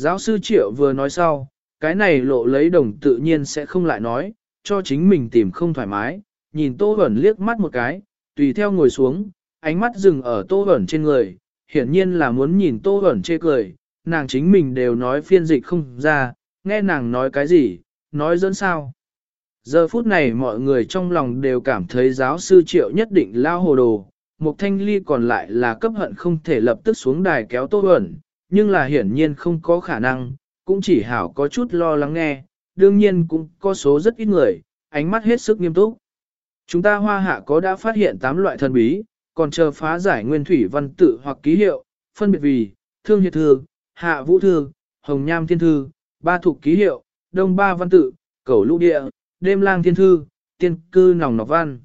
Giáo sư Triệu vừa nói sau, cái này lộ lấy đồng tự nhiên sẽ không lại nói, cho chính mình tìm không thoải mái, nhìn Tô Bẩn liếc mắt một cái, tùy theo ngồi xuống, ánh mắt dừng ở Tô Bẩn trên người, hiển nhiên là muốn nhìn Tô Bẩn chê cười, nàng chính mình đều nói phiên dịch không ra, nghe nàng nói cái gì, nói dẫn sao. Giờ phút này mọi người trong lòng đều cảm thấy giáo sư Triệu nhất định lao hồ đồ, Mục Thanh Ly còn lại là cấp hận không thể lập tức xuống đài kéo Tô Bẩn, nhưng là hiển nhiên không có khả năng, cũng chỉ hảo có chút lo lắng nghe, đương nhiên cũng có số rất ít người, ánh mắt hết sức nghiêm túc. Chúng ta hoa hạ có đã phát hiện 8 loại thần bí, còn chờ phá giải nguyên thủy văn tự hoặc ký hiệu, phân biệt vì, thương hiệt thư, hạ vũ thư, hồng nham thiên thư, ba thuộc ký hiệu, đông ba văn tự, cẩu lũ địa, đêm lang thiên thư, tiên cư nòng nọc văn.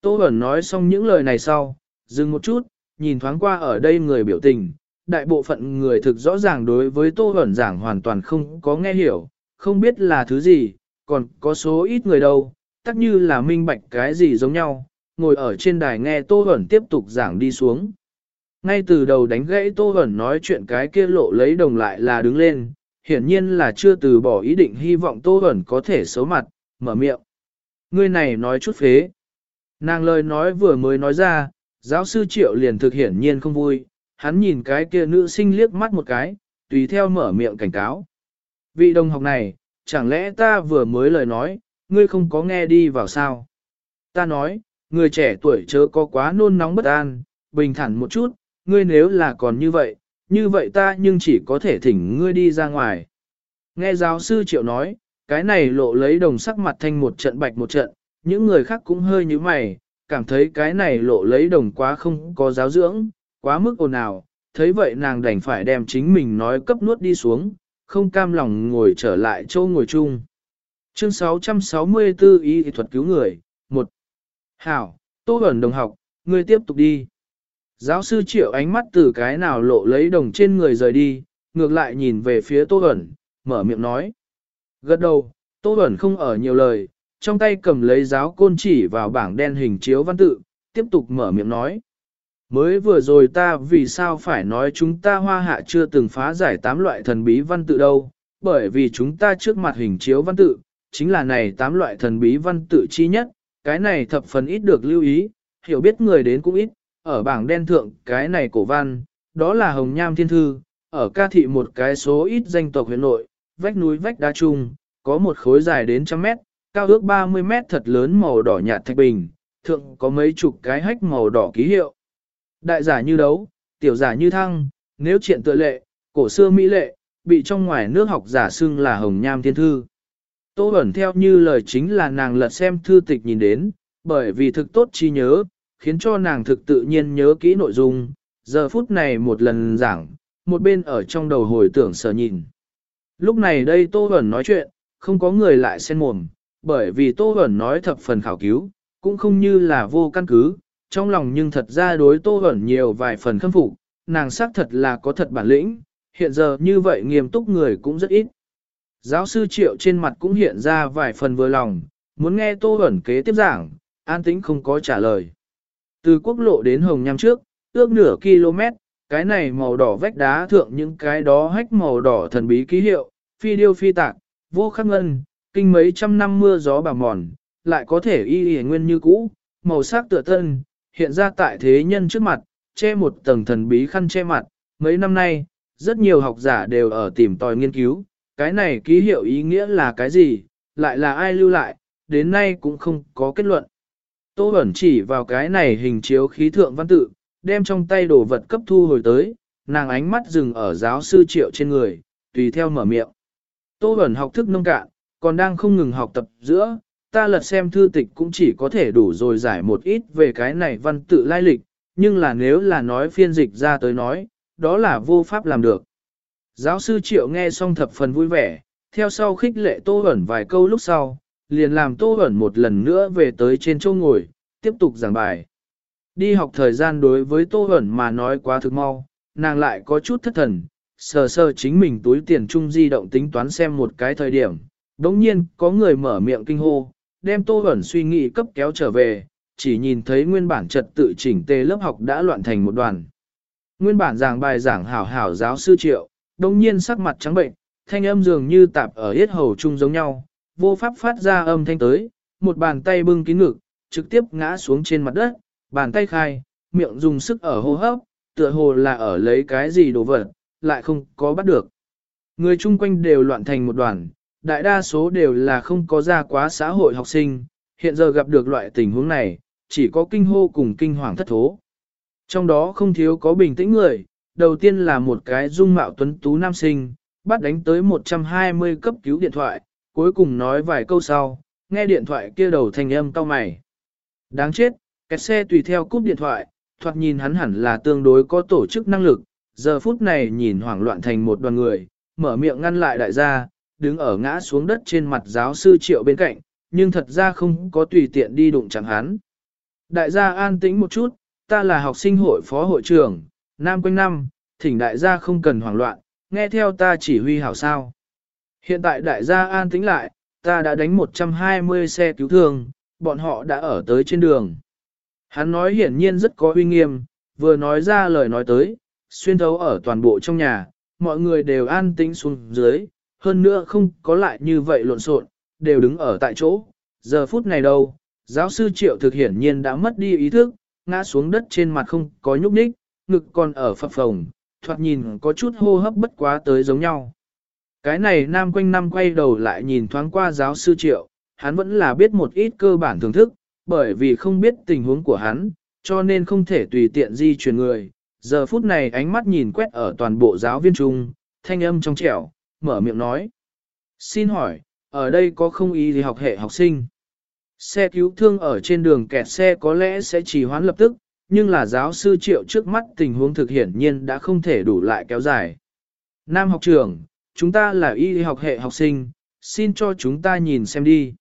Tô Bẩn nói xong những lời này sau, dừng một chút, nhìn thoáng qua ở đây người biểu tình, đại bộ phận người thực rõ ràng đối với Tô Bẩn giảng hoàn toàn không có nghe hiểu, không biết là thứ gì, còn có số ít người đâu, tắc như là minh bạch cái gì giống nhau, ngồi ở trên đài nghe Tô Bẩn tiếp tục giảng đi xuống. Ngay từ đầu đánh gãy Tô Bẩn nói chuyện cái kia lộ lấy đồng lại là đứng lên, hiển nhiên là chưa từ bỏ ý định hy vọng Tô Bẩn có thể xấu mặt, mở miệng. người này nói chút phế. Nàng lời nói vừa mới nói ra, giáo sư Triệu liền thực hiển nhiên không vui, hắn nhìn cái kia nữ sinh liếc mắt một cái, tùy theo mở miệng cảnh cáo. Vị đồng học này, chẳng lẽ ta vừa mới lời nói, ngươi không có nghe đi vào sao? Ta nói, người trẻ tuổi chớ có quá nôn nóng bất an, bình thản một chút, ngươi nếu là còn như vậy, như vậy ta nhưng chỉ có thể thỉnh ngươi đi ra ngoài. Nghe giáo sư Triệu nói, cái này lộ lấy đồng sắc mặt thanh một trận bạch một trận, những người khác cũng hơi như mày, cảm thấy cái này lộ lấy đồng quá không có giáo dưỡng, quá mức ồn ào, thấy vậy nàng đành phải đem chính mình nói cấp nuốt đi xuống, không cam lòng ngồi trở lại châu ngồi chung. Chương 664 Y thuật cứu người, 1. Hảo, Tô Bẩn đồng học, ngươi tiếp tục đi. Giáo sư triệu ánh mắt từ cái nào lộ lấy đồng trên người rời đi, ngược lại nhìn về phía Tô Bẩn, mở miệng nói. Gật đầu, Tô Bẩn không ở nhiều lời, trong tay cầm lấy giáo côn chỉ vào bảng đen hình chiếu văn tự, tiếp tục mở miệng nói. Mới vừa rồi ta vì sao phải nói chúng ta hoa hạ chưa từng phá giải tám loại thần bí văn tự đâu, bởi vì chúng ta trước mặt hình chiếu văn tự, chính là này tám loại thần bí văn tự chi nhất, cái này thập phần ít được lưu ý, hiểu biết người đến cũng ít, ở bảng đen thượng cái này cổ văn, đó là hồng nham thiên thư, ở ca thị một cái số ít danh tộc huyện nội, vách núi vách đá trung, có một khối dài đến trăm mét, cao ước 30 mét thật lớn màu đỏ nhạt thạch bình, thượng có mấy chục cái hách màu đỏ ký hiệu. Đại giả như đấu, tiểu giả như thăng, nếu chuyện tựa lệ, cổ xưa mỹ lệ, bị trong ngoài nước học giả xưng là hồng nham thiên thư. Tô ẩn theo như lời chính là nàng lật xem thư tịch nhìn đến, bởi vì thực tốt chi nhớ, khiến cho nàng thực tự nhiên nhớ kỹ nội dung, giờ phút này một lần giảng, một bên ở trong đầu hồi tưởng sở nhìn. Lúc này đây Tô ẩn nói chuyện, không có người lại xen mồm, bởi vì Tô ẩn nói thập phần khảo cứu, cũng không như là vô căn cứ, trong lòng nhưng thật ra đối Tô ẩn nhiều vài phần khâm phục, nàng xác thật là có thật bản lĩnh, hiện giờ như vậy nghiêm túc người cũng rất ít. Giáo sư Triệu trên mặt cũng hiện ra vài phần vừa lòng, muốn nghe Tô ẩn kế tiếp giảng, an tĩnh không có trả lời. Từ quốc lộ đến Hồng Nham trước, ước nửa km, cái này màu đỏ vách đá thượng những cái đó hách màu đỏ thần bí ký hiệu, phi điêu phi tạc, vô khắc ngân, kinh mấy trăm năm mưa gió bà mòn, lại có thể y y nguyên như cũ, màu sắc tựa thân, hiện ra tại thế nhân trước mặt, che một tầng thần bí khăn che mặt. Mấy năm nay, rất nhiều học giả đều ở tìm tòi nghiên cứu, cái này ký hiệu ý nghĩa là cái gì, lại là ai lưu lại, đến nay cũng không có kết luận. Tô Bẩn chỉ vào cái này hình chiếu khí thượng văn tự, đem trong tay đồ vật cấp thu hồi tới, nàng ánh mắt dừng ở giáo sư triệu trên người, tùy theo mở miệng. Tô Bẩn học thức nông cạn, còn đang không ngừng học tập giữa, ta lật xem thư tịch cũng chỉ có thể đủ rồi giải một ít về cái này văn tự lai lịch, nhưng là nếu là nói phiên dịch ra tới nói, đó là vô pháp làm được. Giáo sư Triệu nghe xong thập phần vui vẻ, theo sau khích lệ Tô Bẩn vài câu lúc sau, liền làm Tô Bẩn một lần nữa về tới trên chỗ ngồi, tiếp tục giảng bài. Đi học thời gian đối với Tô Bẩn mà nói quá thực mau, nàng lại có chút thất thần, sờ sờ chính mình túi tiền chung di động tính toán xem một cái thời điểm. Đống nhiên có người mở miệng kinh hô, đem Tô Bẩn suy nghĩ cấp kéo trở về, chỉ nhìn thấy nguyên bản trật tự chỉnh tề lớp học đã loạn thành một đoàn. Nguyên bản giảng bài giảng hảo hảo giáo sư triệu, đồng nhiên sắc mặt trắng bệnh, thanh âm dường như tạp ở yết hầu chung giống nhau, vô pháp phát ra âm thanh tới, một bàn tay bưng kín ngực, trực tiếp ngã xuống trên mặt đất, bàn tay khai, miệng dùng sức ở hô hấp, tựa hồ là ở lấy cái gì đồ vật, lại không có bắt được. Người chung quanh đều loạn thành một đoàn, đại đa số đều là không có ra quá xã hội học sinh, hiện giờ gặp được loại tình huống này, chỉ có kinh hô cùng kinh hoàng thất thố. Trong đó không thiếu có bình tĩnh người, đầu tiên là một cái dung mạo tuấn tú nam sinh, bắt đánh tới 120 cấp cứu điện thoại, cuối cùng nói vài câu sau, nghe điện thoại kia đầu thành âm cao mày. Đáng chết, cái xe tùy theo cúp điện thoại, thoạt nhìn hắn hẳn là tương đối có tổ chức năng lực, giờ phút này nhìn hoảng loạn thành một đoàn người, mở miệng ngăn lại đại gia, đứng ở ngã xuống đất trên mặt giáo sư triệu bên cạnh, nhưng thật ra không có tùy tiện đi đụng chẳng hắn. Đại gia an tĩnh một chút, ta là học sinh hội phó hội trưởng, nam quanh năm, thỉnh đại gia không cần hoảng loạn, nghe theo ta chỉ huy hảo sao. Hiện tại đại gia an tĩnh lại, ta đã đánh 120 xe cứu thương, bọn họ đã ở tới trên đường. Hắn nói hiển nhiên rất có uy nghiêm, vừa nói ra lời nói tới, xuyên thấu ở toàn bộ trong nhà, mọi người đều an tĩnh xuống dưới, hơn nữa không có lại như vậy lộn xộn, đều đứng ở tại chỗ. Giờ phút này đâu, giáo sư Triệu thực hiển nhiên đã mất đi ý thức, ngã xuống đất trên mặt không có nhúc nhích, ngực còn ở phập phồng, thoạt nhìn có chút hô hấp bất quá tới giống nhau. Cái này nam quanh năm quay đầu lại nhìn thoáng qua giáo sư Triệu, hắn vẫn là biết một ít cơ bản thưởng thức, bởi vì không biết tình huống của hắn, cho nên không thể tùy tiện di chuyển người. Giờ phút này ánh mắt nhìn quét ở toàn bộ giáo viên trung, thanh âm trong trẻo, mở miệng nói. Xin hỏi, ở đây có không ý gì học hệ học sinh? Xe cứu thương ở trên đường kẹt xe có lẽ sẽ trì hoãn lập tức, nhưng là giáo sư triệu trước mắt tình huống thực hiển nhiên đã không thể đủ lại kéo dài. Nam học trưởng, chúng ta là y học hệ học sinh, xin cho chúng ta nhìn xem đi.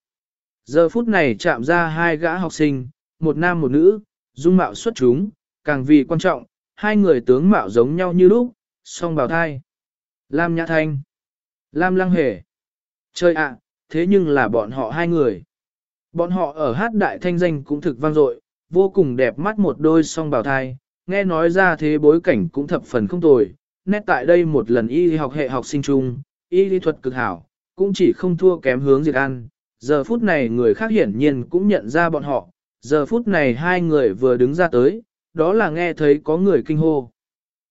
Giờ phút này chạm ra hai gã học sinh, một nam một nữ, dung mạo xuất chúng, càng vì quan trọng, hai người tướng mạo giống nhau như lúc, song bào thai. Lam Nhã Thanh, Lam Lăng Hề. Chơi ạ, thế nhưng là bọn họ hai người. Bọn họ ở hát đại thanh danh cũng thực vang dội, vô cùng đẹp mắt một đôi song bào thai, nghe nói ra thế bối cảnh cũng thập phần không tồi. Nét tại đây một lần y học hệ học sinh chung, y lý thuật cực hảo, cũng chỉ không thua kém hướng diệt ăn. Giờ phút này người khác hiển nhiên cũng nhận ra bọn họ, giờ phút này hai người vừa đứng ra tới, đó là nghe thấy có người kinh hô.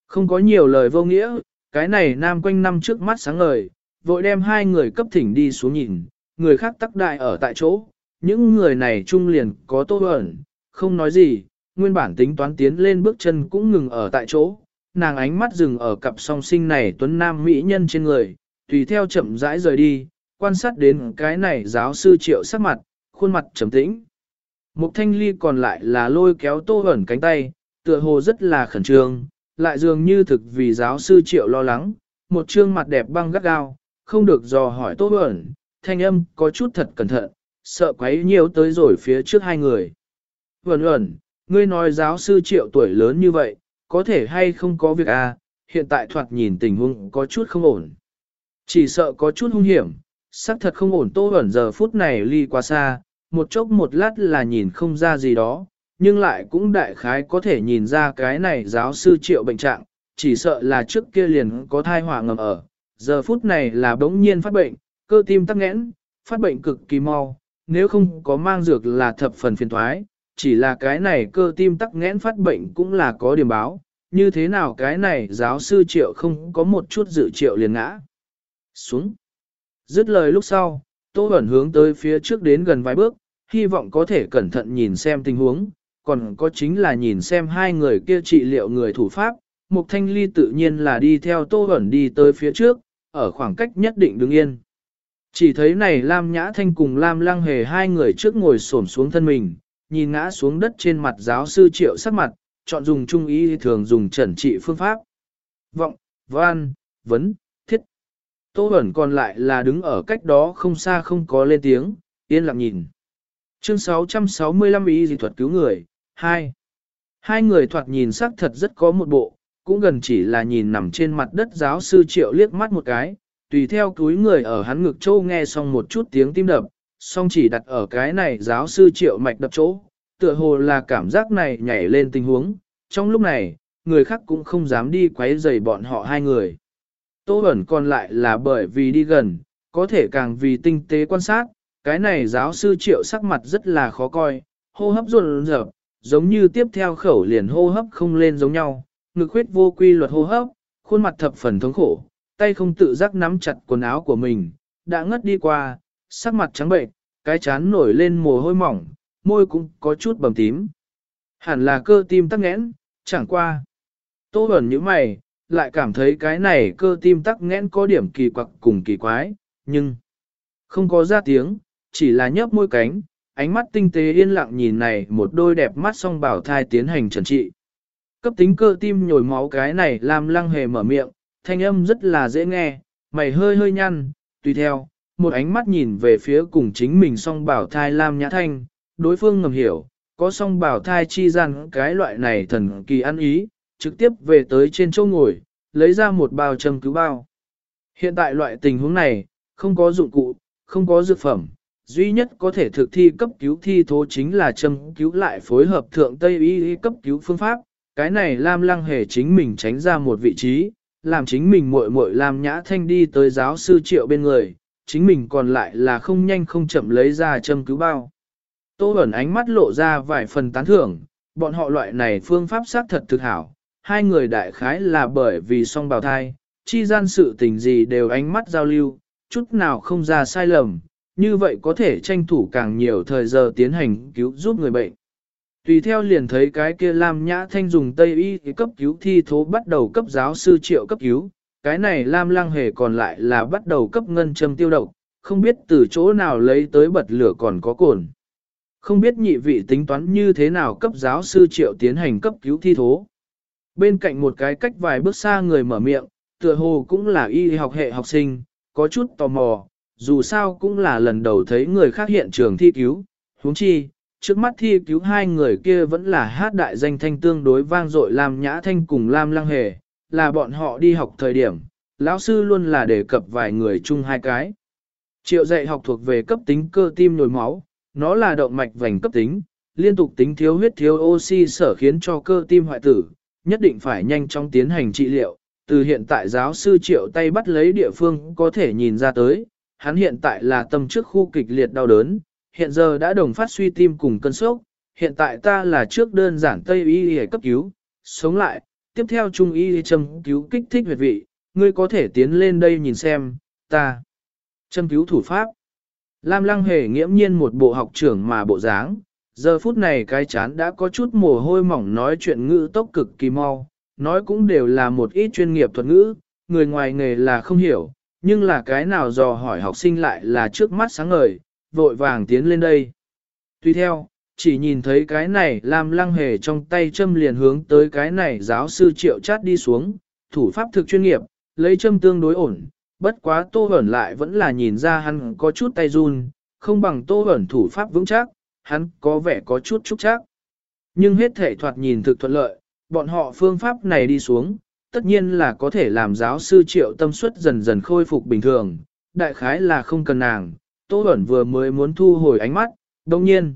Không có nhiều lời vô nghĩa, cái này nam quanh năm trước mắt sáng ngời, vội đem hai người cấp thỉnh đi xuống nhìn, người khác tắc đại ở tại chỗ, những người này chung liền có tô ẩn, không nói gì, nguyên bản tính toán tiến lên bước chân cũng ngừng ở tại chỗ, nàng ánh mắt dừng ở cặp song sinh này tuấn nam mỹ nhân trên người, tùy theo chậm rãi rời đi, quan sát đến cái này giáo sư triệu sắc mặt, khuôn mặt trầm tĩnh. Mục thanh ly còn lại là lôi kéo tô ẩn cánh tay, tựa hồ rất là khẩn trương, lại dường như thực vì giáo sư triệu lo lắng, một trương mặt đẹp băng gắt gao, không được dò hỏi tô ẩn, thanh âm có chút thật cẩn thận, sợ quấy nhiều tới rồi phía trước hai người. Vẩn ẩn, ngươi nói giáo sư triệu tuổi lớn như vậy, có thể hay không có việc à, hiện tại thoạt nhìn tình huống có chút không ổn. Chỉ sợ có chút hung hiểm, xác thật không ổn tô ẩn giờ phút này ly quá xa, một chốc một lát là nhìn không ra gì đó, nhưng lại cũng đại khái có thể nhìn ra cái này giáo sư triệu bệnh trạng, chỉ sợ là trước kia liền có thai họa ngầm ở, giờ phút này là bỗng nhiên phát bệnh, cơ tim tắc nghẽn, phát bệnh cực kỳ mau, nếu không có mang dược là thập phần phiền thoái, chỉ là cái này cơ tim tắc nghẽn phát bệnh cũng là có điểm báo, như thế nào cái này giáo sư triệu không có một chút dự triệu liền ngã. Xuống. Dứt lời lúc sau, Tô Bẩn hướng tới phía trước đến gần vài bước, hy vọng có thể cẩn thận nhìn xem tình huống, còn có chính là nhìn xem hai người kia trị liệu người thủ pháp. Mục Thanh Ly tự nhiên là đi theo Tô Bẩn đi tới phía trước, ở khoảng cách nhất định đứng yên. Chỉ thấy này Lam Nhã Thanh cùng Lam Lăng Hề hai người trước ngồi xổm xuống thân mình, nhìn ngã xuống đất trên mặt giáo sư triệu sắc mặt, chọn dùng trung ý thường dùng trần trị phương pháp. Vọng, văn, vấn, thiết. Tô Bẩn còn lại là đứng ở cách đó không xa không có lên tiếng, yên lặng nhìn. Chương 665 ý dị thuật cứu người, 2. Hai người thoạt nhìn sắc thật rất có một bộ, cũng gần chỉ là nhìn nằm trên mặt đất giáo sư triệu liếc mắt một cái, tùy theo túi người ở hắn ngực châu nghe xong một chút tiếng tim đập, song chỉ đặt ở cái này giáo sư triệu mạch đập chỗ, tựa hồ là cảm giác này nhảy lên tình huống, trong lúc này, người khác cũng không dám đi quấy rầy bọn họ hai người. Tô ẩn còn lại là bởi vì đi gần, có thể càng vì tinh tế quan sát, cái này giáo sư triệu sắc mặt rất là khó coi, hô hấp run rợp, giống như tiếp theo khẩu liền hô hấp không lên giống nhau, ngực huyết vô quy luật hô hấp, khuôn mặt thập phần thống khổ, tay không tự giác nắm chặt quần áo của mình, đã ngất đi qua, sắc mặt trắng bệnh, cái chán nổi lên mồ hôi mỏng, môi cũng có chút bầm tím. Hẳn là cơ tim tắc nghẽn, chẳng qua. Tô ẩn như mày, lại cảm thấy cái này cơ tim tắc nghẽn có điểm kỳ quặc cùng kỳ quái, nhưng không có ra tiếng, chỉ là nhấp môi cánh, ánh mắt tinh tế yên lặng nhìn này một đôi đẹp mắt song bảo thai tiến hành trần trị. Cấp tính cơ tim nhồi máu cái này làm lăng hề mở miệng, thanh âm rất là dễ nghe, mày hơi hơi nhăn, tùy theo, một ánh mắt nhìn về phía cùng chính mình song bảo thai Lam Nhã Thanh, đối phương ngầm hiểu, có song bảo thai chi gian cái loại này thần kỳ ăn ý, trực tiếp về tới trên chỗ ngồi, lấy ra một bao châm cứu bao. Hiện tại loại tình huống này, không có dụng cụ, không có dược phẩm, duy nhất có thể thực thi cấp cứu thi thố chính là châm cứu lại phối hợp thượng Tây y cấp cứu phương pháp, cái này Lam Lăng hề chính mình tránh ra một vị trí, làm chính mình muội muội Lam Nhã Thanh đi tới giáo sư triệu bên người, chính mình còn lại là không nhanh không chậm lấy ra châm cứu bao. Tô bẩn ánh mắt lộ ra vài phần tán thưởng, bọn họ loại này phương pháp xác thật thực hảo, hai người đại khái là bởi vì song bào thai, chi gian sự tình gì đều ánh mắt giao lưu, chút nào không ra sai lầm, như vậy có thể tranh thủ càng nhiều thời giờ tiến hành cứu giúp người bệnh. Tùy theo liền thấy cái kia Lam Nhã Thanh dùng Tây Y cấp cứu thi thố bắt đầu cấp giáo sư triệu cấp cứu, cái này Lam Lăng Hề còn lại là bắt đầu cấp ngân châm tiêu độc, không biết từ chỗ nào lấy tới bật lửa còn có cồn. Không biết nhị vị tính toán như thế nào cấp giáo sư triệu tiến hành cấp cứu thi thố. Bên cạnh một cái cách vài bước xa người mở miệng, tựa hồ cũng là y học hệ học sinh, có chút tò mò, dù sao cũng là lần đầu thấy người khác hiện trường thi cứu, huống chi, trước mắt thi cứu hai người kia vẫn là hát đại danh thanh tương đối vang dội Lam Nhã Thanh cùng Lam Lăng Hề, là bọn họ đi học thời điểm, lão sư luôn là đề cập vài người chung hai cái. Triệu dạy học thuộc về cấp tính cơ tim nhồi máu, nó là động mạch vành cấp tính, liên tục tính thiếu huyết thiếu oxy sở khiến cho cơ tim hoại tử, nhất định phải nhanh chóng tiến hành trị liệu. Từ hiện tại giáo sư triệu tay bắt lấy địa phương có thể nhìn ra tới, hắn hiện tại là tâm trước khu kịch liệt đau đớn, hiện giờ đã đồng phát suy tim cùng cân sốc, hiện tại ta là trước đơn giản Tây y để cấp cứu, sống lại, tiếp theo Trung y châm cứu kích thích huyệt vị, ngươi có thể tiến lên đây nhìn xem, ta châm cứu thủ pháp. Lam lăng hề nghiễm nhiên một bộ học trưởng mà bộ dáng, giờ phút này cái chán đã có chút mồ hôi mỏng nói chuyện ngữ tốc cực kỳ mau, nói cũng đều là một ít chuyên nghiệp thuật ngữ, người ngoài nghề là không hiểu, nhưng là cái nào dò hỏi học sinh lại là trước mắt sáng ngời, vội vàng tiến lên đây. Tuy theo, chỉ nhìn thấy cái này làm lăng hề trong tay châm liền hướng tới cái này giáo sư triệu chát đi xuống, thủ pháp thực chuyên nghiệp, lấy châm tương đối ổn, bất quá tô ẩn lại vẫn là nhìn ra hắn có chút tay run, không bằng tô ẩn thủ pháp vững chắc, hắn có vẻ có chút trúc chắc. Nhưng hết thể thoạt nhìn thực thuận lợi, bọn họ phương pháp này đi xuống, tất nhiên là có thể làm giáo sư triệu tâm suất dần dần khôi phục bình thường, đại khái là không cần nàng, Tô Bẩn vừa mới muốn thu hồi ánh mắt, đồng nhiên.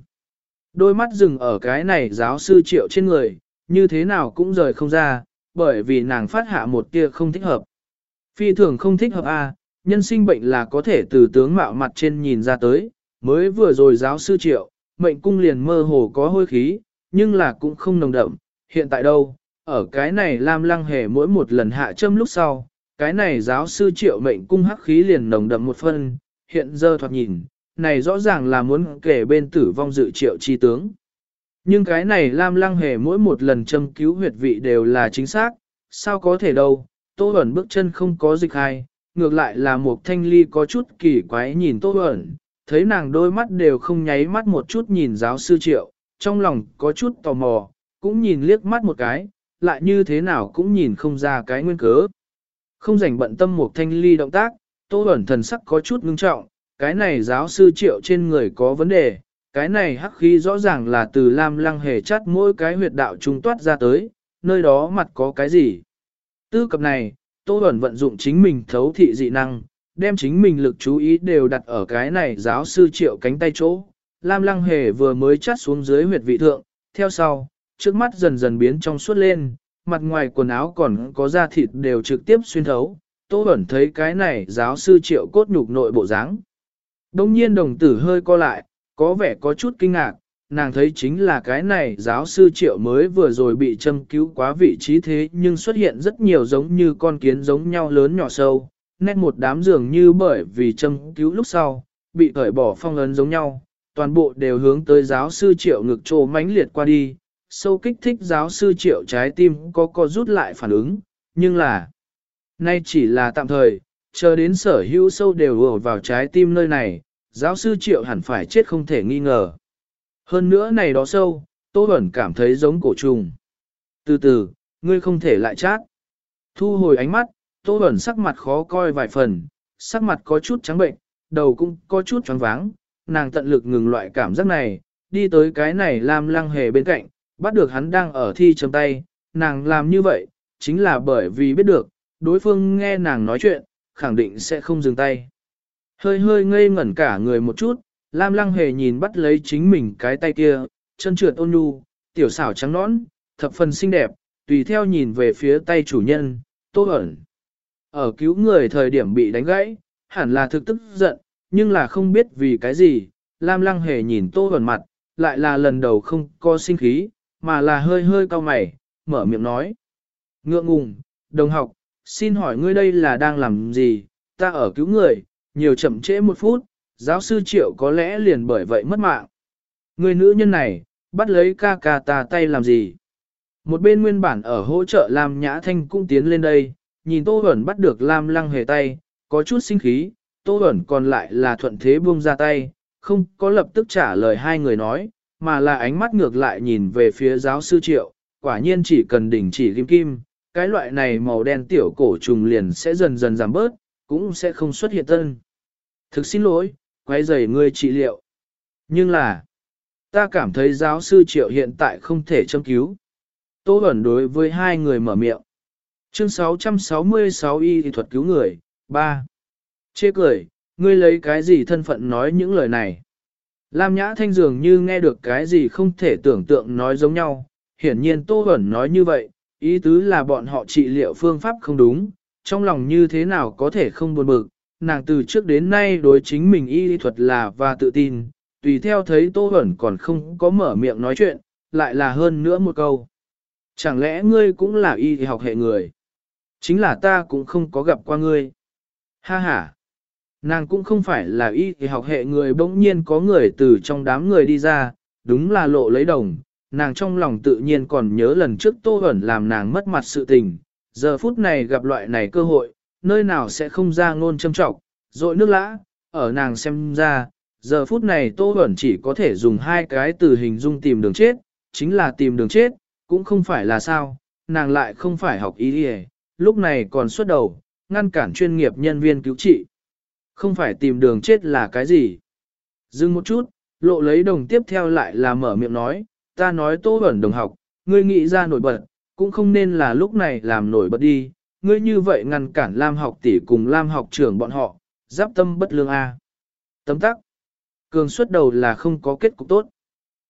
Đôi mắt dừng ở cái này giáo sư triệu trên người, như thế nào cũng rời không ra, bởi vì nàng phát hạ một tia không thích hợp. Phi thường không thích hợp a, à, nhân sinh bệnh là có thể từ tướng mạo mặt trên nhìn ra tới, mới vừa rồi giáo sư triệu, mệnh cung liền mơ hồ có hôi khí, nhưng là cũng không nồng đậm, hiện tại đâu, ở cái này Lam Lăng Hề mỗi một lần hạ châm lúc sau, cái này giáo sư triệu mệnh cung hắc khí liền nồng đậm một phân, hiện giờ thoạt nhìn, này rõ ràng là muốn kể bên tử vong dự triệu chi tướng. Nhưng cái này Lam Lăng Hề mỗi một lần châm cứu huyệt vị đều là chính xác, sao có thể đâu, Tô Bẩn bước chân không có dịch hay, ngược lại là một thanh ly có chút kỳ quái nhìn Tô Bẩn, thấy nàng đôi mắt đều không nháy mắt một chút nhìn giáo sư triệu, trong lòng có chút tò mò, cũng nhìn liếc mắt một cái, lại như thế nào cũng nhìn không ra cái nguyên cớ. Không rảnh bận tâm một thanh ly động tác, Tô Bẩn thần sắc có chút ngưng trọng, cái này giáo sư triệu trên người có vấn đề, cái này hắc khí rõ ràng là từ lam lăng hề chắt mỗi cái huyệt đạo trung toát ra tới, nơi đó mặt có cái gì. Tư cập này, Tô Bẩn vận dụng chính mình thấu thị dị năng, đem chính mình lực chú ý đều đặt ở cái này giáo sư triệu cánh tay chỗ. Lam lăng hề vừa mới chắt xuống dưới huyệt vị thượng, theo sau, trước mắt dần dần biến trong suốt lên, mặt ngoài quần áo còn có da thịt đều trực tiếp xuyên thấu, Tô Bẩn thấy cái này giáo sư triệu cốt nhục nội bộ dáng. Đông nhiên đồng tử hơi co lại, có vẻ có chút kinh ngạc, nàng thấy chính là cái này giáo sư triệu mới vừa rồi bị châm cứu quá vị trí thế nhưng xuất hiện rất nhiều giống như con kiến giống nhau lớn nhỏ sâu, nét một đám dường như bởi vì châm cứu lúc sau, bị cởi bỏ phong ấn giống nhau, toàn bộ đều hướng tới giáo sư triệu ngực trồ mãnh liệt qua đi, sâu kích thích giáo sư triệu trái tim có co rút lại phản ứng, nhưng là, nay chỉ là tạm thời, chờ đến sở hữu sâu đều ở vào trái tim nơi này, giáo sư triệu hẳn phải chết không thể nghi ngờ. Hơn nữa này đó sâu, Tô Bẩn cảm thấy giống cổ trùng. Từ từ, ngươi không thể lại chát. Thu hồi ánh mắt, Tô Bẩn sắc mặt khó coi vài phần, sắc mặt có chút trắng bệnh, đầu cũng có chút choáng váng, nàng tận lực ngừng loại cảm giác này, đi tới cái này làm lăng hề bên cạnh, bắt được hắn đang ở thi chấm tay, nàng làm như vậy, chính là bởi vì biết được, đối phương nghe nàng nói chuyện, khẳng định sẽ không dừng tay. Hơi hơi ngây ngẩn cả người một chút, Lam lăng hề nhìn bắt lấy chính mình cái tay kia, chân trượt ôn nhu, tiểu xảo trắng nõn, thập phần xinh đẹp, tùy theo nhìn về phía tay chủ nhân, tô ẩn. Ở cứu người thời điểm bị đánh gãy, hẳn là thực tức giận, nhưng là không biết vì cái gì, Lam lăng hề nhìn tô ẩn mặt, lại là lần đầu không có sinh khí, mà là hơi hơi cau mày, mở miệng nói. Ngượng ngùng, đồng học, xin hỏi ngươi đây là đang làm gì, ta ở cứu người, nhiều chậm trễ một phút, giáo sư triệu có lẽ liền bởi vậy mất mạng. Người nữ nhân này, bắt lấy ca ca ta tay làm gì? Một bên nguyên bản ở hỗ trợ Lam Nhã Thanh cũng tiến lên đây, nhìn Tô Huẩn bắt được Lam Lăng hề tay, có chút sinh khí, Tô Huẩn còn lại là thuận thế buông ra tay, không có lập tức trả lời hai người nói, mà là ánh mắt ngược lại nhìn về phía giáo sư Triệu, quả nhiên chỉ cần đỉnh chỉ kim kim, cái loại này màu đen tiểu cổ trùng liền sẽ dần dần giảm bớt, cũng sẽ không xuất hiện tân. Thực xin lỗi, quay rầy ngươi trị liệu. Nhưng là, ta cảm thấy giáo sư triệu hiện tại không thể châm cứu. Tô ẩn đối với hai người mở miệng. Chương 666 y thuật cứu người, 3. Chê cười, ngươi lấy cái gì thân phận nói những lời này. Lam Nhã Thanh dường như nghe được cái gì không thể tưởng tượng nói giống nhau. Hiển nhiên Tô ẩn nói như vậy, ý tứ là bọn họ trị liệu phương pháp không đúng, trong lòng như thế nào có thể không buồn bực, nàng từ trước đến nay đối chính mình y lý thuật là và tự tin, tùy theo thấy Tô Hẩn còn không có mở miệng nói chuyện, lại là hơn nữa một câu. Chẳng lẽ ngươi cũng là y học hệ người? Chính là ta cũng không có gặp qua ngươi. Ha ha! Nàng cũng không phải là y học hệ người bỗng nhiên có người từ trong đám người đi ra, đúng là lộ lấy đồng. Nàng trong lòng tự nhiên còn nhớ lần trước Tô Huẩn làm nàng mất mặt sự tình. Giờ phút này gặp loại này cơ hội, nơi nào sẽ không ra ngôn châm trọng, rội nước lã, ở nàng xem ra, giờ phút này Tô Huẩn chỉ có thể dùng hai cái từ hình dung tìm đường chết, chính là tìm đường chết, cũng không phải là sao, nàng lại không phải học ý đi lúc này còn xuất đầu, ngăn cản chuyên nghiệp nhân viên cứu trị. Không phải tìm đường chết là cái gì. Dừng một chút, lộ lấy đồng tiếp theo lại là mở miệng nói, ta nói Tô ẩn đồng học, ngươi nghĩ ra nổi bật, cũng không nên là lúc này làm nổi bật đi, ngươi như vậy ngăn cản Lam học tỷ cùng Lam học trưởng bọn họ, giáp tâm bất lương A. Tấm tắc. Cường xuất đầu là không có kết cục tốt.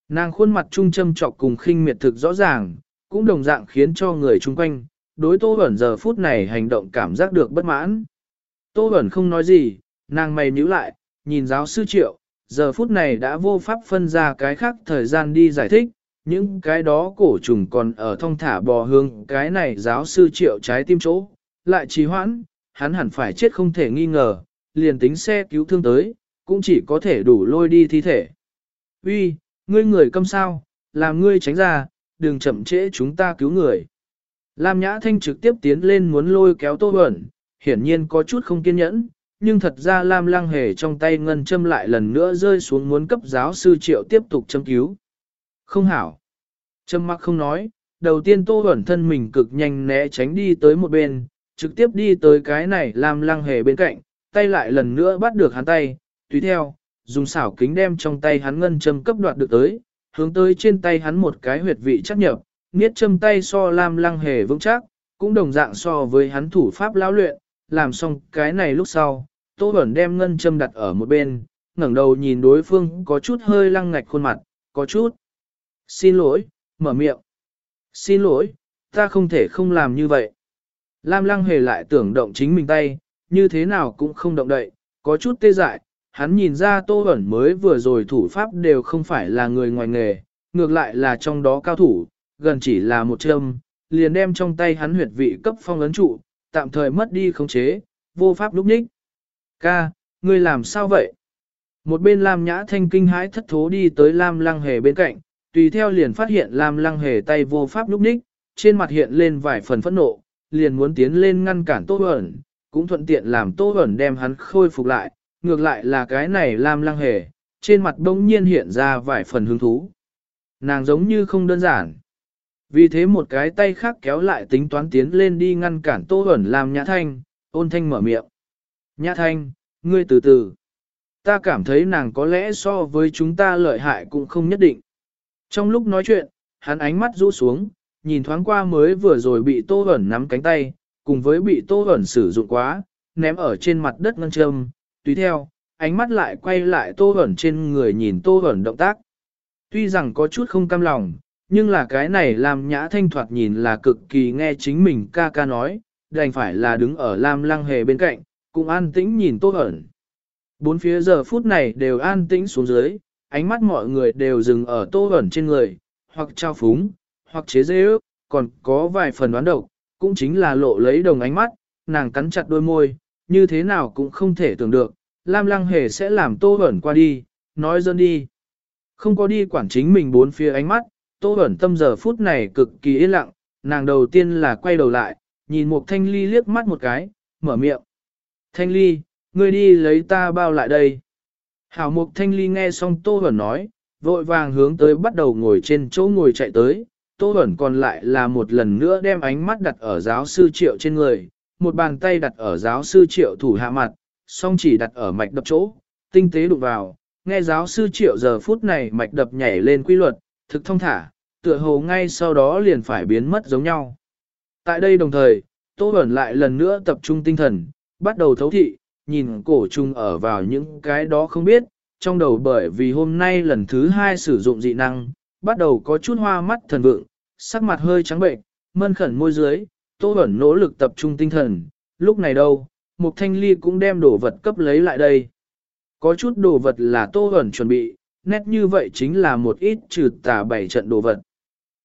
Nàng khuôn mặt trung châm trọc cùng khinh miệt thực rõ ràng, cũng đồng dạng khiến cho người chung quanh, đối Tô ẩn giờ phút này hành động cảm giác được bất mãn. Tô ẩn không nói gì, nàng mày nhíu lại, nhìn giáo sư triệu, giờ phút này đã vô pháp phân ra cái khác thời gian đi giải thích, những cái đó cổ trùng còn ở thông thả bò hương cái này giáo sư triệu trái tim chỗ, lại trì hoãn, hắn hẳn phải chết không thể nghi ngờ, liền tính xe cứu thương tới, cũng chỉ có thể đủ lôi đi thi thể. Uy, ngươi người câm sao, làm ngươi tránh ra, đừng chậm trễ chúng ta cứu người. Lam Nhã Thanh trực tiếp tiến lên muốn lôi kéo Tô Bẩn, hiển nhiên có chút không kiên nhẫn, nhưng thật ra Lam Lăng Hề trong tay ngân châm lại lần nữa rơi xuống muốn cấp giáo sư triệu tiếp tục châm cứu. Không hảo. Trâm mặc không nói, đầu tiên tô ẩn thân mình cực nhanh né tránh đi tới một bên, trực tiếp đi tới cái này Lam lăng hề bên cạnh, tay lại lần nữa bắt được hắn tay, tùy theo, dùng xảo kính đem trong tay hắn ngân châm cấp đoạt được tới, hướng tới trên tay hắn một cái huyệt vị chắc nhập, niết châm tay so lam lăng hề vững chắc, cũng đồng dạng so với hắn thủ pháp lão luyện, làm xong cái này lúc sau, tô Bẩn đem ngân châm đặt ở một bên, ngẩng đầu nhìn đối phương có chút hơi lăng ngạch khuôn mặt, có chút. Xin lỗi, mở miệng. Xin lỗi, ta không thể không làm như vậy. Lam lăng hề lại tưởng động chính mình tay, như thế nào cũng không động đậy, có chút tê dại, hắn nhìn ra tô Bẩn mới vừa rồi thủ pháp đều không phải là người ngoài nghề, ngược lại là trong đó cao thủ, gần chỉ là một châm, liền đem trong tay hắn huyệt vị cấp phong ấn trụ, tạm thời mất đi khống chế, vô pháp lúc ních. Ca, ngươi làm sao vậy? Một bên Lam Nhã Thanh kinh hãi thất thố đi tới Lam Lăng Hề bên cạnh, tùy theo liền phát hiện Lam Lăng Hề tay vô pháp lúc ních, trên mặt hiện lên vài phần phẫn nộ, liền muốn tiến lên ngăn cản Tô Bẩn, cũng thuận tiện làm Tô Bẩn đem hắn khôi phục lại, ngược lại là cái này Lam Lăng Hề, trên mặt đông nhiên hiện ra vài phần hứng thú. Nàng giống như không đơn giản. Vì thế một cái tay khác kéo lại tính toán tiến lên đi ngăn cản Tô Bẩn Lam Nhã Thanh, ôn thanh mở miệng. Nhã Thanh, ngươi từ từ. Ta cảm thấy nàng có lẽ so với chúng ta lợi hại cũng không nhất định. Trong lúc nói chuyện, hắn ánh mắt rũ xuống, nhìn thoáng qua mới vừa rồi bị Tô Hẩn nắm cánh tay, cùng với bị Tô Hẩn sử dụng quá, ném ở trên mặt đất ngân châm, tùy theo, ánh mắt lại quay lại Tô Hẩn trên người nhìn Tô Hẩn động tác. Tuy rằng có chút không cam lòng, nhưng là cái này làm nhã thanh thoạt nhìn là cực kỳ nghe chính mình ca ca nói, đành phải là đứng ở Lam Lăng Hề bên cạnh, cũng an tĩnh nhìn Tô Hẩn. Bốn phía giờ phút này đều an tĩnh xuống dưới, ánh mắt mọi người đều dừng ở Tô Hẩn trên người, hoặc trao phúng, hoặc chế dễ ước, còn có vài phần đoán độc, cũng chính là lộ lấy đồng ánh mắt, nàng cắn chặt đôi môi, như thế nào cũng không thể tưởng được, Lam Lăng Hề sẽ làm Tô Hẩn qua đi, nói dân đi. Không có đi quản chính mình bốn phía ánh mắt, Tô hẩn tâm giờ phút này cực kỳ yên lặng, nàng đầu tiên là quay đầu lại, nhìn một thanh ly liếc mắt một cái, mở miệng. Thanh ly, ngươi đi lấy ta bao lại đây. Hảo mục thanh ly nghe xong Tô Huẩn nói, vội vàng hướng tới bắt đầu ngồi trên chỗ ngồi chạy tới. Tô Huẩn còn lại là một lần nữa đem ánh mắt đặt ở giáo sư triệu trên người, một bàn tay đặt ở giáo sư triệu thủ hạ mặt, song chỉ đặt ở mạch đập chỗ, tinh tế đụng vào, nghe giáo sư triệu giờ phút này mạch đập nhảy lên quy luật, thực thông thả, tựa hồ ngay sau đó liền phải biến mất giống nhau. Tại đây đồng thời, Tô Bẩn lại lần nữa tập trung tinh thần, bắt đầu thấu thị, nhìn cổ trùng ở vào những cái đó không biết, trong đầu bởi vì hôm nay lần thứ hai sử dụng dị năng, bắt đầu có chút hoa mắt thần vượng, sắc mặt hơi trắng bệnh, mân khẩn môi dưới, Tô ẩn nỗ lực tập trung tinh thần, lúc này đâu, Mục Thanh Ly cũng đem đồ vật cấp lấy lại đây. Có chút đồ vật là Tô ẩn chuẩn bị, nét như vậy chính là một ít trừ tà bảy trận đồ vật.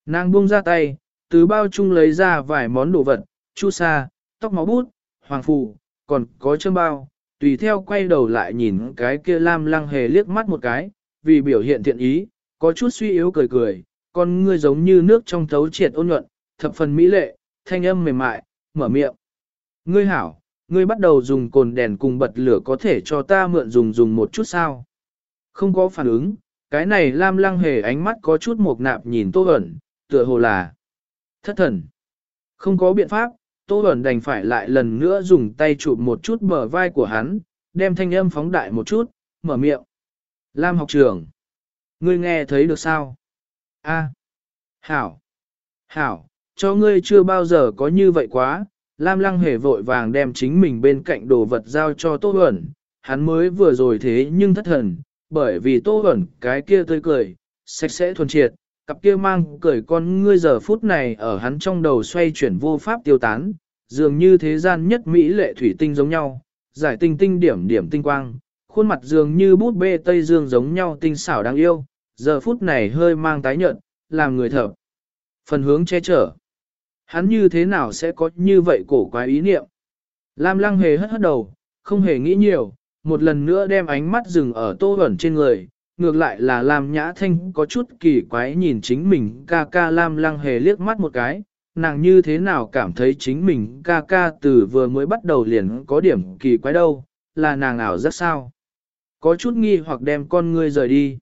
Nàng buông ra tay, từ bao chung lấy ra vài món đồ vật, chu sa, tóc máu bút, hoàng phù, còn có châm bao, tùy theo quay đầu lại nhìn cái kia lam lăng hề liếc mắt một cái, vì biểu hiện thiện ý, có chút suy yếu cười cười, con ngươi giống như nước trong thấu triệt ôn nhuận, thập phần mỹ lệ, thanh âm mềm mại, mở miệng. Ngươi hảo, ngươi bắt đầu dùng cồn đèn cùng bật lửa có thể cho ta mượn dùng dùng một chút sao? Không có phản ứng, cái này lam lăng hề ánh mắt có chút mộc nạp nhìn tô ẩn, tựa hồ là thất thần. Không có biện pháp, tô Bẩn đành phải lại lần nữa dùng tay chụp một chút bờ vai của hắn, đem thanh âm phóng đại một chút, mở miệng. Lam học trưởng, ngươi nghe thấy được sao? A, hảo, hảo, cho ngươi chưa bao giờ có như vậy quá. Lam lăng hề vội vàng đem chính mình bên cạnh đồ vật giao cho Tô Bẩn, hắn mới vừa rồi thế nhưng thất thần, bởi vì tô Bẩn cái kia tươi cười, sạch sẽ thuần triệt, cặp kia mang cười con ngươi giờ phút này ở hắn trong đầu xoay chuyển vô pháp tiêu tán, dường như thế gian nhất mỹ lệ thủy tinh giống nhau, giải tinh tinh điểm điểm tinh quang, khuôn mặt dường như bút bê Tây Dương giống nhau tinh xảo đáng yêu, giờ phút này hơi mang tái nhợt, làm người thở. Phần hướng che chở. Hắn như thế nào sẽ có như vậy cổ quái ý niệm? Lam lăng hề hất hất đầu, không hề nghĩ nhiều, một lần nữa đem ánh mắt dừng ở tô ẩn trên người, ngược lại là Lam Nhã Thanh có chút kỳ quái nhìn chính mình ca ca Lam Lăng hề liếc mắt một cái, nàng như thế nào cảm thấy chính mình ca ca từ vừa mới bắt đầu liền có điểm kỳ quái đâu, là nàng ảo rất sao. Có chút nghi hoặc đem con ngươi rời đi,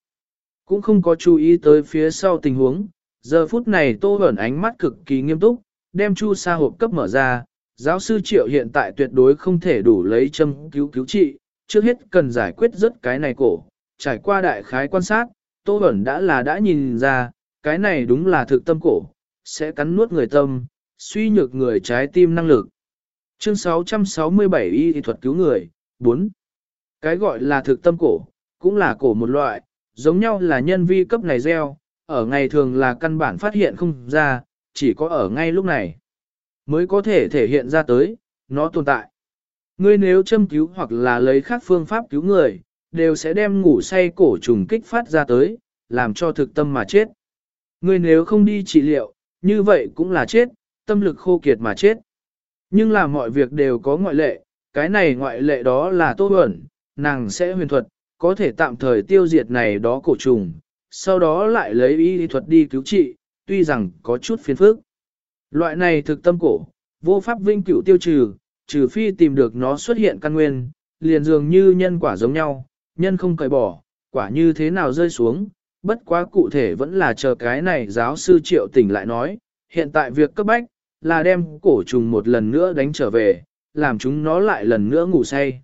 cũng không có chú ý tới phía sau tình huống, giờ phút này tô ẩn ánh mắt cực kỳ nghiêm túc, đem chu sa hộp cấp mở ra, giáo sư triệu hiện tại tuyệt đối không thể đủ lấy châm cứu cứu trị, trước hết cần giải quyết rất cái này cổ. Trải qua đại khái quan sát, Tô Bẩn đã là đã nhìn ra, cái này đúng là thực tâm cổ, sẽ cắn nuốt người tâm, suy nhược người trái tim năng lực. Chương 667 y thuật cứu người, 4. Cái gọi là thực tâm cổ, cũng là cổ một loại, giống nhau là nhân vi cấp này gieo, ở ngày thường là căn bản phát hiện không ra, chỉ có ở ngay lúc này. mới có thể thể hiện ra tới, nó tồn tại. Ngươi nếu châm cứu hoặc là lấy khác phương pháp cứu người, đều sẽ đem ngủ say cổ trùng kích phát ra tới, làm cho thực tâm mà chết. Ngươi nếu không đi trị liệu, như vậy cũng là chết, tâm lực khô kiệt mà chết. Nhưng là mọi việc đều có ngoại lệ, cái này ngoại lệ đó là tô ẩn, nàng sẽ huyền thuật, có thể tạm thời tiêu diệt này đó cổ trùng, sau đó lại lấy y thuật đi cứu trị, tuy rằng có chút phiền phức. Loại này thực tâm cổ, vô pháp vinh cửu tiêu trừ, trừ phi tìm được nó xuất hiện căn nguyên, liền dường như nhân quả giống nhau, nhân không cởi bỏ, quả như thế nào rơi xuống, bất quá cụ thể vẫn là chờ cái này giáo sư triệu tỉnh lại nói, hiện tại việc cấp bách, là đem cổ trùng một lần nữa đánh trở về, làm chúng nó lại lần nữa ngủ say.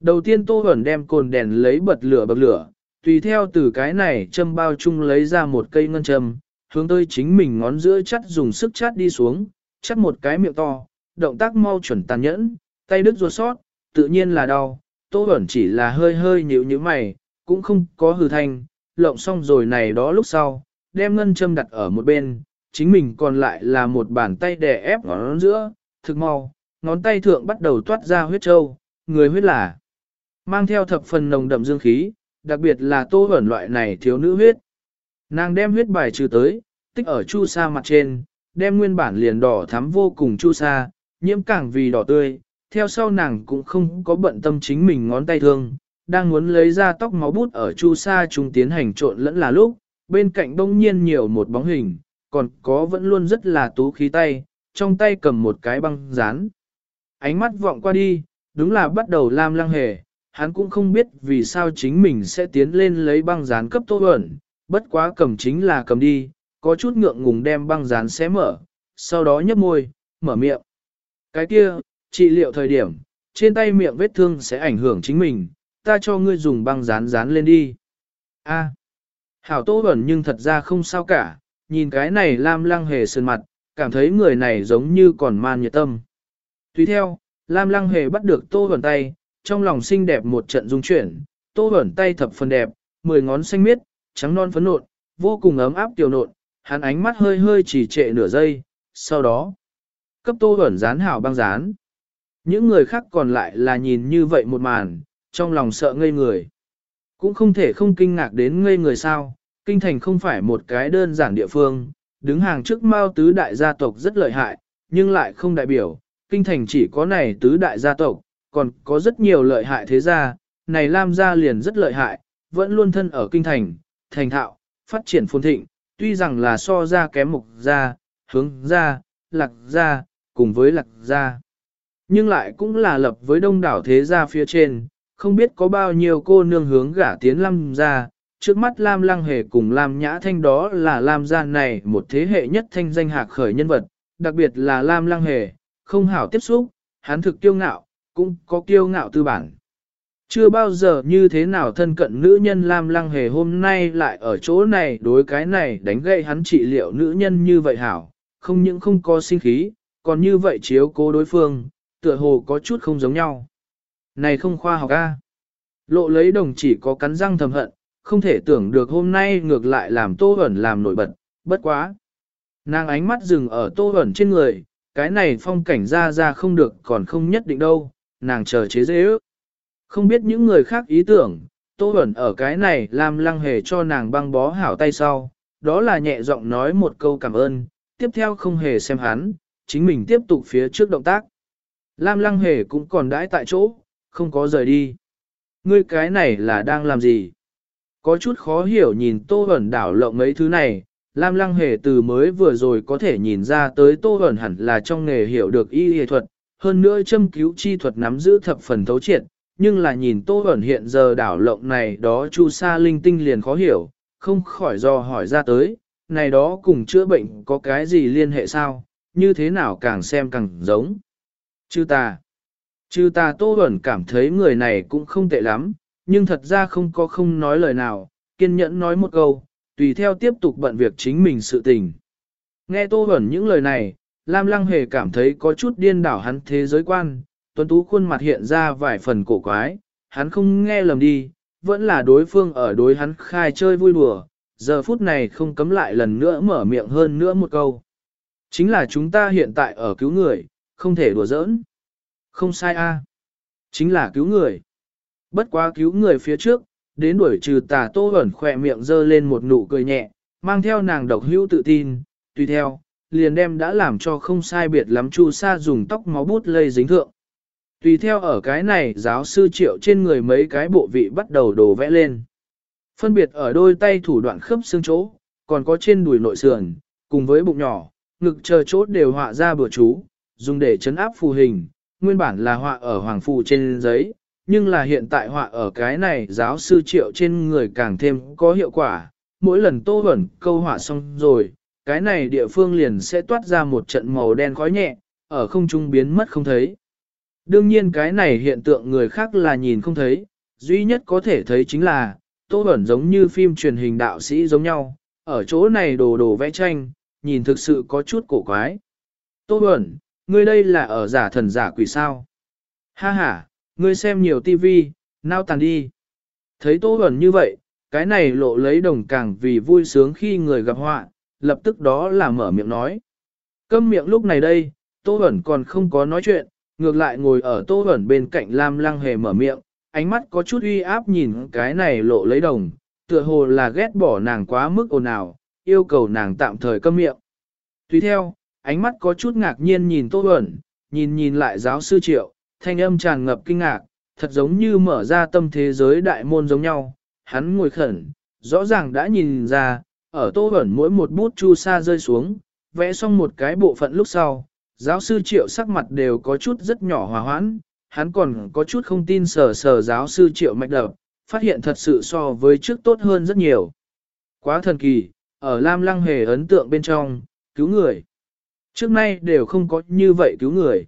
Đầu tiên Tô Huẩn đem cồn đèn lấy bật lửa bật lửa, tùy theo từ cái này châm bao chung lấy ra một cây ngân châm, hướng tới chính mình ngón giữa chắt dùng sức chắt đi xuống, chắt một cái miệng to, động tác mau chuẩn tàn nhẫn, tay đứt ruột sót, tự nhiên là đau, Tô Bẩn chỉ là hơi hơi nhíu nhíu mày, cũng không có hư thanh, lộng xong rồi này đó lúc sau, đem ngân châm đặt ở một bên, chính mình còn lại là một bàn tay đè ép ngón giữa, thực mau, ngón tay thượng bắt đầu toát ra huyết trâu, người huyết là mang theo thập phần nồng đậm dương khí, đặc biệt là tô Bẩn loại này thiếu nữ huyết. Nàng đem huyết bài trừ tới, tích ở chu sa mặt trên, đem nguyên bản liền đỏ thắm vô cùng chu sa, nhiễm càng vì đỏ tươi, theo sau nàng cũng không có bận tâm chính mình ngón tay thương, đang muốn lấy ra tóc máu bút ở chu sa chúng tiến hành trộn lẫn là lúc, bên cạnh đông nhiên nhiều một bóng hình, còn có vẫn luôn rất là tú khí tay, trong tay cầm một cái băng dán. Ánh mắt vọng qua đi, đúng là bắt đầu lam lăng hề, hắn cũng không biết vì sao chính mình sẽ tiến lên lấy băng dán cấp tô ẩn, bất quá cầm chính là cầm đi, có chút ngượng ngùng đem băng dán xé mở, sau đó nhấp môi, mở miệng. Cái kia, trị liệu thời điểm, trên tay miệng vết thương sẽ ảnh hưởng chính mình, ta cho ngươi dùng băng dán dán lên đi. A. hảo tô ẩn nhưng thật ra không sao cả, nhìn cái này lam lăng hề sơn mặt, cảm thấy người này giống như còn man nhiệt tâm. Tùy theo, lam lăng hề bắt được tô ẩn tay, trong lòng xinh đẹp một trận dung chuyển, tô ẩn tay thập phần đẹp, mười ngón xanh miết, trắng non phấn nộn, vô cùng ấm áp tiểu nộn, hắn ánh mắt hơi hơi chỉ trệ nửa giây, sau đó, cấp tô ẩn dán hảo băng dán. Những người khác còn lại là nhìn như vậy một màn, trong lòng sợ ngây người. Cũng không thể không kinh ngạc đến ngây người sao, kinh thành không phải một cái đơn giản địa phương, đứng hàng trước mao tứ đại gia tộc rất lợi hại, nhưng lại không đại biểu, kinh thành chỉ có này tứ đại gia tộc, còn có rất nhiều lợi hại thế gia, này Lam gia liền rất lợi hại, vẫn luôn thân ở kinh thành, thành thạo, phát triển phồn thịnh, tuy rằng là so ra kém mục gia, hướng gia, lạc gia, cùng với lạc gia. Nhưng lại cũng là lập với đông đảo thế gia phía trên, không biết có bao nhiêu cô nương hướng gả tiến lâm gia, trước mắt Lam Lăng Hề cùng Lam Nhã Thanh đó là Lam gia này một thế hệ nhất thanh danh hạc khởi nhân vật, đặc biệt là Lam Lăng Hề, không hảo tiếp xúc, hắn thực kiêu ngạo, cũng có kiêu ngạo tư bản. Chưa bao giờ như thế nào thân cận nữ nhân Lam Lăng Hề hôm nay lại ở chỗ này đối cái này đánh gậy hắn trị liệu nữ nhân như vậy hảo, không những không có sinh khí, còn như vậy chiếu cố đối phương, tựa hồ có chút không giống nhau. Này không khoa học a. Lộ lấy đồng chỉ có cắn răng thầm hận, không thể tưởng được hôm nay ngược lại làm tô ẩn làm nổi bật, bất quá. Nàng ánh mắt dừng ở tô ẩn trên người, cái này phong cảnh ra ra không được còn không nhất định đâu, nàng chờ chế dễ ước. Không biết những người khác ý tưởng, tô ẩn ở cái này làm lăng hề cho nàng băng bó hảo tay sau, đó là nhẹ giọng nói một câu cảm ơn, tiếp theo không hề xem hắn, chính mình tiếp tục phía trước động tác. Lam lăng hề cũng còn đãi tại chỗ, không có rời đi. Ngươi cái này là đang làm gì? Có chút khó hiểu nhìn tô ẩn đảo lộng mấy thứ này, Lam lăng hề từ mới vừa rồi có thể nhìn ra tới tô ẩn hẳn là trong nghề hiểu được y y thuật, hơn nữa châm cứu chi thuật nắm giữ thập phần thấu triệt, nhưng là nhìn tô ẩn hiện giờ đảo lộng này đó chu sa linh tinh liền khó hiểu, không khỏi do hỏi ra tới, này đó cùng chữa bệnh có cái gì liên hệ sao, như thế nào càng xem càng giống. Chư ta, chư ta tô ẩn cảm thấy người này cũng không tệ lắm, nhưng thật ra không có không nói lời nào, kiên nhẫn nói một câu, tùy theo tiếp tục bận việc chính mình sự tình. Nghe tô ẩn những lời này, Lam Lăng Hề cảm thấy có chút điên đảo hắn thế giới quan, tuấn tú khuôn mặt hiện ra vài phần cổ quái, hắn không nghe lầm đi, vẫn là đối phương ở đối hắn khai chơi vui đùa, giờ phút này không cấm lại lần nữa mở miệng hơn nữa một câu. Chính là chúng ta hiện tại ở cứu người, không thể đùa giỡn. Không sai a, Chính là cứu người. Bất quá cứu người phía trước, đến đuổi trừ tà tô ẩn khỏe miệng dơ lên một nụ cười nhẹ, mang theo nàng độc hữu tự tin, tùy theo, liền đem đã làm cho không sai biệt lắm chu sa dùng tóc máu bút lây dính thượng. Tùy theo ở cái này giáo sư triệu trên người mấy cái bộ vị bắt đầu đồ vẽ lên. Phân biệt ở đôi tay thủ đoạn khớp xương chỗ, còn có trên đùi nội sườn, cùng với bụng nhỏ, ngực chờ chốt đều họa ra bừa chú, dùng để chấn áp phù hình, nguyên bản là họa ở hoàng phù trên giấy, nhưng là hiện tại họa ở cái này giáo sư triệu trên người càng thêm có hiệu quả, mỗi lần tô ẩn câu họa xong rồi, cái này địa phương liền sẽ toát ra một trận màu đen khói nhẹ, ở không trung biến mất không thấy. Đương nhiên cái này hiện tượng người khác là nhìn không thấy, duy nhất có thể thấy chính là, Tô Bẩn giống như phim truyền hình đạo sĩ giống nhau, ở chỗ này đồ đồ vẽ tranh, nhìn thực sự có chút cổ quái. Tô Bẩn, ngươi đây là ở giả thần giả quỷ sao? Ha ha, ngươi xem nhiều tivi, nao tàn đi. Thấy Tô Bẩn như vậy, cái này lộ lấy đồng càng vì vui sướng khi người gặp họa, lập tức đó là mở miệng nói. Câm miệng lúc này đây, Tô Bẩn còn không có nói chuyện, ngược lại ngồi ở Tô Bẩn bên cạnh Lam Lăng Hề mở miệng, ánh mắt có chút uy áp nhìn cái này lộ lấy đồng, tựa hồ là ghét bỏ nàng quá mức ồn ào, yêu cầu nàng tạm thời câm miệng. Tùy theo, ánh mắt có chút ngạc nhiên nhìn Tô Huẩn, nhìn nhìn lại giáo sư Triệu, thanh âm tràn ngập kinh ngạc, thật giống như mở ra tâm thế giới đại môn giống nhau, hắn ngồi khẩn, rõ ràng đã nhìn ra, ở Tô Huẩn mỗi một bút chu sa rơi xuống, vẽ xong một cái bộ phận lúc sau, giáo sư Triệu sắc mặt đều có chút rất nhỏ hòa hoãn, hắn còn có chút không tin sờ sờ giáo sư triệu mạch đập, phát hiện thật sự so với trước tốt hơn rất nhiều. Quá thần kỳ, ở Lam Lăng hề ấn tượng bên trong, cứu người. Trước nay đều không có như vậy cứu người.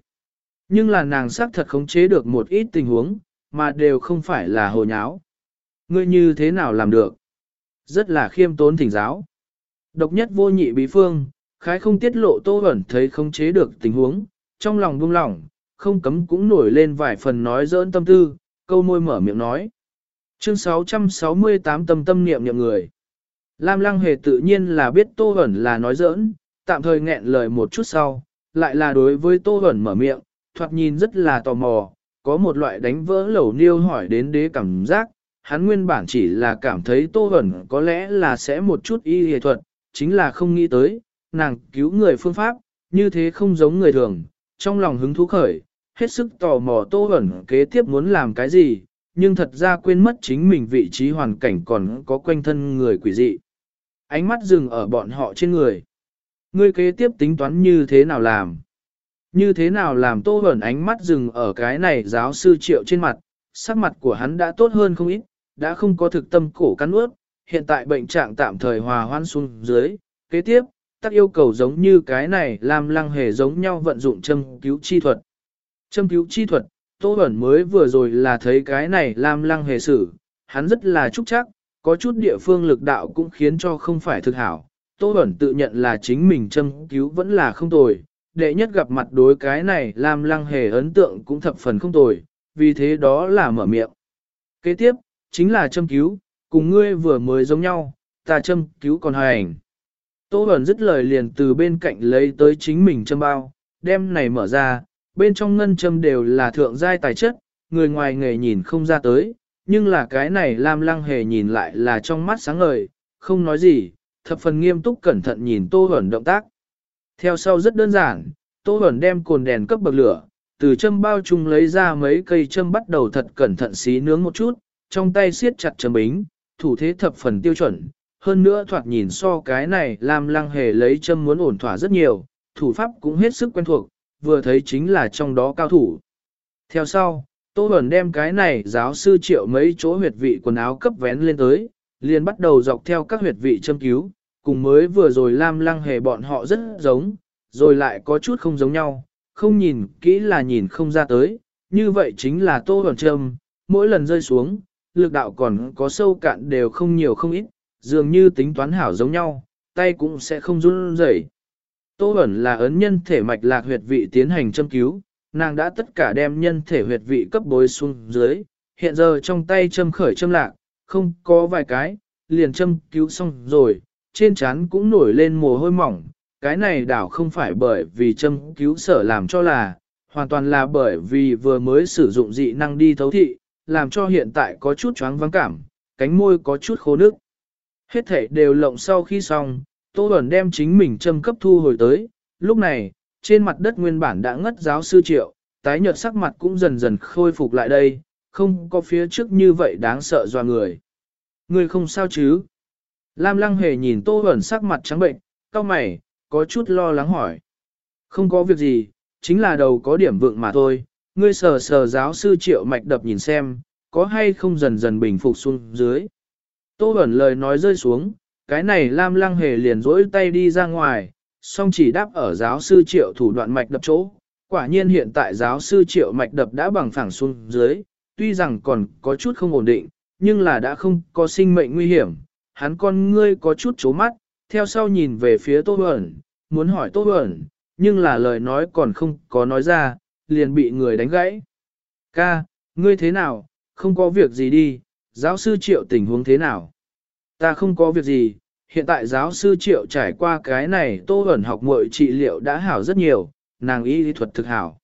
Nhưng là nàng xác thật khống chế được một ít tình huống, mà đều không phải là hồ nháo. Ngươi như thế nào làm được? Rất là khiêm tốn thỉnh giáo. Độc nhất vô nhị bí phương, khái không tiết lộ tô ẩn thấy khống chế được tình huống, trong lòng buông lỏng, không cấm cũng nổi lên vài phần nói dỡn tâm tư, câu môi mở miệng nói. Chương 668 tâm tâm niệm niệm người. Lam lăng hề tự nhiên là biết Tô Hẩn là nói dỡn, tạm thời nghẹn lời một chút sau, lại là đối với Tô Hẩn mở miệng, thoạt nhìn rất là tò mò, có một loại đánh vỡ lẩu niêu hỏi đến đế cảm giác, hắn nguyên bản chỉ là cảm thấy Tô Hẩn có lẽ là sẽ một chút y hề thuật, chính là không nghĩ tới, nàng cứu người phương pháp, như thế không giống người thường, trong lòng hứng thú khởi, hết sức tò mò Tô Hẩn kế tiếp muốn làm cái gì, nhưng thật ra quên mất chính mình vị trí hoàn cảnh còn có quanh thân người quỷ dị. Ánh mắt dừng ở bọn họ trên người. Ngươi kế tiếp tính toán như thế nào làm? Như thế nào làm Tô Hẩn ánh mắt dừng ở cái này giáo sư triệu trên mặt, sắc mặt của hắn đã tốt hơn không ít, đã không có thực tâm cổ cắn ướt, hiện tại bệnh trạng tạm thời hòa hoan xuống dưới. Kế tiếp, tác yêu cầu giống như cái này làm lăng hề giống nhau vận dụng châm cứu chi thuật. Châm cứu chi thuật, Tô Bẩn mới vừa rồi là thấy cái này làm lăng hề sử, hắn rất là trúc chắc, có chút địa phương lực đạo cũng khiến cho không phải thực hảo. Tô Bẩn tự nhận là chính mình châm cứu vẫn là không tồi, đệ nhất gặp mặt đối cái này làm lăng hề ấn tượng cũng thập phần không tồi, vì thế đó là mở miệng. Kế tiếp, chính là châm cứu, cùng ngươi vừa mới giống nhau, ta châm cứu còn hành. Tô Bẩn dứt lời liền từ bên cạnh lấy tới chính mình châm bao, đem này mở ra, bên trong ngân châm đều là thượng giai tài chất, người ngoài nghề nhìn không ra tới, nhưng là cái này Lam Lăng Hề nhìn lại là trong mắt sáng ngời, không nói gì, thập phần nghiêm túc cẩn thận nhìn Tô Hẩn động tác. Theo sau rất đơn giản, Tô Hẩn đem cồn đèn cấp bậc lửa, từ châm bao chung lấy ra mấy cây châm bắt đầu thật cẩn thận xí nướng một chút, trong tay siết chặt châm bính, thủ thế thập phần tiêu chuẩn. Hơn nữa thoạt nhìn so cái này làm Lăng Hề lấy châm muốn ổn thỏa rất nhiều, thủ pháp cũng hết sức quen thuộc, vừa thấy chính là trong đó cao thủ. Theo sau, Tô Bẩn đem cái này giáo sư triệu mấy chỗ huyệt vị quần áo cấp vén lên tới, liền bắt đầu dọc theo các huyệt vị châm cứu, cùng mới vừa rồi Lam Lăng hề bọn họ rất giống, rồi lại có chút không giống nhau, không nhìn kỹ là nhìn không ra tới, như vậy chính là Tô Bẩn trâm, mỗi lần rơi xuống, lực đạo còn có sâu cạn đều không nhiều không ít, dường như tính toán hảo giống nhau, tay cũng sẽ không run rẩy. Tô ẩn là ấn nhân thể mạch lạc huyệt vị tiến hành châm cứu, nàng đã tất cả đem nhân thể huyệt vị cấp bối xuống dưới, hiện giờ trong tay châm khởi châm lạc, không có vài cái, liền châm cứu xong rồi, trên trán cũng nổi lên mồ hôi mỏng, cái này đảo không phải bởi vì châm cứu sở làm cho là, hoàn toàn là bởi vì vừa mới sử dụng dị năng đi thấu thị, làm cho hiện tại có chút choáng vắng cảm, cánh môi có chút khô nước. Hết thể đều lộng sau khi xong, Tô Bẩn đem chính mình châm cấp thu hồi tới, lúc này, trên mặt đất nguyên bản đã ngất giáo sư triệu, tái nhợt sắc mặt cũng dần dần khôi phục lại đây, không có phía trước như vậy đáng sợ doa người. Người không sao chứ? Lam lăng hề nhìn Tô ẩn sắc mặt trắng bệnh, cao mày, có chút lo lắng hỏi. Không có việc gì, chính là đầu có điểm vượng mà thôi, ngươi sờ sờ giáo sư triệu mạch đập nhìn xem, có hay không dần dần bình phục xuống dưới. Tô ẩn lời nói rơi xuống, cái này Lam Lăng Hề liền rỗi tay đi ra ngoài, song chỉ đáp ở giáo sư triệu thủ đoạn mạch đập chỗ. Quả nhiên hiện tại giáo sư triệu mạch đập đã bằng phẳng xuống dưới, tuy rằng còn có chút không ổn định, nhưng là đã không có sinh mệnh nguy hiểm. Hắn con ngươi có chút chố mắt, theo sau nhìn về phía Tô Bẩn, muốn hỏi Tô Bẩn, nhưng là lời nói còn không có nói ra, liền bị người đánh gãy. Ca, ngươi thế nào, không có việc gì đi, giáo sư triệu tình huống thế nào? Ta không có việc gì, hiện tại giáo sư triệu trải qua cái này tô ẩn học muội trị liệu đã hảo rất nhiều, nàng y lý thuật thực hảo.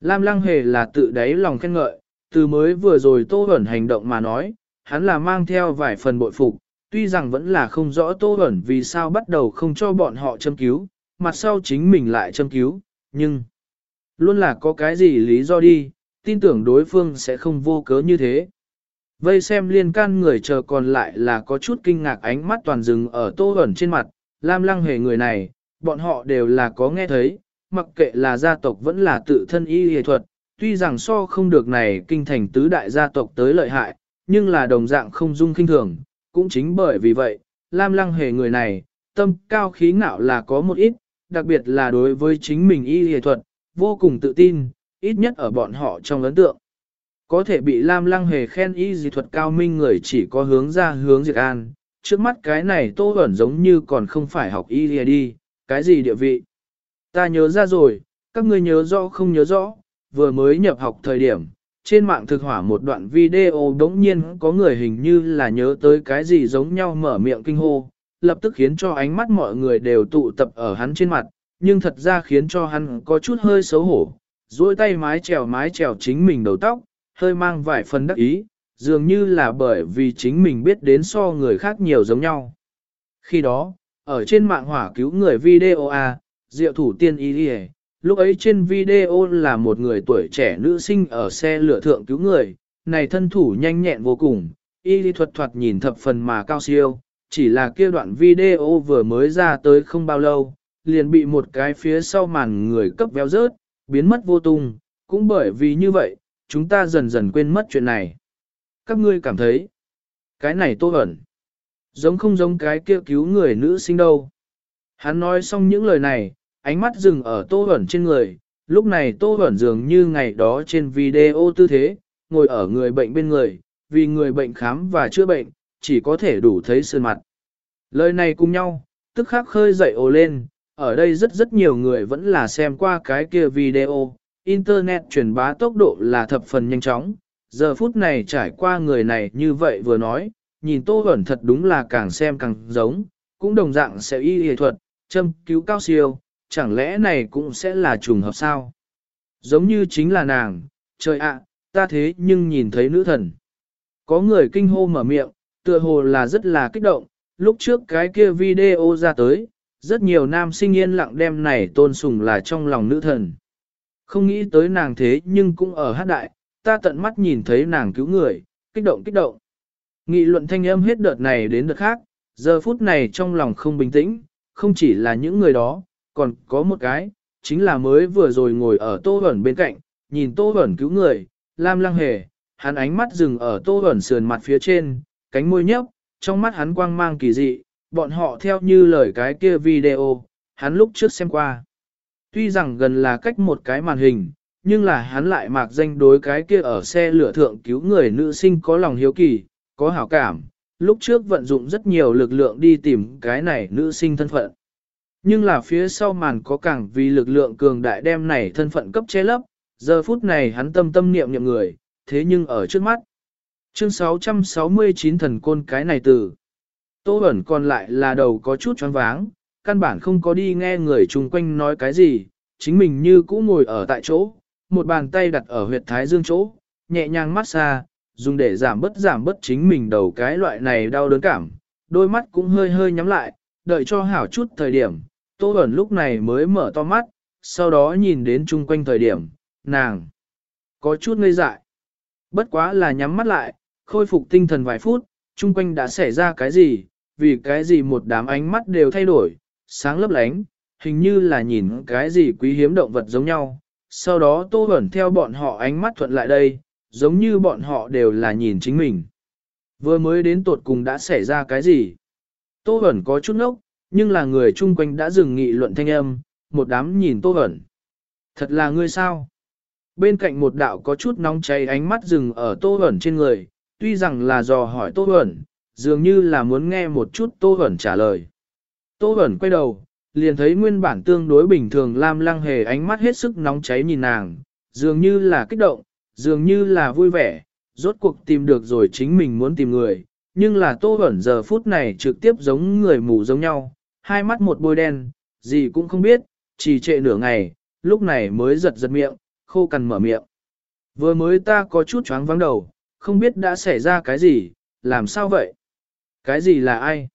Lam lăng hề là tự đáy lòng khen ngợi, từ mới vừa rồi tô ẩn hành động mà nói, hắn là mang theo vài phần bội phục, tuy rằng vẫn là không rõ tô Bẩn vì sao bắt đầu không cho bọn họ châm cứu, mặt sau chính mình lại châm cứu, nhưng luôn là có cái gì lý do đi, tin tưởng đối phương sẽ không vô cớ như thế. Vây xem liên can người chờ còn lại là có chút kinh ngạc ánh mắt toàn dừng ở tô Bẩn trên mặt, lam lăng hề người này, bọn họ đều là có nghe thấy, mặc kệ là gia tộc vẫn là tự thân y y thuật, tuy rằng so không được này kinh thành tứ đại gia tộc tới lợi hại, nhưng là đồng dạng không dung kinh thường, cũng chính bởi vì vậy, lam lăng hề người này, tâm cao khí ngạo là có một ít, đặc biệt là đối với chính mình y hề thuật, vô cùng tự tin, ít nhất ở bọn họ trong ấn tượng. Có thể bị Lam Lăng hề khen y dị thuật cao minh người chỉ có hướng ra hướng diệt an, trước mắt cái này tô ẩn giống như còn không phải học y hề đi, cái gì địa vị. Ta nhớ ra rồi, các ngươi nhớ rõ không nhớ rõ, vừa mới nhập học thời điểm, trên mạng thực hỏa một đoạn video đống nhiên có người hình như là nhớ tới cái gì giống nhau mở miệng kinh hô, lập tức khiến cho ánh mắt mọi người đều tụ tập ở hắn trên mặt, nhưng thật ra khiến cho hắn có chút hơi xấu hổ, duỗi tay mái trèo mái trèo chính mình đầu tóc, hơi mang vài phần đắc ý, dường như là bởi vì chính mình biết đến so người khác nhiều giống nhau. Khi đó, ở trên mạng hỏa cứu người video A, diệu thủ tiên y đi lúc ấy trên video là một người tuổi trẻ nữ sinh ở xe lửa thượng cứu người, này thân thủ nhanh nhẹn vô cùng, y lý thuật thuật nhìn thập phần mà cao siêu, chỉ là kia đoạn video vừa mới ra tới không bao lâu, liền bị một cái phía sau màn người cấp véo rớt, biến mất vô tung, cũng bởi vì như vậy, chúng ta dần dần quên mất chuyện này. Các ngươi cảm thấy, cái này tô ẩn, giống không giống cái kia cứu người nữ sinh đâu. Hắn nói xong những lời này, ánh mắt dừng ở tô ẩn trên người, lúc này tô ẩn dường như ngày đó trên video tư thế, ngồi ở người bệnh bên người, vì người bệnh khám và chữa bệnh, chỉ có thể đủ thấy sơn mặt. Lời này cùng nhau, tức khắc khơi dậy ồ lên, ở đây rất rất nhiều người vẫn là xem qua cái kia video, Internet truyền bá tốc độ là thập phần nhanh chóng, giờ phút này trải qua người này như vậy vừa nói, nhìn Tô Bẩn thật đúng là càng xem càng giống, cũng đồng dạng sẽ y y thuật, châm cứu cao siêu, chẳng lẽ này cũng sẽ là trùng hợp sao? Giống như chính là nàng, trời ạ, ta thế nhưng nhìn thấy nữ thần. Có người kinh hô mở miệng, tựa hồ là rất là kích động, lúc trước cái kia video ra tới, rất nhiều nam sinh yên lặng đem này tôn sùng là trong lòng nữ thần. Không nghĩ tới nàng thế nhưng cũng ở hát đại, ta tận mắt nhìn thấy nàng cứu người, kích động kích động. Nghị luận thanh âm hết đợt này đến đợt khác, giờ phút này trong lòng không bình tĩnh, không chỉ là những người đó, còn có một cái, chính là mới vừa rồi ngồi ở tô hẩn bên cạnh, nhìn tô hẩn cứu người, lam lăng hề, hắn ánh mắt dừng ở tô hẩn sườn mặt phía trên, cánh môi nhấp, trong mắt hắn quang mang kỳ dị, bọn họ theo như lời cái kia video, hắn lúc trước xem qua. Tuy rằng gần là cách một cái màn hình, nhưng là hắn lại mạc danh đối cái kia ở xe lửa thượng cứu người nữ sinh có lòng hiếu kỳ, có hảo cảm, lúc trước vận dụng rất nhiều lực lượng đi tìm cái này nữ sinh thân phận. Nhưng là phía sau màn có càng vì lực lượng cường đại đem này thân phận cấp che lấp, giờ phút này hắn tâm tâm niệm niệm người, thế nhưng ở trước mắt. Chương 669 thần côn cái này từ. Tô ẩn còn lại là đầu có chút choáng váng, căn bản không có đi nghe người chung quanh nói cái gì, chính mình như cũ ngồi ở tại chỗ, một bàn tay đặt ở huyệt thái dương chỗ, nhẹ nhàng massage, dùng để giảm bớt giảm bớt chính mình đầu cái loại này đau đớn cảm, đôi mắt cũng hơi hơi nhắm lại, đợi cho hảo chút thời điểm, Tô Bẩn lúc này mới mở to mắt, sau đó nhìn đến chung quanh thời điểm, nàng có chút ngây dại. Bất quá là nhắm mắt lại, khôi phục tinh thần vài phút, chung quanh đã xảy ra cái gì, vì cái gì một đám ánh mắt đều thay đổi, sáng lấp lánh, hình như là nhìn cái gì quý hiếm động vật giống nhau. Sau đó Tô Bẩn theo bọn họ ánh mắt thuận lại đây, giống như bọn họ đều là nhìn chính mình. Vừa mới đến tột cùng đã xảy ra cái gì? Tô Bẩn có chút nốc, nhưng là người chung quanh đã dừng nghị luận thanh âm, một đám nhìn Tô Bẩn. Thật là ngươi sao? Bên cạnh một đạo có chút nóng cháy ánh mắt dừng ở Tô Bẩn trên người, tuy rằng là dò hỏi Tô Bẩn, dường như là muốn nghe một chút Tô Bẩn trả lời. Tô Bẩn quay đầu, liền thấy nguyên bản tương đối bình thường Lam Lăng Hề ánh mắt hết sức nóng cháy nhìn nàng, dường như là kích động, dường như là vui vẻ, rốt cuộc tìm được rồi chính mình muốn tìm người, nhưng là Tô Bẩn giờ phút này trực tiếp giống người mù giống nhau, hai mắt một bôi đen, gì cũng không biết, chỉ trệ nửa ngày, lúc này mới giật giật miệng, khô cằn mở miệng. Vừa mới ta có chút choáng vắng đầu, không biết đã xảy ra cái gì, làm sao vậy? Cái gì là ai?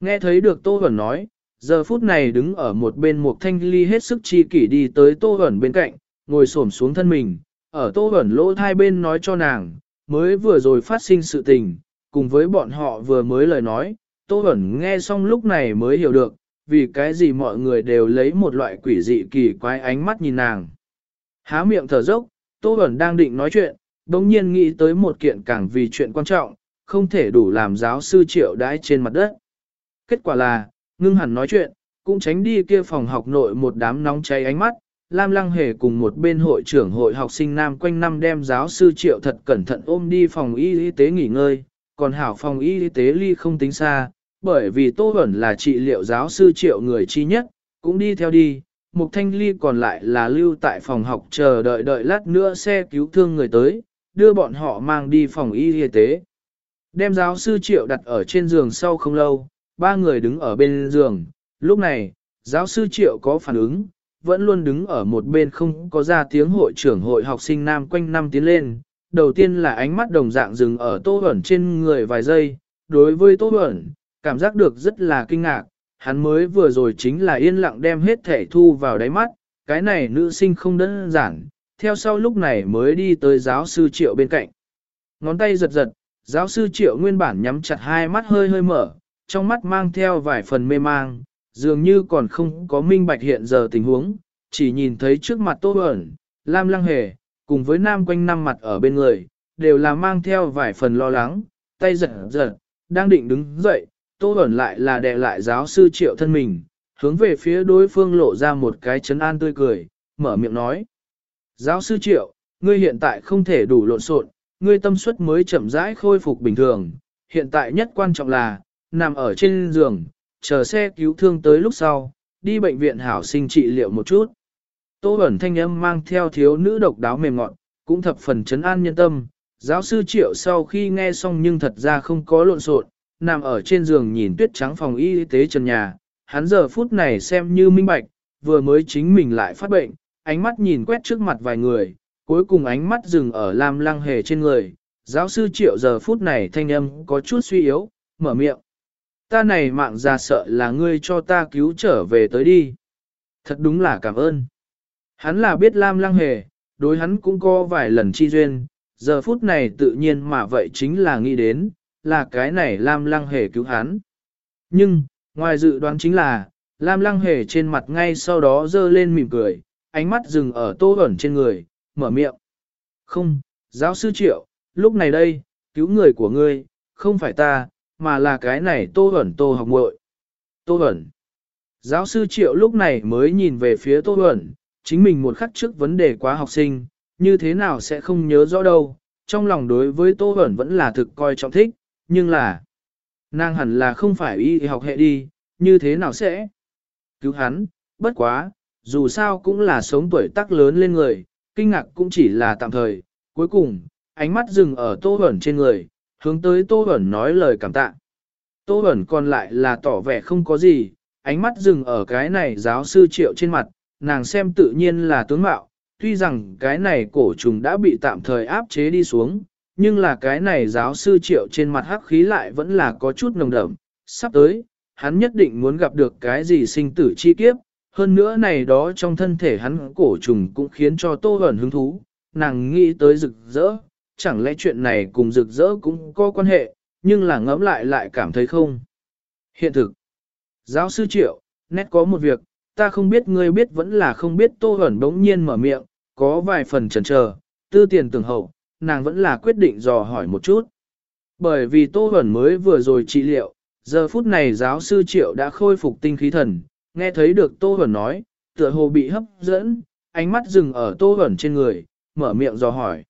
Nghe thấy được Tô Huẩn nói, giờ phút này đứng ở một bên một thanh ly hết sức chi kỷ đi tới Tô Huẩn bên cạnh, ngồi xổm xuống thân mình, ở Tô Huẩn lỗ hai bên nói cho nàng, mới vừa rồi phát sinh sự tình, cùng với bọn họ vừa mới lời nói, Tô Bẩn nghe xong lúc này mới hiểu được, vì cái gì mọi người đều lấy một loại quỷ dị kỳ quái ánh mắt nhìn nàng. Há miệng thở dốc, Tô Bẩn đang định nói chuyện, đồng nhiên nghĩ tới một kiện càng vì chuyện quan trọng, không thể đủ làm giáo sư triệu đãi trên mặt đất. Kết quả là, ngưng hẳn nói chuyện, cũng tránh đi kia phòng học nội một đám nóng cháy ánh mắt, Lam Lăng Hề cùng một bên hội trưởng hội học sinh nam quanh năm đem giáo sư triệu thật cẩn thận ôm đi phòng y y tế nghỉ ngơi, còn hảo phòng y tế ly không tính xa, bởi vì Tô Bẩn là trị liệu giáo sư triệu người chi nhất, cũng đi theo đi. Mục Thanh Ly còn lại là lưu tại phòng học chờ đợi đợi lát nữa xe cứu thương người tới, đưa bọn họ mang đi phòng y y tế. Đem giáo sư triệu đặt ở trên giường sau không lâu, ba người đứng ở bên giường, lúc này, giáo sư triệu có phản ứng, vẫn luôn đứng ở một bên không có ra tiếng hội trưởng hội học sinh nam quanh năm tiến lên, đầu tiên là ánh mắt đồng dạng dừng ở Tô Bẩn trên người vài giây, đối với Tô Bẩn, cảm giác được rất là kinh ngạc, hắn mới vừa rồi chính là yên lặng đem hết thể thu vào đáy mắt, cái này nữ sinh không đơn giản, theo sau lúc này mới đi tới giáo sư Triệu bên cạnh. Ngón tay giật giật, giáo sư Triệu nguyên bản nhắm chặt hai mắt hơi hơi mở, trong mắt mang theo vài phần mê mang, dường như còn không có minh bạch hiện giờ tình huống, chỉ nhìn thấy trước mặt Tô Bẩn, Lam Lăng Hề, cùng với nam quanh năm mặt ở bên người, đều là mang theo vài phần lo lắng, tay giật giật, đang định đứng dậy, tô ẩn lại là đè lại giáo sư triệu thân mình, hướng về phía đối phương lộ ra một cái chấn an tươi cười, mở miệng nói. Giáo sư triệu, ngươi hiện tại không thể đủ lộn xộn, ngươi tâm suất mới chậm rãi khôi phục bình thường, hiện tại nhất quan trọng là, nằm ở trên giường, chờ xe cứu thương tới lúc sau, đi bệnh viện hảo sinh trị liệu một chút. Tô ẩn thanh âm mang theo thiếu nữ độc đáo mềm ngọn, cũng thập phần chấn an nhân tâm. Giáo sư triệu sau khi nghe xong nhưng thật ra không có lộn xộn, nằm ở trên giường nhìn tuyết trắng phòng y tế trần nhà. Hắn giờ phút này xem như minh bạch, vừa mới chính mình lại phát bệnh, ánh mắt nhìn quét trước mặt vài người, cuối cùng ánh mắt dừng ở Lam Lăng Hề trên người. Giáo sư triệu giờ phút này thanh âm có chút suy yếu, mở miệng. Ta này mạng ra sợ là ngươi cho ta cứu trở về tới đi. Thật đúng là cảm ơn. Hắn là biết Lam Lăng Hề, đối hắn cũng có vài lần chi duyên, giờ phút này tự nhiên mà vậy chính là nghĩ đến, là cái này Lam Lăng Hề cứu hắn. Nhưng, ngoài dự đoán chính là, Lam Lăng Hề trên mặt ngay sau đó dơ lên mỉm cười, ánh mắt dừng ở tô ẩn trên người, mở miệng. Không, giáo sư triệu, lúc này đây, cứu người của ngươi, không phải ta, mà là cái này tô ẩn tô học muội Tô ẩn. Giáo sư triệu lúc này mới nhìn về phía tô ẩn, chính mình một khắc trước vấn đề quá học sinh, như thế nào sẽ không nhớ rõ đâu, trong lòng đối với Tô Bẩn vẫn là thực coi trọng thích, nhưng là, nàng hẳn là không phải y học hệ đi, như thế nào sẽ cứu hắn, bất quá, dù sao cũng là sống tuổi tác lớn lên người, kinh ngạc cũng chỉ là tạm thời, cuối cùng, ánh mắt dừng ở Tô Bẩn trên người, hướng tới Tô Bẩn nói lời cảm tạ. Tô Bẩn còn lại là tỏ vẻ không có gì, ánh mắt dừng ở cái này giáo sư triệu trên mặt, nàng xem tự nhiên là tướng mạo, tuy rằng cái này cổ trùng đã bị tạm thời áp chế đi xuống, nhưng là cái này giáo sư triệu trên mặt hắc khí lại vẫn là có chút nồng đậm, sắp tới, hắn nhất định muốn gặp được cái gì sinh tử chi kiếp, hơn nữa này đó trong thân thể hắn cổ trùng cũng khiến cho tô hẩn hứng thú, nàng nghĩ tới rực rỡ, chẳng lẽ chuyện này cùng rực rỡ cũng có quan hệ, nhưng là ngẫm lại lại cảm thấy không. Hiện thực, giáo sư triệu, nét có một việc, ta không biết ngươi biết vẫn là không biết tô ẩn bỗng nhiên mở miệng, có vài phần chần chờ, tư tiền tưởng hậu, nàng vẫn là quyết định dò hỏi một chút. Bởi vì tô ẩn mới vừa rồi trị liệu, giờ phút này giáo sư triệu đã khôi phục tinh khí thần, nghe thấy được tô ẩn nói, tựa hồ bị hấp dẫn, ánh mắt dừng ở tô ẩn trên người, mở miệng dò hỏi.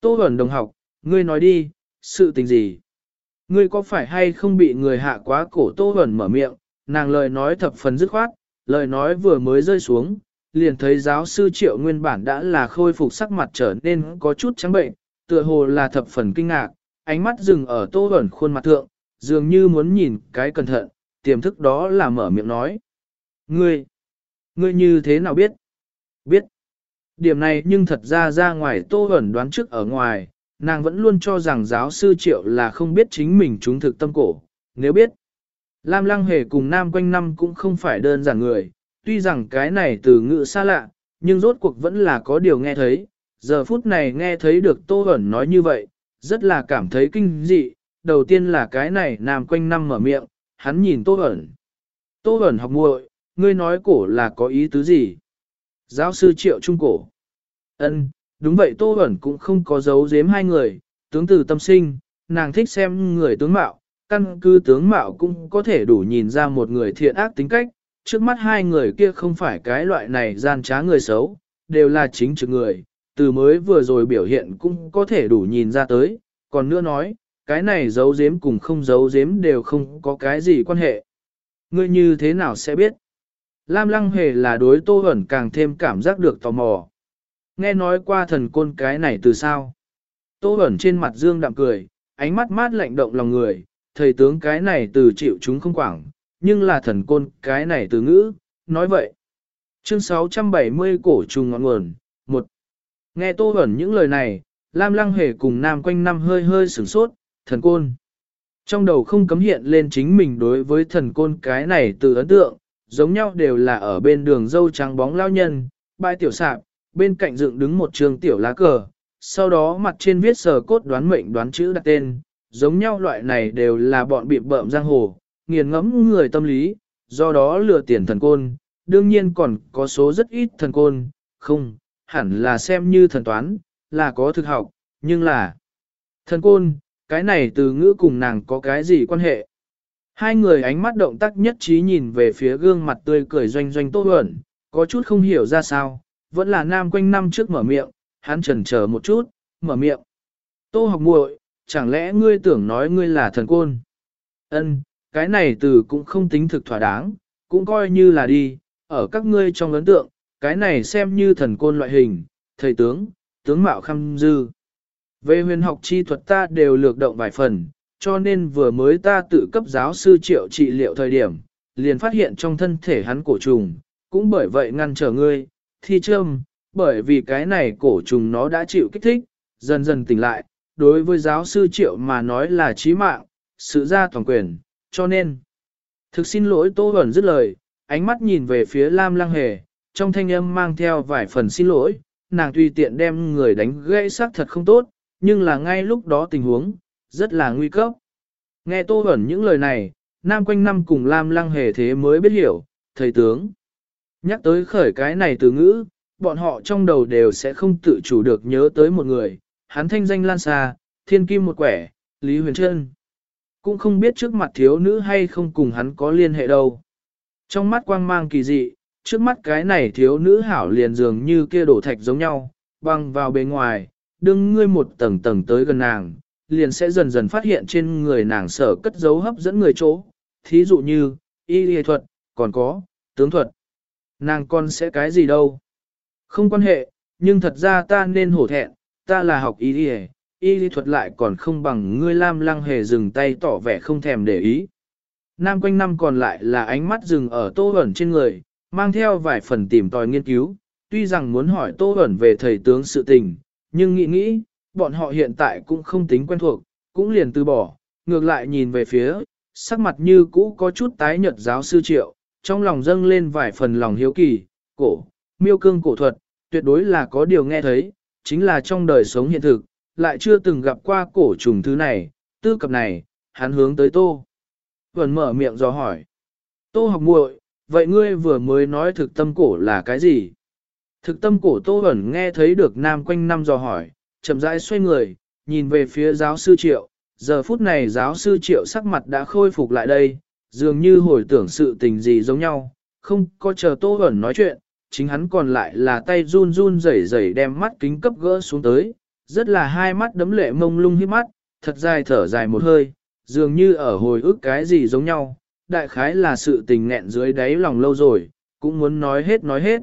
Tô ẩn đồng học, ngươi nói đi, sự tình gì? Ngươi có phải hay không bị người hạ quá cổ tô ẩn mở miệng, nàng lời nói thập phần dứt khoát, lời nói vừa mới rơi xuống, liền thấy giáo sư triệu nguyên bản đã là khôi phục sắc mặt trở nên có chút trắng bệnh, tựa hồ là thập phần kinh ngạc, ánh mắt dừng ở tô ẩn khuôn mặt thượng, dường như muốn nhìn cái cẩn thận, tiềm thức đó là mở miệng nói. Ngươi, ngươi như thế nào biết? Biết. Điểm này nhưng thật ra ra ngoài tô ẩn đoán trước ở ngoài, nàng vẫn luôn cho rằng giáo sư triệu là không biết chính mình trúng thực tâm cổ, nếu biết. Lam lăng hề cùng nam quanh năm cũng không phải đơn giản người, tuy rằng cái này từ ngữ xa lạ, nhưng rốt cuộc vẫn là có điều nghe thấy, giờ phút này nghe thấy được tô Hẩn nói như vậy, rất là cảm thấy kinh dị, đầu tiên là cái này nam quanh năm mở miệng, hắn nhìn tô Hẩn. Tô Hẩn học muội, ngươi nói cổ là có ý tứ gì? Giáo sư triệu trung cổ. ân đúng vậy tô Hẩn cũng không có giấu giếm hai người, tướng từ tâm sinh, nàng thích xem người tướng mạo, căn cứ tướng mạo cũng có thể đủ nhìn ra một người thiện ác tính cách, trước mắt hai người kia không phải cái loại này gian trá người xấu, đều là chính trực người, từ mới vừa rồi biểu hiện cũng có thể đủ nhìn ra tới, còn nữa nói, cái này giấu giếm cùng không giấu giếm đều không có cái gì quan hệ. Ngươi như thế nào sẽ biết? Lam lăng hề là đối tô ẩn càng thêm cảm giác được tò mò. Nghe nói qua thần côn cái này từ sao? Tô ẩn trên mặt dương đạm cười, ánh mắt mát lạnh động lòng người, thầy tướng cái này từ chịu chúng không quảng, nhưng là thần côn cái này từ ngữ, nói vậy. Chương 670 cổ trùng ngọn nguồn, một Nghe tô ẩn những lời này, Lam lăng hề cùng nam quanh năm hơi hơi sửng sốt, thần côn. Trong đầu không cấm hiện lên chính mình đối với thần côn cái này từ ấn tượng, giống nhau đều là ở bên đường dâu trắng bóng lao nhân, bãi tiểu sạp, bên cạnh dựng đứng một trường tiểu lá cờ, sau đó mặt trên viết sờ cốt đoán mệnh đoán chữ đặt tên, giống nhau loại này đều là bọn bị bợm giang hồ, nghiền ngẫm người tâm lý, do đó lừa tiền thần côn, đương nhiên còn có số rất ít thần côn, không, hẳn là xem như thần toán, là có thực học, nhưng là thần côn, cái này từ ngữ cùng nàng có cái gì quan hệ? Hai người ánh mắt động tác nhất trí nhìn về phía gương mặt tươi cười doanh doanh tô ẩn, có chút không hiểu ra sao, vẫn là nam quanh năm trước mở miệng, hắn chần chờ một chút, mở miệng. Tô học muội, chẳng lẽ ngươi tưởng nói ngươi là thần côn? Ân, cái này từ cũng không tính thực thỏa đáng, cũng coi như là đi, ở các ngươi trong ấn tượng, cái này xem như thần côn loại hình, thầy tướng, tướng mạo khăm dư. Về huyền học chi thuật ta đều lược động vài phần, cho nên vừa mới ta tự cấp giáo sư triệu trị liệu thời điểm, liền phát hiện trong thân thể hắn cổ trùng, cũng bởi vậy ngăn trở ngươi, thi châm, bởi vì cái này cổ trùng nó đã chịu kích thích, dần dần tỉnh lại, đối với giáo sư triệu mà nói là chí mạng, sự ra toàn quyền, cho nên. Thực xin lỗi Tô Huẩn dứt lời, ánh mắt nhìn về phía Lam Lăng Hề, trong thanh âm mang theo vài phần xin lỗi, nàng tùy tiện đem người đánh gãy xác thật không tốt, nhưng là ngay lúc đó tình huống, rất là nguy cấp. Nghe Tô Huẩn những lời này, Nam quanh năm cùng Lam Lăng Hề thế mới biết hiểu, thầy tướng. Nhắc tới khởi cái này từ ngữ, bọn họ trong đầu đều sẽ không tự chủ được nhớ tới một người, hắn thanh danh lan xa, thiên kim một quẻ, Lý Huyền Trân. Cũng không biết trước mặt thiếu nữ hay không cùng hắn có liên hệ đâu. Trong mắt quang mang kỳ dị, trước mắt cái này thiếu nữ hảo liền dường như kia đổ thạch giống nhau, băng vào bề ngoài, đương ngươi một tầng tầng tới gần nàng, liền sẽ dần dần phát hiện trên người nàng sở cất dấu hấp dẫn người chỗ, thí dụ như, y lý thuật, còn có, tướng thuật. Nàng con sẽ cái gì đâu? Không quan hệ, nhưng thật ra ta nên hổ thẹn, ta là học y lý y lý thuật lại còn không bằng ngươi lam lăng hề dừng tay tỏ vẻ không thèm để ý. nam quanh năm còn lại là ánh mắt dừng ở tô ẩn trên người, mang theo vài phần tìm tòi nghiên cứu, tuy rằng muốn hỏi tô ẩn về thầy tướng sự tình, nhưng nghĩ nghĩ, bọn họ hiện tại cũng không tính quen thuộc, cũng liền từ bỏ, ngược lại nhìn về phía, sắc mặt như cũ có chút tái nhợt giáo sư triệu, trong lòng dâng lên vài phần lòng hiếu kỳ, cổ, miêu cương cổ thuật, tuyệt đối là có điều nghe thấy, chính là trong đời sống hiện thực, lại chưa từng gặp qua cổ trùng thứ này, tư cập này, hắn hướng tới tô. Vẫn mở miệng do hỏi. Tô học muội, vậy ngươi vừa mới nói thực tâm cổ là cái gì? Thực tâm cổ Tô Vẫn nghe thấy được nam quanh năm dò hỏi, chậm rãi xoay người, nhìn về phía giáo sư Triệu. Giờ phút này giáo sư Triệu sắc mặt đã khôi phục lại đây, dường như hồi tưởng sự tình gì giống nhau, không có chờ Tô Vẫn nói chuyện, chính hắn còn lại là tay run run rẩy rẩy đem mắt kính cấp gỡ xuống tới, rất là hai mắt đấm lệ mông lung hiếp mắt, thật dài thở dài một hơi, dường như ở hồi ức cái gì giống nhau, đại khái là sự tình nghẹn dưới đáy lòng lâu rồi, cũng muốn nói hết nói hết.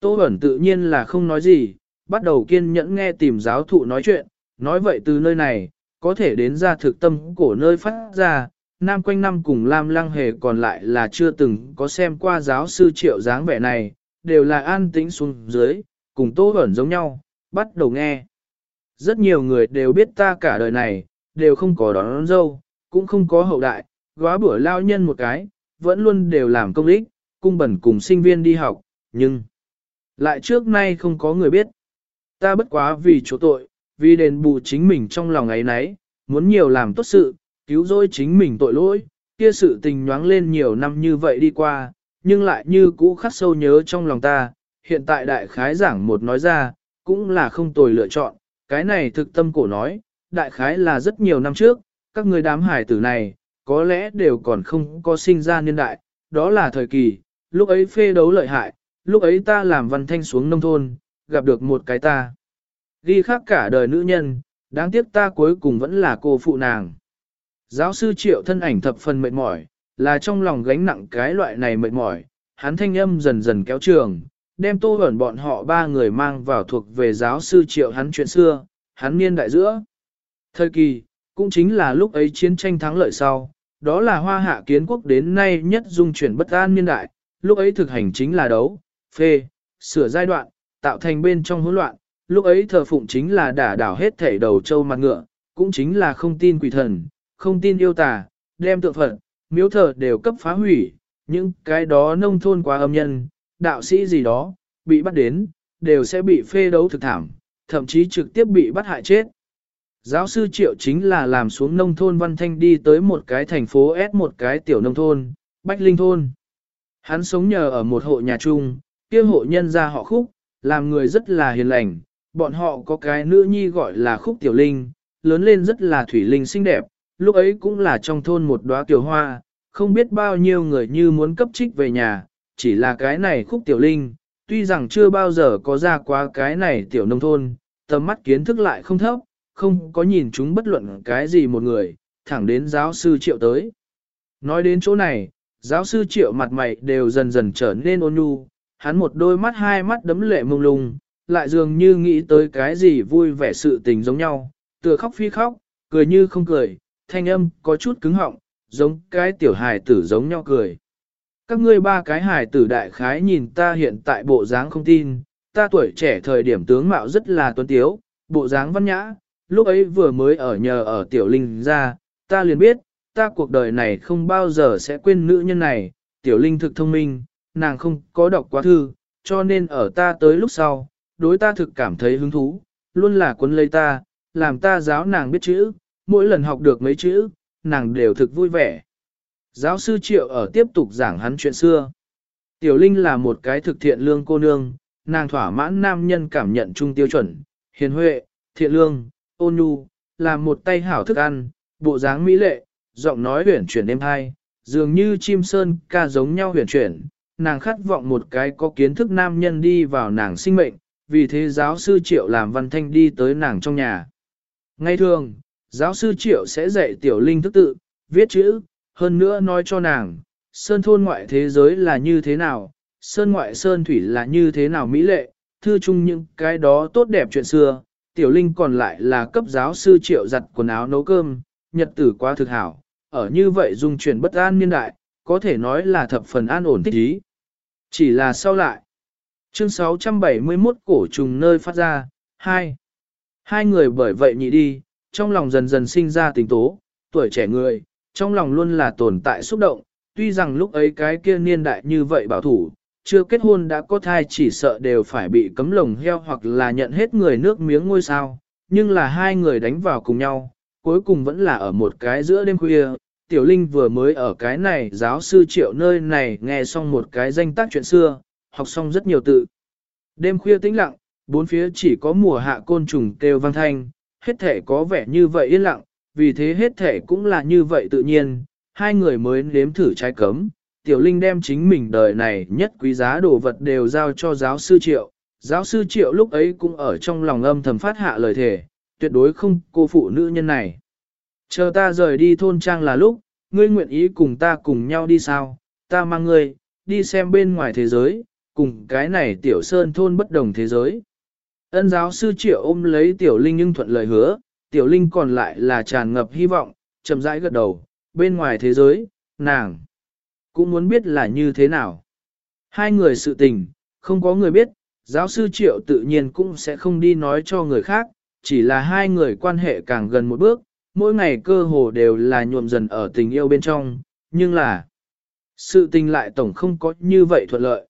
Tô Bẩn tự nhiên là không nói gì, bắt đầu kiên nhẫn nghe tìm giáo thụ nói chuyện, nói vậy từ nơi này, có thể đến ra thực tâm cổ nơi phát ra, nam quanh năm cùng Lam Lăng Hề còn lại là chưa từng có xem qua giáo sư triệu dáng vẻ này, đều là an tĩnh xuống dưới, cùng Tô ẩn giống nhau, bắt đầu nghe. Rất nhiều người đều biết ta cả đời này, đều không có đón, đón dâu, cũng không có hậu đại, góa bữa lao nhân một cái, vẫn luôn đều làm công ích, cung bẩn cùng sinh viên đi học, nhưng lại trước nay không có người biết. Ta bất quá vì chỗ tội, vì đền bù chính mình trong lòng ấy nấy, muốn nhiều làm tốt sự, cứu rỗi chính mình tội lỗi, kia sự tình nhoáng lên nhiều năm như vậy đi qua, nhưng lại như cũ khắc sâu nhớ trong lòng ta, hiện tại đại khái giảng một nói ra, cũng là không tồi lựa chọn, cái này thực tâm cổ nói, đại khái là rất nhiều năm trước, các người đám hải tử này, có lẽ đều còn không có sinh ra niên đại, đó là thời kỳ, lúc ấy phê đấu lợi hại, lúc ấy ta làm văn thanh xuống nông thôn, gặp được một cái ta. Ghi khác cả đời nữ nhân, đáng tiếc ta cuối cùng vẫn là cô phụ nàng. Giáo sư triệu thân ảnh thập phần mệt mỏi, là trong lòng gánh nặng cái loại này mệt mỏi, hắn thanh âm dần dần kéo trường, đem tô ẩn bọn họ ba người mang vào thuộc về giáo sư triệu hắn chuyện xưa, hắn niên đại giữa. Thời kỳ, cũng chính là lúc ấy chiến tranh thắng lợi sau, đó là hoa hạ kiến quốc đến nay nhất dung chuyển bất an niên đại, lúc ấy thực hành chính là đấu, phê, sửa giai đoạn, tạo thành bên trong hỗn loạn, lúc ấy thờ phụng chính là đả đảo hết thể đầu châu mặt ngựa, cũng chính là không tin quỷ thần, không tin yêu tà, đem tượng Phật, miếu thờ đều cấp phá hủy, những cái đó nông thôn quá âm nhân, đạo sĩ gì đó, bị bắt đến, đều sẽ bị phê đấu thực thảm, thậm chí trực tiếp bị bắt hại chết. Giáo sư Triệu chính là làm xuống nông thôn Văn Thanh đi tới một cái thành phố S một cái tiểu nông thôn, Bách Linh Thôn. Hắn sống nhờ ở một hộ nhà chung, kia hộ nhân gia họ khúc, làm người rất là hiền lành, bọn họ có cái nữ nhi gọi là khúc tiểu linh, lớn lên rất là thủy linh xinh đẹp, lúc ấy cũng là trong thôn một đóa kiều hoa, không biết bao nhiêu người như muốn cấp trích về nhà, chỉ là cái này khúc tiểu linh, tuy rằng chưa bao giờ có ra qua cái này tiểu nông thôn, tầm mắt kiến thức lại không thấp, không có nhìn chúng bất luận cái gì một người, thẳng đến giáo sư triệu tới. Nói đến chỗ này, giáo sư triệu mặt mày đều dần dần trở nên ôn nhu, hắn một đôi mắt hai mắt đấm lệ mông lung, lại dường như nghĩ tới cái gì vui vẻ sự tình giống nhau, tựa khóc phi khóc, cười như không cười, thanh âm có chút cứng họng, giống cái tiểu hài tử giống nhau cười. Các ngươi ba cái hài tử đại khái nhìn ta hiện tại bộ dáng không tin, ta tuổi trẻ thời điểm tướng mạo rất là tuấn tiếu, bộ dáng văn nhã, lúc ấy vừa mới ở nhờ ở tiểu linh ra, ta liền biết, ta cuộc đời này không bao giờ sẽ quên nữ nhân này, tiểu linh thực thông minh, nàng không có đọc quá thư, cho nên ở ta tới lúc sau, đối ta thực cảm thấy hứng thú, luôn là quân lấy ta, làm ta giáo nàng biết chữ, mỗi lần học được mấy chữ, nàng đều thực vui vẻ. Giáo sư Triệu ở tiếp tục giảng hắn chuyện xưa. Tiểu Linh là một cái thực thiện lương cô nương, nàng thỏa mãn nam nhân cảm nhận chung tiêu chuẩn, hiền huệ, thiện lương, ôn nhu, làm một tay hảo thức ăn, bộ dáng mỹ lệ, giọng nói huyền chuyển êm hai, dường như chim sơn ca giống nhau huyền chuyển, nàng khát vọng một cái có kiến thức nam nhân đi vào nàng sinh mệnh, vì thế giáo sư Triệu làm văn thanh đi tới nàng trong nhà. Ngay thường, giáo sư Triệu sẽ dạy tiểu linh thức tự, viết chữ, hơn nữa nói cho nàng, sơn thôn ngoại thế giới là như thế nào, sơn ngoại sơn thủy là như thế nào mỹ lệ, thư chung những cái đó tốt đẹp chuyện xưa, tiểu linh còn lại là cấp giáo sư Triệu giặt quần áo nấu cơm, nhật tử quá thực hảo, ở như vậy dung chuyển bất an niên đại, có thể nói là thập phần an ổn thích ý. Chỉ là sau lại. Chương 671 cổ trùng nơi phát ra, 2. Hai người bởi vậy nhị đi, trong lòng dần dần sinh ra tình tố, tuổi trẻ người, trong lòng luôn là tồn tại xúc động, tuy rằng lúc ấy cái kia niên đại như vậy bảo thủ, chưa kết hôn đã có thai chỉ sợ đều phải bị cấm lồng heo hoặc là nhận hết người nước miếng ngôi sao, nhưng là hai người đánh vào cùng nhau, cuối cùng vẫn là ở một cái giữa đêm khuya. Tiểu Linh vừa mới ở cái này giáo sư triệu nơi này nghe xong một cái danh tác chuyện xưa, học xong rất nhiều tự. Đêm khuya tĩnh lặng, bốn phía chỉ có mùa hạ côn trùng kêu vang thanh, hết thể có vẻ như vậy yên lặng, vì thế hết thể cũng là như vậy tự nhiên, hai người mới nếm thử trái cấm. Tiểu Linh đem chính mình đời này nhất quý giá đồ vật đều giao cho giáo sư Triệu. Giáo sư Triệu lúc ấy cũng ở trong lòng âm thầm phát hạ lời thề, tuyệt đối không cô phụ nữ nhân này. Chờ ta rời đi thôn trang là lúc, ngươi nguyện ý cùng ta cùng nhau đi sao, ta mang ngươi, đi xem bên ngoài thế giới, cùng cái này tiểu sơn thôn bất đồng thế giới. Ân giáo sư triệu ôm lấy tiểu linh nhưng thuận lời hứa, tiểu linh còn lại là tràn ngập hy vọng, chậm rãi gật đầu, bên ngoài thế giới, nàng cũng muốn biết là như thế nào. Hai người sự tình, không có người biết, giáo sư triệu tự nhiên cũng sẽ không đi nói cho người khác, chỉ là hai người quan hệ càng gần một bước, mỗi ngày cơ hồ đều là nhuộm dần ở tình yêu bên trong, nhưng là sự tình lại tổng không có như vậy thuận lợi.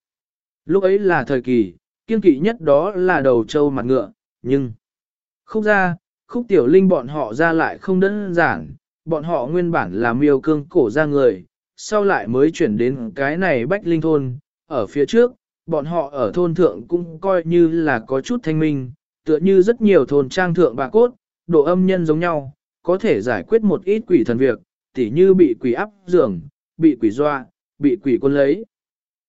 Lúc ấy là thời kỳ, kiên kỵ nhất đó là đầu trâu mặt ngựa, nhưng khúc ra, khúc tiểu linh bọn họ ra lại không đơn giản, bọn họ nguyên bản là miêu cương cổ ra người, sau lại mới chuyển đến cái này bách linh thôn, ở phía trước, bọn họ ở thôn thượng cũng coi như là có chút thanh minh, tựa như rất nhiều thôn trang thượng bà cốt, độ âm nhân giống nhau, có thể giải quyết một ít quỷ thần việc, tỉ như bị quỷ áp giường, bị quỷ doa, bị quỷ quân lấy.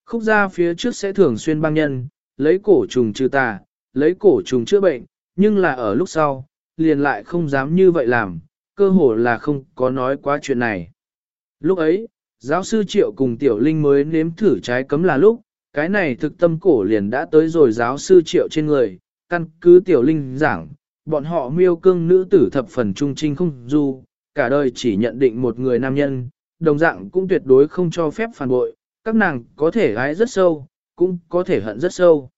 Khúc ra phía trước sẽ thường xuyên băng nhân, lấy cổ trùng trừ tà, lấy cổ trùng chữa bệnh, nhưng là ở lúc sau, liền lại không dám như vậy làm, cơ hồ là không có nói quá chuyện này. Lúc ấy, giáo sư Triệu cùng Tiểu Linh mới nếm thử trái cấm là lúc, cái này thực tâm cổ liền đã tới rồi giáo sư Triệu trên người, căn cứ Tiểu Linh giảng, bọn họ miêu cương nữ tử thập phần trung trinh không du, cả đời chỉ nhận định một người nam nhân, đồng dạng cũng tuyệt đối không cho phép phản bội, các nàng có thể gái rất sâu, cũng có thể hận rất sâu.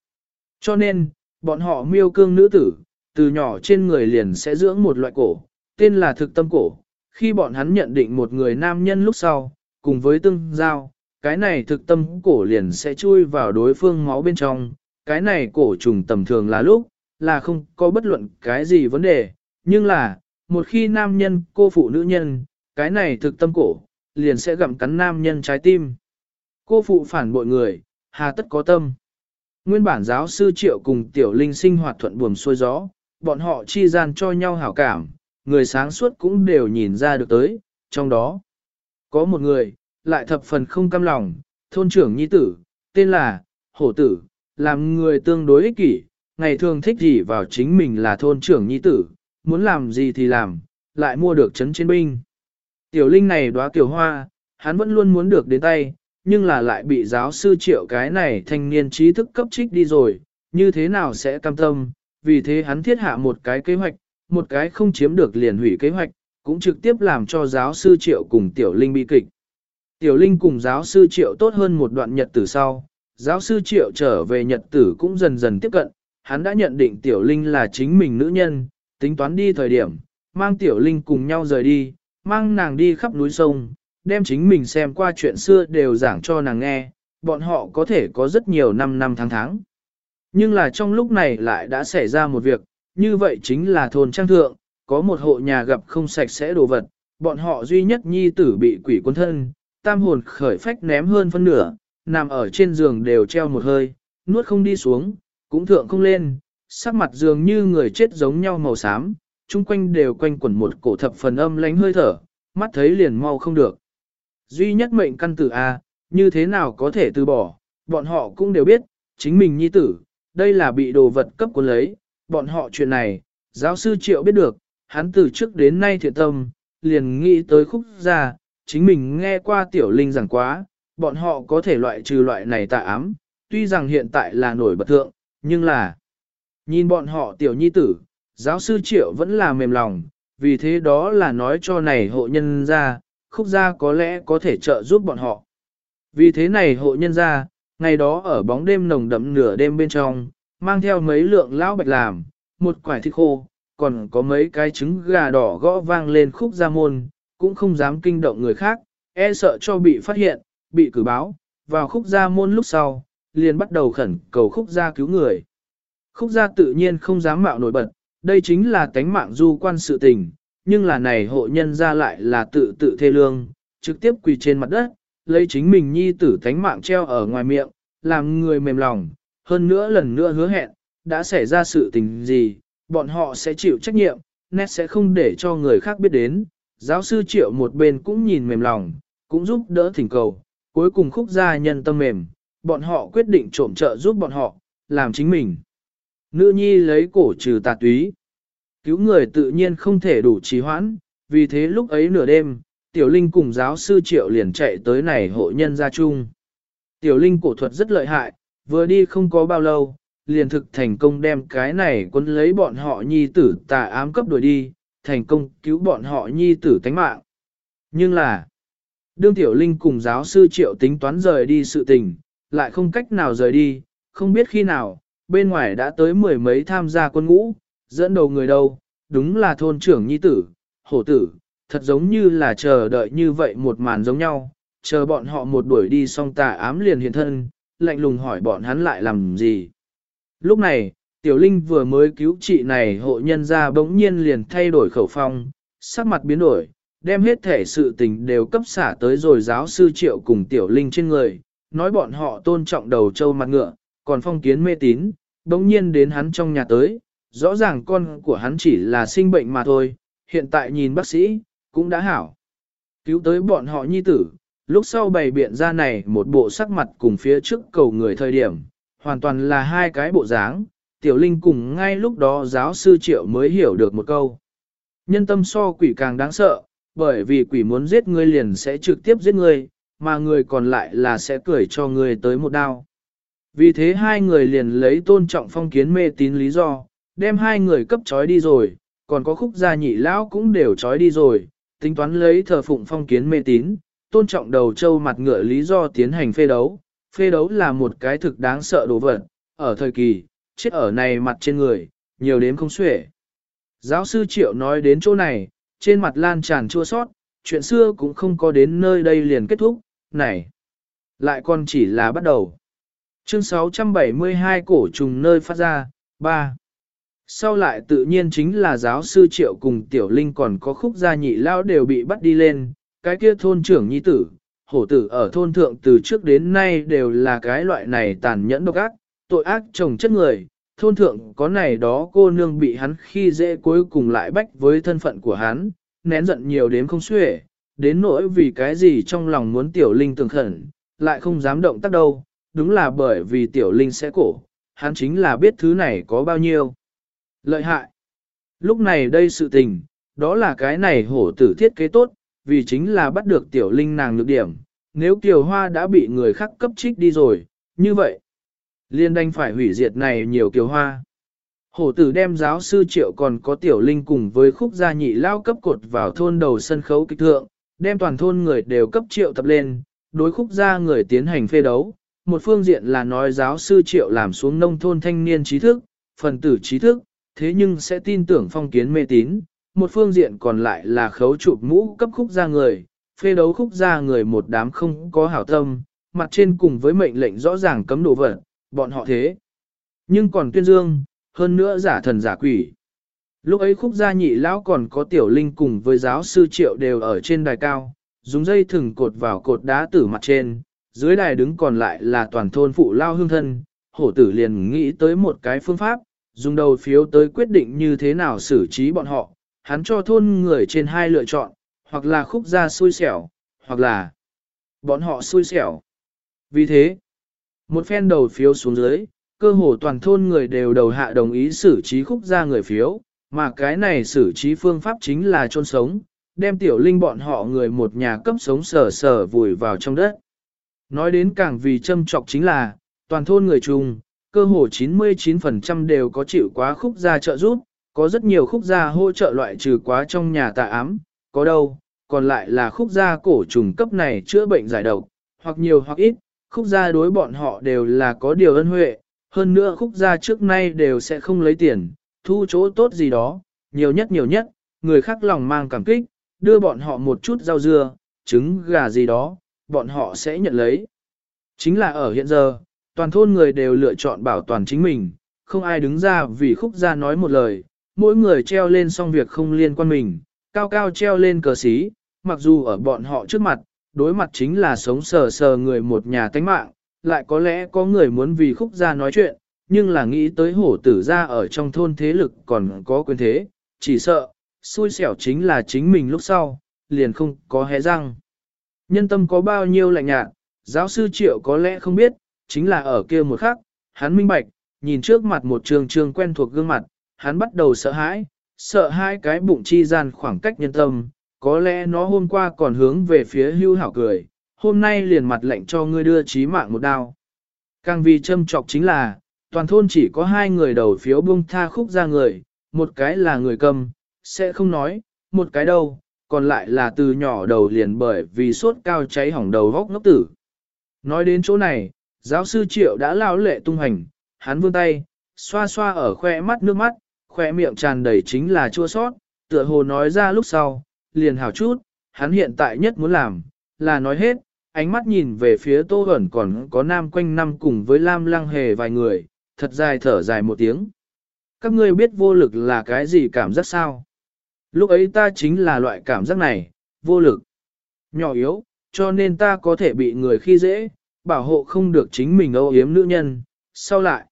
Cho nên, bọn họ miêu cương nữ tử, từ nhỏ trên người liền sẽ dưỡng một loại cổ, tên là thực tâm cổ. Khi bọn hắn nhận định một người nam nhân lúc sau, cùng với tương giao, cái này thực tâm cổ liền sẽ chui vào đối phương máu bên trong, cái này cổ trùng tầm thường là lúc, là không có bất luận cái gì vấn đề, nhưng là, một khi nam nhân cô phụ nữ nhân, cái này thực tâm cổ, liền sẽ gặm cắn nam nhân trái tim. Cô phụ phản bội người, hà tất có tâm. Nguyên bản giáo sư triệu cùng tiểu linh sinh hoạt thuận buồm xuôi gió, bọn họ chi gian cho nhau hảo cảm, người sáng suốt cũng đều nhìn ra được tới, trong đó. Có một người, lại thập phần không cam lòng, thôn trưởng nhi tử, tên là, hổ tử, làm người tương đối ích kỷ, ngày thường thích gì vào chính mình là thôn trưởng nhi tử, muốn làm gì thì làm, lại mua được chấn trên binh. Tiểu linh này đóa tiểu hoa, hắn vẫn luôn muốn được đến tay, nhưng là lại bị giáo sư triệu cái này thanh niên trí thức cấp trích đi rồi, như thế nào sẽ cam tâm, vì thế hắn thiết hạ một cái kế hoạch, một cái không chiếm được liền hủy kế hoạch, cũng trực tiếp làm cho giáo sư triệu cùng tiểu linh bi kịch. Tiểu linh cùng giáo sư triệu tốt hơn một đoạn nhật tử sau, giáo sư triệu trở về nhật tử cũng dần dần tiếp cận, hắn đã nhận định tiểu linh là chính mình nữ nhân, tính toán đi thời điểm, mang tiểu linh cùng nhau rời đi, mang nàng đi khắp núi sông, đem chính mình xem qua chuyện xưa đều giảng cho nàng nghe, bọn họ có thể có rất nhiều năm năm tháng tháng. Nhưng là trong lúc này lại đã xảy ra một việc, như vậy chính là thôn trang thượng, có một hộ nhà gặp không sạch sẽ đồ vật, bọn họ duy nhất nhi tử bị quỷ quân thân, tam hồn khởi phách ném hơn phân nửa, nằm ở trên giường đều treo một hơi, nuốt không đi xuống, cũng thượng không lên, sắc mặt dường như người chết giống nhau màu xám, chung quanh đều quanh quẩn một cổ thập phần âm lánh hơi thở, mắt thấy liền mau không được. Duy nhất mệnh căn tử A, như thế nào có thể từ bỏ, bọn họ cũng đều biết, chính mình nhi tử, đây là bị đồ vật cấp cuốn lấy, bọn họ chuyện này, giáo sư Triệu biết được, hắn từ trước đến nay thiện tâm, liền nghĩ tới khúc ra, chính mình nghe qua tiểu linh rằng quá, bọn họ có thể loại trừ loại này tà ám, tuy rằng hiện tại là nổi bật thượng, nhưng là, nhìn bọn họ tiểu nhi tử, giáo sư Triệu vẫn là mềm lòng, vì thế đó là nói cho này hộ nhân ra, khúc gia có lẽ có thể trợ giúp bọn họ. Vì thế này hộ nhân gia, ngày đó ở bóng đêm nồng đậm nửa đêm bên trong, mang theo mấy lượng lão bạch làm, một quải thịt khô, còn có mấy cái trứng gà đỏ gõ vang lên khúc gia môn, cũng không dám kinh động người khác, e sợ cho bị phát hiện, bị cử báo, vào khúc gia môn lúc sau, liền bắt đầu khẩn cầu khúc gia cứu người. Khúc gia tự nhiên không dám mạo nổi bật, đây chính là tánh mạng du quan sự tình, nhưng là này hộ nhân ra lại là tự tự thê lương, trực tiếp quỳ trên mặt đất, lấy chính mình nhi tử thánh mạng treo ở ngoài miệng, làm người mềm lòng, hơn nữa lần nữa hứa hẹn, đã xảy ra sự tình gì, bọn họ sẽ chịu trách nhiệm, nét sẽ không để cho người khác biết đến. Giáo sư triệu một bên cũng nhìn mềm lòng, cũng giúp đỡ thỉnh cầu, cuối cùng khúc gia nhân tâm mềm, bọn họ quyết định trộm trợ giúp bọn họ, làm chính mình. Nữ nhi lấy cổ trừ tà túy. Cứu người tự nhiên không thể đủ trì hoãn, vì thế lúc ấy nửa đêm, Tiểu Linh cùng giáo sư Triệu liền chạy tới này hộ nhân gia chung. Tiểu Linh cổ thuật rất lợi hại, vừa đi không có bao lâu, liền thực thành công đem cái này quân lấy bọn họ nhi tử tà ám cấp đuổi đi, thành công cứu bọn họ nhi tử tánh mạng. Nhưng là, đương Tiểu Linh cùng giáo sư Triệu tính toán rời đi sự tình, lại không cách nào rời đi, không biết khi nào, bên ngoài đã tới mười mấy tham gia quân ngũ, dẫn đầu người đâu, đúng là thôn trưởng nhi tử, hổ tử, thật giống như là chờ đợi như vậy một màn giống nhau, chờ bọn họ một đuổi đi xong tà ám liền hiện thân, lạnh lùng hỏi bọn hắn lại làm gì. Lúc này, Tiểu Linh vừa mới cứu chị này hộ nhân ra bỗng nhiên liền thay đổi khẩu phong, sắc mặt biến đổi, đem hết thể sự tình đều cấp xả tới rồi giáo sư triệu cùng Tiểu Linh trên người, nói bọn họ tôn trọng đầu châu mặt ngựa, còn phong kiến mê tín, bỗng nhiên đến hắn trong nhà tới, rõ ràng con của hắn chỉ là sinh bệnh mà thôi, hiện tại nhìn bác sĩ, cũng đã hảo. Cứu tới bọn họ nhi tử, lúc sau bày biện ra này một bộ sắc mặt cùng phía trước cầu người thời điểm, hoàn toàn là hai cái bộ dáng, tiểu linh cùng ngay lúc đó giáo sư triệu mới hiểu được một câu. Nhân tâm so quỷ càng đáng sợ, bởi vì quỷ muốn giết ngươi liền sẽ trực tiếp giết ngươi, mà người còn lại là sẽ cười cho ngươi tới một đao. Vì thế hai người liền lấy tôn trọng phong kiến mê tín lý do, đem hai người cấp trói đi rồi, còn có khúc gia nhị lão cũng đều trói đi rồi, tính toán lấy thờ phụng phong kiến mê tín, tôn trọng đầu châu mặt ngựa lý do tiến hành phê đấu. Phê đấu là một cái thực đáng sợ đồ vật, ở thời kỳ, chết ở này mặt trên người, nhiều đến không xuể. Giáo sư Triệu nói đến chỗ này, trên mặt lan tràn chua sót, chuyện xưa cũng không có đến nơi đây liền kết thúc, này, lại còn chỉ là bắt đầu. Chương 672 cổ trùng nơi phát ra, 3. Sau lại tự nhiên chính là giáo sư triệu cùng tiểu linh còn có khúc gia nhị lao đều bị bắt đi lên, cái kia thôn trưởng nhi tử, hổ tử ở thôn thượng từ trước đến nay đều là cái loại này tàn nhẫn độc ác, tội ác chồng chất người, thôn thượng có này đó cô nương bị hắn khi dễ cuối cùng lại bách với thân phận của hắn, nén giận nhiều đến không xuể, đến nỗi vì cái gì trong lòng muốn tiểu linh tường khẩn, lại không dám động tác đâu, đúng là bởi vì tiểu linh sẽ cổ, hắn chính là biết thứ này có bao nhiêu. Lợi hại. Lúc này đây sự tình, đó là cái này hổ tử thiết kế tốt, vì chính là bắt được tiểu linh nàng nhược điểm. Nếu tiểu hoa đã bị người khác cấp trích đi rồi, như vậy, liên đanh phải hủy diệt này nhiều kiều hoa. Hổ tử đem giáo sư triệu còn có tiểu linh cùng với khúc gia nhị lao cấp cột vào thôn đầu sân khấu kịch thượng, đem toàn thôn người đều cấp triệu tập lên, đối khúc gia người tiến hành phê đấu. Một phương diện là nói giáo sư triệu làm xuống nông thôn thanh niên trí thức, phần tử trí thức, thế nhưng sẽ tin tưởng phong kiến mê tín, một phương diện còn lại là khấu chụp mũ cấp khúc ra người, phê đấu khúc ra người một đám không có hảo tâm, mặt trên cùng với mệnh lệnh rõ ràng cấm đồ vật, bọn họ thế. Nhưng còn tuyên dương, hơn nữa giả thần giả quỷ. Lúc ấy khúc gia nhị lão còn có tiểu linh cùng với giáo sư triệu đều ở trên đài cao, dùng dây thừng cột vào cột đá tử mặt trên, dưới đài đứng còn lại là toàn thôn phụ lao hương thân, hổ tử liền nghĩ tới một cái phương pháp, dùng đầu phiếu tới quyết định như thế nào xử trí bọn họ, hắn cho thôn người trên hai lựa chọn, hoặc là khúc gia xui xẻo, hoặc là bọn họ xui xẻo. Vì thế, một phen đầu phiếu xuống dưới, cơ hồ toàn thôn người đều đầu hạ đồng ý xử trí khúc gia người phiếu, mà cái này xử trí phương pháp chính là chôn sống, đem tiểu linh bọn họ người một nhà cấp sống sờ sờ vùi vào trong đất. Nói đến càng vì châm trọc chính là, toàn thôn người chung, cơ hồ 99% đều có chịu quá khúc gia trợ giúp, có rất nhiều khúc gia hỗ trợ loại trừ quá trong nhà tà ám, có đâu, còn lại là khúc gia cổ trùng cấp này chữa bệnh giải độc, hoặc nhiều hoặc ít, khúc gia đối bọn họ đều là có điều ân huệ, hơn nữa khúc gia trước nay đều sẽ không lấy tiền, thu chỗ tốt gì đó, nhiều nhất nhiều nhất, người khác lòng mang cảm kích, đưa bọn họ một chút rau dưa, trứng, gà gì đó, bọn họ sẽ nhận lấy. Chính là ở hiện giờ, toàn thôn người đều lựa chọn bảo toàn chính mình, không ai đứng ra vì khúc gia nói một lời, mỗi người treo lên xong việc không liên quan mình, cao cao treo lên cờ xí, mặc dù ở bọn họ trước mặt, đối mặt chính là sống sờ sờ người một nhà tánh mạng, lại có lẽ có người muốn vì khúc gia nói chuyện, nhưng là nghĩ tới hổ tử gia ở trong thôn thế lực còn có quyền thế, chỉ sợ, xui xẻo chính là chính mình lúc sau, liền không có hé răng. Nhân tâm có bao nhiêu lạnh nhạt, giáo sư triệu có lẽ không biết, chính là ở kia một khắc, hắn minh bạch, nhìn trước mặt một trường trường quen thuộc gương mặt, hắn bắt đầu sợ hãi, sợ hai cái bụng chi gian khoảng cách nhân tâm, có lẽ nó hôm qua còn hướng về phía hưu hảo cười, hôm nay liền mặt lệnh cho ngươi đưa chí mạng một đao. Càng vì châm trọc chính là, toàn thôn chỉ có hai người đầu phiếu buông tha khúc ra người, một cái là người cầm, sẽ không nói, một cái đâu, còn lại là từ nhỏ đầu liền bởi vì sốt cao cháy hỏng đầu góc ngốc tử. Nói đến chỗ này, giáo sư Triệu đã lao lệ tung hành, hắn vươn tay, xoa xoa ở khoe mắt nước mắt, khoe miệng tràn đầy chính là chua sót, tựa hồ nói ra lúc sau, liền hào chút, hắn hiện tại nhất muốn làm, là nói hết, ánh mắt nhìn về phía tô ẩn còn có nam quanh năm cùng với lam lăng hề vài người, thật dài thở dài một tiếng. Các ngươi biết vô lực là cái gì cảm giác sao? Lúc ấy ta chính là loại cảm giác này, vô lực, nhỏ yếu, cho nên ta có thể bị người khi dễ, bảo hộ không được chính mình âu yếm nữ nhân, sau lại.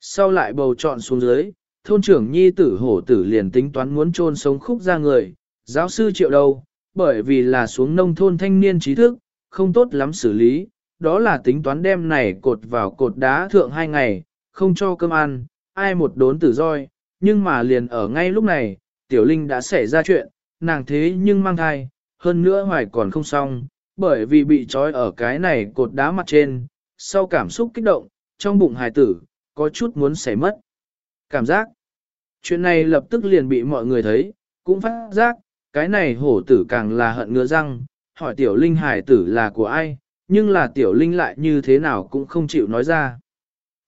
Sau lại bầu chọn xuống dưới, thôn trưởng nhi tử hổ tử liền tính toán muốn trôn sống khúc ra người, giáo sư triệu đâu, bởi vì là xuống nông thôn thanh niên trí thức, không tốt lắm xử lý, đó là tính toán đem này cột vào cột đá thượng hai ngày, không cho cơm ăn, ai một đốn tử roi, nhưng mà liền ở ngay lúc này, tiểu linh đã xảy ra chuyện, nàng thế nhưng mang thai, hơn nữa hoài còn không xong, bởi vì bị trói ở cái này cột đá mặt trên, sau cảm xúc kích động, trong bụng hài tử, có chút muốn xảy mất. Cảm giác, chuyện này lập tức liền bị mọi người thấy, cũng phát giác, cái này hổ tử càng là hận ngứa răng, hỏi tiểu linh hài tử là của ai, nhưng là tiểu linh lại như thế nào cũng không chịu nói ra.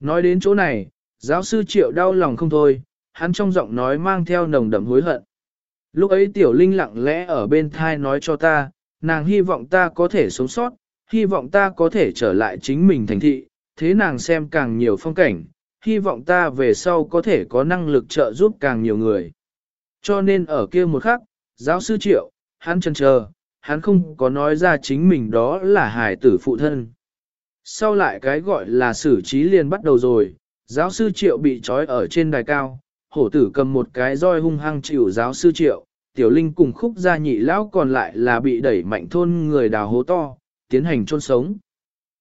Nói đến chỗ này, giáo sư triệu đau lòng không thôi, hắn trong giọng nói mang theo nồng đậm hối hận. Lúc ấy tiểu linh lặng lẽ ở bên thai nói cho ta, nàng hy vọng ta có thể sống sót, hy vọng ta có thể trở lại chính mình thành thị, thế nàng xem càng nhiều phong cảnh, hy vọng ta về sau có thể có năng lực trợ giúp càng nhiều người. Cho nên ở kia một khắc, giáo sư triệu, hắn chân chờ, hắn không có nói ra chính mình đó là hải tử phụ thân. Sau lại cái gọi là xử trí liền bắt đầu rồi, giáo sư triệu bị trói ở trên đài cao, hổ tử cầm một cái roi hung hăng chịu giáo sư triệu, tiểu linh cùng khúc gia nhị lão còn lại là bị đẩy mạnh thôn người đào hố to, tiến hành chôn sống.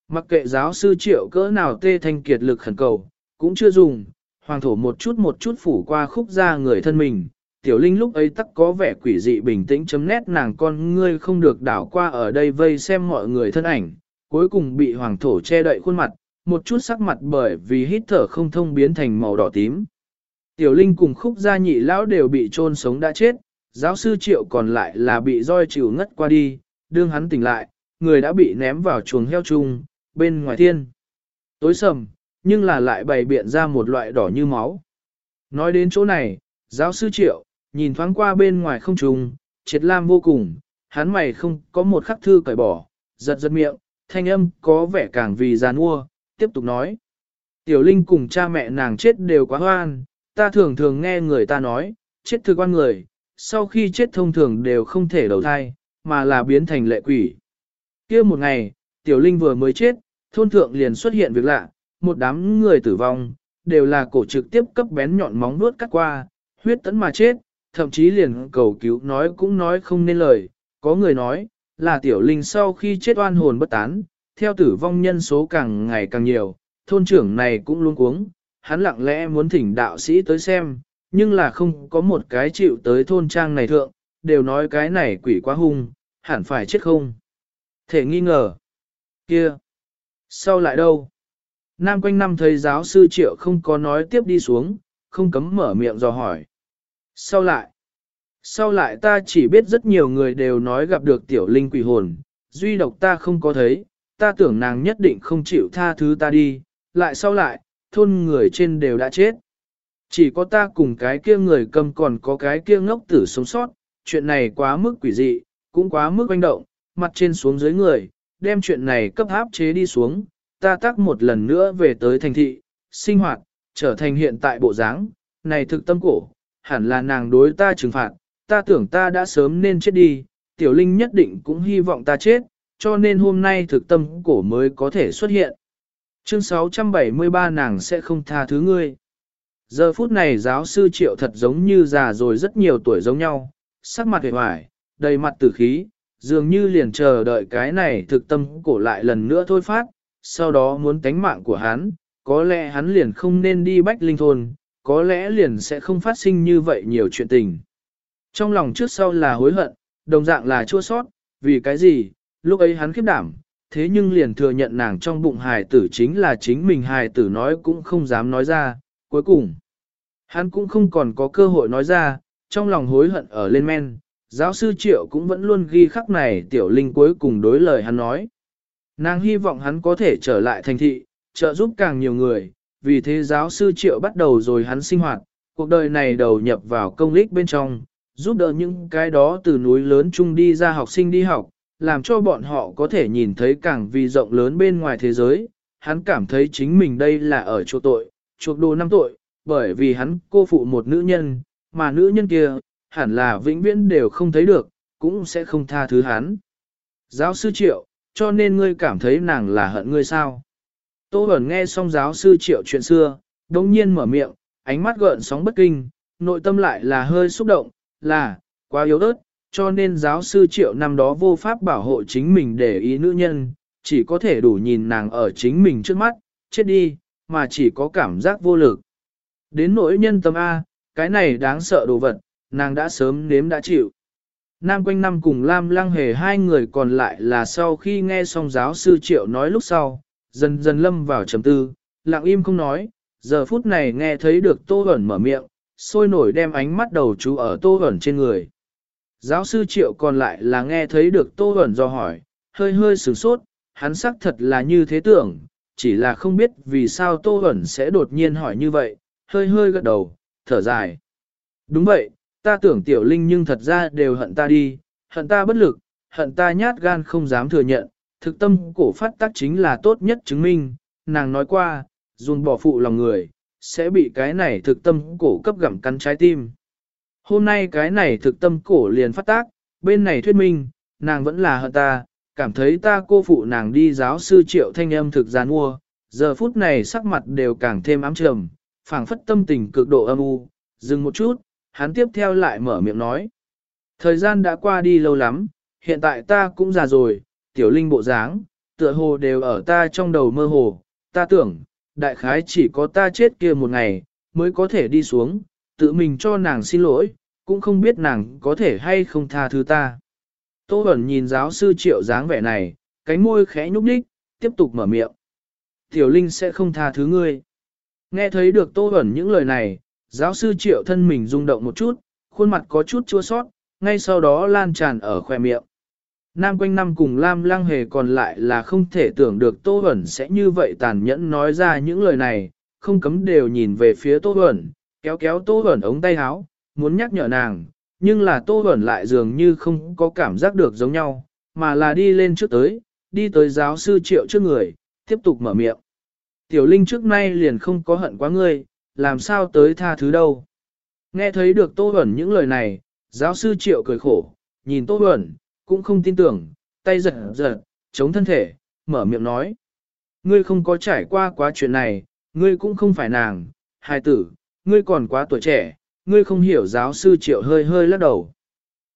Mặc kệ giáo sư triệu cỡ nào tê thanh kiệt lực khẩn cầu, cũng chưa dùng, hoàng thổ một chút một chút phủ qua khúc gia người thân mình. Tiểu Linh lúc ấy tắc có vẻ quỷ dị bình tĩnh chấm nét nàng con ngươi không được đảo qua ở đây vây xem mọi người thân ảnh, cuối cùng bị hoàng thổ che đậy khuôn mặt, một chút sắc mặt bởi vì hít thở không thông biến thành màu đỏ tím. Tiểu Linh cùng khúc gia nhị lão đều bị chôn sống đã chết, giáo sư triệu còn lại là bị roi chịu ngất qua đi, đương hắn tỉnh lại, người đã bị ném vào chuồng heo chung, bên ngoài thiên. Tối sầm, nhưng là lại bày biện ra một loại đỏ như máu. Nói đến chỗ này, giáo sư triệu, nhìn thoáng qua bên ngoài không trùng, triệt lam vô cùng, hắn mày không có một khắc thư cởi bỏ, giật giật miệng, thanh âm có vẻ càng vì giàn mua, tiếp tục nói. Tiểu Linh cùng cha mẹ nàng chết đều quá hoan, ta thường thường nghe người ta nói, chết thực quan người, sau khi chết thông thường đều không thể đầu thai, mà là biến thành lệ quỷ. kia một ngày, Tiểu Linh vừa mới chết, thôn thượng liền xuất hiện việc lạ, một đám người tử vong, đều là cổ trực tiếp cấp bén nhọn móng vuốt cắt qua, huyết tấn mà chết, thậm chí liền cầu cứu nói cũng nói không nên lời, có người nói, là Tiểu Linh sau khi chết oan hồn bất tán, theo tử vong nhân số càng ngày càng nhiều, thôn trưởng này cũng luôn cuống, hắn lặng lẽ muốn thỉnh đạo sĩ tới xem, nhưng là không có một cái chịu tới thôn trang này thượng, đều nói cái này quỷ quá hung, hẳn phải chết không. Thể nghi ngờ. Kia. Sau lại đâu? Nam quanh năm thấy giáo sư triệu không có nói tiếp đi xuống, không cấm mở miệng dò hỏi. Sau lại. Sau lại ta chỉ biết rất nhiều người đều nói gặp được tiểu linh quỷ hồn, duy độc ta không có thấy, ta tưởng nàng nhất định không chịu tha thứ ta đi, lại sau lại, thôn người trên đều đã chết. Chỉ có ta cùng cái kia người cầm còn có cái kia ngốc tử sống sót, chuyện này quá mức quỷ dị, cũng quá mức quanh động, mặt trên xuống dưới người, đem chuyện này cấp áp chế đi xuống, ta tác một lần nữa về tới thành thị, sinh hoạt, trở thành hiện tại bộ dáng, này thực tâm cổ, hẳn là nàng đối ta trừng phạt, ta tưởng ta đã sớm nên chết đi, tiểu linh nhất định cũng hy vọng ta chết, cho nên hôm nay thực tâm cổ mới có thể xuất hiện. Chương 673 nàng sẽ không tha thứ ngươi. Giờ phút này giáo sư triệu thật giống như già rồi rất nhiều tuổi giống nhau, sắc mặt hề hoài, đầy mặt tử khí, dường như liền chờ đợi cái này thực tâm cổ lại lần nữa thôi phát, sau đó muốn tánh mạng của hắn, có lẽ hắn liền không nên đi bách linh thôn, có lẽ liền sẽ không phát sinh như vậy nhiều chuyện tình. Trong lòng trước sau là hối hận, đồng dạng là chua sót, vì cái gì, lúc ấy hắn khiếp đảm, thế nhưng liền thừa nhận nàng trong bụng hài tử chính là chính mình hài tử nói cũng không dám nói ra, cuối cùng. Hắn cũng không còn có cơ hội nói ra, trong lòng hối hận ở lên men, giáo sư Triệu cũng vẫn luôn ghi khắc này tiểu linh cuối cùng đối lời hắn nói. Nàng hy vọng hắn có thể trở lại thành thị, trợ giúp càng nhiều người, vì thế giáo sư Triệu bắt đầu rồi hắn sinh hoạt, cuộc đời này đầu nhập vào công lích bên trong, giúp đỡ những cái đó từ núi lớn chung đi ra học sinh đi học, làm cho bọn họ có thể nhìn thấy càng vì rộng lớn bên ngoài thế giới. Hắn cảm thấy chính mình đây là ở chỗ tội, chuộc đồ năm tội, bởi vì hắn cô phụ một nữ nhân, mà nữ nhân kia, hẳn là vĩnh viễn đều không thấy được, cũng sẽ không tha thứ hắn. Giáo sư Triệu, cho nên ngươi cảm thấy nàng là hận ngươi sao? Tô Bẩn nghe xong giáo sư Triệu chuyện xưa, đồng nhiên mở miệng, ánh mắt gợn sóng bất kinh, nội tâm lại là hơi xúc động, là, quá yếu ớt, cho nên giáo sư Triệu năm đó vô pháp bảo hộ chính mình để ý nữ nhân, chỉ có thể đủ nhìn nàng ở chính mình trước mắt, chết đi, mà chỉ có cảm giác vô lực. Đến nỗi nhân tâm A, cái này đáng sợ đồ vật, nàng đã sớm nếm đã chịu. Nam quanh năm cùng Lam Lăng Hề hai người còn lại là sau khi nghe xong giáo sư Triệu nói lúc sau, dần dần lâm vào trầm tư, lặng im không nói, giờ phút này nghe thấy được Tô Hẩn mở miệng, sôi nổi đem ánh mắt đầu chú ở Tô Hẩn trên người. Giáo sư Triệu còn lại là nghe thấy được Tô Hẩn do hỏi, hơi hơi sửng sốt, hắn xác thật là như thế tưởng, chỉ là không biết vì sao Tô Hẩn sẽ đột nhiên hỏi như vậy, hơi hơi gật đầu, thở dài. Đúng vậy, ta tưởng tiểu linh nhưng thật ra đều hận ta đi, hận ta bất lực, hận ta nhát gan không dám thừa nhận, thực tâm cổ phát tác chính là tốt nhất chứng minh, nàng nói qua, dùng bỏ phụ lòng người, sẽ bị cái này thực tâm cổ cấp gặm cắn trái tim. Hôm nay cái này thực tâm cổ liền phát tác, bên này thuyết minh, nàng vẫn là hận ta, cảm thấy ta cô phụ nàng đi giáo sư triệu thanh âm thực gian mua, giờ phút này sắc mặt đều càng thêm ám trầm, phảng phất tâm tình cực độ âm u, dừng một chút, hắn tiếp theo lại mở miệng nói. Thời gian đã qua đi lâu lắm, hiện tại ta cũng già rồi, tiểu linh bộ dáng, tựa hồ đều ở ta trong đầu mơ hồ, ta tưởng, đại khái chỉ có ta chết kia một ngày, mới có thể đi xuống, tự mình cho nàng xin lỗi, cũng không biết nàng có thể hay không tha thứ ta. Tô Bẩn nhìn giáo sư triệu dáng vẻ này, cánh môi khẽ nhúc nhích, tiếp tục mở miệng. Tiểu Linh sẽ không tha thứ ngươi. Nghe thấy được Tô Bẩn những lời này, giáo sư triệu thân mình rung động một chút, khuôn mặt có chút chua sót, ngay sau đó lan tràn ở khoe miệng. Nam quanh năm cùng Lam Lăng Hề còn lại là không thể tưởng được Tô Bẩn sẽ như vậy tàn nhẫn nói ra những lời này, không cấm đều nhìn về phía Tô Bẩn, kéo kéo Tô Bẩn ống tay áo, muốn nhắc nhở nàng, nhưng là Tô Bẩn lại dường như không có cảm giác được giống nhau, mà là đi lên trước tới, đi tới giáo sư triệu trước người, tiếp tục mở miệng. Tiểu Linh trước nay liền không có hận quá ngươi, làm sao tới tha thứ đâu. Nghe thấy được Tô Bẩn những lời này, giáo sư triệu cười khổ, nhìn Tô Bẩn, cũng không tin tưởng, tay giật giật, chống thân thể, mở miệng nói. Ngươi không có trải qua quá chuyện này, ngươi cũng không phải nàng, hài tử, ngươi còn quá tuổi trẻ, ngươi không hiểu giáo sư triệu hơi hơi lắc đầu.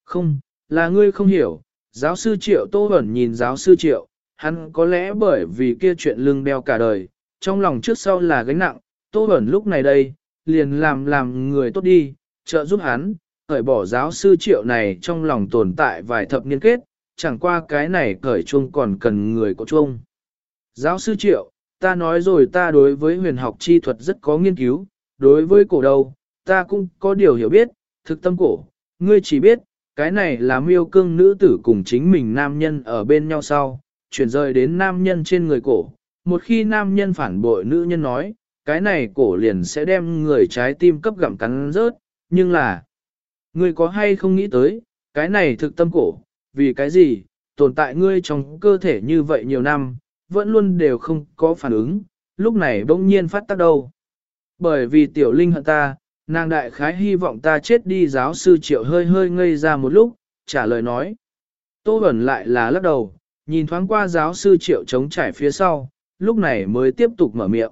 Không, là ngươi không hiểu, giáo sư triệu tô ẩn nhìn giáo sư triệu, hắn có lẽ bởi vì kia chuyện lưng đeo cả đời, trong lòng trước sau là gánh nặng, tô ẩn lúc này đây, liền làm làm người tốt đi, trợ giúp hắn, cởi bỏ giáo sư triệu này trong lòng tồn tại vài thập niên kết, chẳng qua cái này cởi chuông còn cần người có chuông. Giáo sư triệu, ta nói rồi ta đối với huyền học chi thuật rất có nghiên cứu, đối với cổ đầu, ta cũng có điều hiểu biết, thực tâm cổ, ngươi chỉ biết, cái này là miêu cương nữ tử cùng chính mình nam nhân ở bên nhau sau, chuyển rời đến nam nhân trên người cổ. Một khi nam nhân phản bội nữ nhân nói, cái này cổ liền sẽ đem người trái tim cấp gặm cắn rớt, nhưng là, ngươi có hay không nghĩ tới, cái này thực tâm cổ, vì cái gì, tồn tại ngươi trong cơ thể như vậy nhiều năm, vẫn luôn đều không có phản ứng, lúc này bỗng nhiên phát tác đâu. Bởi vì tiểu linh hận ta, nàng đại khái hy vọng ta chết đi giáo sư triệu hơi hơi ngây ra một lúc, trả lời nói. Tô Bẩn lại là lắc đầu, nhìn thoáng qua giáo sư triệu chống trải phía sau, lúc này mới tiếp tục mở miệng.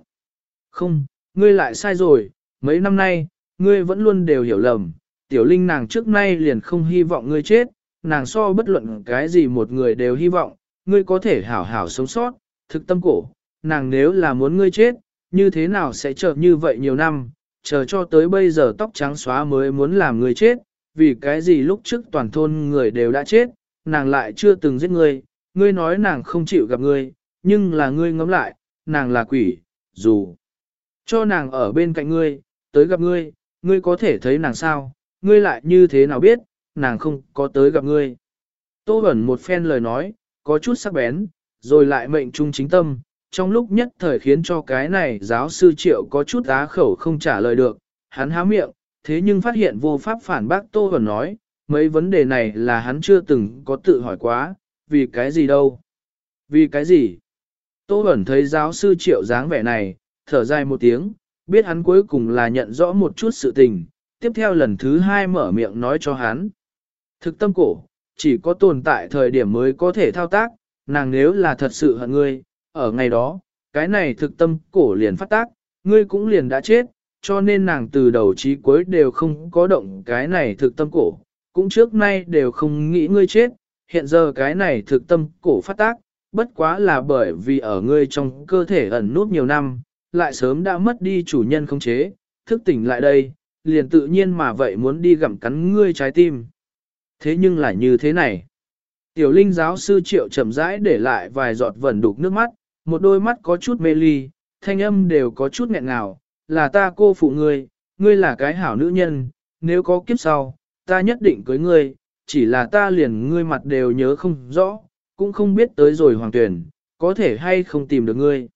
Không, ngươi lại sai rồi, mấy năm nay, ngươi vẫn luôn đều hiểu lầm, tiểu linh nàng trước nay liền không hy vọng ngươi chết, nàng so bất luận cái gì một người đều hy vọng, ngươi có thể hảo hảo sống sót, thực tâm cổ, nàng nếu là muốn ngươi chết, như thế nào sẽ chờ như vậy nhiều năm, chờ cho tới bây giờ tóc trắng xóa mới muốn làm người chết, vì cái gì lúc trước toàn thôn người đều đã chết, nàng lại chưa từng giết ngươi, ngươi nói nàng không chịu gặp ngươi, nhưng là ngươi ngẫm lại, nàng là quỷ, dù cho nàng ở bên cạnh ngươi, tới gặp ngươi, ngươi có thể thấy nàng sao, ngươi lại như thế nào biết, nàng không có tới gặp ngươi. Tô Bẩn một phen lời nói, có chút sắc bén, rồi lại mệnh trung chính tâm, trong lúc nhất thời khiến cho cái này giáo sư triệu có chút á khẩu không trả lời được, hắn há miệng, thế nhưng phát hiện vô pháp phản bác Tô Hồn nói, mấy vấn đề này là hắn chưa từng có tự hỏi quá, vì cái gì đâu? Vì cái gì? Tô Hồn thấy giáo sư triệu dáng vẻ này, thở dài một tiếng, biết hắn cuối cùng là nhận rõ một chút sự tình, tiếp theo lần thứ hai mở miệng nói cho hắn. Thực tâm cổ, chỉ có tồn tại thời điểm mới có thể thao tác, nàng nếu là thật sự hận ngươi, ở ngày đó, cái này thực tâm cổ liền phát tác, ngươi cũng liền đã chết, cho nên nàng từ đầu chí cuối đều không có động cái này thực tâm cổ, cũng trước nay đều không nghĩ ngươi chết, hiện giờ cái này thực tâm cổ phát tác, bất quá là bởi vì ở ngươi trong cơ thể ẩn nút nhiều năm, lại sớm đã mất đi chủ nhân không chế, thức tỉnh lại đây, liền tự nhiên mà vậy muốn đi gặm cắn ngươi trái tim. Thế nhưng là như thế này. Tiểu linh giáo sư triệu chậm rãi để lại vài giọt vẩn đục nước mắt, một đôi mắt có chút mê ly, thanh âm đều có chút nghẹn ngào, là ta cô phụ ngươi, ngươi là cái hảo nữ nhân, nếu có kiếp sau, ta nhất định cưới ngươi, chỉ là ta liền ngươi mặt đều nhớ không rõ, cũng không biết tới rồi hoàng tuyển, có thể hay không tìm được ngươi.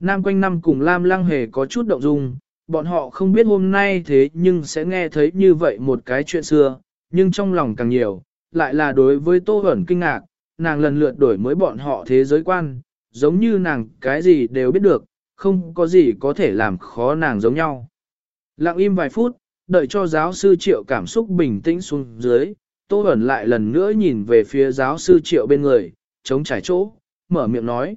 Nam quanh năm cùng Lam Lăng Hề có chút động dung, bọn họ không biết hôm nay thế nhưng sẽ nghe thấy như vậy một cái chuyện xưa, nhưng trong lòng càng nhiều, lại là đối với Tô Hẩn kinh ngạc, nàng lần lượt đổi mới bọn họ thế giới quan, giống như nàng cái gì đều biết được, không có gì có thể làm khó nàng giống nhau. Lặng im vài phút, đợi cho giáo sư Triệu cảm xúc bình tĩnh xuống dưới, Tô Hẩn lại lần nữa nhìn về phía giáo sư Triệu bên người, chống trải chỗ, mở miệng nói.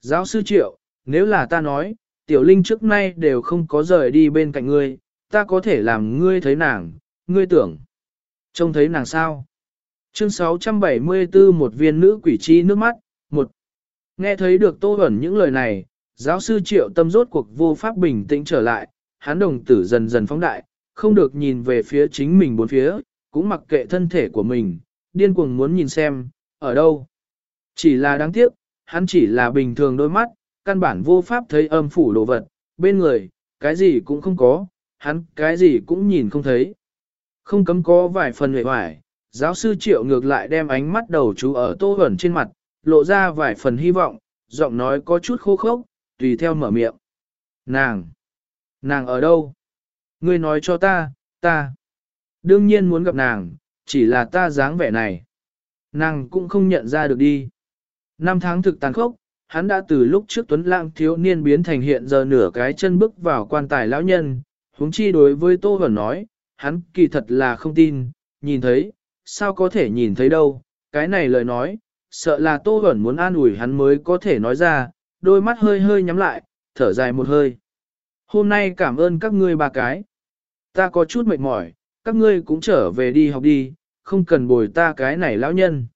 Giáo sư Triệu, nếu là ta nói, tiểu linh trước nay đều không có rời đi bên cạnh ngươi, ta có thể làm ngươi thấy nàng, ngươi tưởng. Trông thấy nàng sao? Chương 674 một viên nữ quỷ chi nước mắt, một. Nghe thấy được tô ẩn những lời này, giáo sư triệu tâm rốt cuộc vô pháp bình tĩnh trở lại, hắn đồng tử dần dần phóng đại, không được nhìn về phía chính mình bốn phía, cũng mặc kệ thân thể của mình, điên cuồng muốn nhìn xem, ở đâu. Chỉ là đáng tiếc, hắn chỉ là bình thường đôi mắt, căn bản vô pháp thấy âm phủ đồ vật, bên người, cái gì cũng không có, hắn cái gì cũng nhìn không thấy. Không cấm có vài phần hề hoài, giáo sư triệu ngược lại đem ánh mắt đầu chú ở tô ẩn trên mặt, lộ ra vài phần hy vọng, giọng nói có chút khô khốc, tùy theo mở miệng. Nàng! Nàng ở đâu? Ngươi nói cho ta, ta! Đương nhiên muốn gặp nàng, chỉ là ta dáng vẻ này. Nàng cũng không nhận ra được đi. Năm tháng thực tàn khốc, hắn đã từ lúc trước tuấn lãng thiếu niên biến thành hiện giờ nửa cái chân bước vào quan tài lão nhân, huống chi đối với Tô Vẩn nói, hắn kỳ thật là không tin, nhìn thấy, sao có thể nhìn thấy đâu, cái này lời nói, sợ là Tô Vẩn muốn an ủi hắn mới có thể nói ra, đôi mắt hơi hơi nhắm lại, thở dài một hơi. Hôm nay cảm ơn các ngươi ba cái. Ta có chút mệt mỏi, các ngươi cũng trở về đi học đi, không cần bồi ta cái này lão nhân.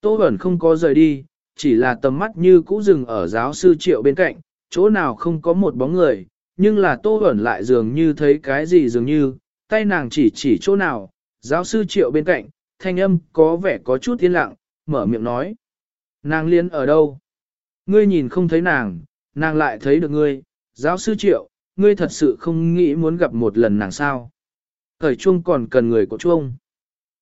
Tô Vẩn không có rời đi, chỉ là tầm mắt như cũ dừng ở giáo sư triệu bên cạnh, chỗ nào không có một bóng người, nhưng là tô ẩn lại dường như thấy cái gì dường như, tay nàng chỉ chỉ chỗ nào, giáo sư triệu bên cạnh, thanh âm có vẻ có chút yên lặng, mở miệng nói. Nàng liên ở đâu? Ngươi nhìn không thấy nàng, nàng lại thấy được ngươi, giáo sư triệu, ngươi thật sự không nghĩ muốn gặp một lần nàng sao? Thời chuông còn cần người của chuông.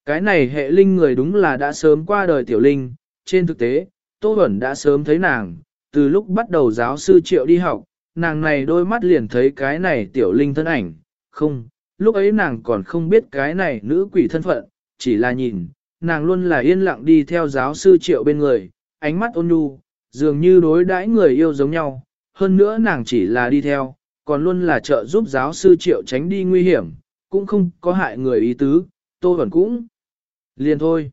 Cái này hệ linh người đúng là đã sớm qua đời tiểu linh, trên thực tế, Tô Bẩn đã sớm thấy nàng, từ lúc bắt đầu giáo sư triệu đi học, nàng này đôi mắt liền thấy cái này tiểu linh thân ảnh, không, lúc ấy nàng còn không biết cái này nữ quỷ thân phận, chỉ là nhìn, nàng luôn là yên lặng đi theo giáo sư triệu bên người, ánh mắt ôn nhu, dường như đối đãi người yêu giống nhau, hơn nữa nàng chỉ là đi theo, còn luôn là trợ giúp giáo sư triệu tránh đi nguy hiểm, cũng không có hại người ý tứ, tô vẫn cũng liền thôi.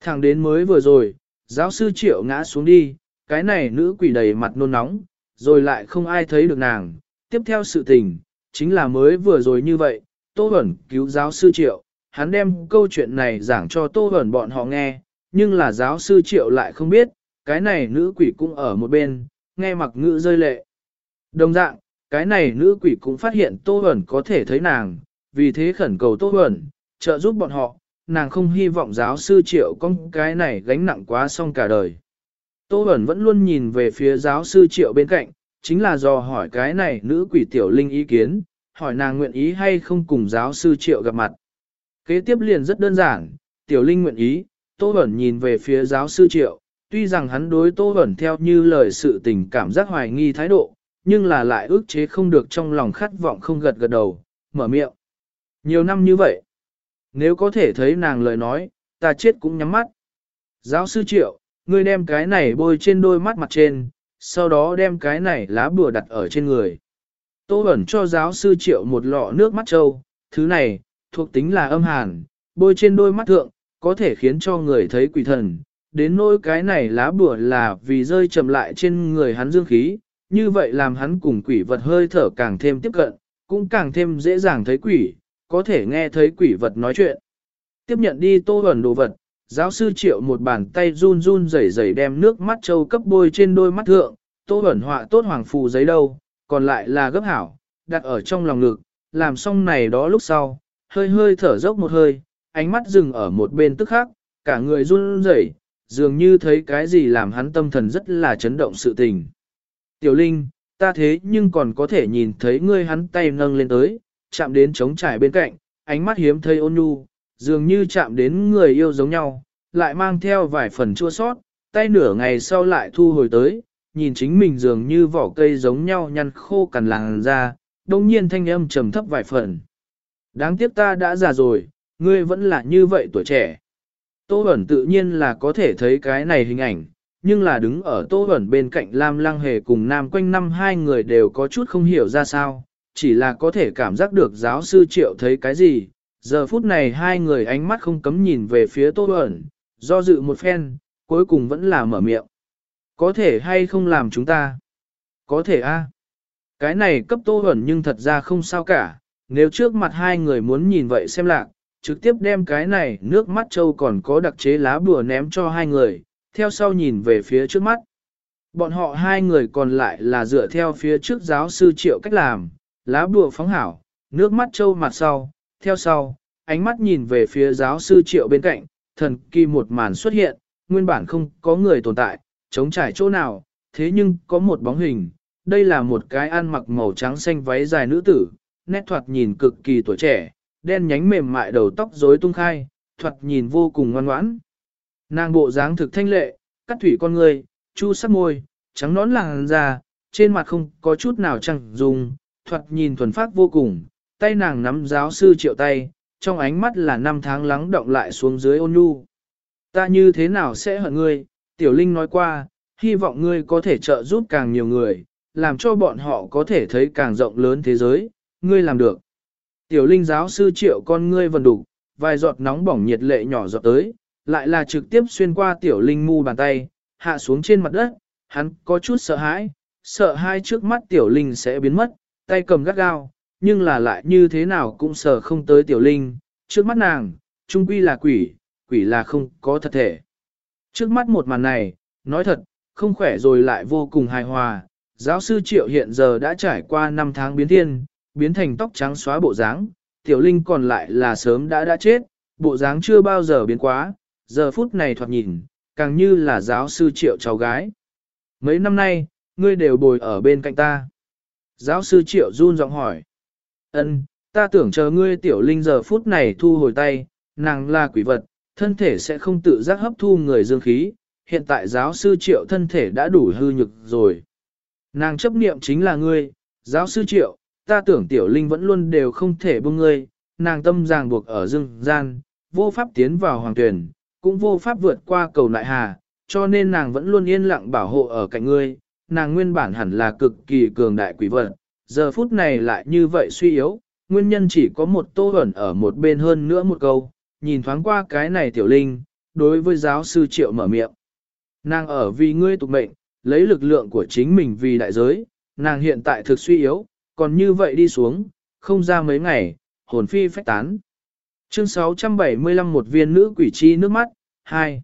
Thẳng đến mới vừa rồi, giáo sư triệu ngã xuống đi, cái này nữ quỷ đầy mặt nôn nóng, rồi lại không ai thấy được nàng. Tiếp theo sự tình, chính là mới vừa rồi như vậy, Tô Bẩn cứu giáo sư Triệu, hắn đem câu chuyện này giảng cho Tô hẩn bọn họ nghe, nhưng là giáo sư Triệu lại không biết, cái này nữ quỷ cũng ở một bên, nghe mặc ngữ rơi lệ. Đồng dạng, cái này nữ quỷ cũng phát hiện Tô hẩn có thể thấy nàng, vì thế khẩn cầu Tô hẩn trợ giúp bọn họ, nàng không hy vọng giáo sư Triệu con cái này gánh nặng quá xong cả đời. Tô Bẩn vẫn luôn nhìn về phía giáo sư Triệu bên cạnh, chính là do hỏi cái này nữ quỷ tiểu linh ý kiến, hỏi nàng nguyện ý hay không cùng giáo sư Triệu gặp mặt. Kế tiếp liền rất đơn giản, tiểu linh nguyện ý, Tô Bẩn nhìn về phía giáo sư Triệu, tuy rằng hắn đối Tô Bẩn theo như lời sự tình cảm giác hoài nghi thái độ, nhưng là lại ước chế không được trong lòng khát vọng không gật gật đầu, mở miệng. Nhiều năm như vậy, nếu có thể thấy nàng lời nói, ta chết cũng nhắm mắt. Giáo sư Triệu, ngươi đem cái này bôi trên đôi mắt mặt trên, sau đó đem cái này lá bùa đặt ở trên người. Tô Bẩn cho giáo sư triệu một lọ nước mắt trâu, thứ này, thuộc tính là âm hàn, bôi trên đôi mắt thượng, có thể khiến cho người thấy quỷ thần. Đến nỗi cái này lá bùa là vì rơi chậm lại trên người hắn dương khí, như vậy làm hắn cùng quỷ vật hơi thở càng thêm tiếp cận, cũng càng thêm dễ dàng thấy quỷ, có thể nghe thấy quỷ vật nói chuyện. Tiếp nhận đi tô ẩn đồ vật, giáo sư triệu một bàn tay run run rẩy rẩy đem nước mắt châu cấp bôi trên đôi mắt thượng, tô ẩn họa tốt hoàng phù giấy đâu, còn lại là gấp hảo, đặt ở trong lòng ngực, làm xong này đó lúc sau, hơi hơi thở dốc một hơi, ánh mắt dừng ở một bên tức khác, cả người run rẩy, dường như thấy cái gì làm hắn tâm thần rất là chấn động sự tình. Tiểu Linh, ta thế nhưng còn có thể nhìn thấy ngươi hắn tay nâng lên tới, chạm đến trống trải bên cạnh, ánh mắt hiếm thấy ôn nhu, dường như chạm đến người yêu giống nhau, lại mang theo vài phần chua sót, tay nửa ngày sau lại thu hồi tới, nhìn chính mình dường như vỏ cây giống nhau nhăn khô cằn làng ra, đông nhiên thanh âm trầm thấp vài phần. Đáng tiếc ta đã già rồi, ngươi vẫn là như vậy tuổi trẻ. Tô Bẩn tự nhiên là có thể thấy cái này hình ảnh, nhưng là đứng ở Tô Bẩn bên cạnh Lam Lăng Hề cùng Nam quanh năm hai người đều có chút không hiểu ra sao, chỉ là có thể cảm giác được giáo sư Triệu thấy cái gì. Giờ phút này hai người ánh mắt không cấm nhìn về phía Tô Bẩn, do dự một phen, cuối cùng vẫn là mở miệng. Có thể hay không làm chúng ta? Có thể a. Cái này cấp tô Bẩn nhưng thật ra không sao cả, nếu trước mặt hai người muốn nhìn vậy xem lạc, trực tiếp đem cái này nước mắt châu còn có đặc chế lá bùa ném cho hai người, theo sau nhìn về phía trước mắt. Bọn họ hai người còn lại là dựa theo phía trước giáo sư triệu cách làm, lá bùa phóng hảo, nước mắt châu mặt sau, theo sau, ánh mắt nhìn về phía giáo sư triệu bên cạnh, thần kỳ một màn xuất hiện, nguyên bản không có người tồn tại, chống trải chỗ nào, thế nhưng có một bóng hình, đây là một cái ăn mặc màu trắng xanh váy dài nữ tử, nét thoạt nhìn cực kỳ tuổi trẻ, đen nhánh mềm mại đầu tóc rối tung khai, thoạt nhìn vô cùng ngoan ngoãn. Nàng bộ dáng thực thanh lệ, cắt thủy con người, chu sắc môi, trắng nón làn da, trên mặt không có chút nào chẳng dùng, thoạt nhìn thuần phát vô cùng, tay nàng nắm giáo sư triệu tay, trong ánh mắt là năm tháng lắng động lại xuống dưới ôn nhu. Ta như thế nào sẽ hận ngươi, Tiểu Linh nói qua, hy vọng ngươi có thể trợ giúp càng nhiều người, làm cho bọn họ có thể thấy càng rộng lớn thế giới, ngươi làm được. Tiểu Linh giáo sư triệu con ngươi vần đủ, vài giọt nóng bỏng nhiệt lệ nhỏ giọt tới, lại là trực tiếp xuyên qua Tiểu Linh mu bàn tay, hạ xuống trên mặt đất, hắn có chút sợ hãi, sợ hai trước mắt Tiểu Linh sẽ biến mất, tay cầm gắt gao, nhưng là lại như thế nào cũng sợ không tới Tiểu Linh, trước mắt nàng, trung quy là quỷ, quỷ là không có thật thể. Trước mắt một màn này, nói thật, không khỏe rồi lại vô cùng hài hòa. Giáo sư Triệu hiện giờ đã trải qua 5 tháng biến thiên, biến thành tóc trắng xóa bộ dáng, tiểu linh còn lại là sớm đã đã chết, bộ dáng chưa bao giờ biến quá, giờ phút này thoạt nhìn, càng như là giáo sư Triệu cháu gái. Mấy năm nay, ngươi đều bồi ở bên cạnh ta. Giáo sư Triệu run giọng hỏi. Ân, ta tưởng chờ ngươi tiểu linh giờ phút này thu hồi tay, nàng là quỷ vật, thân thể sẽ không tự giác hấp thu người dương khí, hiện tại giáo sư triệu thân thể đã đủ hư nhực rồi. Nàng chấp niệm chính là ngươi, giáo sư triệu, ta tưởng tiểu linh vẫn luôn đều không thể buông ngươi, nàng tâm ràng buộc ở dương gian, vô pháp tiến vào hoàng tuyển, cũng vô pháp vượt qua cầu nại hà, cho nên nàng vẫn luôn yên lặng bảo hộ ở cạnh ngươi, nàng nguyên bản hẳn là cực kỳ cường đại quỷ vật, giờ phút này lại như vậy suy yếu, nguyên nhân chỉ có một tô ẩn ở một bên hơn nữa một câu, nhìn thoáng qua cái này tiểu linh, đối với giáo sư triệu mở miệng. Nàng ở vì ngươi tục mệnh, lấy lực lượng của chính mình vì đại giới, nàng hiện tại thực suy yếu, còn như vậy đi xuống, không ra mấy ngày, hồn phi phách tán. Chương 675 một viên nữ quỷ chi nước mắt, 2.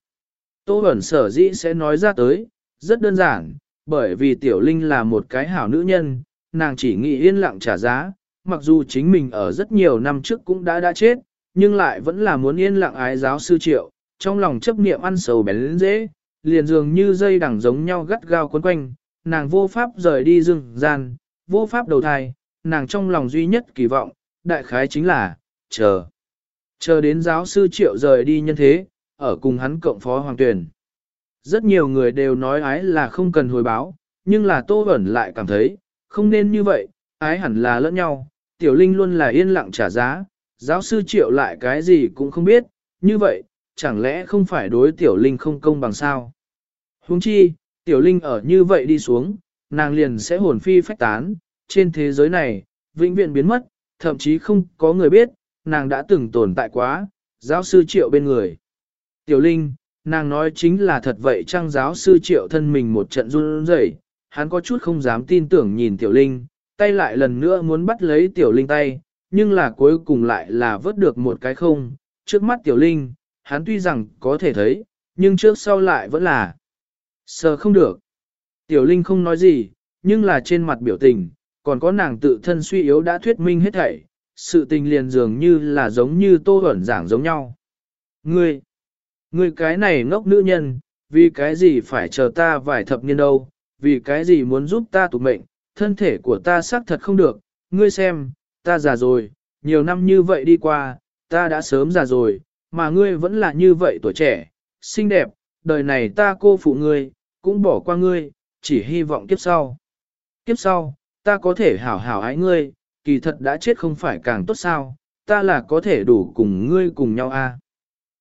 Tô Bẩn sở dĩ sẽ nói ra tới, rất đơn giản, bởi vì Tiểu Linh là một cái hảo nữ nhân, nàng chỉ nghĩ yên lặng trả giá, mặc dù chính mình ở rất nhiều năm trước cũng đã đã chết, nhưng lại vẫn là muốn yên lặng ái giáo sư triệu, trong lòng chấp niệm ăn sầu bén dễ, liền dường như dây đằng giống nhau gắt gao quấn quanh, nàng vô pháp rời đi rừng gian, vô pháp đầu thai, nàng trong lòng duy nhất kỳ vọng, đại khái chính là, chờ. Chờ đến giáo sư triệu rời đi nhân thế, ở cùng hắn cộng phó hoàng tuyển. Rất nhiều người đều nói ái là không cần hồi báo, nhưng là tô ẩn lại cảm thấy, không nên như vậy, ái hẳn là lẫn nhau, tiểu linh luôn là yên lặng trả giá, giáo sư triệu lại cái gì cũng không biết, như vậy, chẳng lẽ không phải đối tiểu linh không công bằng sao? Huống chi, tiểu linh ở như vậy đi xuống, nàng liền sẽ hồn phi phách tán, trên thế giới này, vĩnh viễn biến mất, thậm chí không có người biết, nàng đã từng tồn tại quá, giáo sư triệu bên người. Tiểu linh, nàng nói chính là thật vậy trang giáo sư triệu thân mình một trận run rẩy, hắn có chút không dám tin tưởng nhìn tiểu linh, tay lại lần nữa muốn bắt lấy tiểu linh tay, nhưng là cuối cùng lại là vớt được một cái không, trước mắt tiểu linh, hắn tuy rằng có thể thấy, nhưng trước sau lại vẫn là sờ không được. Tiểu linh không nói gì, nhưng là trên mặt biểu tình, còn có nàng tự thân suy yếu đã thuyết minh hết thảy, sự tình liền dường như là giống như tô ẩn giảng giống nhau. Ngươi, ngươi cái này ngốc nữ nhân, vì cái gì phải chờ ta vài thập niên đâu, vì cái gì muốn giúp ta tụ mệnh, thân thể của ta xác thật không được, ngươi xem, ta già rồi, nhiều năm như vậy đi qua, ta đã sớm già rồi, mà ngươi vẫn là như vậy tuổi trẻ, xinh đẹp, đời này ta cô phụ ngươi, cũng bỏ qua ngươi, chỉ hy vọng kiếp sau. Kiếp sau, ta có thể hảo hảo ái ngươi, kỳ thật đã chết không phải càng tốt sao, ta là có thể đủ cùng ngươi cùng nhau a. À.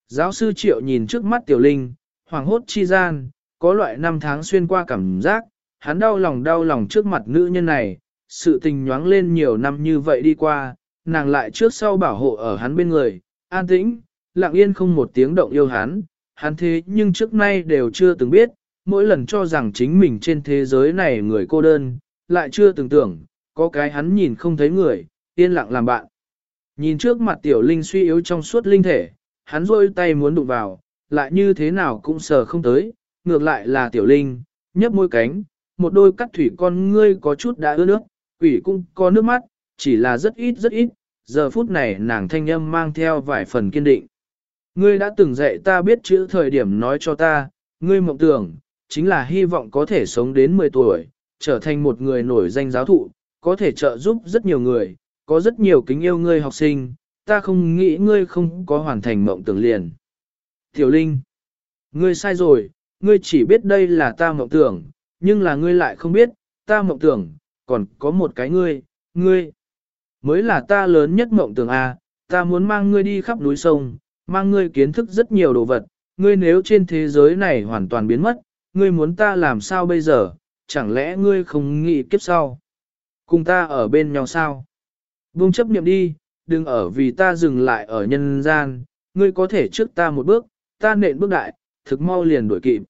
Giáo sư Triệu nhìn trước mắt Tiểu Linh, hoàng hốt chi gian, có loại năm tháng xuyên qua cảm giác, hắn đau lòng đau lòng trước mặt nữ nhân này, sự tình nhoáng lên nhiều năm như vậy đi qua, nàng lại trước sau bảo hộ ở hắn bên người, an tĩnh, lặng yên không một tiếng động yêu hắn, hắn thế nhưng trước nay đều chưa từng biết, mỗi lần cho rằng chính mình trên thế giới này người cô đơn, lại chưa từng tưởng, có cái hắn nhìn không thấy người, yên lặng làm bạn. Nhìn trước mặt tiểu linh suy yếu trong suốt linh thể, hắn rôi tay muốn đụng vào, lại như thế nào cũng sờ không tới, ngược lại là tiểu linh, nhấp môi cánh, một đôi cắt thủy con ngươi có chút đã ướt nước, quỷ cũng có nước mắt, chỉ là rất ít rất ít, giờ phút này nàng thanh âm mang theo vài phần kiên định. Ngươi đã từng dạy ta biết chữ thời điểm nói cho ta, ngươi mộng tưởng, chính là hy vọng có thể sống đến 10 tuổi, trở thành một người nổi danh giáo thụ, có thể trợ giúp rất nhiều người, có rất nhiều kính yêu ngươi học sinh, ta không nghĩ ngươi không có hoàn thành mộng tưởng liền. Tiểu Linh, ngươi sai rồi, ngươi chỉ biết đây là ta mộng tưởng, nhưng là ngươi lại không biết, ta mộng tưởng, còn có một cái ngươi, ngươi, mới là ta lớn nhất mộng tưởng A, ta muốn mang ngươi đi khắp núi sông, mang ngươi kiến thức rất nhiều đồ vật, ngươi nếu trên thế giới này hoàn toàn biến mất, ngươi muốn ta làm sao bây giờ, chẳng lẽ ngươi không nghĩ kiếp sau? Cùng ta ở bên nhau sao? Buông chấp niệm đi, đừng ở vì ta dừng lại ở nhân gian, ngươi có thể trước ta một bước, ta nện bước đại, thực mau liền đuổi kịp.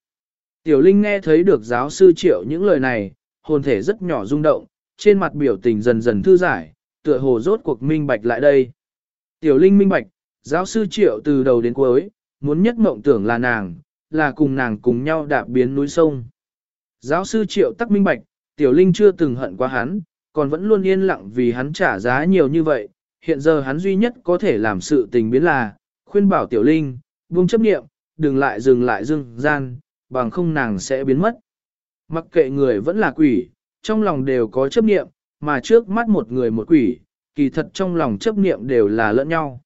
Tiểu Linh nghe thấy được giáo sư triệu những lời này, hồn thể rất nhỏ rung động, trên mặt biểu tình dần dần thư giải, tựa hồ rốt cuộc minh bạch lại đây. Tiểu Linh minh bạch, giáo sư triệu từ đầu đến cuối, muốn nhất mộng tưởng là nàng, là cùng nàng cùng nhau đạp biến núi sông. Giáo sư triệu tắc minh bạch, Tiểu Linh chưa từng hận qua hắn, còn vẫn luôn yên lặng vì hắn trả giá nhiều như vậy, hiện giờ hắn duy nhất có thể làm sự tình biến là, khuyên bảo Tiểu Linh, buông chấp nghiệm, đừng lại dừng lại dưng gian, bằng không nàng sẽ biến mất. Mặc kệ người vẫn là quỷ, trong lòng đều có chấp niệm, mà trước mắt một người một quỷ, kỳ thật trong lòng chấp niệm đều là lẫn nhau.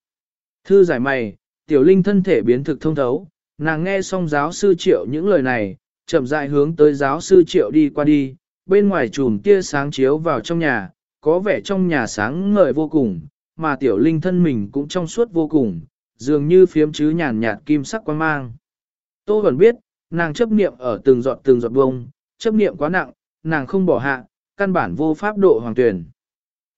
Thư giải mày, tiểu linh thân thể biến thực thông thấu, nàng nghe xong giáo sư triệu những lời này, chậm rãi hướng tới giáo sư triệu đi qua đi, bên ngoài chùm tia sáng chiếu vào trong nhà, có vẻ trong nhà sáng ngời vô cùng, mà tiểu linh thân mình cũng trong suốt vô cùng, dường như phiếm chứ nhàn nhạt kim sắc quan mang. Tô vẫn biết, nàng chấp niệm ở từng giọt từng giọt bông, chấp niệm quá nặng, nàng không bỏ hạ, căn bản vô pháp độ hoàng tuyển.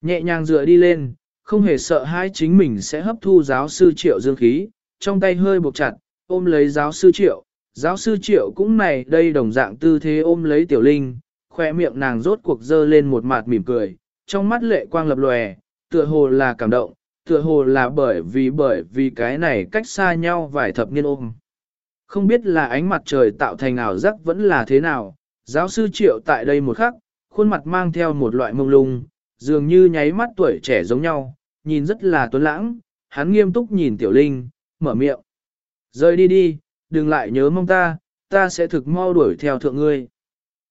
Nhẹ nhàng dựa đi lên, không hề sợ hai chính mình sẽ hấp thu giáo sư triệu dương khí, trong tay hơi buộc chặt, ôm lấy giáo sư triệu. Giáo sư triệu cũng này đây đồng dạng tư thế ôm lấy tiểu linh, khoe miệng nàng rốt cuộc dơ lên một mặt mỉm cười, trong mắt lệ quang lập lòe, tựa hồ là cảm động, tựa hồ là bởi vì bởi vì cái này cách xa nhau vài thập niên ôm. Không biết là ánh mặt trời tạo thành ảo giác vẫn là thế nào, giáo sư triệu tại đây một khắc, khuôn mặt mang theo một loại mông lung, dường như nháy mắt tuổi trẻ giống nhau, nhìn rất là tuấn lãng, hắn nghiêm túc nhìn tiểu linh, mở miệng. Rời đi đi, đừng lại nhớ mong ta, ta sẽ thực mau đuổi theo thượng ngươi.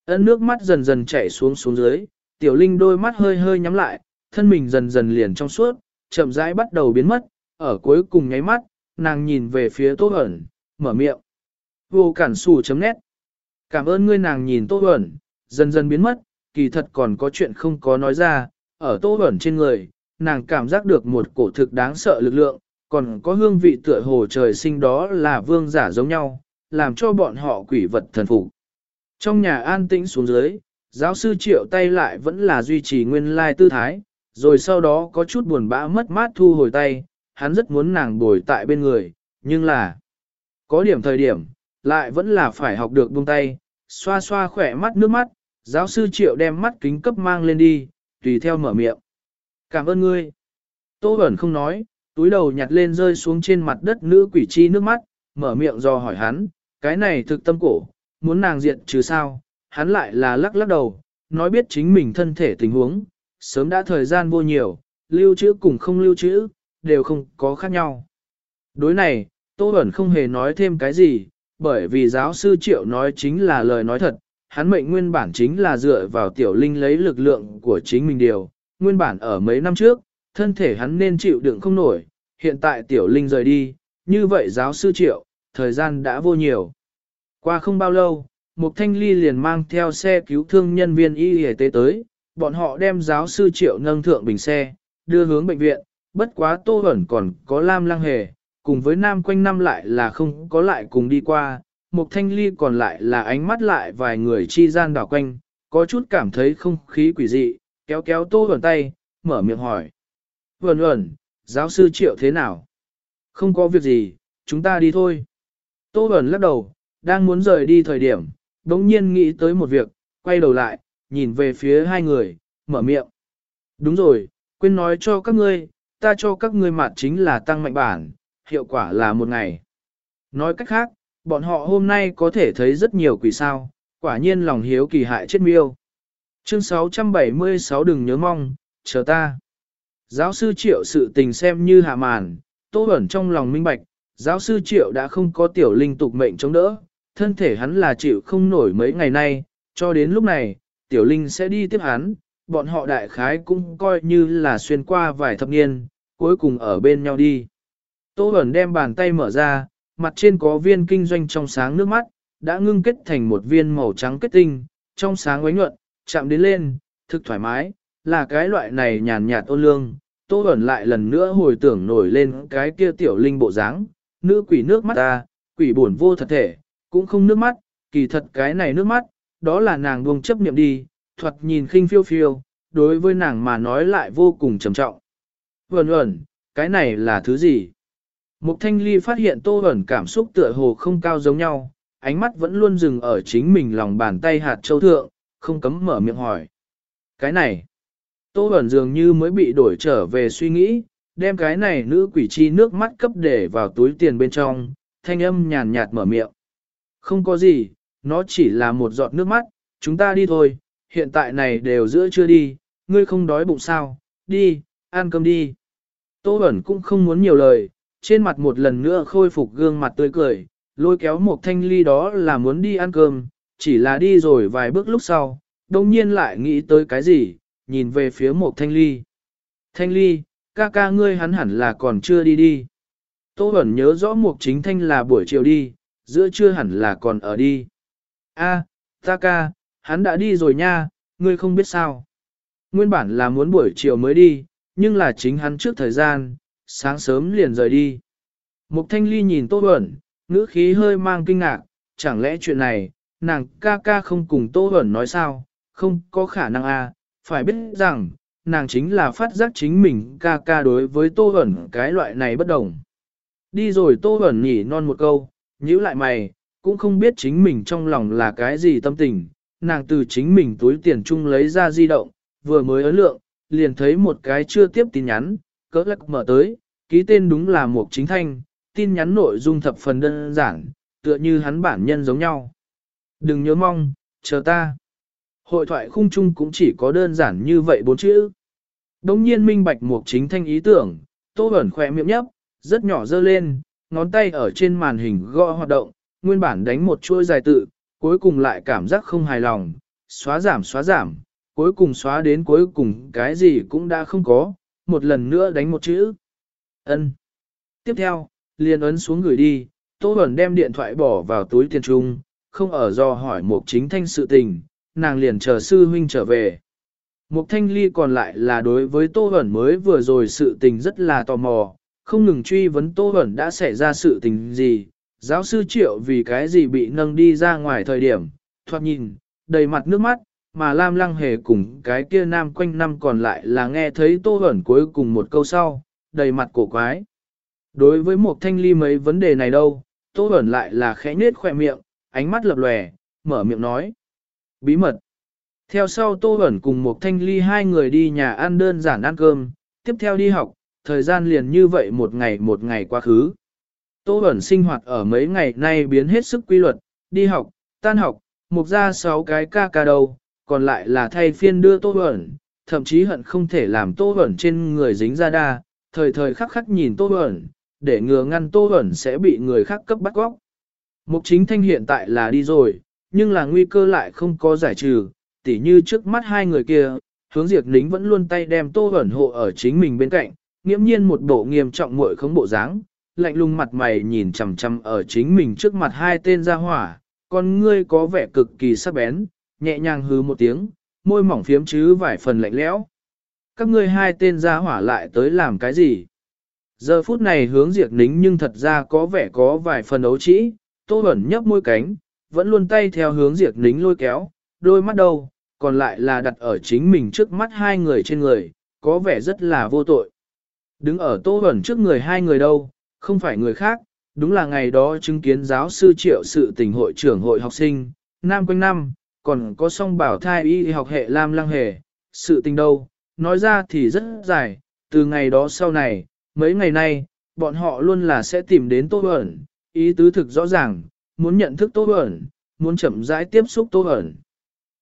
ấn nước mắt dần dần chảy xuống xuống dưới, tiểu linh đôi mắt hơi hơi nhắm lại, thân mình dần dần liền trong suốt, chậm rãi bắt đầu biến mất, ở cuối cùng nháy mắt, nàng nhìn về phía tô ẩn, mở miệng. Vô cản sù chấm nét. Cảm ơn ngươi nàng nhìn tô ẩn, dần dần biến mất, kỳ thật còn có chuyện không có nói ra, ở tô ẩn trên người, nàng cảm giác được một cổ thực đáng sợ lực lượng, còn có hương vị tựa hồ trời sinh đó là vương giả giống nhau, làm cho bọn họ quỷ vật thần phục. Trong nhà an tĩnh xuống dưới, giáo sư triệu tay lại vẫn là duy trì nguyên lai tư thái, rồi sau đó có chút buồn bã mất mát thu hồi tay, hắn rất muốn nàng bồi tại bên người, nhưng là có điểm thời điểm, lại vẫn là phải học được buông tay, xoa xoa khỏe mắt nước mắt, giáo sư triệu đem mắt kính cấp mang lên đi, tùy theo mở miệng. Cảm ơn ngươi. Tô Bẩn không nói, túi đầu nhặt lên rơi xuống trên mặt đất nữ quỷ chi nước mắt, mở miệng do hỏi hắn, cái này thực tâm cổ, muốn nàng diện chứ sao, hắn lại là lắc lắc đầu, nói biết chính mình thân thể tình huống, sớm đã thời gian vô nhiều, lưu trữ cùng không lưu trữ, đều không có khác nhau. Đối này, Tô Bẩn không hề nói thêm cái gì, bởi vì giáo sư Triệu nói chính là lời nói thật, hắn mệnh nguyên bản chính là dựa vào tiểu linh lấy lực lượng của chính mình điều, nguyên bản ở mấy năm trước, thân thể hắn nên chịu đựng không nổi, hiện tại tiểu linh rời đi, như vậy giáo sư Triệu, thời gian đã vô nhiều. Qua không bao lâu, Mục Thanh Ly liền mang theo xe cứu thương nhân viên y y tế tới, bọn họ đem giáo sư Triệu nâng thượng bình xe, đưa hướng bệnh viện, bất quá Tô ẩn còn có Lam Lăng Hề, cùng với Nam quanh năm lại là không có lại cùng đi qua, Mục Thanh Ly còn lại là ánh mắt lại vài người chi gian đảo quanh, có chút cảm thấy không khí quỷ dị, kéo kéo Tô ẩn tay, mở miệng hỏi. Vẩn vẩn, giáo sư Triệu thế nào? Không có việc gì, chúng ta đi thôi. Tô Bẩn lắc đầu, đang muốn rời đi thời điểm, đống nhiên nghĩ tới một việc, quay đầu lại, nhìn về phía hai người, mở miệng. Đúng rồi, quên nói cho các ngươi, ta cho các ngươi mặt chính là tăng mạnh bản, hiệu quả là một ngày. Nói cách khác, bọn họ hôm nay có thể thấy rất nhiều quỷ sao, quả nhiên lòng hiếu kỳ hại chết miêu. Chương 676 đừng nhớ mong, chờ ta. Giáo sư triệu sự tình xem như hạ màn, tô ẩn trong lòng minh bạch, giáo sư triệu đã không có tiểu linh tục mệnh chống đỡ, thân thể hắn là chịu không nổi mấy ngày nay, cho đến lúc này, tiểu linh sẽ đi tiếp hắn, bọn họ đại khái cũng coi như là xuyên qua vài thập niên, cuối cùng ở bên nhau đi. Tô Bẩn đem bàn tay mở ra, mặt trên có viên kinh doanh trong sáng nước mắt, đã ngưng kết thành một viên màu trắng kết tinh, trong sáng ánh nhuận, chạm đến lên, thực thoải mái, là cái loại này nhàn nhạt ôn lương. Tô Bẩn lại lần nữa hồi tưởng nổi lên cái kia tiểu linh bộ dáng, nữ quỷ nước mắt ta, quỷ buồn vô thật thể, cũng không nước mắt, kỳ thật cái này nước mắt, đó là nàng buông chấp niệm đi, thuật nhìn khinh phiêu phiêu, đối với nàng mà nói lại vô cùng trầm trọng. Vẩn ẩn, cái này là thứ gì? Mục thanh ly phát hiện tô ẩn cảm xúc tựa hồ không cao giống nhau, ánh mắt vẫn luôn dừng ở chính mình lòng bàn tay hạt châu thượng, không cấm mở miệng hỏi. Cái này, tô Bẩn dường như mới bị đổi trở về suy nghĩ, đem cái này nữ quỷ chi nước mắt cấp để vào túi tiền bên trong, thanh âm nhàn nhạt mở miệng. Không có gì, nó chỉ là một giọt nước mắt, chúng ta đi thôi, hiện tại này đều giữa chưa đi, ngươi không đói bụng sao, đi, ăn cơm đi. Tô Bẩn cũng không muốn nhiều lời, trên mặt một lần nữa khôi phục gương mặt tươi cười, lôi kéo một thanh ly đó là muốn đi ăn cơm, chỉ là đi rồi vài bước lúc sau, đồng nhiên lại nghĩ tới cái gì, nhìn về phía một thanh ly. Thanh ly, ca ca ngươi hắn hẳn là còn chưa đi đi. Tô Bẩn nhớ rõ Mục Chính Thanh là buổi chiều đi, giữa trưa hẳn là còn ở đi. A, ta ca, hắn đã đi rồi nha, ngươi không biết sao. Nguyên bản là muốn buổi chiều mới đi, nhưng là chính hắn trước thời gian, sáng sớm liền rời đi. Mục Thanh Ly nhìn Tô Bẩn, ngữ khí hơi mang kinh ngạc, chẳng lẽ chuyện này, nàng ca ca không cùng Tô Bẩn nói sao, không có khả năng a, phải biết rằng, nàng chính là phát giác chính mình ca ca đối với Tô ẩn cái loại này bất đồng. Đi rồi Tô ẩn nhỉ non một câu, nhíu lại mày, cũng không biết chính mình trong lòng là cái gì tâm tình, nàng từ chính mình túi tiền chung lấy ra di động, vừa mới ấn lượng, liền thấy một cái chưa tiếp tin nhắn, cỡ lắc mở tới, ký tên đúng là một chính thanh, tin nhắn nội dung thập phần đơn giản, tựa như hắn bản nhân giống nhau. Đừng nhớ mong, chờ ta. Hội thoại khung chung cũng chỉ có đơn giản như vậy bốn chữ. Đống nhiên minh bạch Mục chính thanh ý tưởng, tô ẩn khỏe miệng nhấp, rất nhỏ dơ lên, ngón tay ở trên màn hình gõ hoạt động, nguyên bản đánh một chuỗi dài tự, cuối cùng lại cảm giác không hài lòng, xóa giảm xóa giảm, cuối cùng xóa đến cuối cùng cái gì cũng đã không có, một lần nữa đánh một chữ. ân. Tiếp theo, liền ấn xuống gửi đi, Tô Bẩn đem điện thoại bỏ vào túi tiền trung, không ở do hỏi một chính thanh sự tình, nàng liền chờ sư huynh trở về. Mục thanh ly còn lại là đối với Tô Bẩn mới vừa rồi sự tình rất là tò mò, không ngừng truy vấn Tô Bẩn đã xảy ra sự tình gì, giáo sư triệu vì cái gì bị nâng đi ra ngoài thời điểm, thoạt nhìn, đầy mặt nước mắt, mà Lam Lăng Hề cùng cái kia nam quanh năm còn lại là nghe thấy Tô hẩn cuối cùng một câu sau, đầy mặt cổ quái. Đối với một thanh ly mấy vấn đề này đâu, Tô hẩn lại là khẽ nết khỏe miệng, ánh mắt lập lòe, mở miệng nói. Bí mật. Theo sau Tô Bẩn cùng một thanh ly hai người đi nhà ăn đơn giản ăn cơm, tiếp theo đi học, thời gian liền như vậy một ngày một ngày quá khứ. Tô Bẩn sinh hoạt ở mấy ngày nay biến hết sức quy luật, đi học, tan học, mục ra sáu cái ca ca đầu, còn lại là thay phiên đưa Tô Bẩn, thậm chí hận không thể làm Tô Bẩn trên người dính ra đa, thời thời khắc khắc nhìn Tô Bẩn, để ngừa ngăn Tô Bẩn sẽ bị người khác cấp bắt góc. Mục chính thanh hiện tại là đi rồi, nhưng là nguy cơ lại không có giải trừ, tỉ như trước mắt hai người kia, hướng diệt nính vẫn luôn tay đem Tô ẩn hộ ở chính mình bên cạnh, nghiễm nhiên một bộ nghiêm trọng muội không bộ dáng, lạnh lùng mặt mày nhìn chằm chằm ở chính mình trước mặt hai tên gia hỏa, con ngươi có vẻ cực kỳ sắc bén, nhẹ nhàng hứ một tiếng, môi mỏng phiếm chứ vài phần lạnh lẽo. Các ngươi hai tên gia hỏa lại tới làm cái gì? Giờ phút này hướng diệt nính nhưng thật ra có vẻ có vài phần ấu trĩ, tô ẩn nhấp môi cánh, vẫn luôn tay theo hướng diệt nính lôi kéo, đôi mắt đâu, còn lại là đặt ở chính mình trước mắt hai người trên người, có vẻ rất là vô tội. Đứng ở tô ẩn trước người hai người đâu, không phải người khác, đúng là ngày đó chứng kiến giáo sư triệu sự tình hội trưởng hội học sinh, nam quanh năm, còn có song bảo thai y học hệ lam lăng hề, sự tình đâu, nói ra thì rất dài, từ ngày đó sau này, mấy ngày nay, bọn họ luôn là sẽ tìm đến Tô Bẩn, ý tứ thực rõ ràng, muốn nhận thức Tô Bẩn, muốn chậm rãi tiếp xúc Tô Bẩn.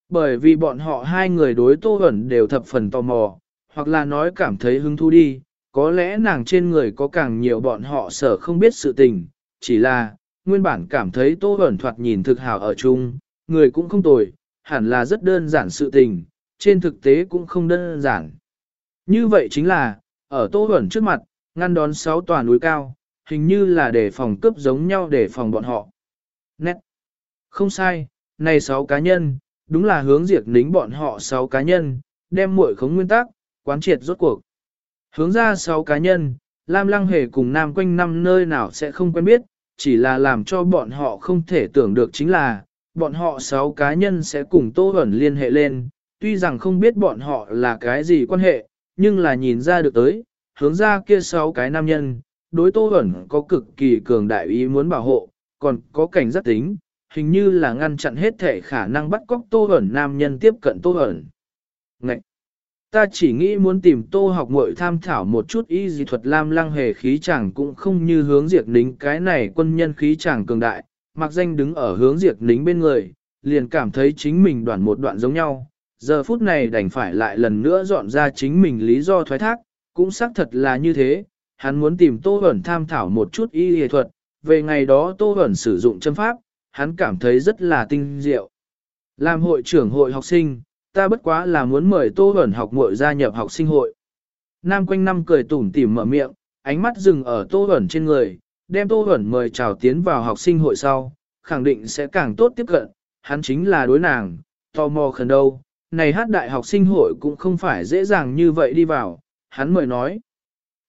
Bởi vì bọn họ hai người đối Tô Bẩn đều thập phần tò mò, hoặc là nói cảm thấy hứng thú đi, có lẽ nàng trên người có càng nhiều bọn họ sở không biết sự tình, chỉ là, nguyên bản cảm thấy Tô Bẩn thoạt nhìn thực hào ở chung, người cũng không tồi, hẳn là rất đơn giản sự tình, trên thực tế cũng không đơn giản. Như vậy chính là, ở Tô Bẩn trước mặt, ngăn đón sáu tòa núi cao, hình như là để phòng cướp giống nhau để phòng bọn họ. Nét. Không sai, này sáu cá nhân, đúng là hướng diệt lính bọn họ sáu cá nhân, đem muội khống nguyên tắc, quán triệt rốt cuộc. Hướng ra sáu cá nhân, Lam Lăng Hề cùng Nam quanh năm nơi nào sẽ không quen biết, chỉ là làm cho bọn họ không thể tưởng được chính là, bọn họ sáu cá nhân sẽ cùng Tô Hẩn liên hệ lên, tuy rằng không biết bọn họ là cái gì quan hệ, nhưng là nhìn ra được tới, hướng ra kia sáu cái nam nhân, đối Tô Hẩn có cực kỳ cường đại ý muốn bảo hộ, còn có cảnh giác tính, hình như là ngăn chặn hết thể khả năng bắt cóc Tô Hẩn nam nhân tiếp cận Tô Hẩn. Ngậy! Ta chỉ nghĩ muốn tìm Tô học muội tham thảo một chút y dị thuật lam lăng hề khí chẳng cũng không như hướng diệt nính cái này quân nhân khí chẳng cường đại, mặc danh đứng ở hướng diệt nính bên người, liền cảm thấy chính mình đoạn một đoạn giống nhau. Giờ phút này đành phải lại lần nữa dọn ra chính mình lý do thoái thác, cũng xác thật là như thế, hắn muốn tìm Tô ẩn tham thảo một chút y y thuật, về ngày đó Tô Huẩn sử dụng châm pháp, hắn cảm thấy rất là tinh diệu. Làm hội trưởng hội học sinh, ta bất quá là muốn mời Tô Huẩn học muội gia nhập học sinh hội. Nam quanh năm cười tủm tỉm mở miệng, ánh mắt dừng ở Tô Huẩn trên người, đem Tô Huẩn mời chào tiến vào học sinh hội sau, khẳng định sẽ càng tốt tiếp cận, hắn chính là đối nàng, tò mò khẩn đâu. Này hát đại học sinh hội cũng không phải dễ dàng như vậy đi vào, hắn mời nói.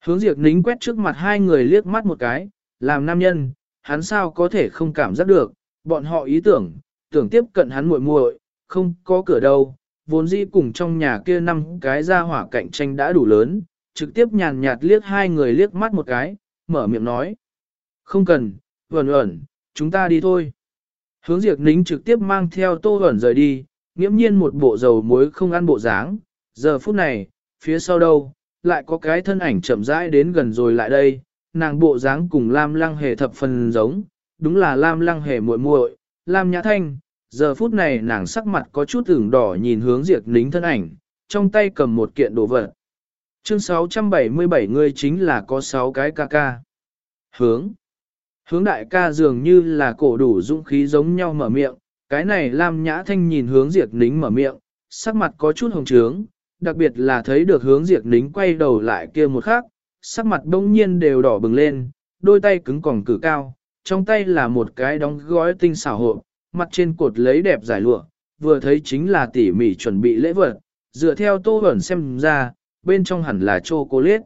Hướng diệt nính quét trước mặt hai người liếc mắt một cái, làm nam nhân, hắn sao có thể không cảm giác được, bọn họ ý tưởng, tưởng tiếp cận hắn muội muội, không có cửa đâu, vốn dĩ cùng trong nhà kia năm cái ra hỏa cạnh tranh đã đủ lớn, trực tiếp nhàn nhạt liếc hai người liếc mắt một cái, mở miệng nói. Không cần, vẩn ẩn, chúng ta đi thôi. Hướng diệt nính trực tiếp mang theo tô vẩn rời đi, nghiễm nhiên một bộ dầu muối không ăn bộ dáng. Giờ phút này, phía sau đâu, lại có cái thân ảnh chậm rãi đến gần rồi lại đây, nàng bộ dáng cùng Lam Lăng Hề thập phần giống, đúng là Lam Lăng Hề muội muội, Lam Nhã Thanh. Giờ phút này nàng sắc mặt có chút ửng đỏ nhìn hướng diệt nính thân ảnh, trong tay cầm một kiện đồ vật. Chương 677 người chính là có 6 cái ca ca. Hướng. Hướng đại ca dường như là cổ đủ dũng khí giống nhau mở miệng, cái này Lam Nhã Thanh nhìn hướng diệt nính mở miệng, sắc mặt có chút hồng trướng, đặc biệt là thấy được hướng diệt nính quay đầu lại kia một khắc, sắc mặt đông nhiên đều đỏ bừng lên, đôi tay cứng còng cử cao, trong tay là một cái đóng gói tinh xảo hộp, mặt trên cột lấy đẹp giải lụa, vừa thấy chính là tỉ mỉ chuẩn bị lễ vật, dựa theo tô ẩn xem ra, bên trong hẳn là chocolate.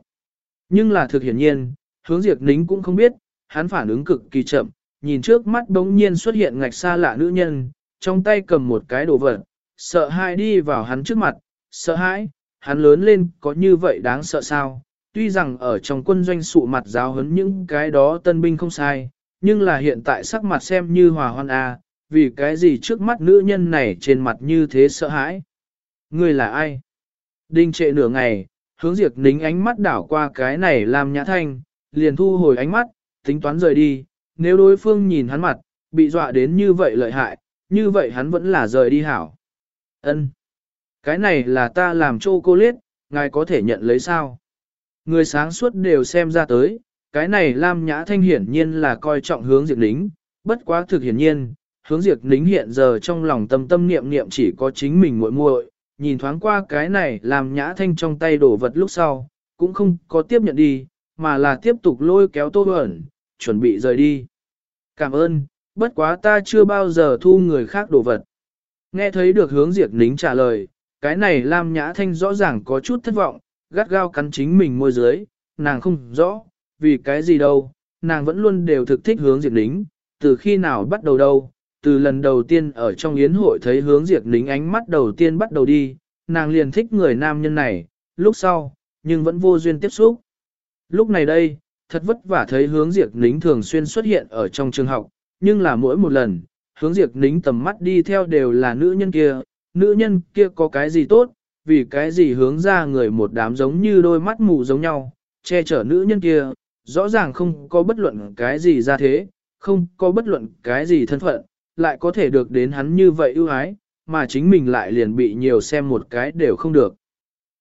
Nhưng là thực hiển nhiên, hướng diệt nính cũng không biết, hắn phản ứng cực kỳ chậm, nhìn trước mắt đống nhiên xuất hiện ngạch xa lạ nữ nhân, trong tay cầm một cái đồ vật, sợ hãi đi vào hắn trước mặt, sợ hãi, hắn lớn lên có như vậy đáng sợ sao, tuy rằng ở trong quân doanh sụ mặt giáo hấn những cái đó tân binh không sai, nhưng là hiện tại sắc mặt xem như hòa hoan a, vì cái gì trước mắt nữ nhân này trên mặt như thế sợ hãi. Người là ai? Đinh trệ nửa ngày, hướng diệt nính ánh mắt đảo qua cái này làm nhã thanh, liền thu hồi ánh mắt, tính toán rời đi, nếu đối phương nhìn hắn mặt, bị dọa đến như vậy lợi hại, như vậy hắn vẫn là rời đi hảo. Ân, Cái này là ta làm chô cô liết, ngài có thể nhận lấy sao? Người sáng suốt đều xem ra tới, cái này Lam Nhã Thanh hiển nhiên là coi trọng hướng diệt Nính. bất quá thực hiển nhiên, hướng diệt Nính hiện giờ trong lòng tâm tâm niệm niệm chỉ có chính mình muội muội, nhìn thoáng qua cái này Lam Nhã Thanh trong tay đổ vật lúc sau, cũng không có tiếp nhận đi, mà là tiếp tục lôi kéo tô ẩn, chuẩn bị rời đi. Cảm ơn, bất quá ta chưa bao giờ thu người khác đồ vật. Nghe thấy được hướng diệt nính trả lời, cái này Lam Nhã Thanh rõ ràng có chút thất vọng, gắt gao cắn chính mình môi dưới, nàng không rõ, vì cái gì đâu, nàng vẫn luôn đều thực thích hướng diệt lính, từ khi nào bắt đầu đâu, từ lần đầu tiên ở trong yến hội thấy hướng diệt lính ánh mắt đầu tiên bắt đầu đi, nàng liền thích người nam nhân này, lúc sau, nhưng vẫn vô duyên tiếp xúc. Lúc này đây, thật vất vả thấy hướng diệt lính thường xuyên xuất hiện ở trong trường học, nhưng là mỗi một lần, hướng diệt lính tầm mắt đi theo đều là nữ nhân kia, nữ nhân kia có cái gì tốt, vì cái gì hướng ra người một đám giống như đôi mắt mù giống nhau, che chở nữ nhân kia, rõ ràng không có bất luận cái gì ra thế, không có bất luận cái gì thân phận, lại có thể được đến hắn như vậy ưu ái, mà chính mình lại liền bị nhiều xem một cái đều không được.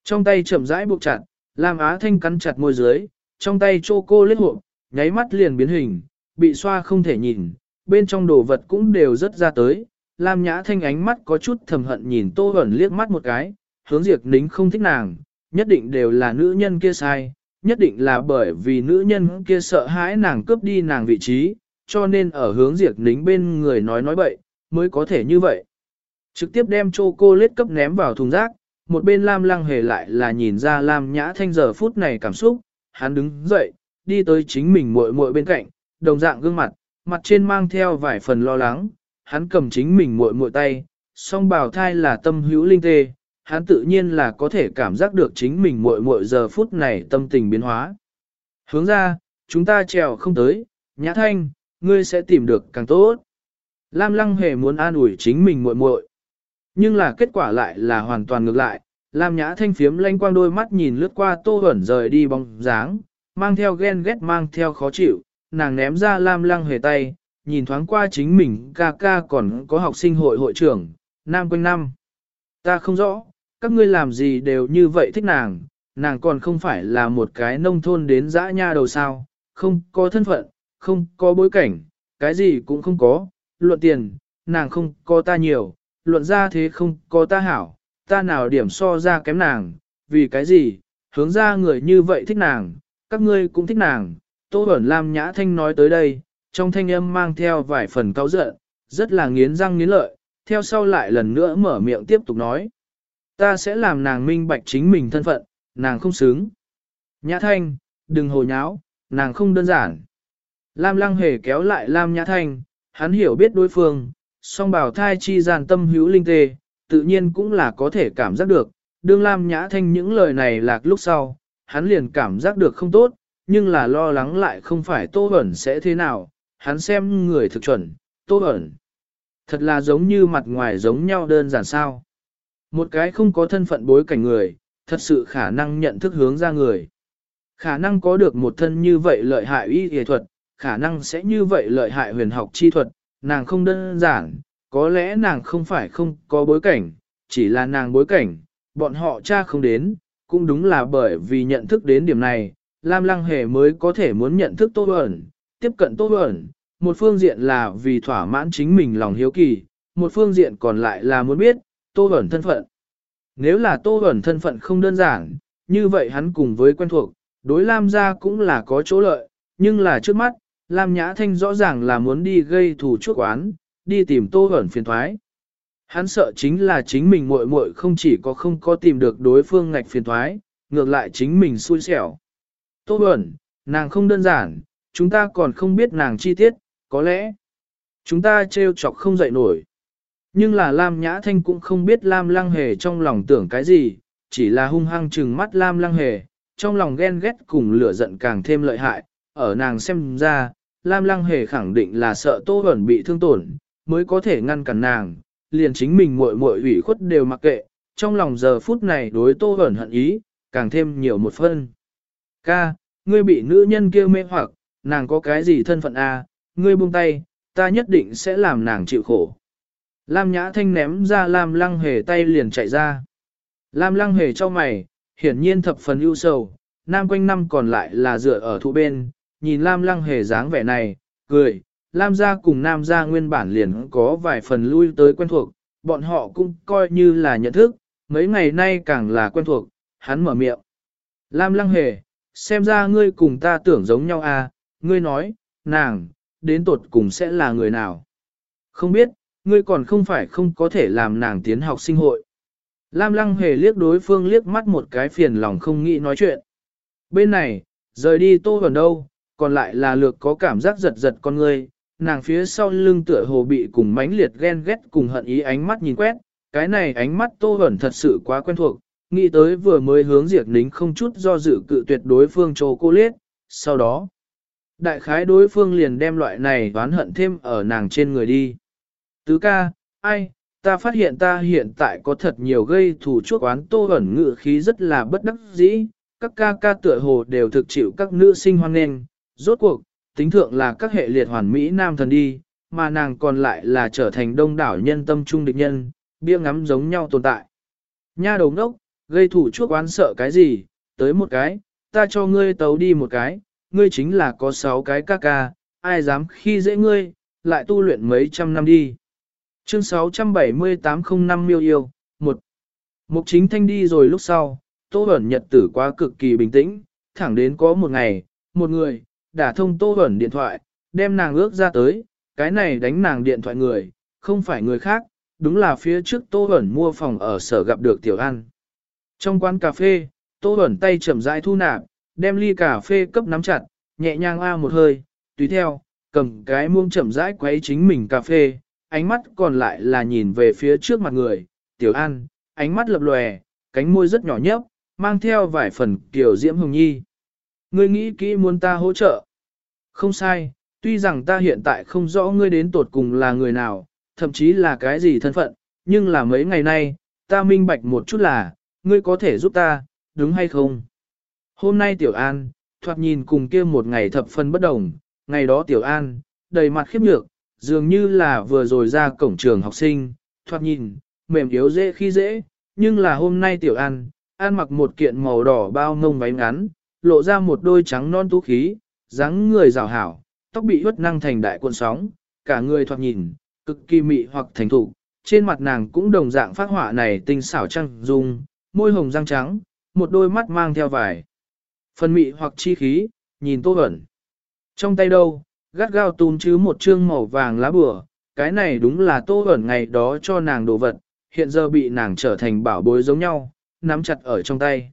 Trong tay chậm rãi buộc chặt, Lam Á Thanh cắn chặt môi dưới, trong tay chô cô lết hộ, nháy mắt liền biến hình, bị xoa không thể nhìn, bên trong đồ vật cũng đều rất ra tới. Lam Nhã Thanh ánh mắt có chút thầm hận nhìn Tô Bẩn liếc mắt một cái, hướng diệt nính không thích nàng, nhất định đều là nữ nhân kia sai, nhất định là bởi vì nữ nhân kia sợ hãi nàng cướp đi nàng vị trí, cho nên ở hướng diệt nính bên người nói nói bậy, mới có thể như vậy. Trực tiếp đem chô cô lết cấp ném vào thùng rác, một bên Lam Lăng hề lại là nhìn ra Lam Nhã Thanh giờ phút này cảm xúc, hắn đứng dậy, đi tới chính mình muội muội bên cạnh, đồng dạng gương mặt, mặt trên mang theo vài phần lo lắng, hắn cầm chính mình muội muội tay, song bảo thai là tâm hữu linh tê, hắn tự nhiên là có thể cảm giác được chính mình muội muội giờ phút này tâm tình biến hóa. Hướng ra, chúng ta trèo không tới, Nhã Thanh, ngươi sẽ tìm được càng tốt. Lam Lăng hề muốn an ủi chính mình muội muội, nhưng là kết quả lại là hoàn toàn ngược lại, Lam Nhã Thanh phiếm lanh quang đôi mắt nhìn lướt qua Tô Huẩn rời đi bóng dáng, mang theo ghen ghét mang theo khó chịu, nàng ném ra Lam Lăng hề tay, nhìn thoáng qua chính mình ca ca còn có học sinh hội hội trưởng, nam quanh năm. Ta không rõ, các ngươi làm gì đều như vậy thích nàng, nàng còn không phải là một cái nông thôn đến dã nha đầu sao, không có thân phận, không có bối cảnh, cái gì cũng không có, luận tiền, nàng không có ta nhiều, luận ra thế không có ta hảo, ta nào điểm so ra kém nàng, vì cái gì, hướng ra người như vậy thích nàng, các ngươi cũng thích nàng. Tô Bẩn Lam Nhã Thanh nói tới đây, trong thanh âm mang theo vài phần cao giận, rất là nghiến răng nghiến lợi, theo sau lại lần nữa mở miệng tiếp tục nói. Ta sẽ làm nàng minh bạch chính mình thân phận, nàng không xứng. Nhã Thanh, đừng hồ nháo, nàng không đơn giản. Lam Lăng hề kéo lại Lam Nhã Thanh, hắn hiểu biết đối phương, song bảo thai chi gian tâm hữu linh tê, tự nhiên cũng là có thể cảm giác được. Đương Lam Nhã Thanh những lời này lạc lúc sau, hắn liền cảm giác được không tốt, nhưng là lo lắng lại không phải Tô Bẩn sẽ thế nào, hắn xem người thực chuẩn, Tô Bẩn. Thật là giống như mặt ngoài giống nhau đơn giản sao. Một cái không có thân phận bối cảnh người, thật sự khả năng nhận thức hướng ra người. Khả năng có được một thân như vậy lợi hại y y thuật, khả năng sẽ như vậy lợi hại huyền học chi thuật, nàng không đơn giản, có lẽ nàng không phải không có bối cảnh, chỉ là nàng bối cảnh, bọn họ cha không đến, cũng đúng là bởi vì nhận thức đến điểm này, Lam Lăng Hề mới có thể muốn nhận thức Tô Bẩn, tiếp cận Tô Bẩn, một phương diện là vì thỏa mãn chính mình lòng hiếu kỳ, một phương diện còn lại là muốn biết, Tô Bẩn thân phận. Nếu là Tô Bẩn thân phận không đơn giản, như vậy hắn cùng với quen thuộc, đối Lam gia cũng là có chỗ lợi, nhưng là trước mắt, Lam Nhã Thanh rõ ràng là muốn đi gây thù chuốc oán, đi tìm Tô Bẩn phiền thoái. Hắn sợ chính là chính mình muội muội không chỉ có không có tìm được đối phương ngạch phiền thoái, ngược lại chính mình xui xẻo. Tô Bẩn, nàng không đơn giản, chúng ta còn không biết nàng chi tiết, có lẽ chúng ta trêu chọc không dậy nổi. Nhưng là Lam Nhã Thanh cũng không biết Lam Lăng Hề trong lòng tưởng cái gì, chỉ là hung hăng trừng mắt Lam Lăng Hề, trong lòng ghen ghét cùng lửa giận càng thêm lợi hại, ở nàng xem ra, Lam Lăng Hề khẳng định là sợ Tô Bẩn bị thương tổn, mới có thể ngăn cản nàng, liền chính mình muội muội ủy khuất đều mặc kệ, trong lòng giờ phút này đối Tô Bẩn hận ý, càng thêm nhiều một phân. Ca, ngươi bị nữ nhân kia mê hoặc, nàng có cái gì thân phận a? À? ngươi buông tay, ta nhất định sẽ làm nàng chịu khổ. Lam Nhã Thanh ném ra Lam Lăng Hề tay liền chạy ra. Lam Lăng Hề cho mày, hiển nhiên thập phần ưu sầu, nam quanh năm còn lại là dựa ở thụ bên, nhìn Lam Lăng Hề dáng vẻ này, cười, Lam gia cùng Nam gia nguyên bản liền có vài phần lui tới quen thuộc, bọn họ cũng coi như là nhận thức, mấy ngày nay càng là quen thuộc, hắn mở miệng. Lam Lăng Hề, xem ra ngươi cùng ta tưởng giống nhau à, ngươi nói, nàng, đến tột cùng sẽ là người nào. Không biết, ngươi còn không phải không có thể làm nàng tiến học sinh hội. Lam lăng hề liếc đối phương liếc mắt một cái phiền lòng không nghĩ nói chuyện. Bên này, rời đi tô gần đâu, còn lại là lược có cảm giác giật giật con ngươi, nàng phía sau lưng tựa hồ bị cùng mãnh liệt ghen ghét cùng hận ý ánh mắt nhìn quét, cái này ánh mắt tô ẩn thật sự quá quen thuộc, nghĩ tới vừa mới hướng diệt nính không chút do dự cự tuyệt đối phương chô cô liết, sau đó, đại khái đối phương liền đem loại này oán hận thêm ở nàng trên người đi. Tứ ca, ai, ta phát hiện ta hiện tại có thật nhiều gây thù chuốc oán tô ẩn ngự khí rất là bất đắc dĩ, các ca ca tựa hồ đều thực chịu các nữ sinh hoan nghênh, rốt cuộc, tính thượng là các hệ liệt hoàn mỹ nam thần đi, mà nàng còn lại là trở thành đông đảo nhân tâm trung địch nhân, bia ngắm giống nhau tồn tại. Nha đầu ngốc, gây thủ chuốc oán sợ cái gì, tới một cái, ta cho ngươi tấu đi một cái, ngươi chính là có sáu cái ca ca, ai dám khi dễ ngươi, lại tu luyện mấy trăm năm đi. Chương 67805 miêu yêu, 1. Mục chính thanh đi rồi lúc sau, Tô Bẩn nhật tử quá cực kỳ bình tĩnh, thẳng đến có một ngày, một người, đã thông Tô Bẩn điện thoại, đem nàng ước ra tới, cái này đánh nàng điện thoại người, không phải người khác, đúng là phía trước Tô Bẩn mua phòng ở sở gặp được Tiểu An. Trong quán cà phê, Tô Bẩn tay chậm rãi thu nạp, đem ly cà phê cấp nắm chặt, nhẹ nhàng a một hơi, tùy theo, cầm cái muông chậm rãi quấy chính mình cà phê, ánh mắt còn lại là nhìn về phía trước mặt người, Tiểu An, ánh mắt lập lòe, cánh môi rất nhỏ nhấp, mang theo vài phần kiểu diễm hồng nhi. Ngươi nghĩ kỹ muốn ta hỗ trợ. Không sai, tuy rằng ta hiện tại không rõ ngươi đến tột cùng là người nào, thậm chí là cái gì thân phận, nhưng là mấy ngày nay, ta minh bạch một chút là, ngươi có thể giúp ta, đúng hay không? Hôm nay Tiểu An, thoạt nhìn cùng kia một ngày thập phân bất đồng, ngày đó Tiểu An, đầy mặt khiếp nhược, dường như là vừa rồi ra cổng trường học sinh, thoạt nhìn, mềm yếu dễ khi dễ, nhưng là hôm nay Tiểu An, An mặc một kiện màu đỏ bao ngông váy ngắn, lộ ra một đôi trắng non tú khí, dáng người rào hảo, tóc bị huất năng thành đại cuộn sóng, cả người thoạt nhìn, cực kỳ mị hoặc thành thục, trên mặt nàng cũng đồng dạng phát họa này tinh xảo trăng dung, môi hồng răng trắng, một đôi mắt mang theo vải. Phần mị hoặc chi khí, nhìn tô ẩn. Trong tay đâu, gắt gao tún chứ một chương màu vàng lá bùa, cái này đúng là tô ẩn ngày đó cho nàng đồ vật, hiện giờ bị nàng trở thành bảo bối giống nhau, nắm chặt ở trong tay.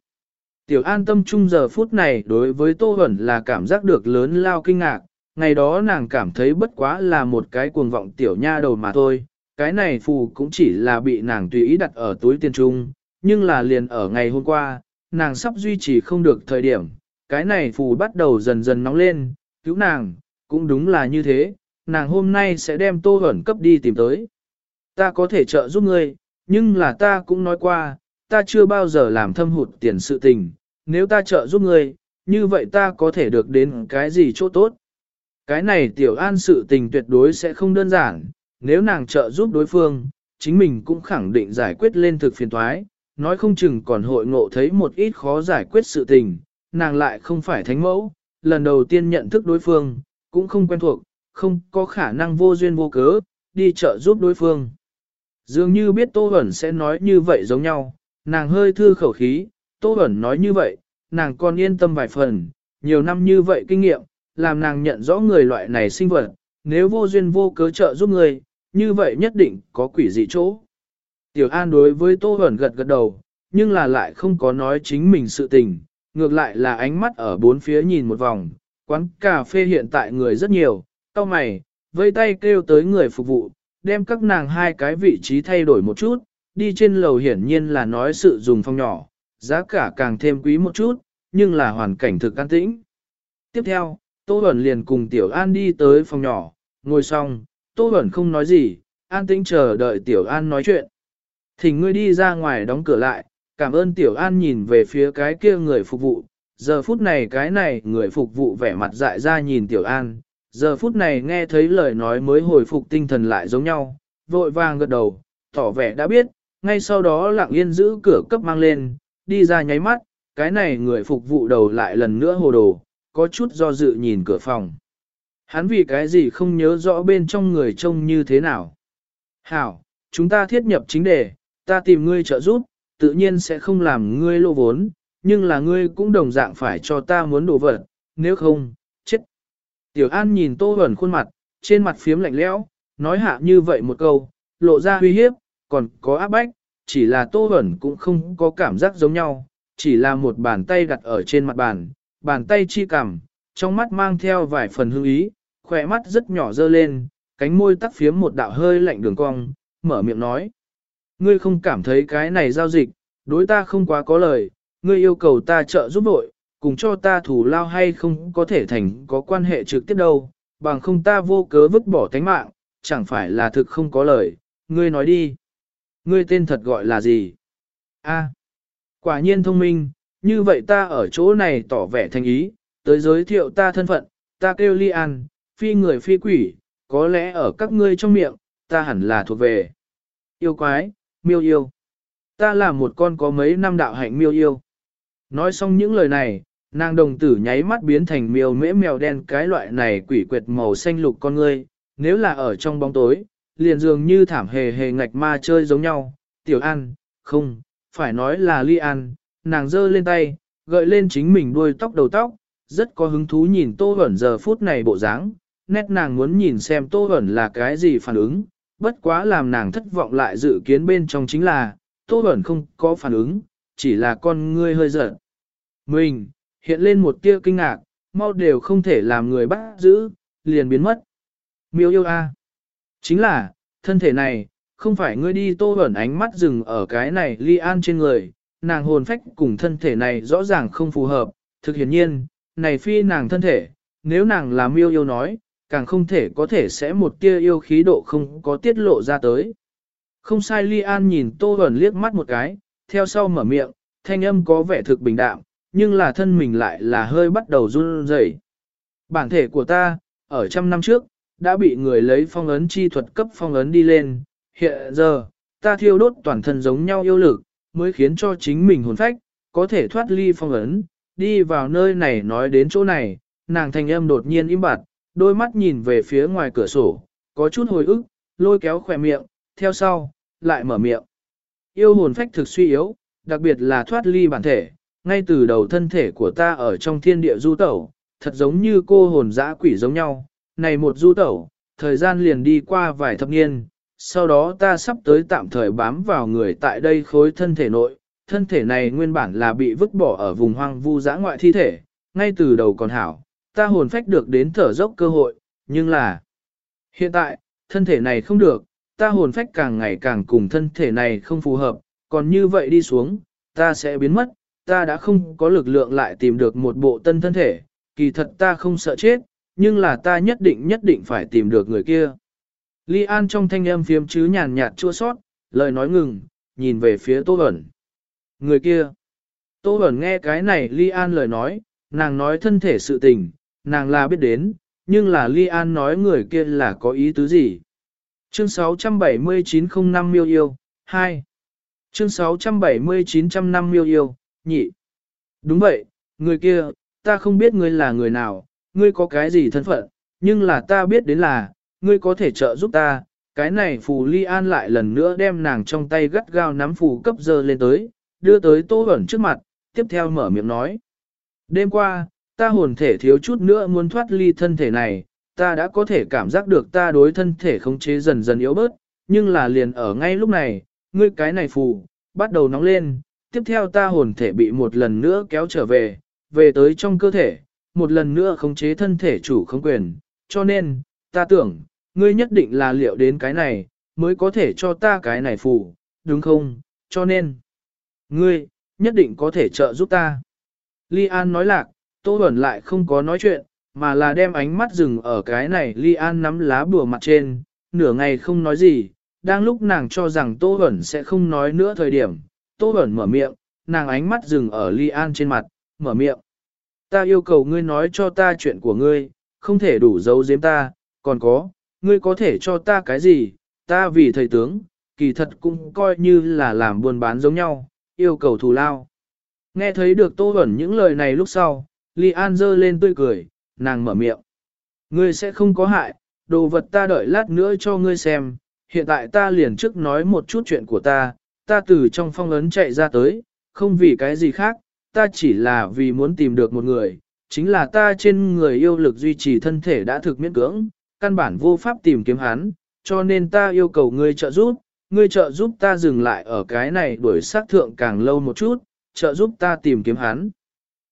Tiểu an tâm trung giờ phút này đối với tô ẩn là cảm giác được lớn lao kinh ngạc, ngày đó nàng cảm thấy bất quá là một cái cuồng vọng tiểu nha đầu mà thôi, cái này phù cũng chỉ là bị nàng tùy ý đặt ở túi tiền trung, nhưng là liền ở ngày hôm qua, nàng sắp duy trì không được thời điểm, cái này phù bắt đầu dần dần nóng lên, cứu nàng, cũng đúng là như thế, nàng hôm nay sẽ đem tô ẩn cấp đi tìm tới. Ta có thể trợ giúp ngươi, nhưng là ta cũng nói qua, ta chưa bao giờ làm thâm hụt tiền sự tình, nếu ta trợ giúp ngươi, như vậy ta có thể được đến cái gì chỗ tốt. Cái này tiểu an sự tình tuyệt đối sẽ không đơn giản, nếu nàng trợ giúp đối phương, chính mình cũng khẳng định giải quyết lên thực phiền thoái, nói không chừng còn hội ngộ thấy một ít khó giải quyết sự tình, nàng lại không phải thánh mẫu, lần đầu tiên nhận thức đối phương, cũng không quen thuộc, không có khả năng vô duyên vô cớ, đi chợ giúp đối phương. Dường như biết Tô Bẩn sẽ nói như vậy giống nhau, nàng hơi thư khẩu khí, Tô Bẩn nói như vậy, nàng còn yên tâm vài phần, nhiều năm như vậy kinh nghiệm, làm nàng nhận rõ người loại này sinh vật, nếu vô duyên vô cớ trợ giúp người, như vậy nhất định có quỷ dị chỗ. Tiểu An đối với Tô Bẩn gật gật đầu, nhưng là lại không có nói chính mình sự tình, ngược lại là ánh mắt ở bốn phía nhìn một vòng, quán cà phê hiện tại người rất nhiều, cao mày, vây tay kêu tới người phục vụ, đem các nàng hai cái vị trí thay đổi một chút, đi trên lầu hiển nhiên là nói sự dùng phòng nhỏ, giá cả càng thêm quý một chút, nhưng là hoàn cảnh thực an tĩnh. Tiếp theo, Tô Bẩn liền cùng Tiểu An đi tới phòng nhỏ, ngồi xong, Tô Bẩn không nói gì, an tĩnh chờ đợi Tiểu An nói chuyện. Thỉnh ngươi đi ra ngoài đóng cửa lại, cảm ơn Tiểu An nhìn về phía cái kia người phục vụ, giờ phút này cái này người phục vụ vẻ mặt dại ra nhìn Tiểu An, giờ phút này nghe thấy lời nói mới hồi phục tinh thần lại giống nhau, vội vàng gật đầu, tỏ vẻ đã biết, ngay sau đó lặng yên giữ cửa cấp mang lên, đi ra nháy mắt, cái này người phục vụ đầu lại lần nữa hồ đồ, có chút do dự nhìn cửa phòng. Hắn vì cái gì không nhớ rõ bên trong người trông như thế nào. Hảo, chúng ta thiết nhập chính đề, ta tìm ngươi trợ giúp, tự nhiên sẽ không làm ngươi lô vốn, nhưng là ngươi cũng đồng dạng phải cho ta muốn đồ vật, nếu không, chết. Tiểu An nhìn Tô Bẩn khuôn mặt, trên mặt phiếm lạnh lẽo, nói hạ như vậy một câu, lộ ra uy hiếp, còn có áp bách, chỉ là Tô Bẩn cũng không có cảm giác giống nhau, chỉ là một bàn tay đặt ở trên mặt bàn, bàn tay chi cằm, trong mắt mang theo vài phần hương ý, khỏe mắt rất nhỏ dơ lên, cánh môi tắc phiếm một đạo hơi lạnh đường cong, mở miệng nói. Ngươi không cảm thấy cái này giao dịch, đối ta không quá có lời, ngươi yêu cầu ta trợ giúp vội, cùng cho ta thủ lao hay không có thể thành có quan hệ trực tiếp đâu, bằng không ta vô cớ vứt bỏ tánh mạng, chẳng phải là thực không có lời, ngươi nói đi. Ngươi tên thật gọi là gì? A, quả nhiên thông minh, như vậy ta ở chỗ này tỏ vẻ thành ý, tới giới thiệu ta thân phận, ta kêu Li An, phi người phi quỷ, có lẽ ở các ngươi trong miệng, ta hẳn là thuộc về. Yêu quái, miêu yêu. Ta là một con có mấy năm đạo hạnh miêu yêu. Nói xong những lời này, nàng đồng tử nháy mắt biến thành miêu mễ mèo đen cái loại này quỷ quyệt màu xanh lục con ngươi, nếu là ở trong bóng tối, liền dường như thảm hề hề ngạch ma chơi giống nhau. Tiểu An, không, phải nói là Ly An, nàng giơ lên tay, gợi lên chính mình đuôi tóc đầu tóc, rất có hứng thú nhìn Tô Hẩn giờ phút này bộ dáng, nét nàng muốn nhìn xem Tô Hẩn là cái gì phản ứng, bất quá làm nàng thất vọng lại dự kiến bên trong chính là, Tô Hẩn không có phản ứng, chỉ là con ngươi hơi giận. Mình, hiện lên một tia kinh ngạc, mau đều không thể làm người bắt giữ, liền biến mất. Miêu yêu a, Chính là, thân thể này, không phải ngươi đi tô ẩn ánh mắt dừng ở cái này ly an trên người, nàng hồn phách cùng thân thể này rõ ràng không phù hợp, thực hiển nhiên, này phi nàng thân thể, nếu nàng là miêu yêu nói, càng không thể có thể sẽ một tia yêu khí độ không có tiết lộ ra tới. Không sai Ly An nhìn Tô Bẩn liếc mắt một cái, theo sau mở miệng, thanh âm có vẻ thực bình đạm, nhưng là thân mình lại là hơi bắt đầu run rẩy. Bản thể của ta, ở trăm năm trước, đã bị người lấy phong ấn chi thuật cấp phong ấn đi lên, hiện giờ, ta thiêu đốt toàn thân giống nhau yêu lực, mới khiến cho chính mình hồn phách, có thể thoát ly phong ấn, đi vào nơi này nói đến chỗ này, nàng thanh âm đột nhiên im bặt, đôi mắt nhìn về phía ngoài cửa sổ, có chút hồi ức, lôi kéo khỏe miệng, theo sau, lại mở miệng. Yêu hồn phách thực suy yếu, đặc biệt là thoát ly bản thể, ngay từ đầu thân thể của ta ở trong thiên địa du tẩu, thật giống như cô hồn dã quỷ giống nhau, này một du tẩu, thời gian liền đi qua vài thập niên, sau đó ta sắp tới tạm thời bám vào người tại đây khối thân thể nội, thân thể này nguyên bản là bị vứt bỏ ở vùng hoang vu dã ngoại thi thể, ngay từ đầu còn hảo, ta hồn phách được đến thở dốc cơ hội, nhưng là hiện tại, thân thể này không được, ta hồn phách càng ngày càng cùng thân thể này không phù hợp, còn như vậy đi xuống, ta sẽ biến mất, ta đã không có lực lượng lại tìm được một bộ tân thân thể, kỳ thật ta không sợ chết, nhưng là ta nhất định nhất định phải tìm được người kia. Li An trong thanh âm phiếm chứ nhàn nhạt chua sót, lời nói ngừng, nhìn về phía Tô Bẩn. Người kia. Tô Bẩn nghe cái này Li An lời nói, nàng nói thân thể sự tình, nàng là biết đến, nhưng là Li An nói người kia là có ý tứ gì. Chương 67905 miêu yêu, 2. Chương 67905 miêu yêu, nhị. Đúng vậy, người kia, ta không biết ngươi là người nào, ngươi có cái gì thân phận, nhưng là ta biết đến là, ngươi có thể trợ giúp ta. Cái này phù ly an lại lần nữa đem nàng trong tay gắt gao nắm phù cấp dơ lên tới, đưa tới tô ẩn trước mặt, tiếp theo mở miệng nói. Đêm qua, ta hồn thể thiếu chút nữa muốn thoát ly thân thể này, ta đã có thể cảm giác được ta đối thân thể khống chế dần dần yếu bớt, nhưng là liền ở ngay lúc này, ngươi cái này phù, bắt đầu nóng lên, tiếp theo ta hồn thể bị một lần nữa kéo trở về, về tới trong cơ thể, một lần nữa khống chế thân thể chủ không quyền, cho nên, ta tưởng, ngươi nhất định là liệu đến cái này, mới có thể cho ta cái này phù, đúng không, cho nên, ngươi, nhất định có thể trợ giúp ta. Li An nói lạc, Tô Bẩn lại không có nói chuyện, mà là đem ánh mắt dừng ở cái này Li An nắm lá bùa mặt trên, nửa ngày không nói gì, đang lúc nàng cho rằng Tô Bẩn sẽ không nói nữa thời điểm, Tô Bẩn mở miệng, nàng ánh mắt dừng ở Li An trên mặt, mở miệng. Ta yêu cầu ngươi nói cho ta chuyện của ngươi, không thể đủ giấu giếm ta, còn có, ngươi có thể cho ta cái gì, ta vì thầy tướng, kỳ thật cũng coi như là làm buôn bán giống nhau, yêu cầu thù lao. Nghe thấy được Tô Bẩn những lời này lúc sau, Li An dơ lên tươi cười, nàng mở miệng. Ngươi sẽ không có hại, đồ vật ta đợi lát nữa cho ngươi xem, hiện tại ta liền trước nói một chút chuyện của ta, ta từ trong phong ấn chạy ra tới, không vì cái gì khác, ta chỉ là vì muốn tìm được một người, chính là ta trên người yêu lực duy trì thân thể đã thực miễn cưỡng, căn bản vô pháp tìm kiếm hắn, cho nên ta yêu cầu ngươi trợ giúp, ngươi trợ giúp ta dừng lại ở cái này đuổi sát thượng càng lâu một chút, trợ giúp ta tìm kiếm hắn.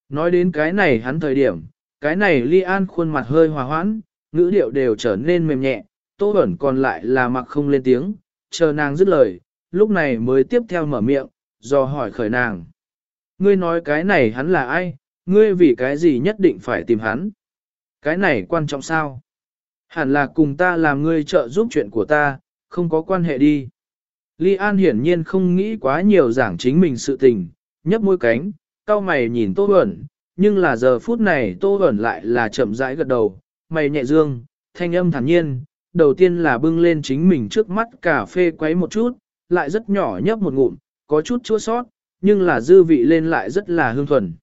Nói đến cái này hắn thời điểm, cái này Ly An khuôn mặt hơi hòa hoãn, ngữ điệu đều trở nên mềm nhẹ, Tô Bẩn còn lại là mặc không lên tiếng, chờ nàng dứt lời, lúc này mới tiếp theo mở miệng, do hỏi khởi nàng. Ngươi nói cái này hắn là ai, ngươi vì cái gì nhất định phải tìm hắn? Cái này quan trọng sao? Hẳn là cùng ta làm ngươi trợ giúp chuyện của ta, không có quan hệ đi. Ly An hiển nhiên không nghĩ quá nhiều giảng chính mình sự tình, nhấp môi cánh, cao mày nhìn Tô Bẩn, nhưng là giờ phút này Tô Bẩn lại là chậm rãi gật đầu, mày nhẹ dương, thanh âm thản nhiên, đầu tiên là bưng lên chính mình trước mắt cà phê quấy một chút, lại rất nhỏ nhấp một ngụm, có chút chua sót, nhưng là dư vị lên lại rất là hương thuần.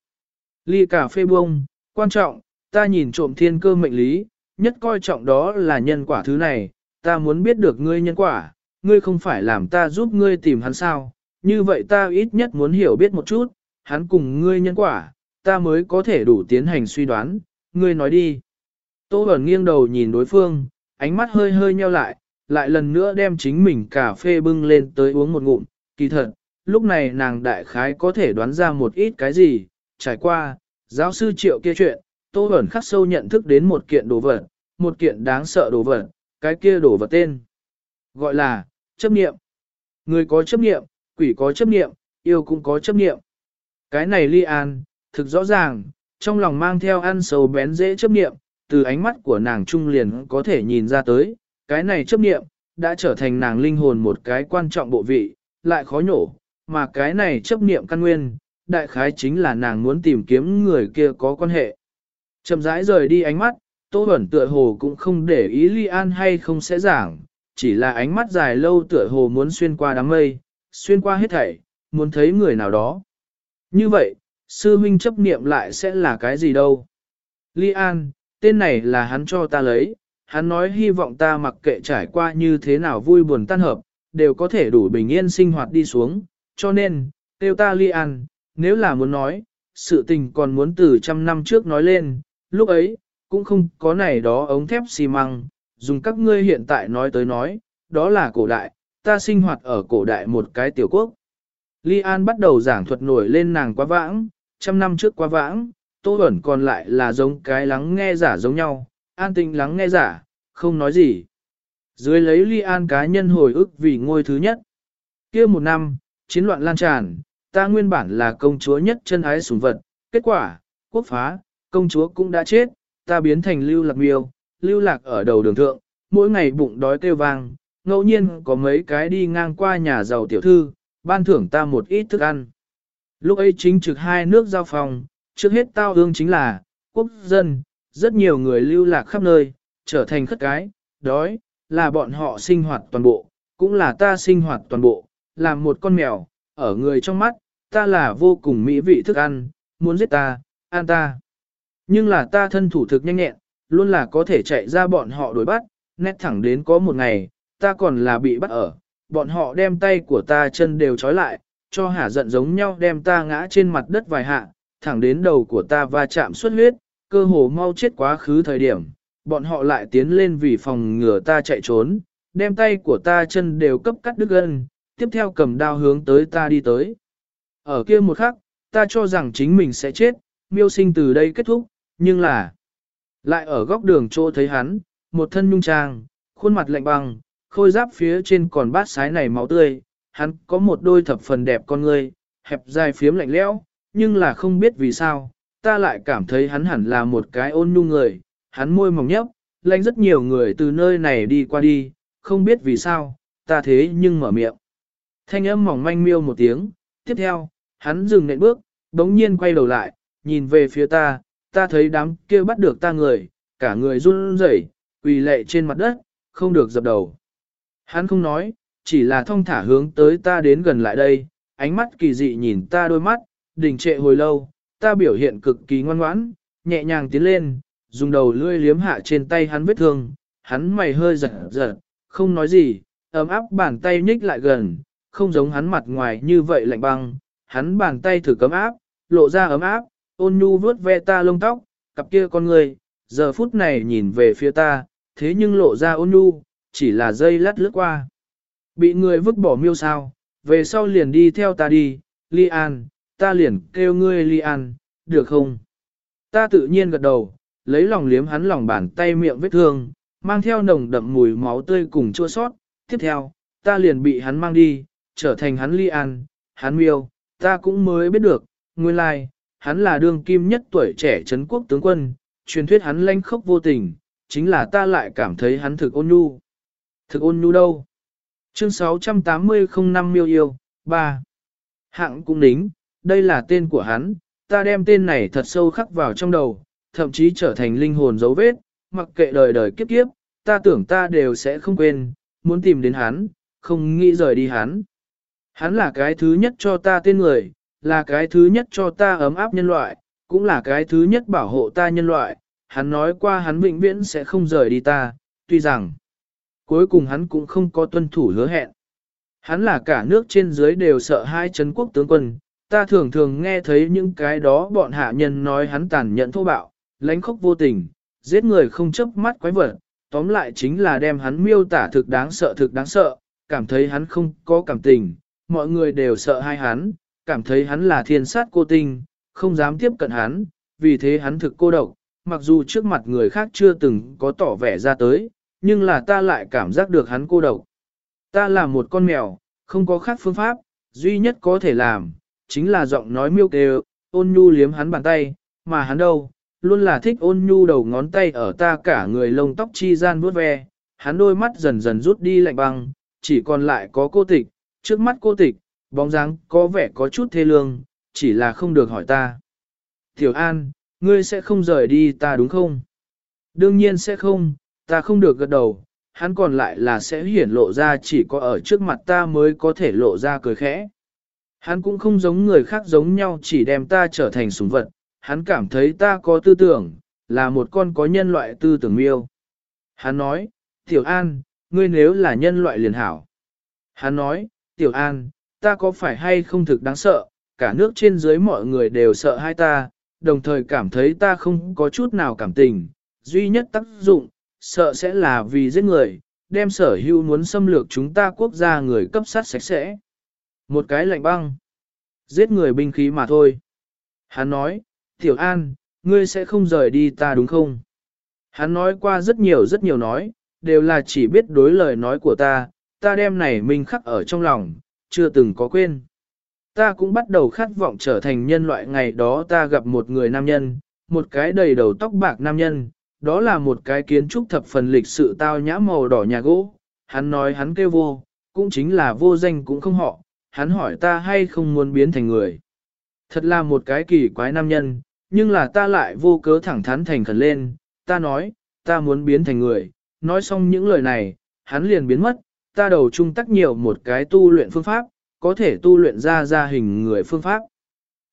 Ly cà phê bông, quan trọng, ta nhìn trộm thiên cơ mệnh lý, nhất coi trọng đó là nhân quả thứ này, ta muốn biết được ngươi nhân quả, ngươi không phải làm ta giúp ngươi tìm hắn sao, như vậy ta ít nhất muốn hiểu biết một chút, hắn cùng ngươi nhân quả, ta mới có thể đủ tiến hành suy đoán, ngươi nói đi. Tô Bẩn nghiêng đầu nhìn đối phương, ánh mắt hơi hơi nheo lại, lại lần nữa đem chính mình cà phê bưng lên tới uống một ngụm, kỳ thật, lúc này nàng đại khái có thể đoán ra một ít cái gì, trải qua, giáo sư triệu kia chuyện, Tô Bẩn khắc sâu nhận thức đến một kiện đồ vật, một kiện đáng sợ đồ vật, cái kia đồ vật tên. Gọi là, chấp niệm. Người có chấp niệm, quỷ có chấp niệm, yêu cũng có chấp niệm. Cái này ly an, thực rõ ràng, trong lòng mang theo ăn sầu bén dễ chấp niệm, từ ánh mắt của nàng trung liền có thể nhìn ra tới, cái này chấp niệm, đã trở thành nàng linh hồn một cái quan trọng bộ vị, lại khó nhổ, mà cái này chấp niệm căn nguyên, đại khái chính là nàng muốn tìm kiếm người kia có quan hệ. Chậm rãi rời đi ánh mắt, Tô Bẩn tựa hồ cũng không để ý Ly An hay không sẽ giảng, chỉ là ánh mắt dài lâu tựa hồ muốn xuyên qua đám mây, xuyên qua hết thảy, muốn thấy người nào đó. Như vậy, sư huynh chấp niệm lại sẽ là cái gì đâu? Ly An, tên này là hắn cho ta lấy, hắn nói hy vọng ta mặc kệ trải qua như thế nào vui buồn tan hợp, đều có thể đủ bình yên sinh hoạt đi xuống, cho nên, tiêu ta Ly ăn, nếu là muốn nói, sự tình còn muốn từ trăm năm trước nói lên, lúc ấy, cũng không có này đó ống thép xi măng, dùng các ngươi hiện tại nói tới nói, đó là cổ đại, ta sinh hoạt ở cổ đại một cái tiểu quốc. Ly An bắt đầu giảng thuật nổi lên nàng quá vãng, trăm năm trước quá vãng, Tô Bẩn còn lại là giống cái lắng nghe giả giống nhau, an tinh lắng nghe giả, không nói gì. Dưới lấy Li An cá nhân hồi ức vì ngôi thứ nhất. kia một năm, chiến loạn lan tràn, ta nguyên bản là công chúa nhất chân ái sủng vật, kết quả, quốc phá, công chúa cũng đã chết, ta biến thành lưu lạc miêu, lưu lạc ở đầu đường thượng, mỗi ngày bụng đói kêu vang, ngẫu nhiên có mấy cái đi ngang qua nhà giàu tiểu thư, ban thưởng ta một ít thức ăn. Lúc ấy chính trực hai nước giao phòng, trước hết tao ương chính là, quốc dân, rất nhiều người lưu lạc khắp nơi, trở thành khất cái, đói, là bọn họ sinh hoạt toàn bộ, cũng là ta sinh hoạt toàn bộ, làm một con mèo, ở người trong mắt, ta là vô cùng mỹ vị thức ăn, muốn giết ta, ăn ta. Nhưng là ta thân thủ thực nhanh nhẹn, luôn là có thể chạy ra bọn họ đuổi bắt, nét thẳng đến có một ngày, ta còn là bị bắt ở, bọn họ đem tay của ta chân đều trói lại, cho hả giận giống nhau đem ta ngã trên mặt đất vài hạ, thẳng đến đầu của ta va chạm xuất huyết, cơ hồ mau chết quá khứ thời điểm, bọn họ lại tiến lên vì phòng ngừa ta chạy trốn, đem tay của ta chân đều cấp cắt đứt gân, tiếp theo cầm đao hướng tới ta đi tới. Ở kia một khắc, ta cho rằng chính mình sẽ chết, miêu sinh từ đây kết thúc, nhưng là... Lại ở góc đường chỗ thấy hắn, một thân nhung trang, khuôn mặt lạnh băng, khôi giáp phía trên còn bát sái này máu tươi, hắn có một đôi thập phần đẹp con người, hẹp dài phiếm lạnh lẽo, nhưng là không biết vì sao, ta lại cảm thấy hắn hẳn là một cái ôn nhu người, hắn môi mỏng nhấp, lanh rất nhiều người từ nơi này đi qua đi, không biết vì sao, ta thế nhưng mở miệng. Thanh âm mỏng manh miêu một tiếng, tiếp theo, hắn dừng nện bước, đống nhiên quay đầu lại, nhìn về phía ta, ta thấy đám kia bắt được ta người, cả người run rẩy, quỳ lệ trên mặt đất, không được dập đầu. Hắn không nói, chỉ là thong thả hướng tới ta đến gần lại đây, ánh mắt kỳ dị nhìn ta đôi mắt, đình trệ hồi lâu, ta biểu hiện cực kỳ ngoan ngoãn, nhẹ nhàng tiến lên, dùng đầu lưỡi liếm hạ trên tay hắn vết thương, hắn mày hơi giật giật, không nói gì, ấm áp bàn tay nhích lại gần, không giống hắn mặt ngoài như vậy lạnh băng, hắn bàn tay thử cấm áp, lộ ra ấm áp, ôn nhu vuốt ve ta lông tóc, cặp kia con người, giờ phút này nhìn về phía ta, thế nhưng lộ ra ôn nhu, chỉ là dây lát lướt qua. Bị người vứt bỏ miêu sao, về sau liền đi theo ta đi, Li An, ta liền kêu ngươi Li An, được không? Ta tự nhiên gật đầu, lấy lòng liếm hắn lòng bàn tay miệng vết thương, mang theo nồng đậm mùi máu tươi cùng chua sót. Tiếp theo, ta liền bị hắn mang đi, trở thành hắn Li An, hắn miêu, ta cũng mới biết được, nguyên lai, hắn là đương kim nhất tuổi trẻ Trấn quốc tướng quân, truyền thuyết hắn lanh khốc vô tình, chính là ta lại cảm thấy hắn thực ôn nhu. Thực ôn nhu đâu? Chương 680 05 miêu yêu, 3. Hạng cũng nính, đây là tên của hắn, ta đem tên này thật sâu khắc vào trong đầu, thậm chí trở thành linh hồn dấu vết, mặc kệ đời đời kiếp kiếp, ta tưởng ta đều sẽ không quên, muốn tìm đến hắn, không nghĩ rời đi hắn. Hắn là cái thứ nhất cho ta tên người, là cái thứ nhất cho ta ấm áp nhân loại, cũng là cái thứ nhất bảo hộ ta nhân loại. Hắn nói qua hắn vĩnh viễn sẽ không rời đi ta, tuy rằng cuối cùng hắn cũng không có tuân thủ hứa hẹn. Hắn là cả nước trên dưới đều sợ hai chấn quốc tướng quân, ta thường thường nghe thấy những cái đó bọn hạ nhân nói hắn tàn nhẫn thô bạo, lãnh khốc vô tình, giết người không chớp mắt quái vật, tóm lại chính là đem hắn miêu tả thực đáng sợ thực đáng sợ, cảm thấy hắn không có cảm tình, mọi người đều sợ hai hắn, cảm thấy hắn là thiên sát cô tinh, không dám tiếp cận hắn, vì thế hắn thực cô độc, mặc dù trước mặt người khác chưa từng có tỏ vẻ ra tới, nhưng là ta lại cảm giác được hắn cô độc. Ta là một con mèo, không có khác phương pháp, duy nhất có thể làm, chính là giọng nói miêu kêu, ôn nhu liếm hắn bàn tay, mà hắn đâu, luôn là thích ôn nhu đầu ngón tay ở ta cả người lông tóc chi gian vuốt ve, hắn đôi mắt dần dần rút đi lạnh băng, chỉ còn lại có cô tịch, trước mắt cô tịch, bóng dáng có vẻ có chút thê lương, chỉ là không được hỏi ta. Tiểu An, ngươi sẽ không rời đi ta đúng không? Đương nhiên sẽ không, ta không được gật đầu, hắn còn lại là sẽ hiển lộ ra chỉ có ở trước mặt ta mới có thể lộ ra cười khẽ. Hắn cũng không giống người khác giống nhau chỉ đem ta trở thành súng vật, hắn cảm thấy ta có tư tưởng, là một con có nhân loại tư tưởng miêu. Hắn nói, Tiểu An, ngươi nếu là nhân loại liền hảo. Hắn nói, Tiểu An, ta có phải hay không thực đáng sợ, cả nước trên dưới mọi người đều sợ hai ta, đồng thời cảm thấy ta không có chút nào cảm tình, duy nhất tác dụng, sợ sẽ là vì giết người, đem sở hữu muốn xâm lược chúng ta quốc gia người cấp sát sạch sẽ. Một cái lạnh băng, giết người binh khí mà thôi. Hắn nói, Tiểu An, ngươi sẽ không rời đi ta đúng không? Hắn nói qua rất nhiều rất nhiều nói, đều là chỉ biết đối lời nói của ta, ta đem này mình khắc ở trong lòng, chưa từng có quên. Ta cũng bắt đầu khát vọng trở thành nhân loại ngày đó ta gặp một người nam nhân, một cái đầy đầu tóc bạc nam nhân, đó là một cái kiến trúc thập phần lịch sự tao nhã màu đỏ nhà gỗ. Hắn nói hắn kêu vô, cũng chính là vô danh cũng không họ, hắn hỏi ta hay không muốn biến thành người. Thật là một cái kỳ quái nam nhân, nhưng là ta lại vô cớ thẳng thắn thành khẩn lên, ta nói, ta muốn biến thành người, nói xong những lời này, hắn liền biến mất, ta đầu trung tắc nhiều một cái tu luyện phương pháp, có thể tu luyện ra ra hình người phương pháp.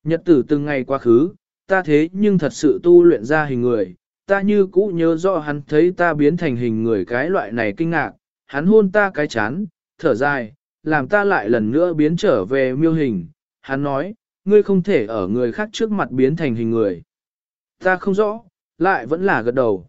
Nhật tử từng ngày quá khứ, ta thế nhưng thật sự tu luyện ra hình người, ta như cũ nhớ rõ hắn thấy ta biến thành hình người cái loại này kinh ngạc, hắn hôn ta cái chán, thở dài, làm ta lại lần nữa biến trở về miêu hình, hắn nói, ngươi không thể ở người khác trước mặt biến thành hình người. Ta không rõ, lại vẫn là gật đầu.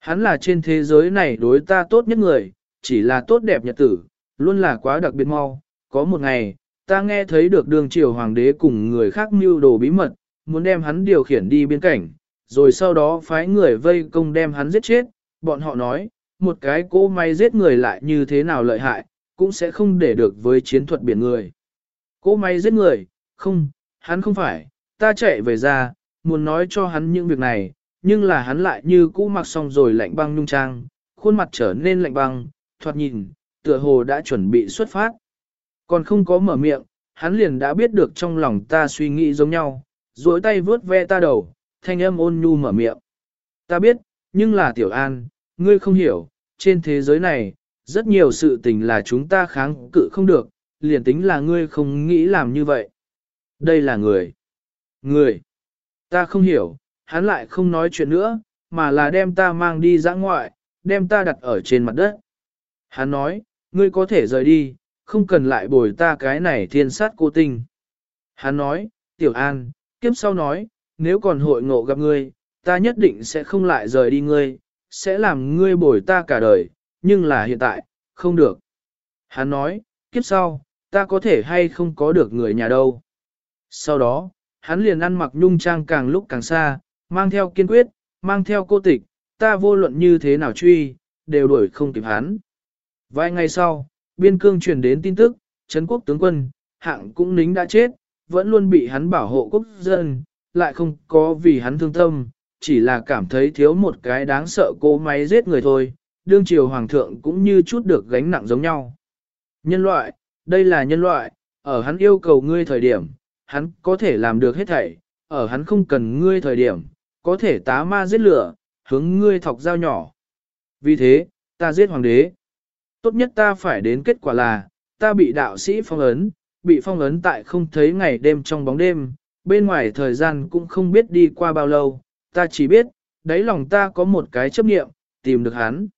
Hắn là trên thế giới này đối ta tốt nhất người, chỉ là tốt đẹp nhật tử, luôn là quá đặc biệt mau. Có một ngày, ta nghe thấy được đường triều hoàng đế cùng người khác mưu đồ bí mật, muốn đem hắn điều khiển đi biên cảnh, rồi sau đó phái người vây công đem hắn giết chết. Bọn họ nói, một cái cô may giết người lại như thế nào lợi hại, cũng sẽ không để được với chiến thuật biển người. Cỗ máy giết người, không, hắn không phải, ta chạy về ra, muốn nói cho hắn những việc này, nhưng là hắn lại như cũ mặc xong rồi lạnh băng nhung trang, khuôn mặt trở nên lạnh băng, thoạt nhìn, tựa hồ đã chuẩn bị xuất phát. Còn không có mở miệng, hắn liền đã biết được trong lòng ta suy nghĩ giống nhau, duỗi tay vướt ve ta đầu, thanh âm ôn nhu mở miệng. Ta biết, nhưng là tiểu an, ngươi không hiểu, trên thế giới này, rất nhiều sự tình là chúng ta kháng cự không được, liền tính là ngươi không nghĩ làm như vậy. Đây là người. Người. Ta không hiểu, hắn lại không nói chuyện nữa, mà là đem ta mang đi dã ngoại, đem ta đặt ở trên mặt đất. Hắn nói, ngươi có thể rời đi, không cần lại bồi ta cái này thiên sát cô tinh. Hắn nói, tiểu an, kiếp sau nói, nếu còn hội ngộ gặp ngươi, ta nhất định sẽ không lại rời đi ngươi, sẽ làm ngươi bồi ta cả đời, nhưng là hiện tại, không được. Hắn nói, kiếp sau, ta có thể hay không có được người nhà đâu. Sau đó, hắn liền ăn mặc nhung trang càng lúc càng xa, mang theo kiên quyết, mang theo cô tịch, ta vô luận như thế nào truy, đều đuổi không kịp hắn. Vài ngày sau, biên cương truyền đến tin tức, Trấn quốc tướng quân, hạng cũng nính đã chết, vẫn luôn bị hắn bảo hộ quốc dân, lại không có vì hắn thương tâm, chỉ là cảm thấy thiếu một cái đáng sợ cố máy giết người thôi, đương triều hoàng thượng cũng như chút được gánh nặng giống nhau. Nhân loại, đây là nhân loại, ở hắn yêu cầu ngươi thời điểm, hắn có thể làm được hết thảy, ở hắn không cần ngươi thời điểm, có thể tá ma giết lửa, hướng ngươi thọc dao nhỏ. Vì thế, ta giết hoàng đế. Tốt nhất ta phải đến kết quả là, ta bị đạo sĩ phong ấn, bị phong ấn tại không thấy ngày đêm trong bóng đêm, bên ngoài thời gian cũng không biết đi qua bao lâu, ta chỉ biết, đáy lòng ta có một cái chấp niệm, tìm được hắn.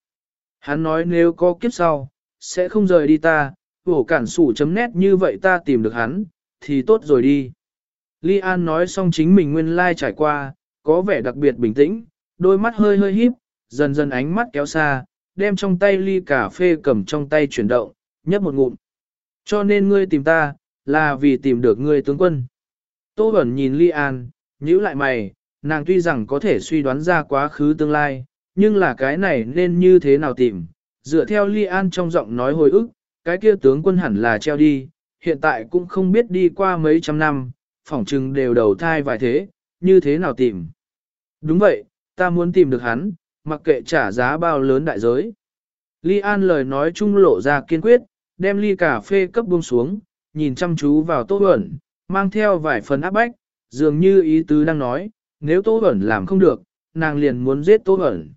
Hắn nói nếu có kiếp sau, sẽ không rời đi ta, vổ cản sủ chấm nét như vậy ta tìm được hắn, thì tốt rồi đi. Li An nói xong chính mình nguyên lai trải qua, có vẻ đặc biệt bình tĩnh, đôi mắt hơi hơi híp, dần dần ánh mắt kéo xa, đem trong tay ly cà phê cầm trong tay chuyển động, nhấp một ngụm. Cho nên ngươi tìm ta, là vì tìm được ngươi tướng quân. Tô Bẩn nhìn Li An, nhíu lại mày, nàng tuy rằng có thể suy đoán ra quá khứ tương lai, nhưng là cái này nên như thế nào tìm. Dựa theo Li An trong giọng nói hồi ức, cái kia tướng quân hẳn là treo đi, hiện tại cũng không biết đi qua mấy trăm năm, phỏng chừng đều đầu thai vài thế, như thế nào tìm. Đúng vậy, ta muốn tìm được hắn, mặc kệ trả giá bao lớn đại giới. Ly An lời nói chung lộ ra kiên quyết, đem ly cà phê cấp buông xuống, nhìn chăm chú vào Tô Huẩn, mang theo vài phần áp bách, dường như ý tứ đang nói, nếu Tô Huẩn làm không được, nàng liền muốn giết Tô Huẩn.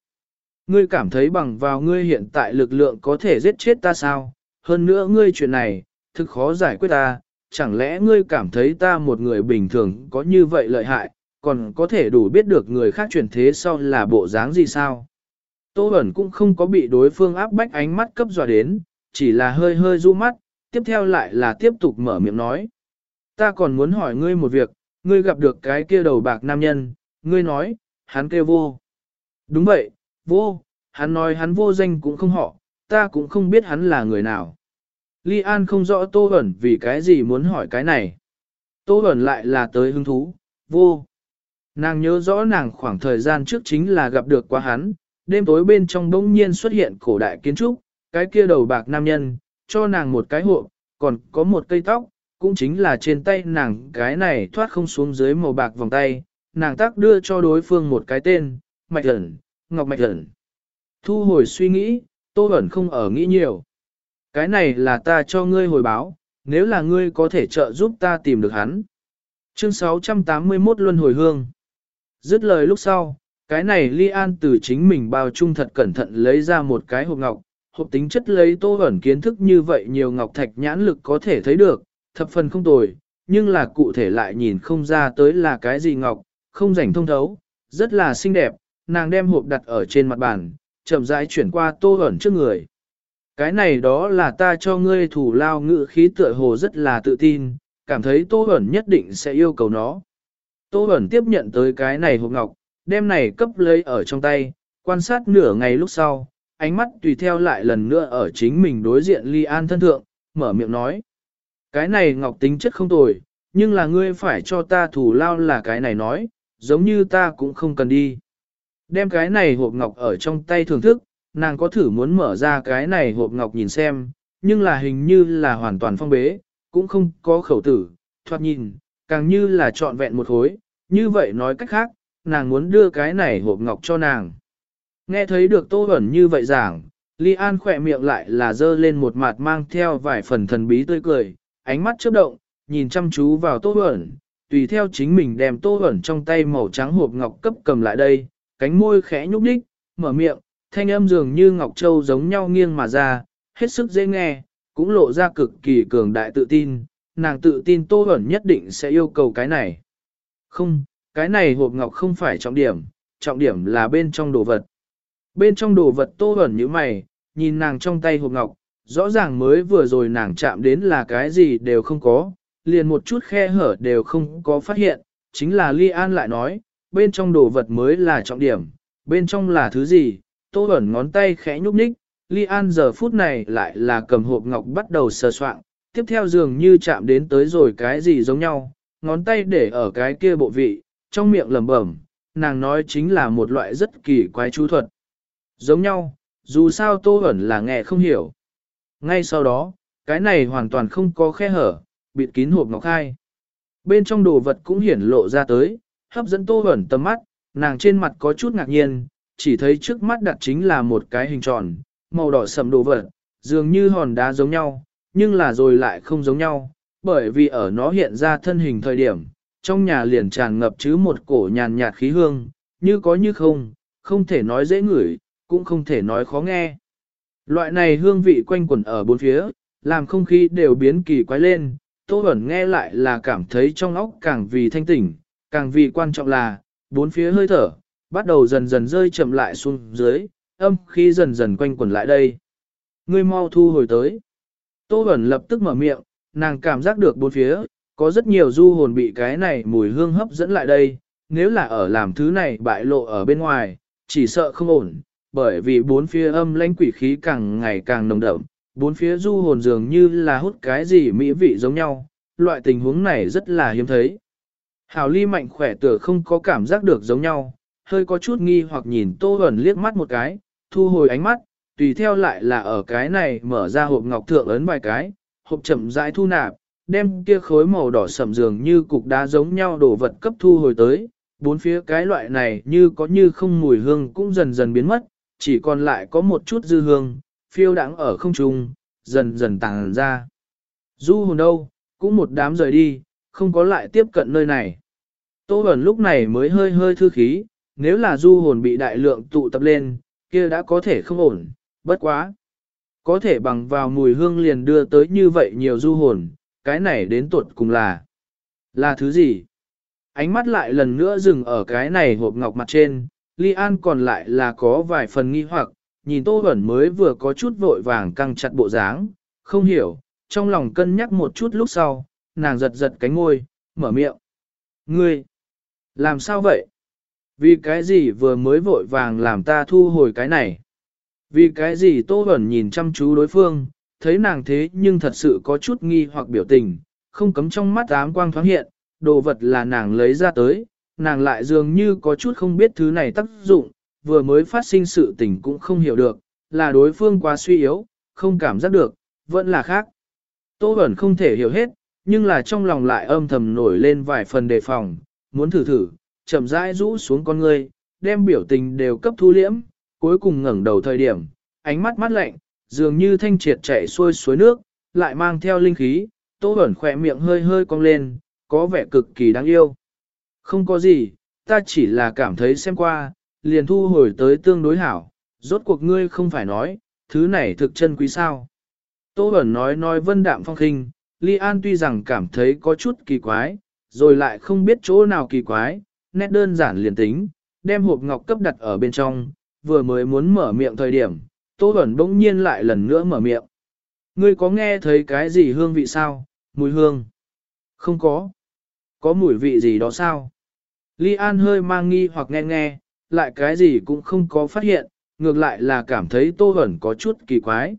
Ngươi cảm thấy bằng vào ngươi hiện tại lực lượng có thể giết chết ta sao? Hơn nữa ngươi chuyện này, thực khó giải quyết ta, chẳng lẽ ngươi cảm thấy ta một người bình thường có như vậy lợi hại, còn có thể đủ biết được người khác chuyển thế sau là bộ dáng gì sao? Tô Bẩn cũng không có bị đối phương áp bách ánh mắt cấp dọa đến, chỉ là hơi hơi du mắt, tiếp theo lại là tiếp tục mở miệng nói. Ta còn muốn hỏi ngươi một việc, ngươi gặp được cái kia đầu bạc nam nhân, ngươi nói, hắn kêu vô. Đúng vậy, vô, hắn nói hắn vô danh cũng không họ, ta cũng không biết hắn là người nào. Ly An không rõ Tô Bẩn vì cái gì muốn hỏi cái này. Tô Bẩn lại là tới hứng thú, vô. Nàng nhớ rõ nàng khoảng thời gian trước chính là gặp được qua hắn, đêm tối bên trong bỗng nhiên xuất hiện cổ đại kiến trúc, cái kia đầu bạc nam nhân, cho nàng một cái hộp, còn có một cây tóc, cũng chính là trên tay nàng cái này thoát không xuống dưới màu bạc vòng tay, nàng tác đưa cho đối phương một cái tên, Mạch Ẩn, Ngọc Mạch Ẩn. Thu hồi suy nghĩ, Tô Ẩn không ở nghĩ nhiều. Cái này là ta cho ngươi hồi báo, nếu là ngươi có thể trợ giúp ta tìm được hắn. Chương 681 Luân Hồi Hương Dứt lời lúc sau, cái này Ly An từ chính mình bao trung thật cẩn thận lấy ra một cái hộp ngọc, hộp tính chất lấy tô ẩn kiến thức như vậy nhiều ngọc thạch nhãn lực có thể thấy được, thập phần không tồi, nhưng là cụ thể lại nhìn không ra tới là cái gì ngọc, không rảnh thông thấu, rất là xinh đẹp, nàng đem hộp đặt ở trên mặt bàn, chậm rãi chuyển qua tô ẩn trước người. Cái này đó là ta cho ngươi thủ lao ngự khí tựa hồ rất là tự tin, cảm thấy tô ẩn nhất định sẽ yêu cầu nó. Tô ẩn tiếp nhận tới cái này hộp ngọc, đem này cấp lấy ở trong tay, quan sát nửa ngày lúc sau, ánh mắt tùy theo lại lần nữa ở chính mình đối diện ly an thân thượng, mở miệng nói. Cái này ngọc tính chất không tồi, nhưng là ngươi phải cho ta thủ lao là cái này nói, giống như ta cũng không cần đi. Đem cái này hộp ngọc ở trong tay thưởng thức, nàng có thử muốn mở ra cái này hộp ngọc nhìn xem, nhưng là hình như là hoàn toàn phong bế, cũng không có khẩu tử, thoạt nhìn, càng như là trọn vẹn một khối, như vậy nói cách khác, nàng muốn đưa cái này hộp ngọc cho nàng. Nghe thấy được Tô Bẩn như vậy giảng, Ly An khỏe miệng lại là dơ lên một mặt mang theo vài phần thần bí tươi cười, ánh mắt chớp động, nhìn chăm chú vào Tô Bẩn, tùy theo chính mình đem Tô Bẩn trong tay màu trắng hộp ngọc cấp cầm lại đây, cánh môi khẽ nhúc đích, mở miệng, thanh âm dường như ngọc châu giống nhau nghiêng mà ra, hết sức dễ nghe, cũng lộ ra cực kỳ cường đại tự tin, nàng tự tin Tô Bẩn nhất định sẽ yêu cầu cái này. Không, cái này hộp ngọc không phải trọng điểm, trọng điểm là bên trong đồ vật. Bên trong đồ vật tô ẩn như mày, nhìn nàng trong tay hộp ngọc, rõ ràng mới vừa rồi nàng chạm đến là cái gì đều không có, liền một chút khe hở đều không có phát hiện, chính là Ly An lại nói, bên trong đồ vật mới là trọng điểm, bên trong là thứ gì, tô ẩn ngón tay khẽ nhúc nhích, Ly An giờ phút này lại là cầm hộp ngọc bắt đầu sờ soạn, tiếp theo dường như chạm đến tới rồi cái gì giống nhau, ngón tay để ở cái kia bộ vị, trong miệng lẩm bẩm, nàng nói chính là một loại rất kỳ quái chú thuật. Giống nhau, dù sao Tô Hẩn là nghe không hiểu. Ngay sau đó, cái này hoàn toàn không có khe hở, bịt kín hộp ngọc khai. Bên trong đồ vật cũng hiển lộ ra tới, hấp dẫn Tô Hẩn tầm mắt, nàng trên mặt có chút ngạc nhiên, chỉ thấy trước mắt đặt chính là một cái hình tròn, màu đỏ sầm đồ vật, dường như hòn đá giống nhau, nhưng là rồi lại không giống nhau, bởi vì ở nó hiện ra thân hình thời điểm, trong nhà liền tràn ngập chứ một cổ nhàn nhạt khí hương, như có như không, không thể nói dễ ngửi, cũng không thể nói khó nghe. Loại này hương vị quanh quẩn ở bốn phía, làm không khí đều biến kỳ quái lên, Tô Bẩn nghe lại là cảm thấy trong óc càng vì thanh tỉnh, càng vì quan trọng là, bốn phía hơi thở, bắt đầu dần dần rơi chậm lại xuống dưới, âm khí dần dần quanh quẩn lại đây. Ngươi mau thu hồi tới. Tô Bẩn lập tức mở miệng, nàng cảm giác được bốn phía, có rất nhiều du hồn bị cái này mùi hương hấp dẫn lại đây, nếu là ở làm thứ này bại lộ ở bên ngoài, chỉ sợ không ổn, bởi vì bốn phía âm lãnh quỷ khí càng ngày càng nồng đậm, bốn phía du hồn dường như là hút cái gì mỹ vị giống nhau, loại tình huống này rất là hiếm thấy. Hảo ly mạnh khỏe tựa không có cảm giác được giống nhau, hơi có chút nghi hoặc nhìn tô Huẩn liếc mắt một cái, thu hồi ánh mắt, tùy theo lại là ở cái này mở ra hộp ngọc thượng ấn vài cái, hộp chậm rãi thu nạp, đem kia khối màu đỏ sầm dường như cục đá giống nhau đổ vật cấp thu hồi tới, bốn phía cái loại này như có như không mùi hương cũng dần dần biến mất, chỉ còn lại có một chút dư hương, phiêu đãng ở không trung, dần dần tàng ra. Du hồn đâu, cũng một đám rời đi, không có lại tiếp cận nơi này. Tô Bẩn lúc này mới hơi hơi thư khí, nếu là du hồn bị đại lượng tụ tập lên, kia đã có thể không ổn, bất quá. Có thể bằng vào mùi hương liền đưa tới như vậy nhiều du hồn, cái này đến tuột cùng là, là thứ gì? Ánh mắt lại lần nữa dừng ở cái này hộp ngọc mặt trên, Ly An còn lại là có vài phần nghi hoặc, nhìn Tô Bẩn mới vừa có chút vội vàng căng chặt bộ dáng, không hiểu, trong lòng cân nhắc một chút lúc sau, nàng giật giật cánh ngôi, mở miệng. Ngươi, làm sao vậy? Vì cái gì vừa mới vội vàng làm ta thu hồi cái này? Vì cái gì Tô Bẩn nhìn chăm chú đối phương, thấy nàng thế nhưng thật sự có chút nghi hoặc biểu tình, không cấm trong mắt ám quang thoáng hiện, đồ vật là nàng lấy ra tới, nàng lại dường như có chút không biết thứ này tác dụng, vừa mới phát sinh sự tình cũng không hiểu được, là đối phương quá suy yếu, không cảm giác được, vẫn là khác. Tô Bẩn không thể hiểu hết, nhưng là trong lòng lại âm thầm nổi lên vài phần đề phòng, muốn thử thử, chậm rãi rũ xuống con ngươi, đem biểu tình đều cấp thu liễm, cuối cùng ngẩng đầu thời điểm, ánh mắt mắt lạnh, dường như thanh triệt chảy xuôi suối nước, lại mang theo linh khí, Tô Bẩn khỏe miệng hơi hơi cong lên, có vẻ cực kỳ đáng yêu. Không có gì, ta chỉ là cảm thấy xem qua, liền thu hồi tới tương đối hảo, rốt cuộc ngươi không phải nói, thứ này thực chân quý sao. Tô Bẩn nói nói vân đạm phong khinh, Ly An tuy rằng cảm thấy có chút kỳ quái, rồi lại không biết chỗ nào kỳ quái, nét đơn giản liền tính, đem hộp ngọc cấp đặt ở bên trong, vừa mới muốn mở miệng thời điểm, Tô Bẩn bỗng nhiên lại lần nữa mở miệng. Ngươi có nghe thấy cái gì hương vị sao? Mùi hương? Không có. Có mùi vị gì đó sao? Ly An hơi mang nghi hoặc nghe nghe, lại cái gì cũng không có phát hiện, ngược lại là cảm thấy Tô Bẩn có chút kỳ quái.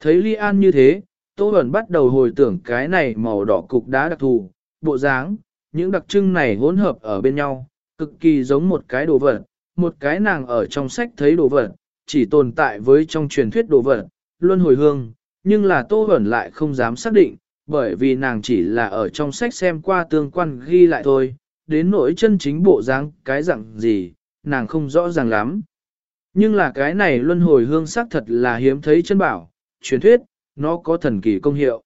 Thấy Ly An như thế, Tô Bẩn bắt đầu hồi tưởng cái này màu đỏ cục đá đặc thù, bộ dáng, những đặc trưng này hỗn hợp ở bên nhau, cực kỳ giống một cái đồ vật, một cái nàng ở trong sách thấy đồ vật, chỉ tồn tại với trong truyền thuyết đồ vật, luôn hồi hương, nhưng là Tô Bẩn lại không dám xác định, bởi vì nàng chỉ là ở trong sách xem qua tương quan ghi lại thôi, đến nỗi chân chính bộ dáng cái dạng gì, nàng không rõ ràng lắm. Nhưng là cái này luân hồi hương sắc thật là hiếm thấy chân bảo, truyền thuyết, nó có thần kỳ công hiệu.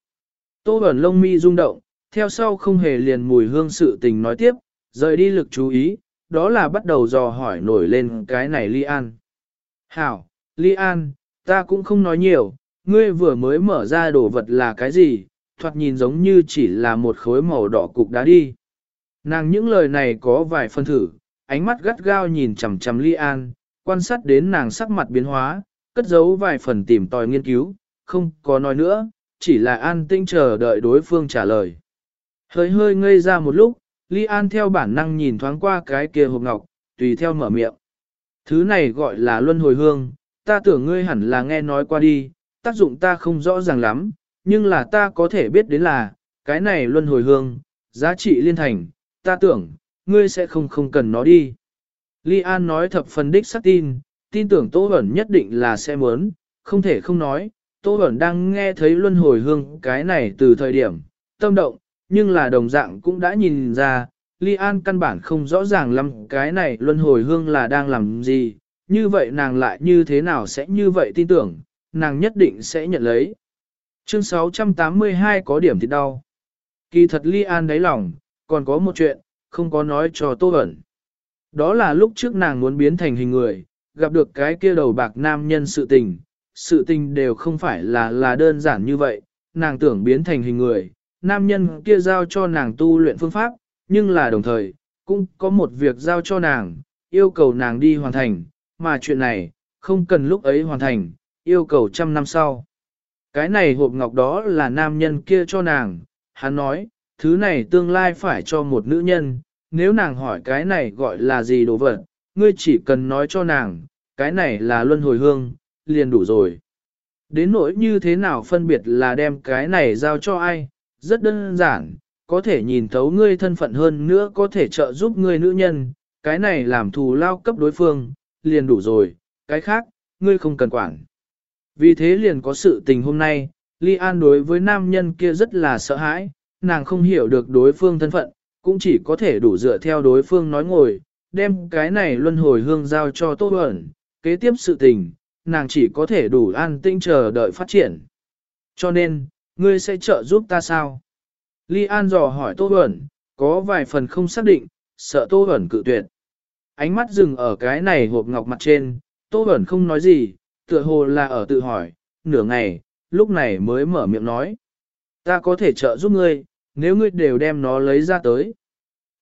Tô Bẩn lông mi rung động, theo sau không hề liền mùi hương sự tình nói tiếp, rời đi lực chú ý, đó là bắt đầu dò hỏi nổi lên cái này Li An. Hảo, Li An, ta cũng không nói nhiều, ngươi vừa mới mở ra đồ vật là cái gì, thoạt nhìn giống như chỉ là một khối màu đỏ cục đá đi. Nàng những lời này có vài phân thử, ánh mắt gắt gao nhìn chằm chằm Li An, quan sát đến nàng sắc mặt biến hóa, cất giấu vài phần tìm tòi nghiên cứu, không có nói nữa, chỉ là an tinh chờ đợi đối phương trả lời. Hơi hơi ngây ra một lúc, Li An theo bản năng nhìn thoáng qua cái kia hộp ngọc, tùy theo mở miệng. Thứ này gọi là luân hồi hương, ta tưởng ngươi hẳn là nghe nói qua đi, tác dụng ta không rõ ràng lắm, nhưng là ta có thể biết đến là, cái này luân hồi hương, giá trị liên thành, ta tưởng, ngươi sẽ không không cần nó đi. Li An nói thập phần đích xác tin, tin tưởng Tô Bẩn nhất định là sẽ muốn, không thể không nói, Tô Bẩn đang nghe thấy luân hồi hương cái này từ thời điểm, tâm động, nhưng là đồng dạng cũng đã nhìn ra, Li An căn bản không rõ ràng lắm cái này luân hồi hương là đang làm gì, như vậy nàng lại như thế nào sẽ như vậy tin tưởng, nàng nhất định sẽ nhận lấy. Chương 682 có điểm thì đau. Kỳ thật Li An đáy lòng, còn có một chuyện, không có nói cho Tô ẩn Đó là lúc trước nàng muốn biến thành hình người, gặp được cái kia đầu bạc nam nhân sự tình, sự tình đều không phải là là đơn giản như vậy, nàng tưởng biến thành hình người, nam nhân kia giao cho nàng tu luyện phương pháp, nhưng là đồng thời, cũng có một việc giao cho nàng, yêu cầu nàng đi hoàn thành, mà chuyện này, không cần lúc ấy hoàn thành, yêu cầu trăm năm sau. Cái này hộp ngọc đó là nam nhân kia cho nàng, hắn nói, thứ này tương lai phải cho một nữ nhân, nếu nàng hỏi cái này gọi là gì đồ vật, ngươi chỉ cần nói cho nàng, cái này là luân hồi hương, liền đủ rồi. Đến nỗi như thế nào phân biệt là đem cái này giao cho ai, rất đơn giản, có thể nhìn thấu ngươi thân phận hơn nữa có thể trợ giúp ngươi nữ nhân, cái này làm thù lao cấp đối phương, liền đủ rồi, cái khác, ngươi không cần quản. Vì thế liền có sự tình hôm nay, Ly An đối với nam nhân kia rất là sợ hãi, nàng không hiểu được đối phương thân phận, cũng chỉ có thể đủ dựa theo đối phương nói ngồi, đem cái này luân hồi hương giao cho Tô Bẩn, kế tiếp sự tình, nàng chỉ có thể đủ an tinh chờ đợi phát triển. Cho nên, ngươi sẽ trợ giúp ta sao? Ly An dò hỏi Tô Bẩn, có vài phần không xác định, sợ Tô Bẩn cự tuyệt. Ánh mắt dừng ở cái này hộp ngọc mặt trên, Tô Bẩn không nói gì, tựa hồ là ở tự hỏi, nửa ngày, lúc này mới mở miệng nói. Ta có thể trợ giúp ngươi, nếu ngươi đều đem nó lấy ra tới.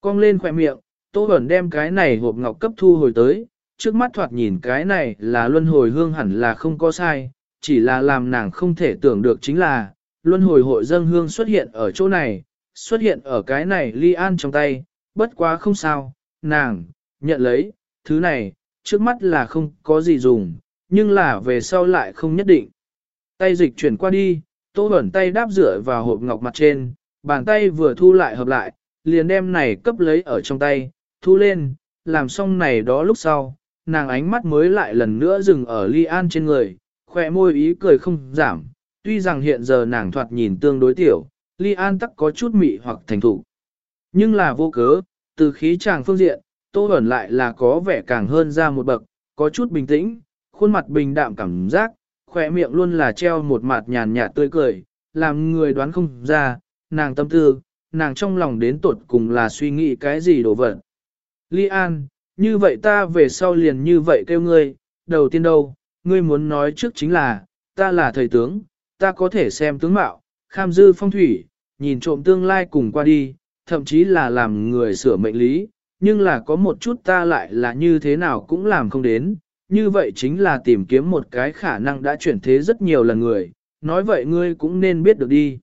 Cong lên khỏe miệng, Tô Bẩn đem cái này hộp ngọc cấp thu hồi tới, trước mắt thoạt nhìn cái này là luân hồi hương hẳn là không có sai, chỉ là làm nàng không thể tưởng được chính là, luân hồi hội dân hương xuất hiện ở chỗ này, xuất hiện ở cái này ly an trong tay, bất quá không sao, nàng, nhận lấy, thứ này, trước mắt là không có gì dùng, nhưng là về sau lại không nhất định. Tay dịch chuyển qua đi, Tô Bẩn tay đáp rửa vào hộp ngọc mặt trên, bàn tay vừa thu lại hợp lại, liền đem này cấp lấy ở trong tay, thu lên, làm xong này đó lúc sau, nàng ánh mắt mới lại lần nữa dừng ở Ly An trên người, khỏe môi ý cười không giảm, tuy rằng hiện giờ nàng thoạt nhìn tương đối tiểu, Ly An tắc có chút mị hoặc thành thủ. Nhưng là vô cớ, từ khí chàng phương diện, Tô Bẩn lại là có vẻ càng hơn ra một bậc, có chút bình tĩnh, khuôn mặt bình đạm cảm giác, khỏe miệng luôn là treo một mặt nhàn nhạt tươi cười, làm người đoán không ra, nàng tâm tư, nàng trong lòng đến tột cùng là suy nghĩ cái gì đổ vật. Li An, như vậy ta về sau liền như vậy kêu ngươi, đầu tiên đâu, ngươi muốn nói trước chính là, ta là thầy tướng, ta có thể xem tướng mạo, kham dư phong thủy, nhìn trộm tương lai cùng qua đi, thậm chí là làm người sửa mệnh lý, nhưng là có một chút ta lại là như thế nào cũng làm không đến, như vậy chính là tìm kiếm một cái khả năng đã chuyển thế rất nhiều lần người, nói vậy ngươi cũng nên biết được đi.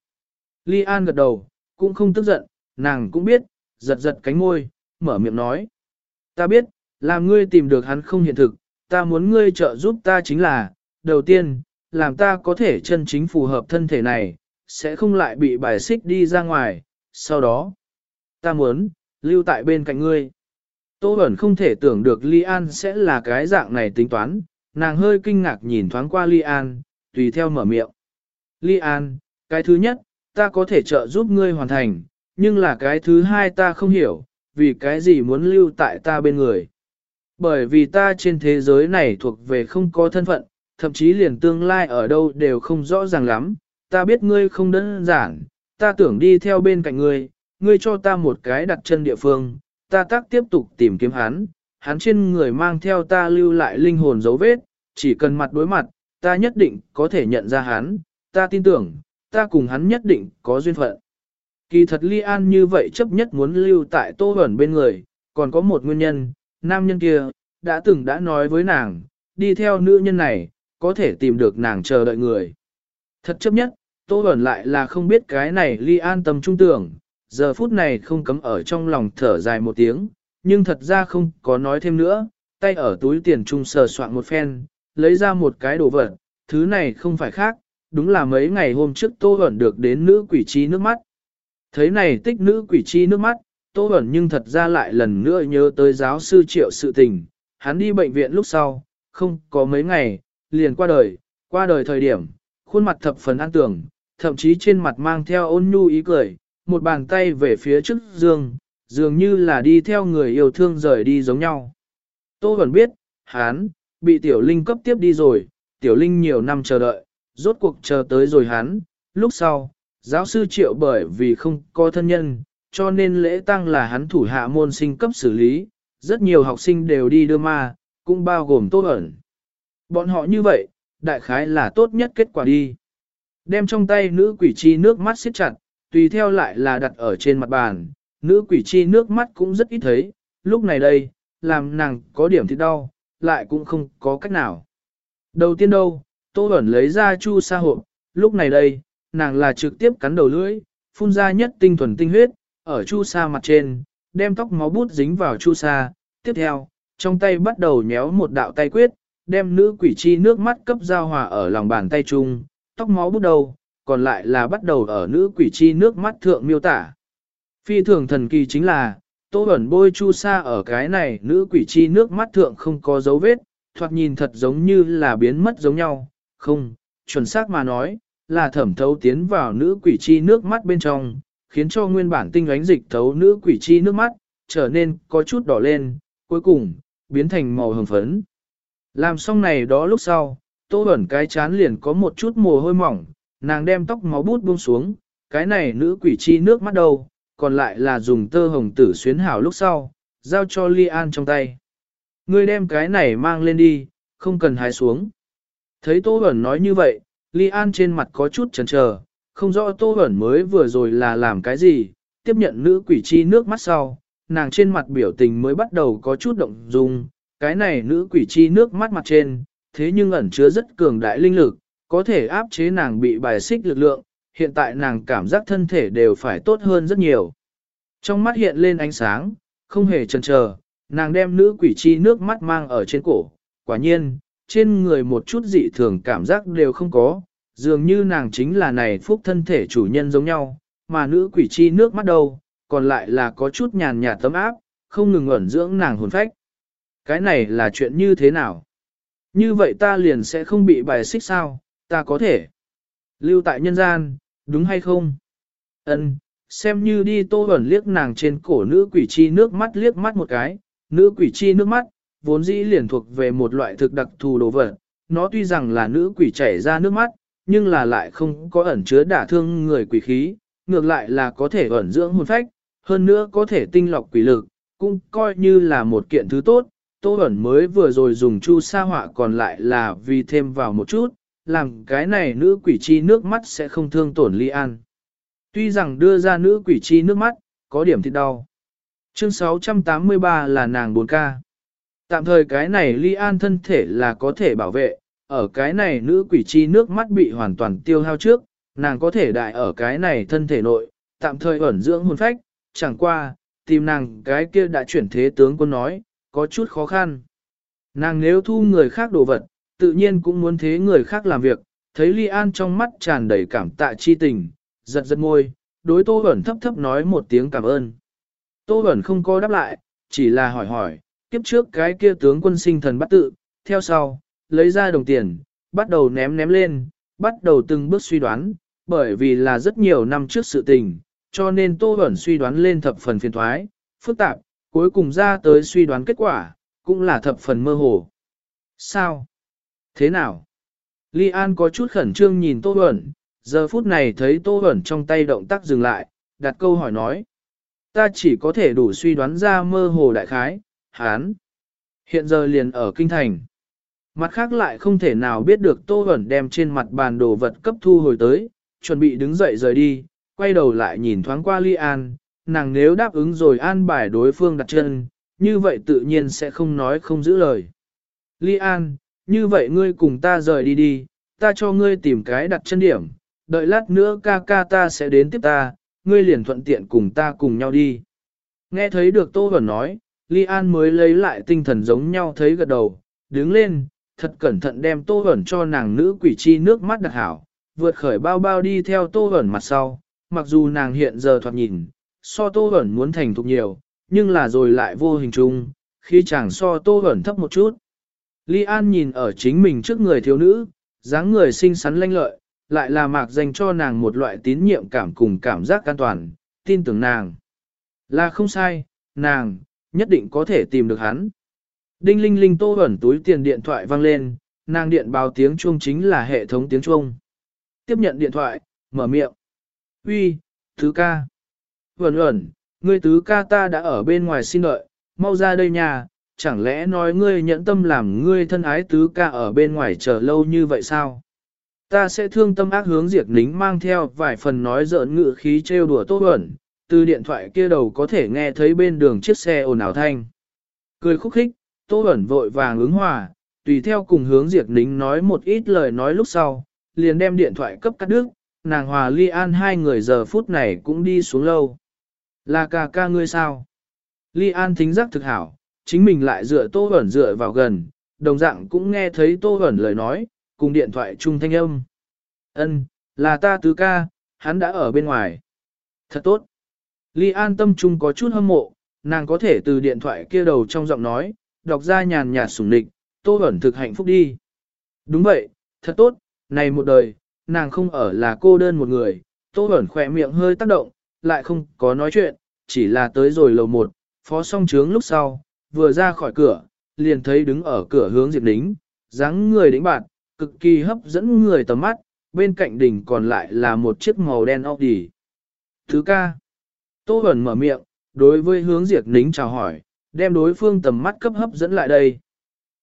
Li An gật đầu, cũng không tức giận, nàng cũng biết, giật giật cánh môi, mở miệng nói. Ta biết, làm ngươi tìm được hắn không hiện thực, ta muốn ngươi trợ giúp ta chính là, đầu tiên, làm ta có thể chân chính phù hợp thân thể này, sẽ không lại bị bài xích đi ra ngoài, sau đó, ta muốn, lưu tại bên cạnh ngươi. Tô Bẩn không thể tưởng được Ly An sẽ là cái dạng này tính toán, nàng hơi kinh ngạc nhìn thoáng qua Ly An, tùy theo mở miệng. Ly An, cái thứ nhất, ta có thể trợ giúp ngươi hoàn thành, nhưng là cái thứ hai ta không hiểu, vì cái gì muốn lưu tại ta bên người. Bởi vì ta trên thế giới này thuộc về không có thân phận, thậm chí liền tương lai ở đâu đều không rõ ràng lắm, ta biết ngươi không đơn giản, ta tưởng đi theo bên cạnh ngươi, ngươi cho ta một cái đặt chân địa phương, ta tác tiếp tục tìm kiếm hắn, hắn trên người mang theo ta lưu lại linh hồn dấu vết, chỉ cần mặt đối mặt, ta nhất định có thể nhận ra hắn, ta tin tưởng, ta cùng hắn nhất định có duyên phận. Kỳ thật Ly An như vậy chấp nhất muốn lưu tại Tô Bẩn bên người, còn có một nguyên nhân, nam nhân kia, đã từng đã nói với nàng, đi theo nữ nhân này, có thể tìm được nàng chờ đợi người. Thật chấp nhất, Tô Bẩn lại là không biết cái này Ly An tâm trung tưởng, giờ phút này không cấm ở trong lòng thở dài một tiếng, nhưng thật ra không có nói thêm nữa, tay ở túi tiền trung sờ soạn một phen, lấy ra một cái đồ vật, thứ này không phải khác, đúng là mấy ngày hôm trước Tô Bẩn được đến nữ quỷ chi nước mắt. Thấy này tích nữ quỷ chi nước mắt, Tô Bẩn nhưng thật ra lại lần nữa nhớ tới giáo sư triệu sự tình, hắn đi bệnh viện lúc sau, không có mấy ngày, liền qua đời, qua đời thời điểm, khuôn mặt thập phần an tưởng, thậm chí trên mặt mang theo ôn nhu ý cười, một bàn tay về phía trước giường, dường như là đi theo người yêu thương rời đi giống nhau. Tô vẫn biết, hắn, bị tiểu linh cấp tiếp đi rồi, tiểu linh nhiều năm chờ đợi, rốt cuộc chờ tới rồi hắn, lúc sau, giáo sư triệu bởi vì không có thân nhân, cho nên lễ tăng là hắn thủ hạ môn sinh cấp xử lý, rất nhiều học sinh đều đi đưa ma, cũng bao gồm tô ẩn. Bọn họ như vậy, đại khái là tốt nhất kết quả đi. Đem trong tay nữ quỷ chi nước mắt siết chặt, tùy theo lại là đặt ở trên mặt bàn, nữ quỷ chi nước mắt cũng rất ít thấy, lúc này đây, làm nàng có điểm thì đau, lại cũng không có cách nào. Đầu tiên đâu, Tô Bẩn lấy ra chu sa hộp, lúc này đây, nàng là trực tiếp cắn đầu lưỡi, phun ra nhất tinh thuần tinh huyết, ở chu sa mặt trên, đem tóc máu bút dính vào chu sa, tiếp theo, trong tay bắt đầu nhéo một đạo tay quyết, đem nữ quỷ chi nước mắt cấp giao hòa ở lòng bàn tay chung, tóc máu bút đầu, còn lại là bắt đầu ở nữ quỷ chi nước mắt thượng miêu tả. Phi thường thần kỳ chính là, tô ẩn bôi chu sa ở cái này nữ quỷ chi nước mắt thượng không có dấu vết, thoạt nhìn thật giống như là biến mất giống nhau, không, chuẩn xác mà nói, là thẩm thấu tiến vào nữ quỷ chi nước mắt bên trong, khiến cho nguyên bản tinh ánh dịch thấu nữ quỷ chi nước mắt, trở nên có chút đỏ lên, cuối cùng, biến thành màu hồng phấn. Làm xong này đó lúc sau, tô ẩn cái chán liền có một chút mồ hôi mỏng, nàng đem tóc máu bút buông xuống, cái này nữ quỷ chi nước mắt đầu, còn lại là dùng tơ hồng tử xuyến hảo lúc sau, giao cho Li An trong tay. Ngươi đem cái này mang lên đi, không cần hái xuống. Thấy Tô Bẩn nói như vậy, Li An trên mặt có chút chần chờ, không rõ Tô Bẩn mới vừa rồi là làm cái gì, tiếp nhận nữ quỷ chi nước mắt sau, nàng trên mặt biểu tình mới bắt đầu có chút động dung, cái này nữ quỷ chi nước mắt mặt trên, thế nhưng ẩn chứa rất cường đại linh lực, có thể áp chế nàng bị bài xích lực lượng, hiện tại nàng cảm giác thân thể đều phải tốt hơn rất nhiều. Trong mắt hiện lên ánh sáng, không hề chần chờ, nàng đem nữ quỷ chi nước mắt mang ở trên cổ. Quả nhiên, trên người một chút dị thường cảm giác đều không có, dường như nàng chính là này phúc thân thể chủ nhân giống nhau, mà nữ quỷ chi nước mắt đâu, còn lại là có chút nhàn nhạt tấm áp, không ngừng ẩn dưỡng nàng hồn phách. Cái này là chuyện như thế nào? Như vậy ta liền sẽ không bị bài xích sao, ta có thể lưu tại nhân gian, đúng hay không? Ân, xem như đi tô ẩn liếc nàng trên cổ nữ quỷ chi nước mắt liếc mắt một cái, nữ quỷ chi nước mắt, vốn dĩ liền thuộc về một loại thực đặc thù đồ vật, nó tuy rằng là nữ quỷ chảy ra nước mắt, nhưng là lại không có ẩn chứa đả thương người quỷ khí, ngược lại là có thể ẩn dưỡng hồn phách, hơn nữa có thể tinh lọc quỷ lực, cũng coi như là một kiện thứ tốt. Tô ẩn mới vừa rồi dùng chu sa họa còn lại là vì thêm vào một chút, làm cái này nữ quỷ chi nước mắt sẽ không thương tổn ly an. Tuy rằng đưa ra nữ quỷ chi nước mắt, có điểm thịt đau. Chương 683 là nàng 4K. Tạm thời cái này ly an thân thể là có thể bảo vệ, ở cái này nữ quỷ chi nước mắt bị hoàn toàn tiêu hao trước, nàng có thể đại ở cái này thân thể nội, tạm thời ẩn dưỡng hồn phách, chẳng qua, tìm nàng cái kia đã chuyển thế tướng quân nói, có chút khó khăn. Nàng nếu thu người khác đồ vật, tự nhiên cũng muốn thế người khác làm việc, thấy Ly An trong mắt tràn đầy cảm tạ chi tình, giật giật môi, đối Tô Bẩn thấp thấp nói một tiếng cảm ơn. Tô Bẩn không có đáp lại, chỉ là hỏi hỏi, kiếp trước cái kia tướng quân sinh thần bắt tự, theo sau, lấy ra đồng tiền, bắt đầu ném ném lên, bắt đầu từng bước suy đoán, bởi vì là rất nhiều năm trước sự tình, cho nên Tô Bẩn suy đoán lên thập phần phiền thoái, phức tạp, cuối cùng ra tới suy đoán kết quả, cũng là thập phần mơ hồ. Sao? Thế nào? Li An có chút khẩn trương nhìn Tô Huẩn, giờ phút này thấy Tô Huẩn trong tay động tác dừng lại, đặt câu hỏi nói. Ta chỉ có thể đủ suy đoán ra mơ hồ đại khái, hán. Hiện giờ liền ở kinh thành. Mặt khác lại không thể nào biết được Tô Huẩn đem trên mặt bàn đồ vật cấp thu hồi tới, chuẩn bị đứng dậy rời đi, quay đầu lại nhìn thoáng qua Ly An, nàng nếu đáp ứng rồi an bài đối phương đặt chân, như vậy tự nhiên sẽ không nói không giữ lời. Ly An, như vậy ngươi cùng ta rời đi đi, ta cho ngươi tìm cái đặt chân điểm, đợi lát nữa ca ca ta sẽ đến tiếp ta, ngươi liền thuận tiện cùng ta cùng nhau đi. Nghe thấy được Tô Vẩn nói, Ly An mới lấy lại tinh thần giống nhau thấy gật đầu, đứng lên, thật cẩn thận đem Tô Vẩn cho nàng nữ quỷ chi nước mắt đặc hảo, vượt khởi bao bao đi theo Tô Vẩn mặt sau, mặc dù nàng hiện giờ thoạt nhìn, so Tô ẩn muốn thành thục nhiều, nhưng là rồi lại vô hình chung, khi chàng so Tô ẩn thấp một chút. Ly An nhìn ở chính mình trước người thiếu nữ, dáng người xinh xắn lanh lợi, lại là mạc dành cho nàng một loại tín nhiệm cảm cùng cảm giác an toàn, tin tưởng nàng. Là không sai, nàng, nhất định có thể tìm được hắn. Đinh linh linh tô ẩn túi tiền điện thoại vang lên, nàng điện báo tiếng chuông chính là hệ thống tiếng chuông. Tiếp nhận điện thoại, mở miệng. Uy, thứ ca. Vẩn vẩn, ngươi tứ ca ta đã ở bên ngoài xin đợi, mau ra đây nhà, chẳng lẽ nói ngươi nhẫn tâm làm ngươi thân ái tứ ca ở bên ngoài chờ lâu như vậy sao? Ta sẽ thương tâm ác hướng diệt nính mang theo vài phần nói giỡn ngự khí trêu đùa tốt ẩn, từ điện thoại kia đầu có thể nghe thấy bên đường chiếc xe ồn ào thanh. Cười khúc khích, Tô Bẩn vội vàng ứng hòa, tùy theo cùng hướng diệt nính nói một ít lời nói lúc sau, liền đem điện thoại cấp cắt đứt, nàng hòa ly an hai người giờ phút này cũng đi xuống lâu. Là ca ca ngươi sao? Ly an thính giác thực hảo, chính mình lại dựa Tô Bẩn dựa vào gần, đồng dạng cũng nghe thấy Tô Bẩn lời nói, cùng điện thoại chung thanh âm. Ân, là ta tứ ca, hắn đã ở bên ngoài. Thật tốt. Ly an tâm trung có chút hâm mộ, nàng có thể từ điện thoại kia đầu trong giọng nói, đọc ra nhàn nhạt sủng nịch, Tô Bẩn thực hạnh phúc đi. Đúng vậy, thật tốt, này một đời, nàng không ở là cô đơn một người, Tô Bẩn khỏe miệng hơi tác động, lại không có nói chuyện, chỉ là tới rồi lầu một, phó song trướng lúc sau, vừa ra khỏi cửa, liền thấy đứng ở cửa hướng Diệp Đính, dáng người đĩnh bạn, cực kỳ hấp dẫn người tầm mắt, bên cạnh đỉnh còn lại là một chiếc màu đen Audi. Thứ ca, Tô Bẩn mở miệng, đối với hướng Diệp Đính chào hỏi, đem đối phương tầm mắt cấp hấp dẫn lại đây.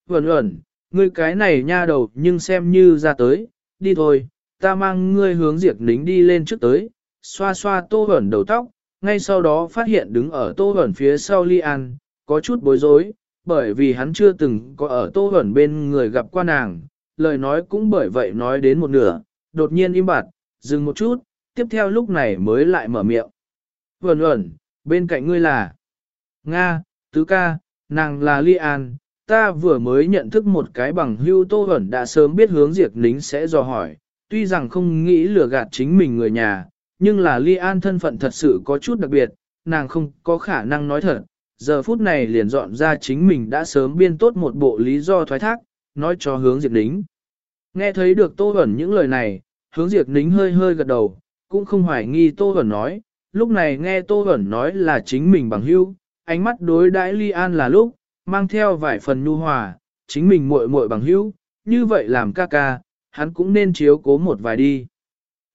Vẩn ẩn, ngươi cái này nha đầu nhưng xem như ra tới, đi thôi, ta mang ngươi hướng Diệp Đính đi lên trước tới, xoa xoa Tô Bẩn đầu tóc, ngay sau đó phát hiện đứng ở Tô Bẩn phía sau ly An, có chút bối rối, bởi vì hắn chưa từng có ở tô ẩn bên người gặp qua nàng, lời nói cũng bởi vậy nói đến một nửa, đột nhiên im bặt, dừng một chút, tiếp theo lúc này mới lại mở miệng. Vẩn ẩn, bên cạnh ngươi là Nga, tứ ca, nàng là Ly An, ta vừa mới nhận thức một cái bằng hưu tô ẩn đã sớm biết hướng diệt nính sẽ dò hỏi, tuy rằng không nghĩ lừa gạt chính mình người nhà, nhưng là Ly An thân phận thật sự có chút đặc biệt, nàng không có khả năng nói thật, giờ phút này liền dọn ra chính mình đã sớm biên tốt một bộ lý do thoái thác, nói cho hướng diệt nính. Nghe thấy được tô hẩn những lời này, hướng diệt nính hơi hơi gật đầu, cũng không hoài nghi tô hẩn nói, lúc này nghe tô hẩn nói là chính mình bằng hữu ánh mắt đối đãi Ly An là lúc, mang theo vài phần nhu hòa, chính mình muội muội bằng hữu, như vậy làm ca ca, hắn cũng nên chiếu cố một vài đi.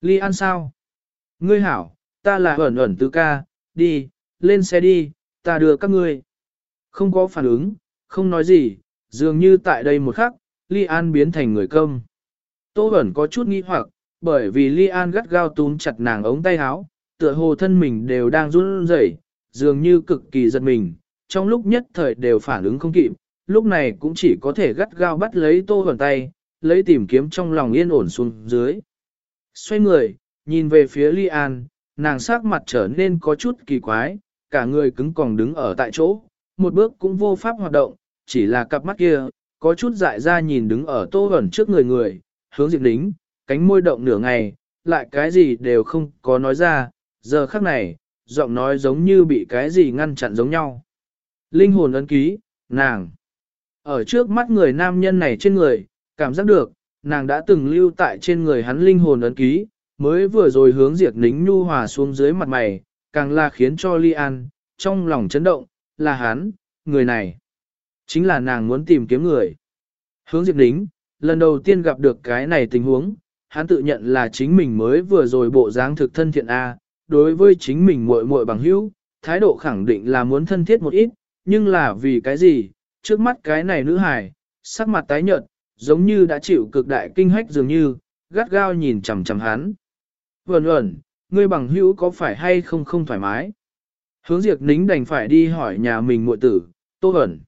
Ly An sao? Ngươi hảo, ta là ẩn ẩn tứ ca, đi, lên xe đi, ta đưa các ngươi. Không có phản ứng, không nói gì, dường như tại đây một khắc, Ly An biến thành người công. Tô ẩn có chút nghi hoặc, bởi vì Ly An gắt gao túm chặt nàng ống tay áo, tựa hồ thân mình đều đang run rẩy, dường như cực kỳ giật mình, trong lúc nhất thời đều phản ứng không kịp, lúc này cũng chỉ có thể gắt gao bắt lấy tô ẩn tay, lấy tìm kiếm trong lòng yên ổn xuống dưới. Xoay người, nhìn về phía Ly An, nàng sắc mặt trở nên có chút kỳ quái, cả người cứng còn đứng ở tại chỗ, một bước cũng vô pháp hoạt động, chỉ là cặp mắt kia, có chút dại ra nhìn đứng ở tô hồn trước người người, hướng diệp đính, cánh môi động nửa ngày, lại cái gì đều không có nói ra, giờ khắc này, giọng nói giống như bị cái gì ngăn chặn giống nhau. Linh hồn ấn ký, nàng. Ở trước mắt người nam nhân này trên người, cảm giác được, nàng đã từng lưu tại trên người hắn linh hồn ấn ký, mới vừa rồi hướng diệt nính nhu hòa xuống dưới mặt mày, càng là khiến cho Ly An, trong lòng chấn động, là hắn, người này. Chính là nàng muốn tìm kiếm người. Hướng diệt nính, lần đầu tiên gặp được cái này tình huống, hắn tự nhận là chính mình mới vừa rồi bộ dáng thực thân thiện A, đối với chính mình muội muội bằng hữu, thái độ khẳng định là muốn thân thiết một ít, nhưng là vì cái gì, trước mắt cái này nữ hài, sắc mặt tái nhợt, giống như đã chịu cực đại kinh hách dường như, gắt gao nhìn chằm chằm hắn. Vẩn vẩn, ngươi bằng hữu có phải hay không không thoải mái? Hướng diệt nính đành phải đi hỏi nhà mình muội tử, Tô Vẩn.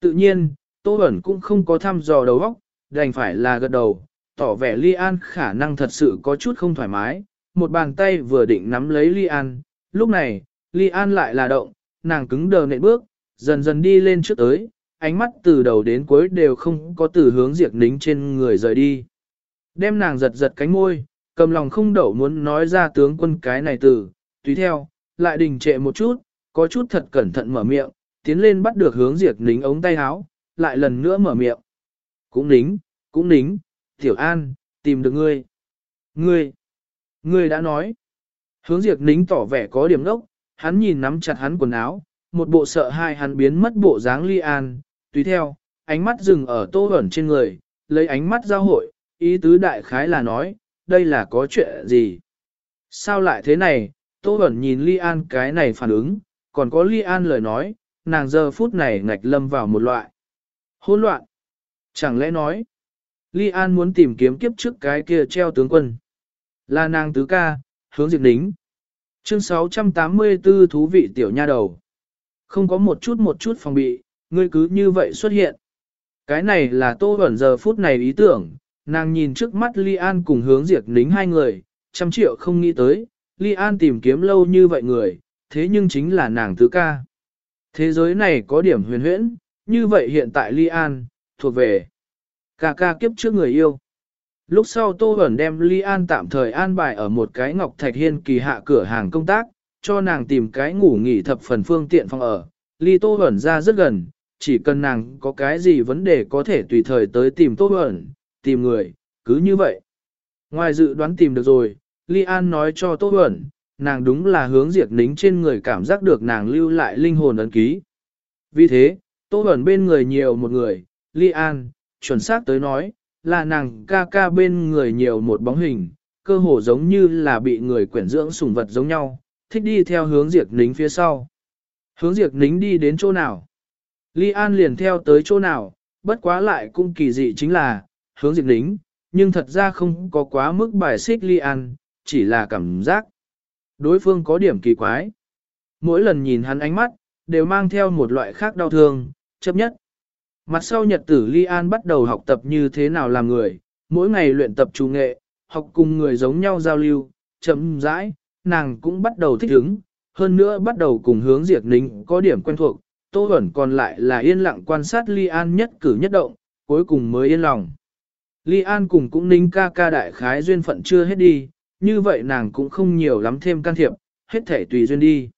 Tự nhiên, Tô Vẩn cũng không có thăm dò đầu óc, đành phải là gật đầu, tỏ vẻ Ly An khả năng thật sự có chút không thoải mái, một bàn tay vừa định nắm lấy Ly An, lúc này, Ly An lại là động, nàng cứng đờ nện bước, dần dần đi lên trước tới, ánh mắt từ đầu đến cuối đều không có từ hướng diệt nính trên người rời đi. Đem nàng giật giật cánh môi, cầm lòng không đậu muốn nói ra tướng quân cái này từ, tùy theo, lại đình trệ một chút, có chút thật cẩn thận mở miệng, tiến lên bắt được hướng diệt nính ống tay áo, lại lần nữa mở miệng. Cũng nính, cũng nính, tiểu an, tìm được ngươi. Ngươi, ngươi đã nói. Hướng diệt nính tỏ vẻ có điểm đốc, hắn nhìn nắm chặt hắn quần áo, một bộ sợ hai hắn biến mất bộ dáng ly an, tùy theo, ánh mắt dừng ở tô ẩn trên người, lấy ánh mắt giao hội, ý tứ đại khái là nói, đây là có chuyện gì? Sao lại thế này? Tô Bẩn nhìn ly an cái này phản ứng, còn có ly an lời nói, nàng giờ phút này ngạch lâm vào một loại hỗn loạn. Chẳng lẽ nói, ly an muốn tìm kiếm kiếp trước cái kia treo tướng quân? Là nàng tứ ca, hướng diệt đính. Chương 684 thú vị tiểu nha đầu. Không có một chút một chút phòng bị, ngươi cứ như vậy xuất hiện. Cái này là tô ẩn giờ phút này ý tưởng, nàng nhìn trước mắt Ly An cùng hướng diệt nính hai người, trăm triệu không nghĩ tới, Ly An tìm kiếm lâu như vậy người, thế nhưng chính là nàng tứ ca. Thế giới này có điểm huyền huyễn, như vậy hiện tại Ly An, thuộc về ca ca kiếp trước người yêu. Lúc sau Tô Bẩn đem Ly An tạm thời an bài ở một cái Ngọc Thạch Hiên kỳ hạ cửa hàng công tác, cho nàng tìm cái ngủ nghỉ thập phần phương tiện phòng ở. Ly Tô Bẩn ra rất gần, chỉ cần nàng có cái gì vấn đề có thể tùy thời tới tìm Tô Bẩn, tìm người, cứ như vậy. Ngoài dự đoán tìm được rồi, Ly An nói cho Tô Huẩn, nàng đúng là hướng diệt nính trên người cảm giác được nàng lưu lại linh hồn ấn ký. Vì thế, Tô Huẩn bên người nhiều một người, Ly An, chuẩn xác tới nói, là nàng ca ca bên người nhiều một bóng hình, cơ hồ giống như là bị người quyển dưỡng sủng vật giống nhau, thích đi theo hướng diệt nính phía sau. Hướng diệt nính đi đến chỗ nào? Ly An liền theo tới chỗ nào, bất quá lại cũng kỳ dị chính là, hướng diệt nính, nhưng thật ra không có quá mức bài xích Ly An, chỉ là cảm giác. Đối phương có điểm kỳ quái. Mỗi lần nhìn hắn ánh mắt, đều mang theo một loại khác đau thương, chấp nhất. Mặt sau nhật tử Ly An bắt đầu học tập như thế nào làm người, mỗi ngày luyện tập trung nghệ, học cùng người giống nhau giao lưu, chậm rãi, nàng cũng bắt đầu thích ứng, hơn nữa bắt đầu cùng hướng diệt nính có điểm quen thuộc, Tô Bẩn còn lại là yên lặng quan sát Ly An nhất cử nhất động, cuối cùng mới yên lòng. Ly An cùng cũng ninh ca ca đại khái duyên phận chưa hết đi, như vậy nàng cũng không nhiều lắm thêm can thiệp, hết thể tùy duyên đi.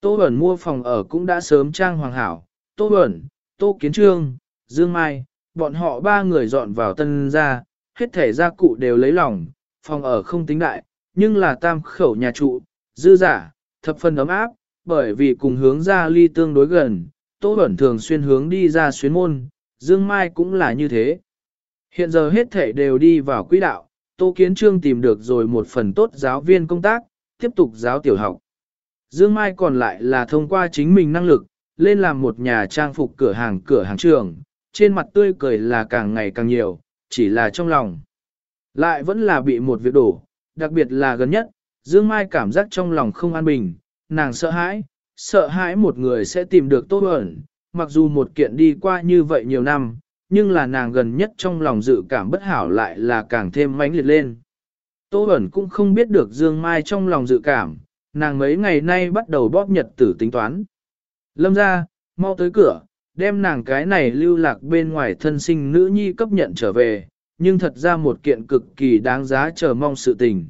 Tô Bẩn mua phòng ở cũng đã sớm trang hoàng hảo, Tô Bẩn, Tô Kiến Trương, Dương Mai, bọn họ ba người dọn vào tân gia, hết thể gia cụ đều lấy lòng, phòng ở không tính đại, nhưng là tam khẩu nhà trụ, dư giả, thập phần ấm áp, bởi vì cùng hướng ra ly tương đối gần, Tô Bẩn thường xuyên hướng đi ra xuyến môn, Dương Mai cũng là như thế. Hiện giờ hết thể đều đi vào quỹ đạo, Tô Kiến Trương tìm được rồi một phần tốt giáo viên công tác, tiếp tục giáo tiểu học. Dương Mai còn lại là thông qua chính mình năng lực, lên làm một nhà trang phục cửa hàng cửa hàng trường, trên mặt tươi cười là càng ngày càng nhiều, chỉ là trong lòng. Lại vẫn là bị một việc đổ, đặc biệt là gần nhất, Dương Mai cảm giác trong lòng không an bình, nàng sợ hãi, sợ hãi một người sẽ tìm được tốt ẩn, mặc dù một kiện đi qua như vậy nhiều năm, nhưng là nàng gần nhất trong lòng dự cảm bất hảo lại là càng thêm mãnh liệt lên. Tô Bẩn cũng không biết được Dương Mai trong lòng dự cảm, nàng mấy ngày nay bắt đầu bóp nhật tử tính toán. Lâm ra, mau tới cửa, đem nàng cái này lưu lạc bên ngoài thân sinh nữ nhi cấp nhận trở về, nhưng thật ra một kiện cực kỳ đáng giá chờ mong sự tình.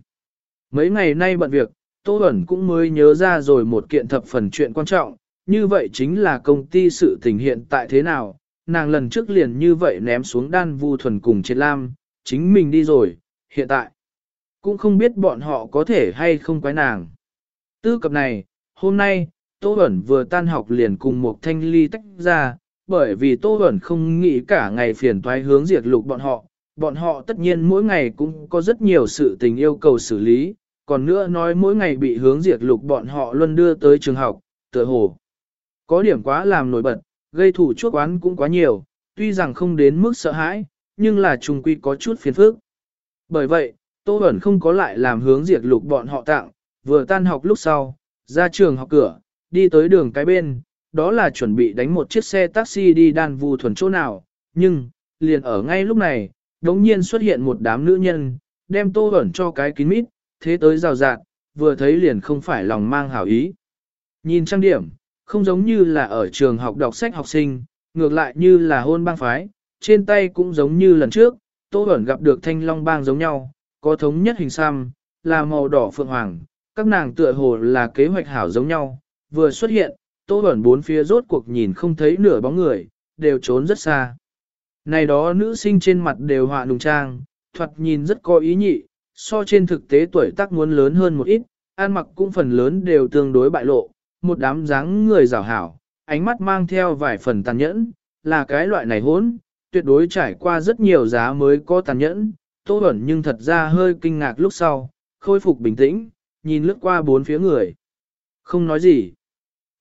Mấy ngày nay bận việc, Tô Bẩn cũng mới nhớ ra rồi một kiện thập phần chuyện quan trọng, như vậy chính là công ty sự tình hiện tại thế nào, nàng lần trước liền như vậy ném xuống đan vu thuần cùng trên lam, chính mình đi rồi, hiện tại, cũng không biết bọn họ có thể hay không quái nàng. Tư cập này, hôm nay, Tô Bẩn vừa tan học liền cùng một thanh ly tách ra, bởi vì Tô Bẩn không nghĩ cả ngày phiền toái hướng diệt lục bọn họ, bọn họ tất nhiên mỗi ngày cũng có rất nhiều sự tình yêu cầu xử lý, còn nữa nói mỗi ngày bị hướng diệt lục bọn họ luôn đưa tới trường học, tựa hồ. Có điểm quá làm nổi bật, gây thủ chuốc oán cũng quá nhiều, tuy rằng không đến mức sợ hãi, nhưng là trùng quy có chút phiền phức. Bởi vậy, Tô Bẩn không có lại làm hướng diệt lục bọn họ tặng, vừa tan học lúc sau, ra trường học cửa, đi tới đường cái bên, đó là chuẩn bị đánh một chiếc xe taxi đi đan vu thuần chỗ nào, nhưng, liền ở ngay lúc này, đống nhiên xuất hiện một đám nữ nhân, đem tô Bẩn cho cái kín mít, thế tới rào rạt, vừa thấy liền không phải lòng mang hảo ý. Nhìn trang điểm, không giống như là ở trường học đọc sách học sinh, ngược lại như là hôn bang phái, trên tay cũng giống như lần trước, tô Bẩn gặp được thanh long bang giống nhau, có thống nhất hình xăm, là màu đỏ phượng hoàng, các nàng tựa hồ là kế hoạch hảo giống nhau, vừa xuất hiện, tô Bẩn bốn phía rốt cuộc nhìn không thấy nửa bóng người, đều trốn rất xa. Này đó nữ sinh trên mặt đều họa nùng trang, thoạt nhìn rất có ý nhị, so trên thực tế tuổi tác muốn lớn hơn một ít, ăn mặc cũng phần lớn đều tương đối bại lộ, một đám dáng người rào hảo, ánh mắt mang theo vài phần tàn nhẫn, là cái loại này hốn, tuyệt đối trải qua rất nhiều giá mới có tàn nhẫn, tô ẩn nhưng thật ra hơi kinh ngạc lúc sau, khôi phục bình tĩnh, nhìn lướt qua bốn phía người. Không nói gì.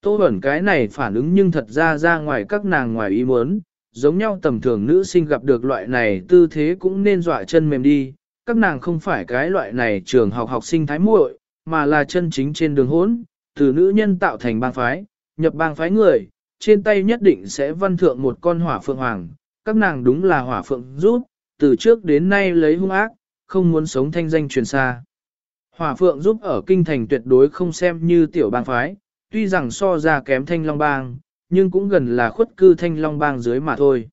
Tô ẩn cái này phản ứng nhưng thật ra ra ngoài các nàng ngoài ý muốn, giống nhau tầm thường nữ sinh gặp được loại này tư thế cũng nên dọa chân mềm đi, các nàng không phải cái loại này trường học học sinh thái muội, mà là chân chính trên đường hốn, từ nữ nhân tạo thành bang phái, nhập bang phái người, trên tay nhất định sẽ văn thượng một con hỏa phượng hoàng, các nàng đúng là hỏa phượng rút, từ trước đến nay lấy hung ác, không muốn sống thanh danh truyền xa. Hỏa phượng giúp ở kinh thành tuyệt đối không xem như tiểu bang phái, tuy rằng so ra kém thanh long bang, nhưng cũng gần là khuất cư thanh long bang dưới mà thôi.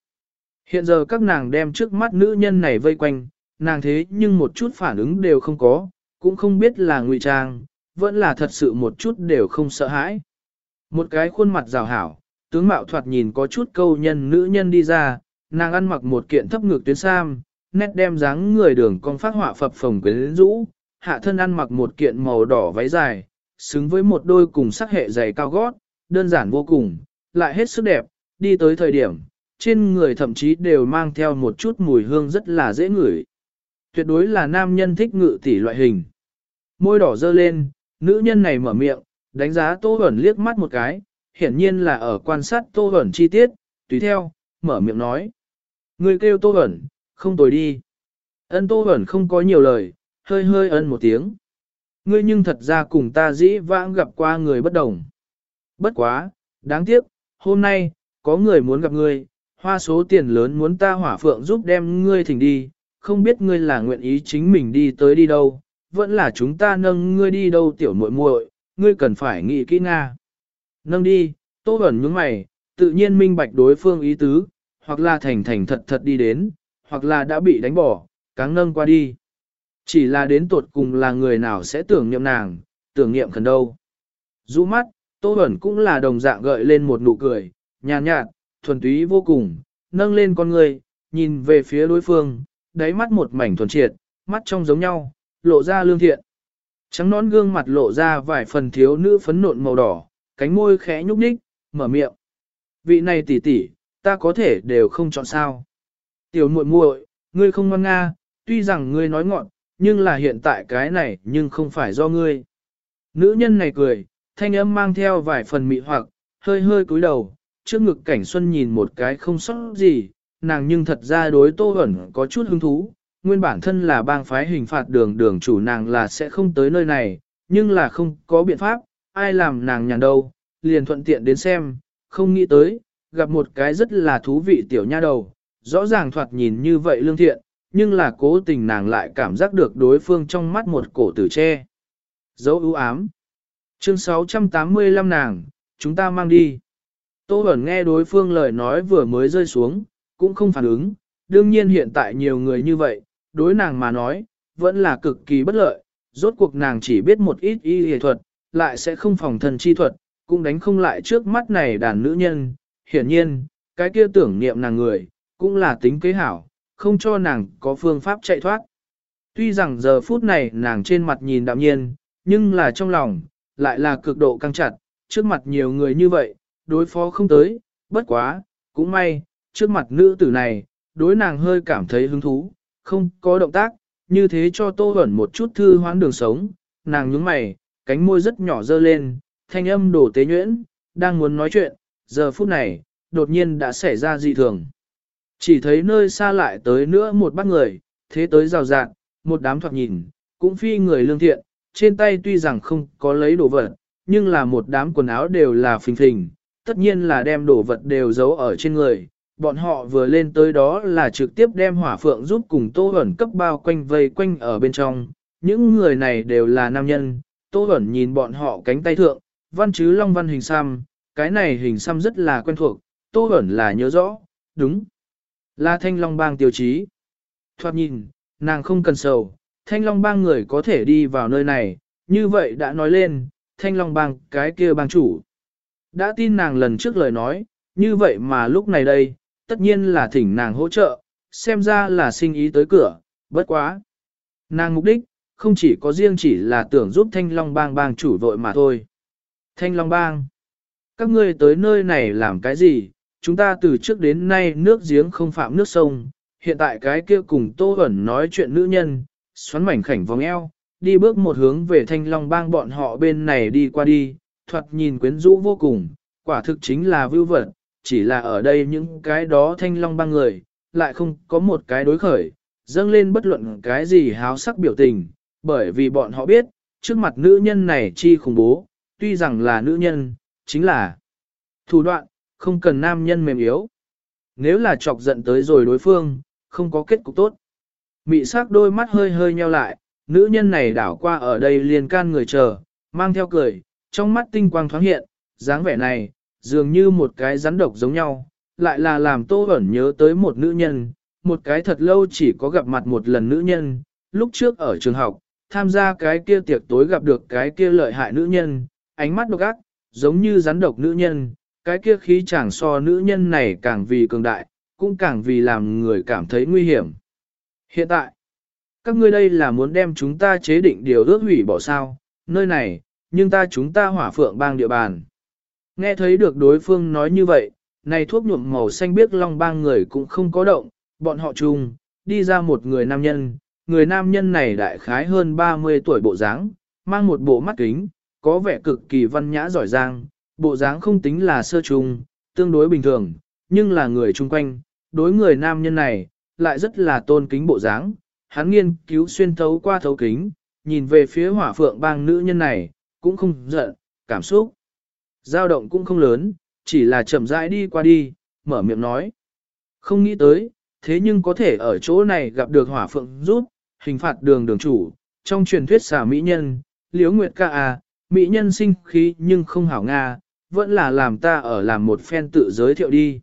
Hiện giờ các nàng đem trước mắt nữ nhân này vây quanh, nàng thế nhưng một chút phản ứng đều không có, cũng không biết là ngụy trang, vẫn là thật sự một chút đều không sợ hãi. Một cái khuôn mặt rào hảo, tướng mạo thoạt nhìn có chút câu nhân nữ nhân đi ra, nàng ăn mặc một kiện thấp ngực tuyến sam, nét đem dáng người đường con phát họa phập phồng quyến rũ, hạ thân ăn mặc một kiện màu đỏ váy dài, xứng với một đôi cùng sắc hệ giày cao gót, đơn giản vô cùng, lại hết sức đẹp, đi tới thời điểm, trên người thậm chí đều mang theo một chút mùi hương rất là dễ ngửi. Tuyệt đối là nam nhân thích ngự tỷ loại hình. Môi đỏ dơ lên, nữ nhân này mở miệng, đánh giá Tô Huẩn liếc mắt một cái, hiển nhiên là ở quan sát Tô Huẩn chi tiết, tùy theo, mở miệng nói. Người kêu Tô Huẩn, không tồi đi. Ân Tô Huẩn không có nhiều lời, hơi hơi ân một tiếng. Ngươi nhưng thật ra cùng ta dĩ vãng gặp qua người bất đồng. Bất quá, đáng tiếc, hôm nay, có người muốn gặp ngươi, hoa số tiền lớn muốn ta hỏa phượng giúp đem ngươi thỉnh đi, không biết ngươi là nguyện ý chính mình đi tới đi đâu, vẫn là chúng ta nâng ngươi đi đâu tiểu muội muội, ngươi cần phải nghĩ kỹ nga. Nâng đi, Tô Bẩn nhướng mày, tự nhiên minh bạch đối phương ý tứ, hoặc là thành thành thật thật đi đến, hoặc là đã bị đánh bỏ, cáng nâng qua đi. Chỉ là đến tuột cùng là người nào sẽ tưởng niệm nàng, tưởng niệm khẩn đâu. Dũ mắt, Tô Bẩn cũng là đồng dạng gợi lên một nụ cười, nhàn nhạt, thuần túy vô cùng, nâng lên con người, nhìn về phía đối phương, đáy mắt một mảnh thuần triệt, mắt trong giống nhau, lộ ra lương thiện. Trắng nón gương mặt lộ ra vài phần thiếu nữ phấn nộn màu đỏ, cánh môi khẽ nhúc nhích, mở miệng. Vị này tỷ tỷ, ta có thể đều không chọn sao. Tiểu muội muội, ngươi không ngoan nga, tuy rằng ngươi nói ngọn, nhưng là hiện tại cái này nhưng không phải do ngươi. Nữ nhân này cười, thanh âm mang theo vài phần mị hoặc, hơi hơi cúi đầu, trước ngực cảnh xuân nhìn một cái không sót gì, nàng nhưng thật ra đối tô ẩn có chút hứng thú, nguyên bản thân là bang phái hình phạt đường đường chủ nàng là sẽ không tới nơi này, nhưng là không có biện pháp, ai làm nàng nhàn đâu, liền thuận tiện đến xem, không nghĩ tới, gặp một cái rất là thú vị tiểu nha đầu, rõ ràng thoạt nhìn như vậy lương thiện, nhưng là cố tình nàng lại cảm giác được đối phương trong mắt một cổ tử che. Dấu ưu ám. Chương 685 nàng, chúng ta mang đi. Tô Bẩn nghe đối phương lời nói vừa mới rơi xuống, cũng không phản ứng, đương nhiên hiện tại nhiều người như vậy, đối nàng mà nói, vẫn là cực kỳ bất lợi, rốt cuộc nàng chỉ biết một ít y y thuật, lại sẽ không phòng thần chi thuật, cũng đánh không lại trước mắt này đàn nữ nhân, hiển nhiên, cái kia tưởng niệm nàng người, cũng là tính kế hảo, không cho nàng có phương pháp chạy thoát. Tuy rằng giờ phút này nàng trên mặt nhìn đạm nhiên, nhưng là trong lòng, lại là cực độ căng chặt, trước mặt nhiều người như vậy, đối phó không tới, bất quá, cũng may, trước mặt nữ tử này, đối nàng hơi cảm thấy hứng thú, không có động tác, như thế cho tô ẩn một chút thư hoãn đường sống, nàng nhướng mày, cánh môi rất nhỏ dơ lên, thanh âm đổ tế nhuyễn, đang muốn nói chuyện, giờ phút này, đột nhiên đã xảy ra dị thường. Chỉ thấy nơi xa lại tới nữa một bác người, thế tới rào rạng, một đám thoạt nhìn, cũng phi người lương thiện, trên tay tuy rằng không có lấy đồ vật, nhưng là một đám quần áo đều là phình phình, tất nhiên là đem đồ vật đều giấu ở trên người. Bọn họ vừa lên tới đó là trực tiếp đem hỏa phượng giúp cùng tô hẩn cấp bao quanh vây quanh ở bên trong. Những người này đều là nam nhân, tô hẩn nhìn bọn họ cánh tay thượng, văn chứ long văn hình xăm, cái này hình xăm rất là quen thuộc, tô hẩn là nhớ rõ, đúng. Là thanh long bang tiêu chí. Thoát nhìn, nàng không cần sầu, thanh long bang người có thể đi vào nơi này, như vậy đã nói lên, thanh long bang cái kia bang chủ. Đã tin nàng lần trước lời nói, như vậy mà lúc này đây, tất nhiên là thỉnh nàng hỗ trợ, xem ra là sinh ý tới cửa, bất quá. Nàng mục đích, không chỉ có riêng chỉ là tưởng giúp thanh long bang bang chủ vội mà thôi. Thanh long bang, các ngươi tới nơi này làm cái gì, chúng ta từ trước đến nay nước giếng không phạm nước sông, hiện tại cái kia cùng Tô Ẩn nói chuyện nữ nhân, xoắn mảnh khảnh vòng eo, đi bước một hướng về thanh long bang bọn họ bên này đi qua đi, thoạt nhìn quyến rũ vô cùng, quả thực chính là vưu vật, chỉ là ở đây những cái đó thanh long băng người, lại không có một cái đối khởi, dâng lên bất luận cái gì háo sắc biểu tình, bởi vì bọn họ biết, trước mặt nữ nhân này chi khủng bố, tuy rằng là nữ nhân, chính là thủ đoạn, không cần nam nhân mềm yếu. Nếu là chọc giận tới rồi đối phương, không có kết cục tốt. Mị sắc đôi mắt hơi hơi nheo lại, nữ nhân này đảo qua ở đây liền can người chờ, mang theo cười, trong mắt tinh quang thoáng hiện, dáng vẻ này, dường như một cái rắn độc giống nhau, lại là làm tô Bẩn nhớ tới một nữ nhân, một cái thật lâu chỉ có gặp mặt một lần nữ nhân, lúc trước ở trường học, tham gia cái kia tiệc tối gặp được cái kia lợi hại nữ nhân, ánh mắt độc ác, giống như rắn độc nữ nhân, cái kia khí chẳng so nữ nhân này càng vì cường đại, cũng càng vì làm người cảm thấy nguy hiểm. Hiện tại, các ngươi đây là muốn đem chúng ta chế định điều ước hủy bỏ sao, nơi này, nhưng ta chúng ta hỏa phượng bang địa bàn. Nghe thấy được đối phương nói như vậy, này thuốc nhuộm màu xanh biếc long ba người cũng không có động, bọn họ chung, đi ra một người nam nhân, người nam nhân này đại khái hơn 30 tuổi bộ dáng, mang một bộ mắt kính, có vẻ cực kỳ văn nhã giỏi giang, bộ dáng không tính là sơ trùng, tương đối bình thường, nhưng là người chung quanh, đối người nam nhân này, lại rất là tôn kính bộ dáng. Hắn nghiên cứu xuyên thấu qua thấu kính, nhìn về phía hỏa phượng bang nữ nhân này, cũng không giận, cảm xúc dao động cũng không lớn, chỉ là chậm rãi đi qua đi, mở miệng nói. Không nghĩ tới, thế nhưng có thể ở chỗ này gặp được hỏa phượng rút, hình phạt đường đường chủ, trong truyền thuyết xà mỹ nhân, liễu nguyệt ca à, mỹ nhân sinh khí nhưng không hảo Nga, vẫn là làm ta ở làm một phen tự giới thiệu đi.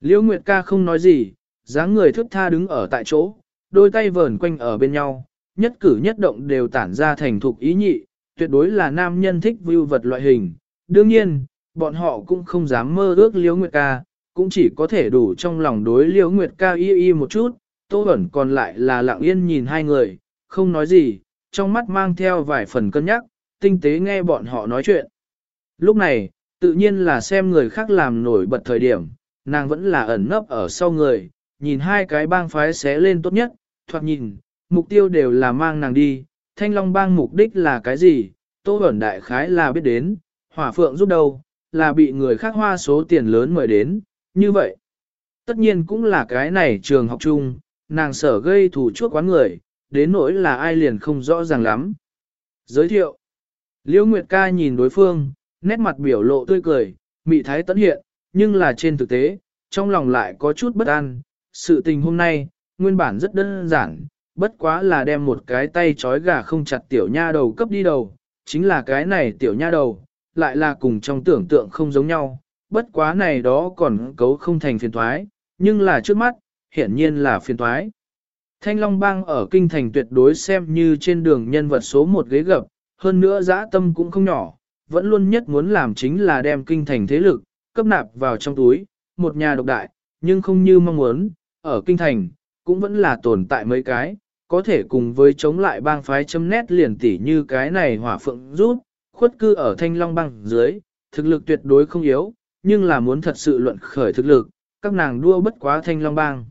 Liễu nguyệt ca không nói gì, dáng người thức tha đứng ở tại chỗ, đôi tay vờn quanh ở bên nhau, nhất cử nhất động đều tản ra thành thục ý nhị, tuyệt đối là nam nhân thích view vật loại hình. Đương nhiên, bọn họ cũng không dám mơ ước Liễu Nguyệt ca, cũng chỉ có thể đủ trong lòng đối Liễu Nguyệt ca y y một chút, Tô Bẩn còn lại là lặng yên nhìn hai người, không nói gì, trong mắt mang theo vài phần cân nhắc, tinh tế nghe bọn họ nói chuyện. Lúc này, tự nhiên là xem người khác làm nổi bật thời điểm, nàng vẫn là ẩn nấp ở sau người, nhìn hai cái bang phái xé lên tốt nhất, thoạt nhìn, mục tiêu đều là mang nàng đi, thanh long bang mục đích là cái gì, tô bẩn đại khái là biết đến, hỏa phượng giúp đâu, là bị người khác hoa số tiền lớn mời đến, như vậy. Tất nhiên cũng là cái này trường học chung, nàng sở gây thủ chuốc quán người, đến nỗi là ai liền không rõ ràng lắm. Giới thiệu. Liễu Nguyệt ca nhìn đối phương, nét mặt biểu lộ tươi cười, mị thái tấn hiện, nhưng là trên thực tế, trong lòng lại có chút bất an. Sự tình hôm nay, nguyên bản rất đơn giản, bất quá là đem một cái tay trói gà không chặt tiểu nha đầu cấp đi đầu, chính là cái này tiểu nha đầu, lại là cùng trong tưởng tượng không giống nhau, bất quá này đó còn cấu không thành phiền thoái, nhưng là trước mắt, hiển nhiên là phiền thoái. Thanh Long Bang ở kinh thành tuyệt đối xem như trên đường nhân vật số một ghế gập, hơn nữa dã tâm cũng không nhỏ, vẫn luôn nhất muốn làm chính là đem kinh thành thế lực, cấp nạp vào trong túi, một nhà độc đại, nhưng không như mong muốn, ở kinh thành, cũng vẫn là tồn tại mấy cái, có thể cùng với chống lại bang phái chấm nét liền tỉ như cái này hỏa phượng rút, khuất cư ở thanh long bang dưới, thực lực tuyệt đối không yếu, nhưng là muốn thật sự luận khởi thực lực, các nàng đua bất quá thanh long bang.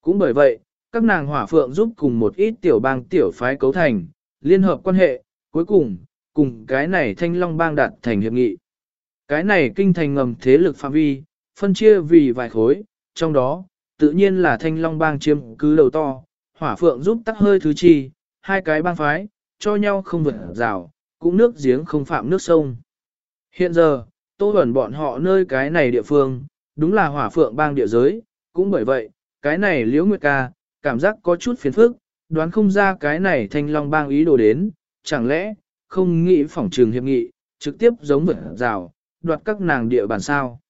Cũng bởi vậy, các nàng hỏa phượng giúp cùng một ít tiểu bang tiểu phái cấu thành, liên hợp quan hệ, cuối cùng, cùng cái này thanh long bang đạt thành hiệp nghị. Cái này kinh thành ngầm thế lực phạm vi, phân chia vì vài khối, trong đó, tự nhiên là thanh long bang chiếm cứ đầu to, hỏa phượng giúp tắc hơi thứ chi, hai cái bang phái, cho nhau không vượt rào, cũng nước giếng không phạm nước sông. Hiện giờ, tô ẩn bọn họ nơi cái này địa phương, đúng là hỏa phượng bang địa giới, cũng bởi vậy, cái này liễu nguyệt ca, cảm giác có chút phiền phức, đoán không ra cái này thanh long bang ý đồ đến, chẳng lẽ, không nghĩ phỏng trường hiệp nghị, trực tiếp giống vượt rào, đoạt các nàng địa bàn sao.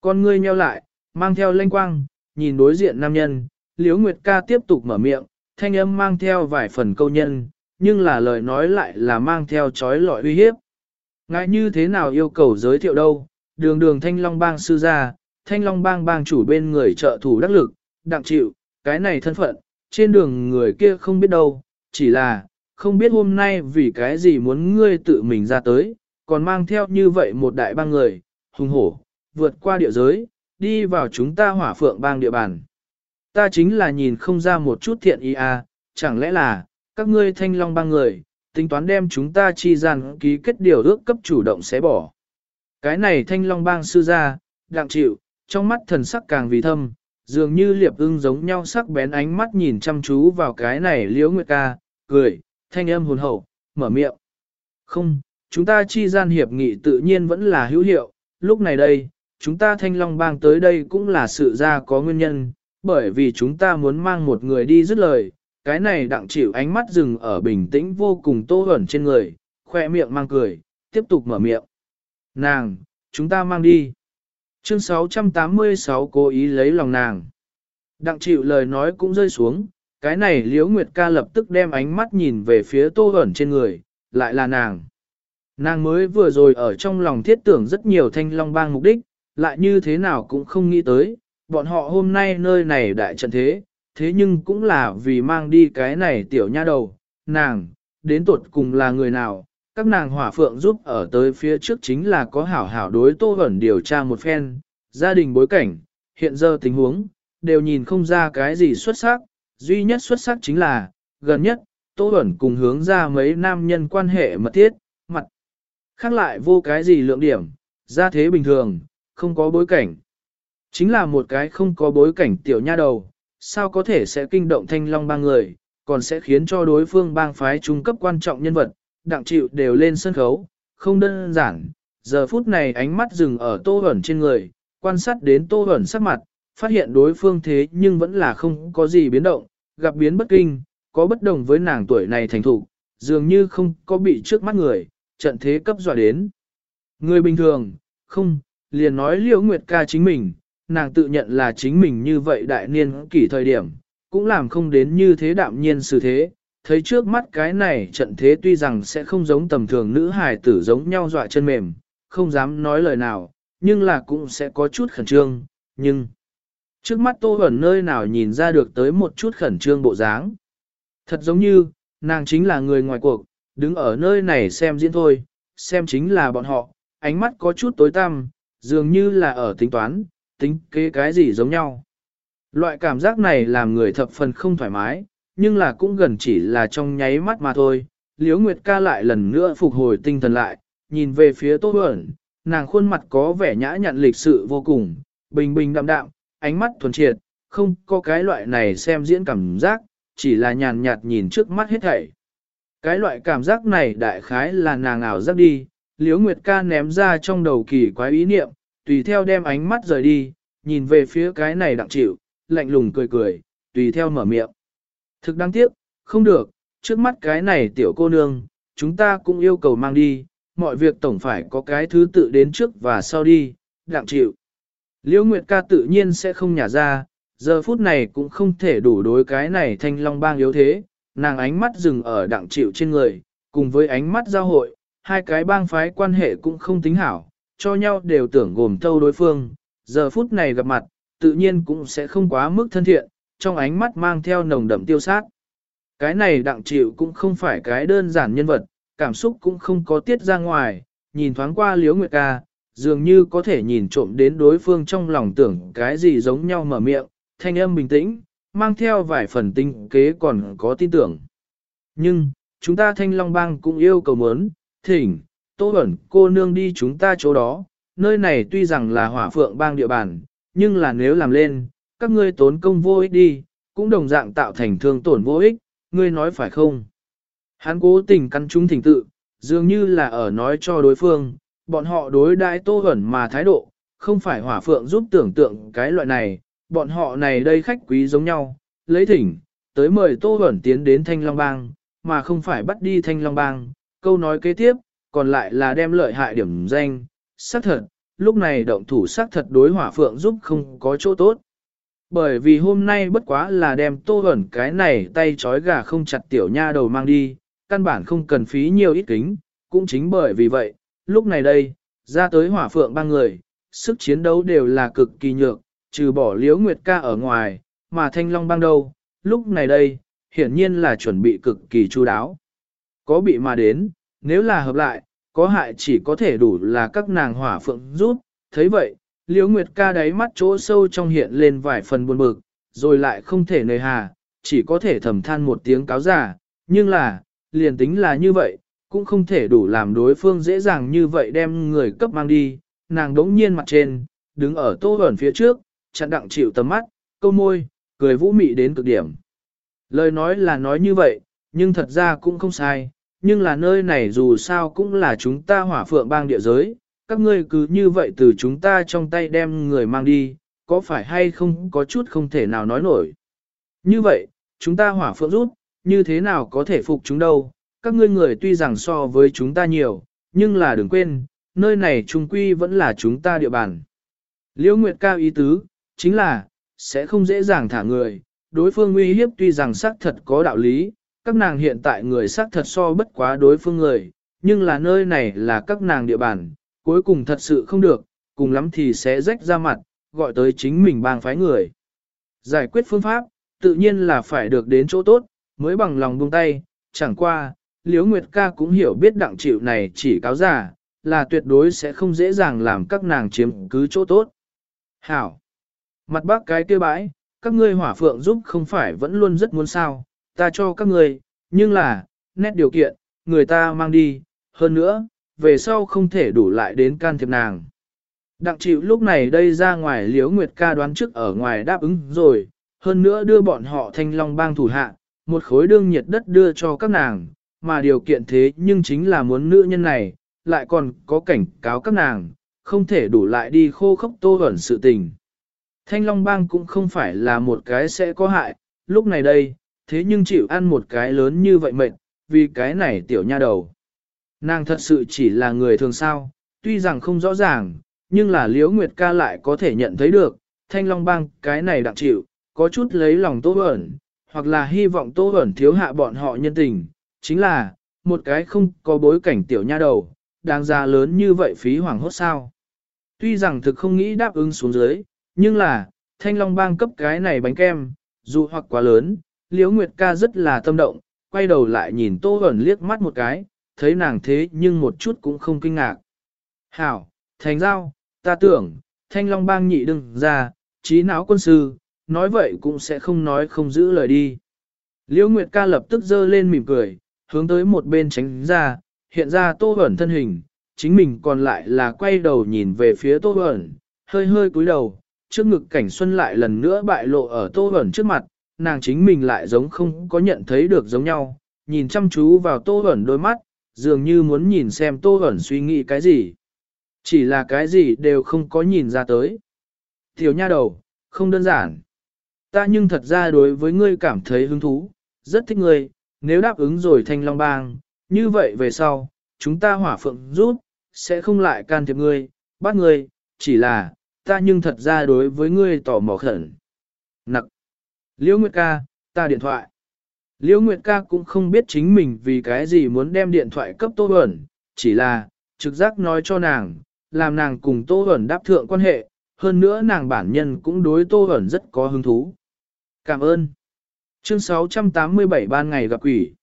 Con ngươi nheo lại, mang theo lanh quang, nhìn đối diện nam nhân, Liễu Nguyệt ca tiếp tục mở miệng, thanh âm mang theo vài phần câu nhân, nhưng là lời nói lại là mang theo chói lọi uy hiếp. Ngại như thế nào yêu cầu giới thiệu đâu, đường đường thanh long bang sư gia, thanh long bang bang chủ bên người trợ thủ đắc lực, đặng chịu, cái này thân phận, trên đường người kia không biết đâu, chỉ là, không biết hôm nay vì cái gì muốn ngươi tự mình ra tới, còn mang theo như vậy một đại bang người, hùng hổ, vượt qua địa giới, đi vào chúng ta hỏa phượng bang địa bàn. Ta chính là nhìn không ra một chút thiện ý à, chẳng lẽ là, các ngươi thanh long bang người, tính toán đem chúng ta chi gian ký kết điều ước cấp chủ động xé bỏ. Cái này thanh long bang sư gia, đặng chịu, trong mắt thần sắc càng vì thâm, dường như liệp ưng giống nhau sắc bén ánh mắt nhìn chăm chú vào cái này liễu nguyệt ca, cười, thanh âm hồn hậu, mở miệng. Không, chúng ta chi gian hiệp nghị tự nhiên vẫn là hữu hiệu, lúc này đây, chúng ta thanh long bang tới đây cũng là sự ra có nguyên nhân, bởi vì chúng ta muốn mang một người đi dứt lời, cái này đặng chịu ánh mắt dừng ở bình tĩnh vô cùng tô hẩn trên người, khoe miệng mang cười, tiếp tục mở miệng. Nàng, chúng ta mang đi. Chương 686 cố ý lấy lòng nàng. Đặng chịu lời nói cũng rơi xuống, cái này liễu nguyệt ca lập tức đem ánh mắt nhìn về phía tô hẩn trên người, lại là nàng. Nàng mới vừa rồi ở trong lòng thiết tưởng rất nhiều thanh long bang mục đích, lại như thế nào cũng không nghĩ tới, bọn họ hôm nay nơi này đại trận thế, thế nhưng cũng là vì mang đi cái này tiểu nha đầu, nàng, đến tuột cùng là người nào, các nàng hỏa phượng giúp ở tới phía trước chính là có hảo hảo đối tô ẩn điều tra một phen, gia đình bối cảnh, hiện giờ tình huống, đều nhìn không ra cái gì xuất sắc, duy nhất xuất sắc chính là, gần nhất, tô ẩn cùng hướng ra mấy nam nhân quan hệ mật thiết, mặt khác lại vô cái gì lượng điểm, ra thế bình thường, không có bối cảnh. Chính là một cái không có bối cảnh tiểu nha đầu, sao có thể sẽ kinh động thanh long ba người, còn sẽ khiến cho đối phương bang phái trung cấp quan trọng nhân vật, đặng chịu đều lên sân khấu, không đơn giản. Giờ phút này ánh mắt dừng ở tô ẩn trên người, quan sát đến tô ẩn sắc mặt, phát hiện đối phương thế nhưng vẫn là không có gì biến động, gặp biến bất kinh, có bất đồng với nàng tuổi này thành thủ, dường như không có bị trước mắt người, trận thế cấp dọa đến. Người bình thường, không, liền nói liễu nguyệt ca chính mình, nàng tự nhận là chính mình như vậy đại niên kỷ thời điểm, cũng làm không đến như thế đạm nhiên sự thế. Thấy trước mắt cái này trận thế tuy rằng sẽ không giống tầm thường nữ hài tử giống nhau dọa chân mềm, không dám nói lời nào, nhưng là cũng sẽ có chút khẩn trương, nhưng... Trước mắt Tô ẩn nơi nào nhìn ra được tới một chút khẩn trương bộ dáng. Thật giống như, nàng chính là người ngoài cuộc, đứng ở nơi này xem diễn thôi, xem chính là bọn họ, ánh mắt có chút tối tăm, dường như là ở tính toán, tính kế cái gì giống nhau. Loại cảm giác này làm người thập phần không thoải mái, nhưng là cũng gần chỉ là trong nháy mắt mà thôi. Liễu Nguyệt ca lại lần nữa phục hồi tinh thần lại, nhìn về phía Tô Bẩn, nàng khuôn mặt có vẻ nhã nhặn lịch sự vô cùng, bình bình đạm đạm, ánh mắt thuần triệt, không có cái loại này xem diễn cảm giác, chỉ là nhàn nhạt nhìn trước mắt hết thảy. Cái loại cảm giác này đại khái là nàng ảo giác đi, Liễu Nguyệt ca ném ra trong đầu kỳ quái ý niệm, tùy theo đem ánh mắt rời đi, nhìn về phía cái này đặng chịu, lạnh lùng cười cười, tùy theo mở miệng. Thực đáng tiếc, không được, trước mắt cái này tiểu cô nương, chúng ta cũng yêu cầu mang đi, mọi việc tổng phải có cái thứ tự đến trước và sau đi, đặng chịu. Liễu Nguyệt ca tự nhiên sẽ không nhả ra, giờ phút này cũng không thể đủ đối cái này thanh long bang yếu thế, nàng ánh mắt dừng ở đặng chịu trên người, cùng với ánh mắt giao hội, hai cái bang phái quan hệ cũng không tính hảo, cho nhau đều tưởng gồm thâu đối phương, giờ phút này gặp mặt, tự nhiên cũng sẽ không quá mức thân thiện, trong ánh mắt mang theo nồng đậm tiêu sát. Cái này đặng chịu cũng không phải cái đơn giản nhân vật, cảm xúc cũng không có tiết ra ngoài, nhìn thoáng qua liếu nguyệt ca, dường như có thể nhìn trộm đến đối phương trong lòng tưởng cái gì giống nhau mở miệng, thanh âm bình tĩnh, mang theo vài phần tinh kế còn có tin tưởng. Nhưng, chúng ta thanh long bang cũng yêu cầu muốn, thỉnh, tô ẩn cô nương đi chúng ta chỗ đó, nơi này tuy rằng là hỏa phượng bang địa bàn, nhưng là nếu làm lên, các ngươi tốn công vô ích đi, cũng đồng dạng tạo thành thương tổn vô ích, ngươi nói phải không? Hắn cố tình căn trung thỉnh tự, dường như là ở nói cho đối phương, bọn họ đối đãi tô ẩn mà thái độ, không phải hỏa phượng giúp tưởng tượng cái loại này, bọn họ này đây khách quý giống nhau, lấy thỉnh, tới mời tô ẩn tiến đến Thanh Long Bang, mà không phải bắt đi Thanh Long Bang, câu nói kế tiếp, còn lại là đem lợi hại điểm danh, xác thật, lúc này động thủ xác thật đối hỏa phượng giúp không có chỗ tốt. Bởi vì hôm nay bất quá là đem tô ẩn cái này tay chói gà không chặt tiểu nha đầu mang đi, căn bản không cần phí nhiều ít kính, cũng chính bởi vì vậy, lúc này đây, ra tới hỏa phượng ba người, sức chiến đấu đều là cực kỳ nhược, trừ bỏ liếu nguyệt ca ở ngoài, mà thanh long bang đâu, lúc này đây, hiển nhiên là chuẩn bị cực kỳ chu đáo. Có bị mà đến, nếu là hợp lại, có hại chỉ có thể đủ là các nàng hỏa phượng rút, thấy vậy, liễu nguyệt ca đáy mắt chỗ sâu trong hiện lên vài phần buồn bực, rồi lại không thể nơi hà, chỉ có thể thầm than một tiếng cáo giả, nhưng là, liền tính là như vậy, cũng không thể đủ làm đối phương dễ dàng như vậy đem người cấp mang đi, nàng đống nhiên mặt trên, đứng ở tô ẩn phía trước, chặn đặng chịu tầm mắt, câu môi, cười vũ mị đến cực điểm. Lời nói là nói như vậy, nhưng thật ra cũng không sai, nhưng là nơi này dù sao cũng là chúng ta hỏa phượng bang địa giới, các ngươi cứ như vậy từ chúng ta trong tay đem người mang đi, có phải hay không có chút không thể nào nói nổi. Như vậy, chúng ta hỏa phượng rút, như thế nào có thể phục chúng đâu, các ngươi người tuy rằng so với chúng ta nhiều, nhưng là đừng quên, nơi này trung quy vẫn là chúng ta địa bàn. Liễu Nguyệt cao ý tứ, chính là, sẽ không dễ dàng thả người, đối phương uy hiếp tuy rằng xác thật có đạo lý, các nàng hiện tại người xác thật so bất quá đối phương người, nhưng là nơi này là các nàng địa bàn, cuối cùng thật sự không được, cùng lắm thì sẽ rách ra mặt, gọi tới chính mình bang phái người. Giải quyết phương pháp, tự nhiên là phải được đến chỗ tốt, mới bằng lòng buông tay, chẳng qua, Liễu Nguyệt ca cũng hiểu biết đặng chịu này chỉ cáo giả, là tuyệt đối sẽ không dễ dàng làm các nàng chiếm cứ chỗ tốt. Hảo! Mặt bác cái kia bãi, các ngươi hỏa phượng giúp không phải vẫn luôn rất muốn sao, ta cho các ngươi, nhưng là, nét điều kiện, người ta mang đi, hơn nữa, về sau không thể đủ lại đến can thiệp nàng. Đặng chịu lúc này đây ra ngoài liễu nguyệt ca đoán trước ở ngoài đáp ứng rồi, hơn nữa đưa bọn họ thanh long bang thủ hạ, một khối đương nhiệt đất đưa cho các nàng, mà điều kiện thế nhưng chính là muốn nữ nhân này, lại còn có cảnh cáo các nàng, không thể đủ lại đi khô khốc tô ẩn sự tình. Thanh Long Bang cũng không phải là một cái sẽ có hại, lúc này đây, thế nhưng chịu ăn một cái lớn như vậy mệt, vì cái này tiểu nha đầu. Nàng thật sự chỉ là người thường sao, tuy rằng không rõ ràng, nhưng là Liễu Nguyệt ca lại có thể nhận thấy được, thanh long bang cái này đặc chịu, có chút lấy lòng tô ẩn, hoặc là hy vọng tô ẩn thiếu hạ bọn họ nhân tình, chính là, một cái không có bối cảnh tiểu nha đầu, đáng ra lớn như vậy phí hoàng hốt sao. Tuy rằng thực không nghĩ đáp ứng xuống dưới, nhưng là, thanh long bang cấp cái này bánh kem, dù hoặc quá lớn, Liễu Nguyệt ca rất là tâm động, quay đầu lại nhìn Tô Hẩn liếc mắt một cái, thấy nàng thế nhưng một chút cũng không kinh ngạc. Hảo, thành giao, ta tưởng, thanh long bang nhị đừng ra, trí não quân sư, nói vậy cũng sẽ không nói không giữ lời đi. Liễu Nguyệt ca lập tức dơ lên mỉm cười, hướng tới một bên tránh ra, hiện ra Tô Hẩn thân hình, chính mình còn lại là quay đầu nhìn về phía Tô Hẩn, hơi hơi cúi đầu, trước ngực cảnh xuân lại lần nữa bại lộ ở Tô Hẩn trước mặt, nàng chính mình lại giống không có nhận thấy được giống nhau, nhìn chăm chú vào Tô Hẩn đôi mắt, dường như muốn nhìn xem Tô Hẩn suy nghĩ cái gì. Chỉ là cái gì đều không có nhìn ra tới. Tiểu nha đầu, không đơn giản. Ta nhưng thật ra đối với ngươi cảm thấy hứng thú, rất thích ngươi, nếu đáp ứng rồi thanh long bang, như vậy về sau, chúng ta hỏa phượng rút, sẽ không lại can thiệp ngươi, bắt ngươi, chỉ là, ta nhưng thật ra đối với ngươi tỏ mò khẩn. nặng. Liễu Nguyệt ca, ta điện thoại. Liễu Nguyệt ca cũng không biết chính mình vì cái gì muốn đem điện thoại cấp Tô Bẩn, chỉ là, trực giác nói cho nàng, làm nàng cùng Tô Bẩn đáp thượng quan hệ, hơn nữa nàng bản nhân cũng đối Tô Bẩn rất có hứng thú. Cảm ơn. Chương 687 ban ngày gặp quỷ.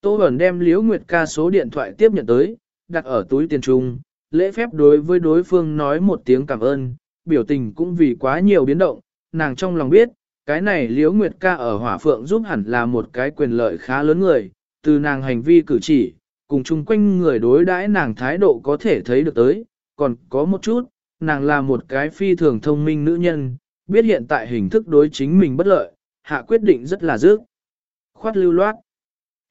Tô Bẩn đem Liễu Nguyệt ca số điện thoại tiếp nhận tới, đặt ở túi tiền trung, lễ phép đối với đối phương nói một tiếng cảm ơn, biểu tình cũng vì quá nhiều biến động, nàng trong lòng biết, cái này Liễu Nguyệt ca ở hỏa phượng giúp hẳn là một cái quyền lợi khá lớn người, từ nàng hành vi cử chỉ, cùng chung quanh người đối đãi nàng thái độ có thể thấy được tới, còn có một chút, nàng là một cái phi thường thông minh nữ nhân, biết hiện tại hình thức đối chính mình bất lợi, hạ quyết định rất là dứt. Khoát lưu loát.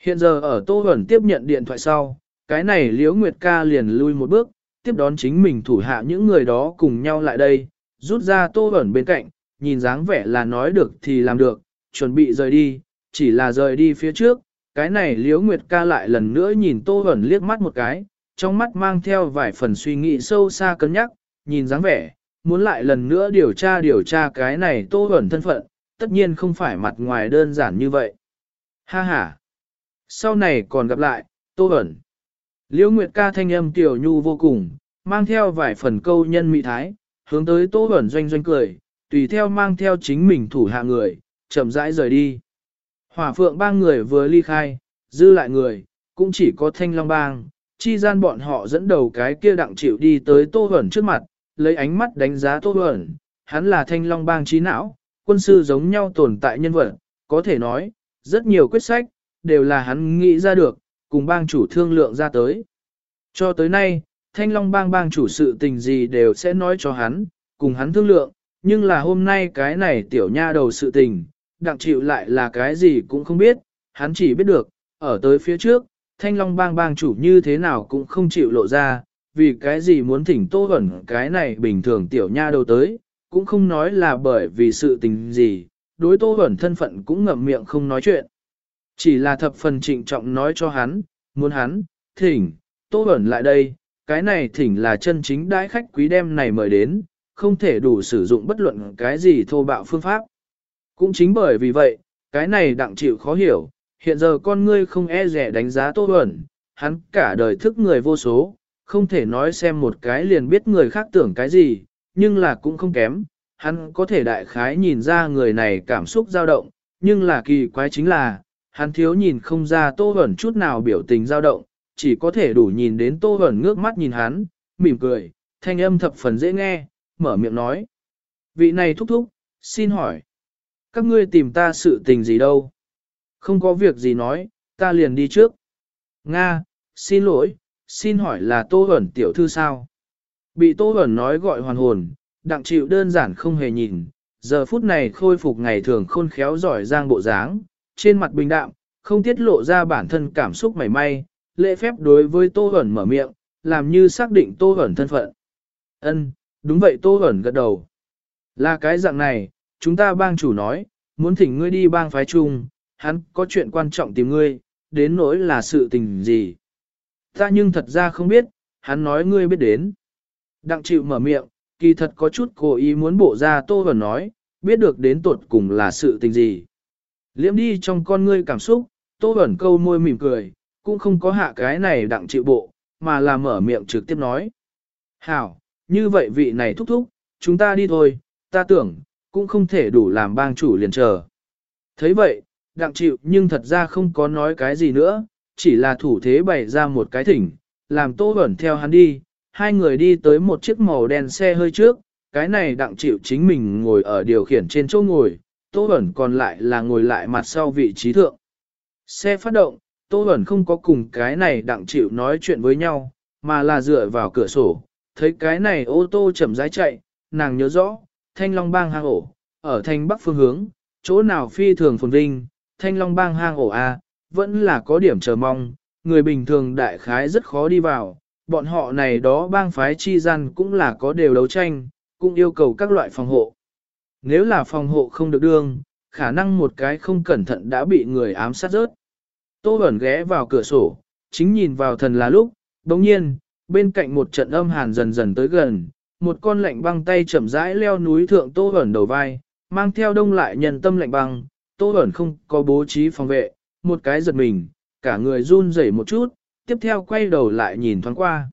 Hiện giờ ở Tô Huẩn tiếp nhận điện thoại sau, cái này Liễu Nguyệt ca liền lui một bước, tiếp đón chính mình thủ hạ những người đó cùng nhau lại đây, rút ra Tô Huẩn bên cạnh, nhìn dáng vẻ là nói được thì làm được, chuẩn bị rời đi, chỉ là rời đi phía trước, cái này Liễu Nguyệt ca lại lần nữa nhìn Tô Huẩn liếc mắt một cái, trong mắt mang theo vài phần suy nghĩ sâu xa cân nhắc, nhìn dáng vẻ, muốn lại lần nữa điều tra điều tra cái này Tô Huẩn thân phận, tất nhiên không phải mặt ngoài đơn giản như vậy. Ha ha! Sau này còn gặp lại, Tô Huẩn. Liễu Nguyệt ca thanh âm tiểu nhu vô cùng, mang theo vài phần câu nhân mỹ thái, hướng tới Tô Huẩn doanh doanh cười, tùy theo mang theo chính mình thủ hạ người, chậm rãi rời đi. Hỏa phượng ba người vừa ly khai, dư lại người, cũng chỉ có thanh long bang, chi gian bọn họ dẫn đầu cái kia đặng chịu đi tới Tô Huẩn trước mặt, lấy ánh mắt đánh giá Tô Huẩn, hắn là thanh long bang trí não, quân sư giống nhau tồn tại nhân vật, có thể nói, rất nhiều quyết sách, đều là hắn nghĩ ra được, cùng bang chủ thương lượng ra tới. Cho tới nay, thanh long bang bang chủ sự tình gì đều sẽ nói cho hắn, cùng hắn thương lượng, nhưng là hôm nay cái này tiểu nha đầu sự tình, đặng chịu lại là cái gì cũng không biết, hắn chỉ biết được, ở tới phía trước, thanh long bang bang chủ như thế nào cũng không chịu lộ ra, vì cái gì muốn thỉnh tô ẩn cái này bình thường tiểu nha đầu tới, cũng không nói là bởi vì sự tình gì, đối tô ẩn thân phận cũng ngậm miệng không nói chuyện. Chỉ là thập phần trịnh trọng nói cho hắn, muốn hắn, thỉnh, tô ẩn lại đây, cái này thỉnh là chân chính đãi khách quý đem này mời đến, không thể đủ sử dụng bất luận cái gì thô bạo phương pháp. Cũng chính bởi vì vậy, cái này đặng chịu khó hiểu, hiện giờ con ngươi không e rẻ đánh giá tô ẩn, hắn cả đời thức người vô số, không thể nói xem một cái liền biết người khác tưởng cái gì, nhưng là cũng không kém, hắn có thể đại khái nhìn ra người này cảm xúc dao động, nhưng là kỳ quái chính là, hắn thiếu nhìn không ra tô ẩn chút nào biểu tình dao động, chỉ có thể đủ nhìn đến tô ẩn ngước mắt nhìn hắn, mỉm cười, thanh âm thập phần dễ nghe, mở miệng nói. Vị này thúc thúc, xin hỏi. Các ngươi tìm ta sự tình gì đâu? Không có việc gì nói, ta liền đi trước. Nga, xin lỗi, xin hỏi là Tô Huẩn tiểu thư sao? Bị Tô Huẩn nói gọi hoàn hồn, đặng chịu đơn giản không hề nhìn, giờ phút này khôi phục ngày thường khôn khéo giỏi giang bộ dáng, trên mặt bình đạm, không tiết lộ ra bản thân cảm xúc mảy may, lễ phép đối với Tô Huẩn mở miệng, làm như xác định Tô Huẩn thân phận. Ân, đúng vậy Tô hẩn gật đầu. Là cái dạng này, chúng ta bang chủ nói, muốn thỉnh ngươi đi bang phái chung, hắn có chuyện quan trọng tìm ngươi, đến nỗi là sự tình gì. Ta nhưng thật ra không biết, hắn nói ngươi biết đến. Đặng chịu mở miệng, kỳ thật có chút cố ý muốn bộ ra tô hẩn nói, biết được đến tuột cùng là sự tình gì. Liễm đi trong con ngươi cảm xúc, tô hẩn câu môi mỉm cười, cũng không có hạ cái này đặng chịu bộ, mà là mở miệng trực tiếp nói. Hảo, như vậy vị này thúc thúc, chúng ta đi thôi, ta tưởng, cũng không thể đủ làm bang chủ liền chờ. thấy vậy, đặng chịu nhưng thật ra không có nói cái gì nữa, chỉ là thủ thế bày ra một cái thỉnh, làm tô bẩn theo hắn đi, hai người đi tới một chiếc màu đen xe hơi trước, cái này đặng chịu chính mình ngồi ở điều khiển trên chỗ ngồi, tô bẩn còn lại là ngồi lại mặt sau vị trí thượng. Xe phát động, tô bẩn không có cùng cái này đặng chịu nói chuyện với nhau, mà là dựa vào cửa sổ, thấy cái này ô tô chậm rãi chạy, nàng nhớ rõ, thanh long bang hang ổ, ở thanh bắc phương hướng, chỗ nào phi thường phồn vinh, thanh long bang hang ổ A, vẫn là có điểm chờ mong, người bình thường đại khái rất khó đi vào, bọn họ này đó bang phái chi gian cũng là có đều đấu tranh, cũng yêu cầu các loại phòng hộ. Nếu là phòng hộ không được đương, khả năng một cái không cẩn thận đã bị người ám sát rớt. Tô Bẩn ghé vào cửa sổ, chính nhìn vào thần là lúc, đồng nhiên, bên cạnh một trận âm hàn dần dần tới gần, một con lạnh băng tay chậm rãi leo núi thượng Tô Bẩn đầu vai, mang theo đông lại nhân tâm lạnh băng, Tô Bẩn không có bố trí phòng vệ, một cái giật mình, cả người run rẩy một chút, tiếp theo quay đầu lại nhìn thoáng qua.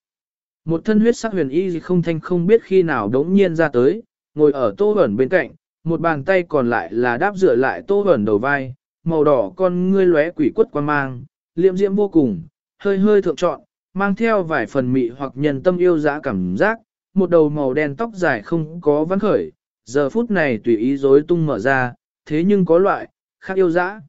Một thân huyết sắc huyền y không thanh không biết khi nào đống nhiên ra tới, ngồi ở Tô Bẩn bên cạnh, một bàn tay còn lại là đáp dựa lại Tô Bẩn đầu vai, màu đỏ con ngươi lóe quỷ quất quan mang, liệm diễm vô cùng, hơi hơi thượng trọn, mang theo vài phần mị hoặc nhân tâm yêu dã cảm giác, một đầu màu đen tóc dài không có vấn khởi, giờ phút này tùy ý rối tung mở ra, thế nhưng có loại, khác yêu dã.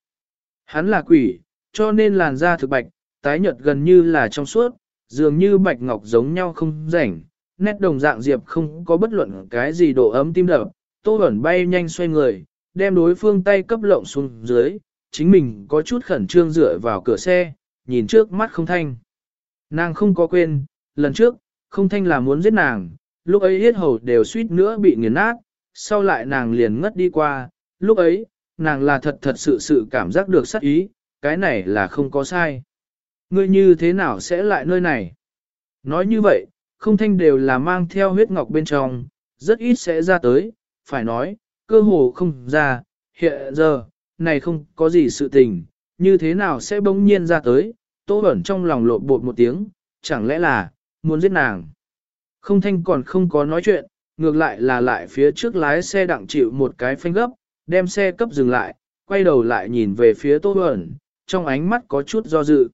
Hắn là quỷ, cho nên làn da thực bạch, tái nhợt gần như là trong suốt, dường như bạch ngọc giống nhau không rảnh, nét đồng dạng diệp không có bất luận cái gì độ ấm tim đập, tô ẩn bay nhanh xoay người, đem đối phương tay cấp lộng xuống dưới, chính mình có chút khẩn trương dựa vào cửa xe, nhìn trước mắt không thanh. Nàng không có quên, lần trước, không thanh là muốn giết nàng, lúc ấy hết hầu đều suýt nữa bị nghiền nát, sau lại nàng liền ngất đi qua, lúc ấy, nàng là thật thật sự sự cảm giác được sắc ý, cái này là không có sai. Ngươi như thế nào sẽ lại nơi này? Nói như vậy, không thanh đều là mang theo huyết ngọc bên trong, rất ít sẽ ra tới, phải nói, cơ hồ không ra, hiện giờ, này không có gì sự tình, như thế nào sẽ bỗng nhiên ra tới, tô Bẩn trong lòng lộn bột một tiếng, chẳng lẽ là, muốn giết nàng. Không thanh còn không có nói chuyện, ngược lại là lại phía trước lái xe đặng chịu một cái phanh gấp, đem xe cấp dừng lại, quay đầu lại nhìn về phía tô Bẩn, trong ánh mắt có chút do dự.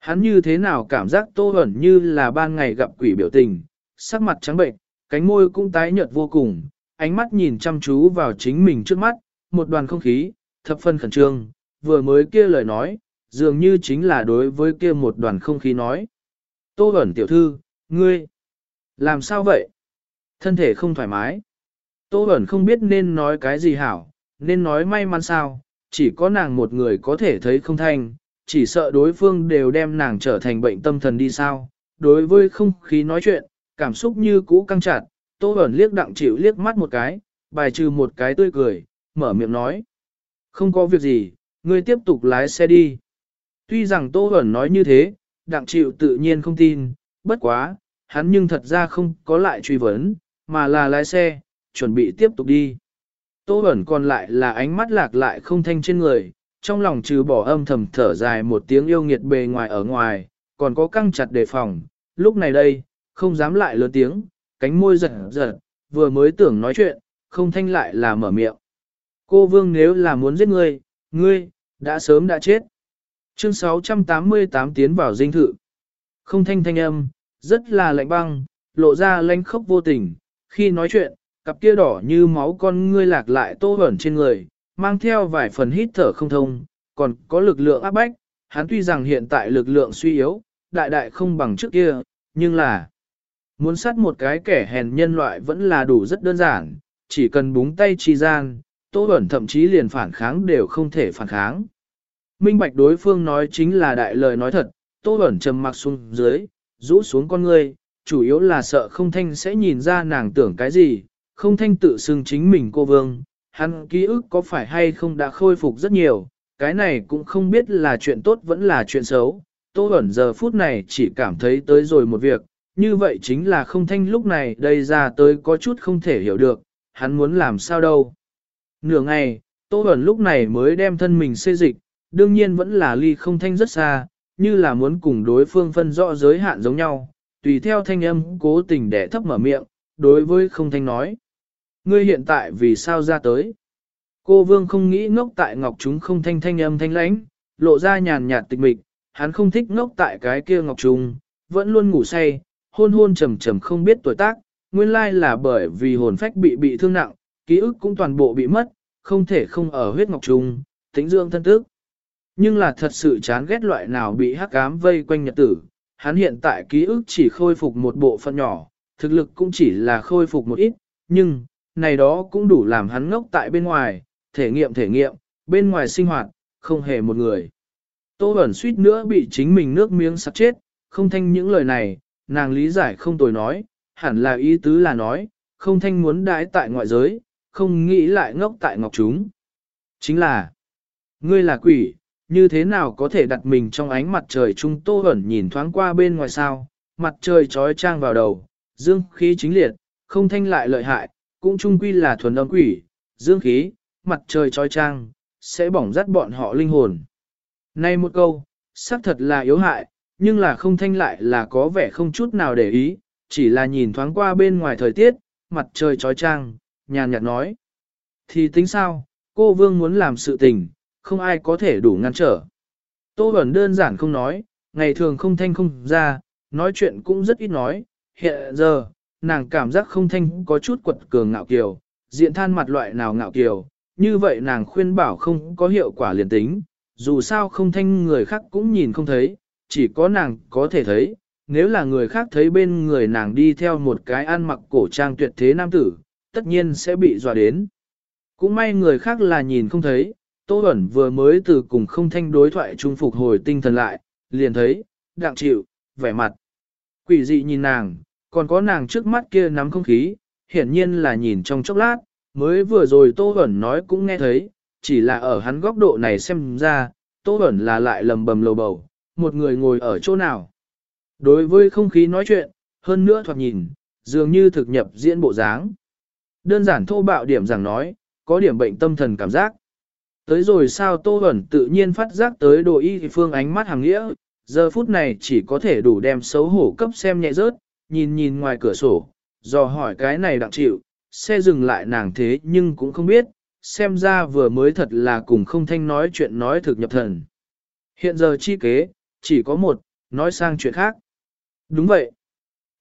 Hắn như thế nào cảm giác tô Bẩn như là ban ngày gặp quỷ biểu tình, sắc mặt trắng bệnh, cánh môi cũng tái nhợt vô cùng, ánh mắt nhìn chăm chú vào chính mình trước mắt, một đoàn không khí, thập phân khẩn trương, vừa mới kia lời nói, dường như chính là đối với kia một đoàn không khí nói. Tô ẩn tiểu thư, ngươi, làm sao vậy? Thân thể không thoải mái. Tô ẩn không biết nên nói cái gì hảo, nên nói may mắn sao, chỉ có nàng một người có thể thấy không thanh, chỉ sợ đối phương đều đem nàng trở thành bệnh tâm thần đi sao. Đối với không khí nói chuyện, cảm xúc như cũ căng chặt, Tô ẩn liếc đặng chịu liếc mắt một cái, bài trừ một cái tươi cười, mở miệng nói. Không có việc gì, ngươi tiếp tục lái xe đi. Tuy rằng Tô ẩn nói như thế, đặng chịu tự nhiên không tin, bất quá, hắn nhưng thật ra không có lại truy vấn, mà là lái xe, chuẩn bị tiếp tục đi. Tô ẩn còn lại là ánh mắt lạc lại không thanh trên người, trong lòng trừ bỏ âm thầm thở dài một tiếng yêu nghiệt bề ngoài ở ngoài, còn có căng chặt đề phòng, lúc này đây, không dám lại lớn tiếng, cánh môi giật giật, vừa mới tưởng nói chuyện, không thanh lại là mở miệng. Cô Vương nếu là muốn giết ngươi, ngươi, đã sớm đã chết. Chương 688 tiến vào dinh thự. Không thanh thanh âm, rất là lạnh băng, lộ ra lanh khốc vô tình. Khi nói chuyện, cặp kia đỏ như máu con ngươi lạc lại tô ẩn trên người, mang theo vài phần hít thở không thông, còn có lực lượng áp bách. Hắn tuy rằng hiện tại lực lượng suy yếu, đại đại không bằng trước kia, nhưng là muốn sát một cái kẻ hèn nhân loại vẫn là đủ rất đơn giản, chỉ cần búng tay chi gian, Tô Bẩn thậm chí liền phản kháng đều không thể phản kháng. Minh bạch đối phương nói chính là đại lời nói thật, Tô Bẩn trầm mặc xuống dưới, rũ xuống con ngươi, chủ yếu là sợ không thanh sẽ nhìn ra nàng tưởng cái gì, không thanh tự xưng chính mình cô vương, hắn ký ức có phải hay không đã khôi phục rất nhiều, cái này cũng không biết là chuyện tốt vẫn là chuyện xấu. Tô Bẩn giờ phút này chỉ cảm thấy tới rồi một việc, như vậy chính là không thanh lúc này đây ra tới có chút không thể hiểu được, hắn muốn làm sao đâu. Nửa ngày, Tô Bẩn lúc này mới đem thân mình xê dịch, đương nhiên vẫn là ly không thanh rất xa, như là muốn cùng đối phương phân rõ giới hạn giống nhau, tùy theo thanh âm cố tình để thấp mở miệng, đối với không thanh nói. Ngươi hiện tại vì sao ra tới? Cô vương không nghĩ ngốc tại ngọc chúng không thanh thanh âm thanh lãnh, lộ ra nhàn nhạt tịch mịch, hắn không thích ngốc tại cái kia ngọc trùng, vẫn luôn ngủ say, hôn hôn trầm trầm không biết tuổi tác, nguyên lai là bởi vì hồn phách bị bị thương nặng, ký ức cũng toàn bộ bị mất, không thể không ở huyết ngọc trùng, tính dương thân tức. Nhưng là thật sự chán ghét loại nào bị hắc ám vây quanh nhật tử, hắn hiện tại ký ức chỉ khôi phục một bộ phận nhỏ, thực lực cũng chỉ là khôi phục một ít, nhưng, này đó cũng đủ làm hắn ngốc tại bên ngoài, thể nghiệm thể nghiệm, bên ngoài sinh hoạt, không hề một người. Tô Bẩn suýt nữa bị chính mình nước miếng sặc chết, không thanh những lời này, nàng lý giải không tồi nói, hẳn là ý tứ là nói, không thanh muốn đái tại ngoại giới, không nghĩ lại ngốc tại ngọc chúng. Chính là, ngươi là quỷ, như thế nào có thể đặt mình trong ánh mặt trời trung Tô ẩn nhìn thoáng qua bên ngoài sao, mặt trời trói trang vào đầu, dương khí chính liệt, không thanh lại lợi hại, cũng trung quy là thuần âm quỷ, dương khí, mặt trời trói trang, sẽ bỏng rát bọn họ linh hồn. Này một câu, xác thật là yếu hại, nhưng là không thanh lại là có vẻ không chút nào để ý, chỉ là nhìn thoáng qua bên ngoài thời tiết, mặt trời trói trang, nhàn nhạt nói. Thì tính sao, cô vương muốn làm sự tình, không ai có thể đủ ngăn trở. Tô Bẩn đơn giản không nói, ngày thường không thanh không ra, nói chuyện cũng rất ít nói, hiện giờ, nàng cảm giác không thanh có chút quật cường ngạo kiều, diện than mặt loại nào ngạo kiều, như vậy nàng khuyên bảo không có hiệu quả liền tính, dù sao không thanh người khác cũng nhìn không thấy, chỉ có nàng có thể thấy, nếu là người khác thấy bên người nàng đi theo một cái ăn mặc cổ trang tuyệt thế nam tử, tất nhiên sẽ bị dọa đến. Cũng may người khác là nhìn không thấy, Tô Bẩn vừa mới từ cùng không thanh đối thoại trung phục hồi tinh thần lại, liền thấy, đặng chịu, vẻ mặt. Quỷ dị nhìn nàng, còn có nàng trước mắt kia nắm không khí, hiển nhiên là nhìn trong chốc lát, mới vừa rồi Tô Bẩn nói cũng nghe thấy, chỉ là ở hắn góc độ này xem ra, Tô Bẩn là lại lầm bầm lầu bầu, một người ngồi ở chỗ nào. Đối với không khí nói chuyện, hơn nữa thoạt nhìn, dường như thực nhập diễn bộ dáng. Đơn giản thô bạo điểm rằng nói, có điểm bệnh tâm thần cảm giác. Tới rồi sao Tô Bẩn tự nhiên phát giác tới đồ y phương ánh mắt hàng nghĩa, giờ phút này chỉ có thể đủ đem xấu hổ cấp xem nhẹ rớt, nhìn nhìn ngoài cửa sổ, dò hỏi cái này đặng chịu, xe dừng lại nàng thế nhưng cũng không biết, xem ra vừa mới thật là cùng không thanh nói chuyện nói thực nhập thần. Hiện giờ chi kế, chỉ có một, nói sang chuyện khác. Đúng vậy.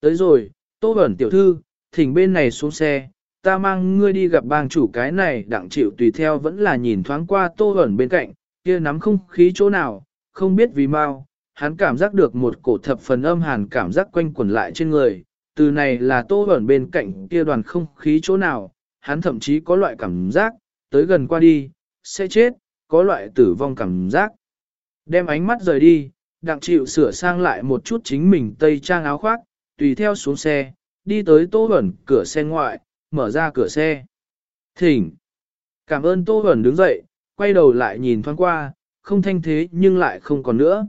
Tới rồi, Tô Bẩn tiểu thư, thỉnh bên này xuống xe, ta mang ngươi đi gặp bang chủ cái này đặng chịu tùy theo vẫn là nhìn thoáng qua Tô ẩn bên cạnh, kia nắm không khí chỗ nào, không biết vì mau, hắn cảm giác được một cổ thập phần âm hàn cảm giác quanh quẩn lại trên người, từ này là Tô ẩn bên cạnh kia đoàn không khí chỗ nào, hắn thậm chí có loại cảm giác, tới gần qua đi, sẽ chết, có loại tử vong cảm giác. Đem ánh mắt rời đi, đặng chịu sửa sang lại một chút chính mình tây trang áo khoác, tùy theo xuống xe, đi tới tô ẩn cửa xe ngoại, mở ra cửa xe. Thỉnh! Cảm ơn tô Huẩn đứng dậy, quay đầu lại nhìn thoáng qua, không thanh thế nhưng lại không còn nữa.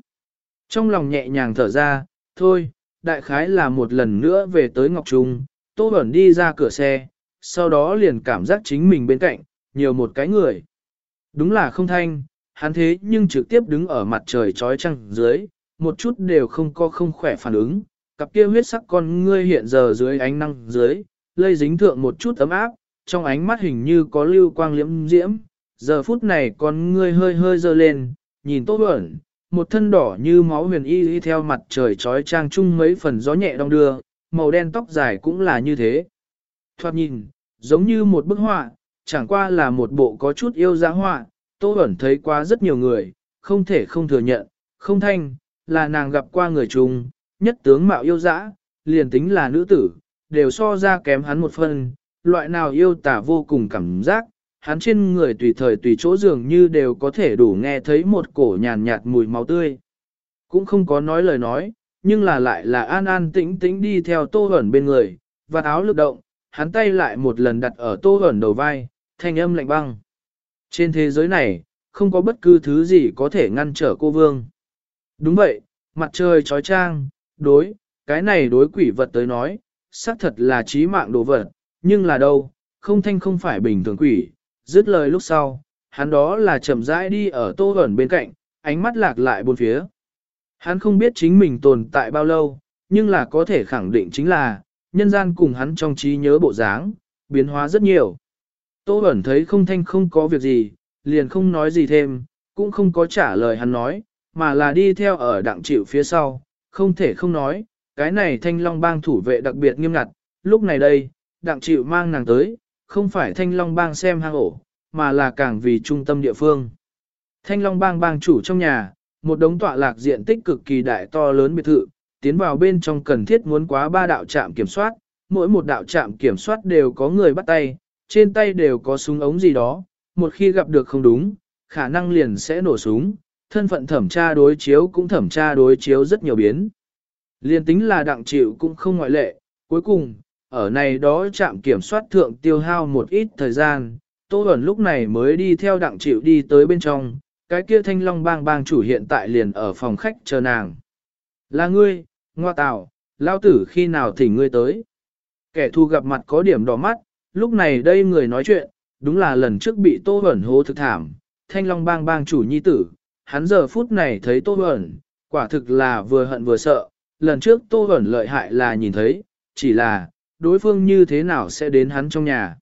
Trong lòng nhẹ nhàng thở ra, thôi, đại khái là một lần nữa về tới Ngọc Trung, tô ẩn đi ra cửa xe, sau đó liền cảm giác chính mình bên cạnh, nhiều một cái người. Đúng là không thanh, hắn thế nhưng trực tiếp đứng ở mặt trời trói trăng dưới, một chút đều không có không khỏe phản ứng, cặp kia huyết sắc con ngươi hiện giờ dưới ánh năng dưới, lây dính thượng một chút ấm áp, trong ánh mắt hình như có lưu quang liễm diễm, giờ phút này con ngươi hơi hơi dơ lên, nhìn tốt ẩn, một thân đỏ như máu huyền y y theo mặt trời trói trang chung mấy phần gió nhẹ đong đưa, màu đen tóc dài cũng là như thế. Thoạt nhìn, giống như một bức họa, chẳng qua là một bộ có chút yêu giá họa, Tô Bẩn thấy qua rất nhiều người, không thể không thừa nhận, không thanh, là nàng gặp qua người chung, nhất tướng mạo yêu dã, liền tính là nữ tử, đều so ra kém hắn một phần, loại nào yêu tả vô cùng cảm giác, hắn trên người tùy thời tùy chỗ dường như đều có thể đủ nghe thấy một cổ nhàn nhạt mùi máu tươi. Cũng không có nói lời nói, nhưng là lại là an an tĩnh tĩnh đi theo tô ẩn bên người, và áo lực động, hắn tay lại một lần đặt ở tô ẩn đầu vai, thanh âm lạnh băng. Trên thế giới này, không có bất cứ thứ gì có thể ngăn trở cô vương. Đúng vậy, mặt trời trói trang, đối, cái này đối quỷ vật tới nói, xác thật là trí mạng đồ vật, nhưng là đâu, không thanh không phải bình thường quỷ, dứt lời lúc sau, hắn đó là chậm rãi đi ở tô ẩn bên cạnh, ánh mắt lạc lại bốn phía. Hắn không biết chính mình tồn tại bao lâu, nhưng là có thể khẳng định chính là, nhân gian cùng hắn trong trí nhớ bộ dáng, biến hóa rất nhiều. Tô ẩn thấy không thanh không có việc gì, liền không nói gì thêm, cũng không có trả lời hắn nói, mà là đi theo ở đặng chịu phía sau, không thể không nói, cái này thanh long bang thủ vệ đặc biệt nghiêm ngặt, lúc này đây, đặng chịu mang nàng tới, không phải thanh long bang xem hang ổ, mà là càng vì trung tâm địa phương. Thanh long bang bang chủ trong nhà, một đống tọa lạc diện tích cực kỳ đại to lớn biệt thự, tiến vào bên trong cần thiết muốn quá ba đạo trạm kiểm soát, mỗi một đạo trạm kiểm soát đều có người bắt tay, trên tay đều có súng ống gì đó, một khi gặp được không đúng, khả năng liền sẽ nổ súng, thân phận thẩm tra đối chiếu cũng thẩm tra đối chiếu rất nhiều biến. Liên tính là đặng chịu cũng không ngoại lệ, cuối cùng, ở này đó trạm kiểm soát thượng tiêu hao một ít thời gian, Tô Bẩn lúc này mới đi theo đặng chịu đi tới bên trong, cái kia thanh long bang bang chủ hiện tại liền ở phòng khách chờ nàng. Là ngươi, ngoa tào, lao tử khi nào thỉnh ngươi tới. Kẻ thù gặp mặt có điểm đỏ mắt, lúc này đây người nói chuyện, đúng là lần trước bị Tô Bẩn hố thực thảm, thanh long bang bang chủ nhi tử, hắn giờ phút này thấy Tô Bẩn, quả thực là vừa hận vừa sợ, lần trước Tô Bẩn lợi hại là nhìn thấy, chỉ là, đối phương như thế nào sẽ đến hắn trong nhà.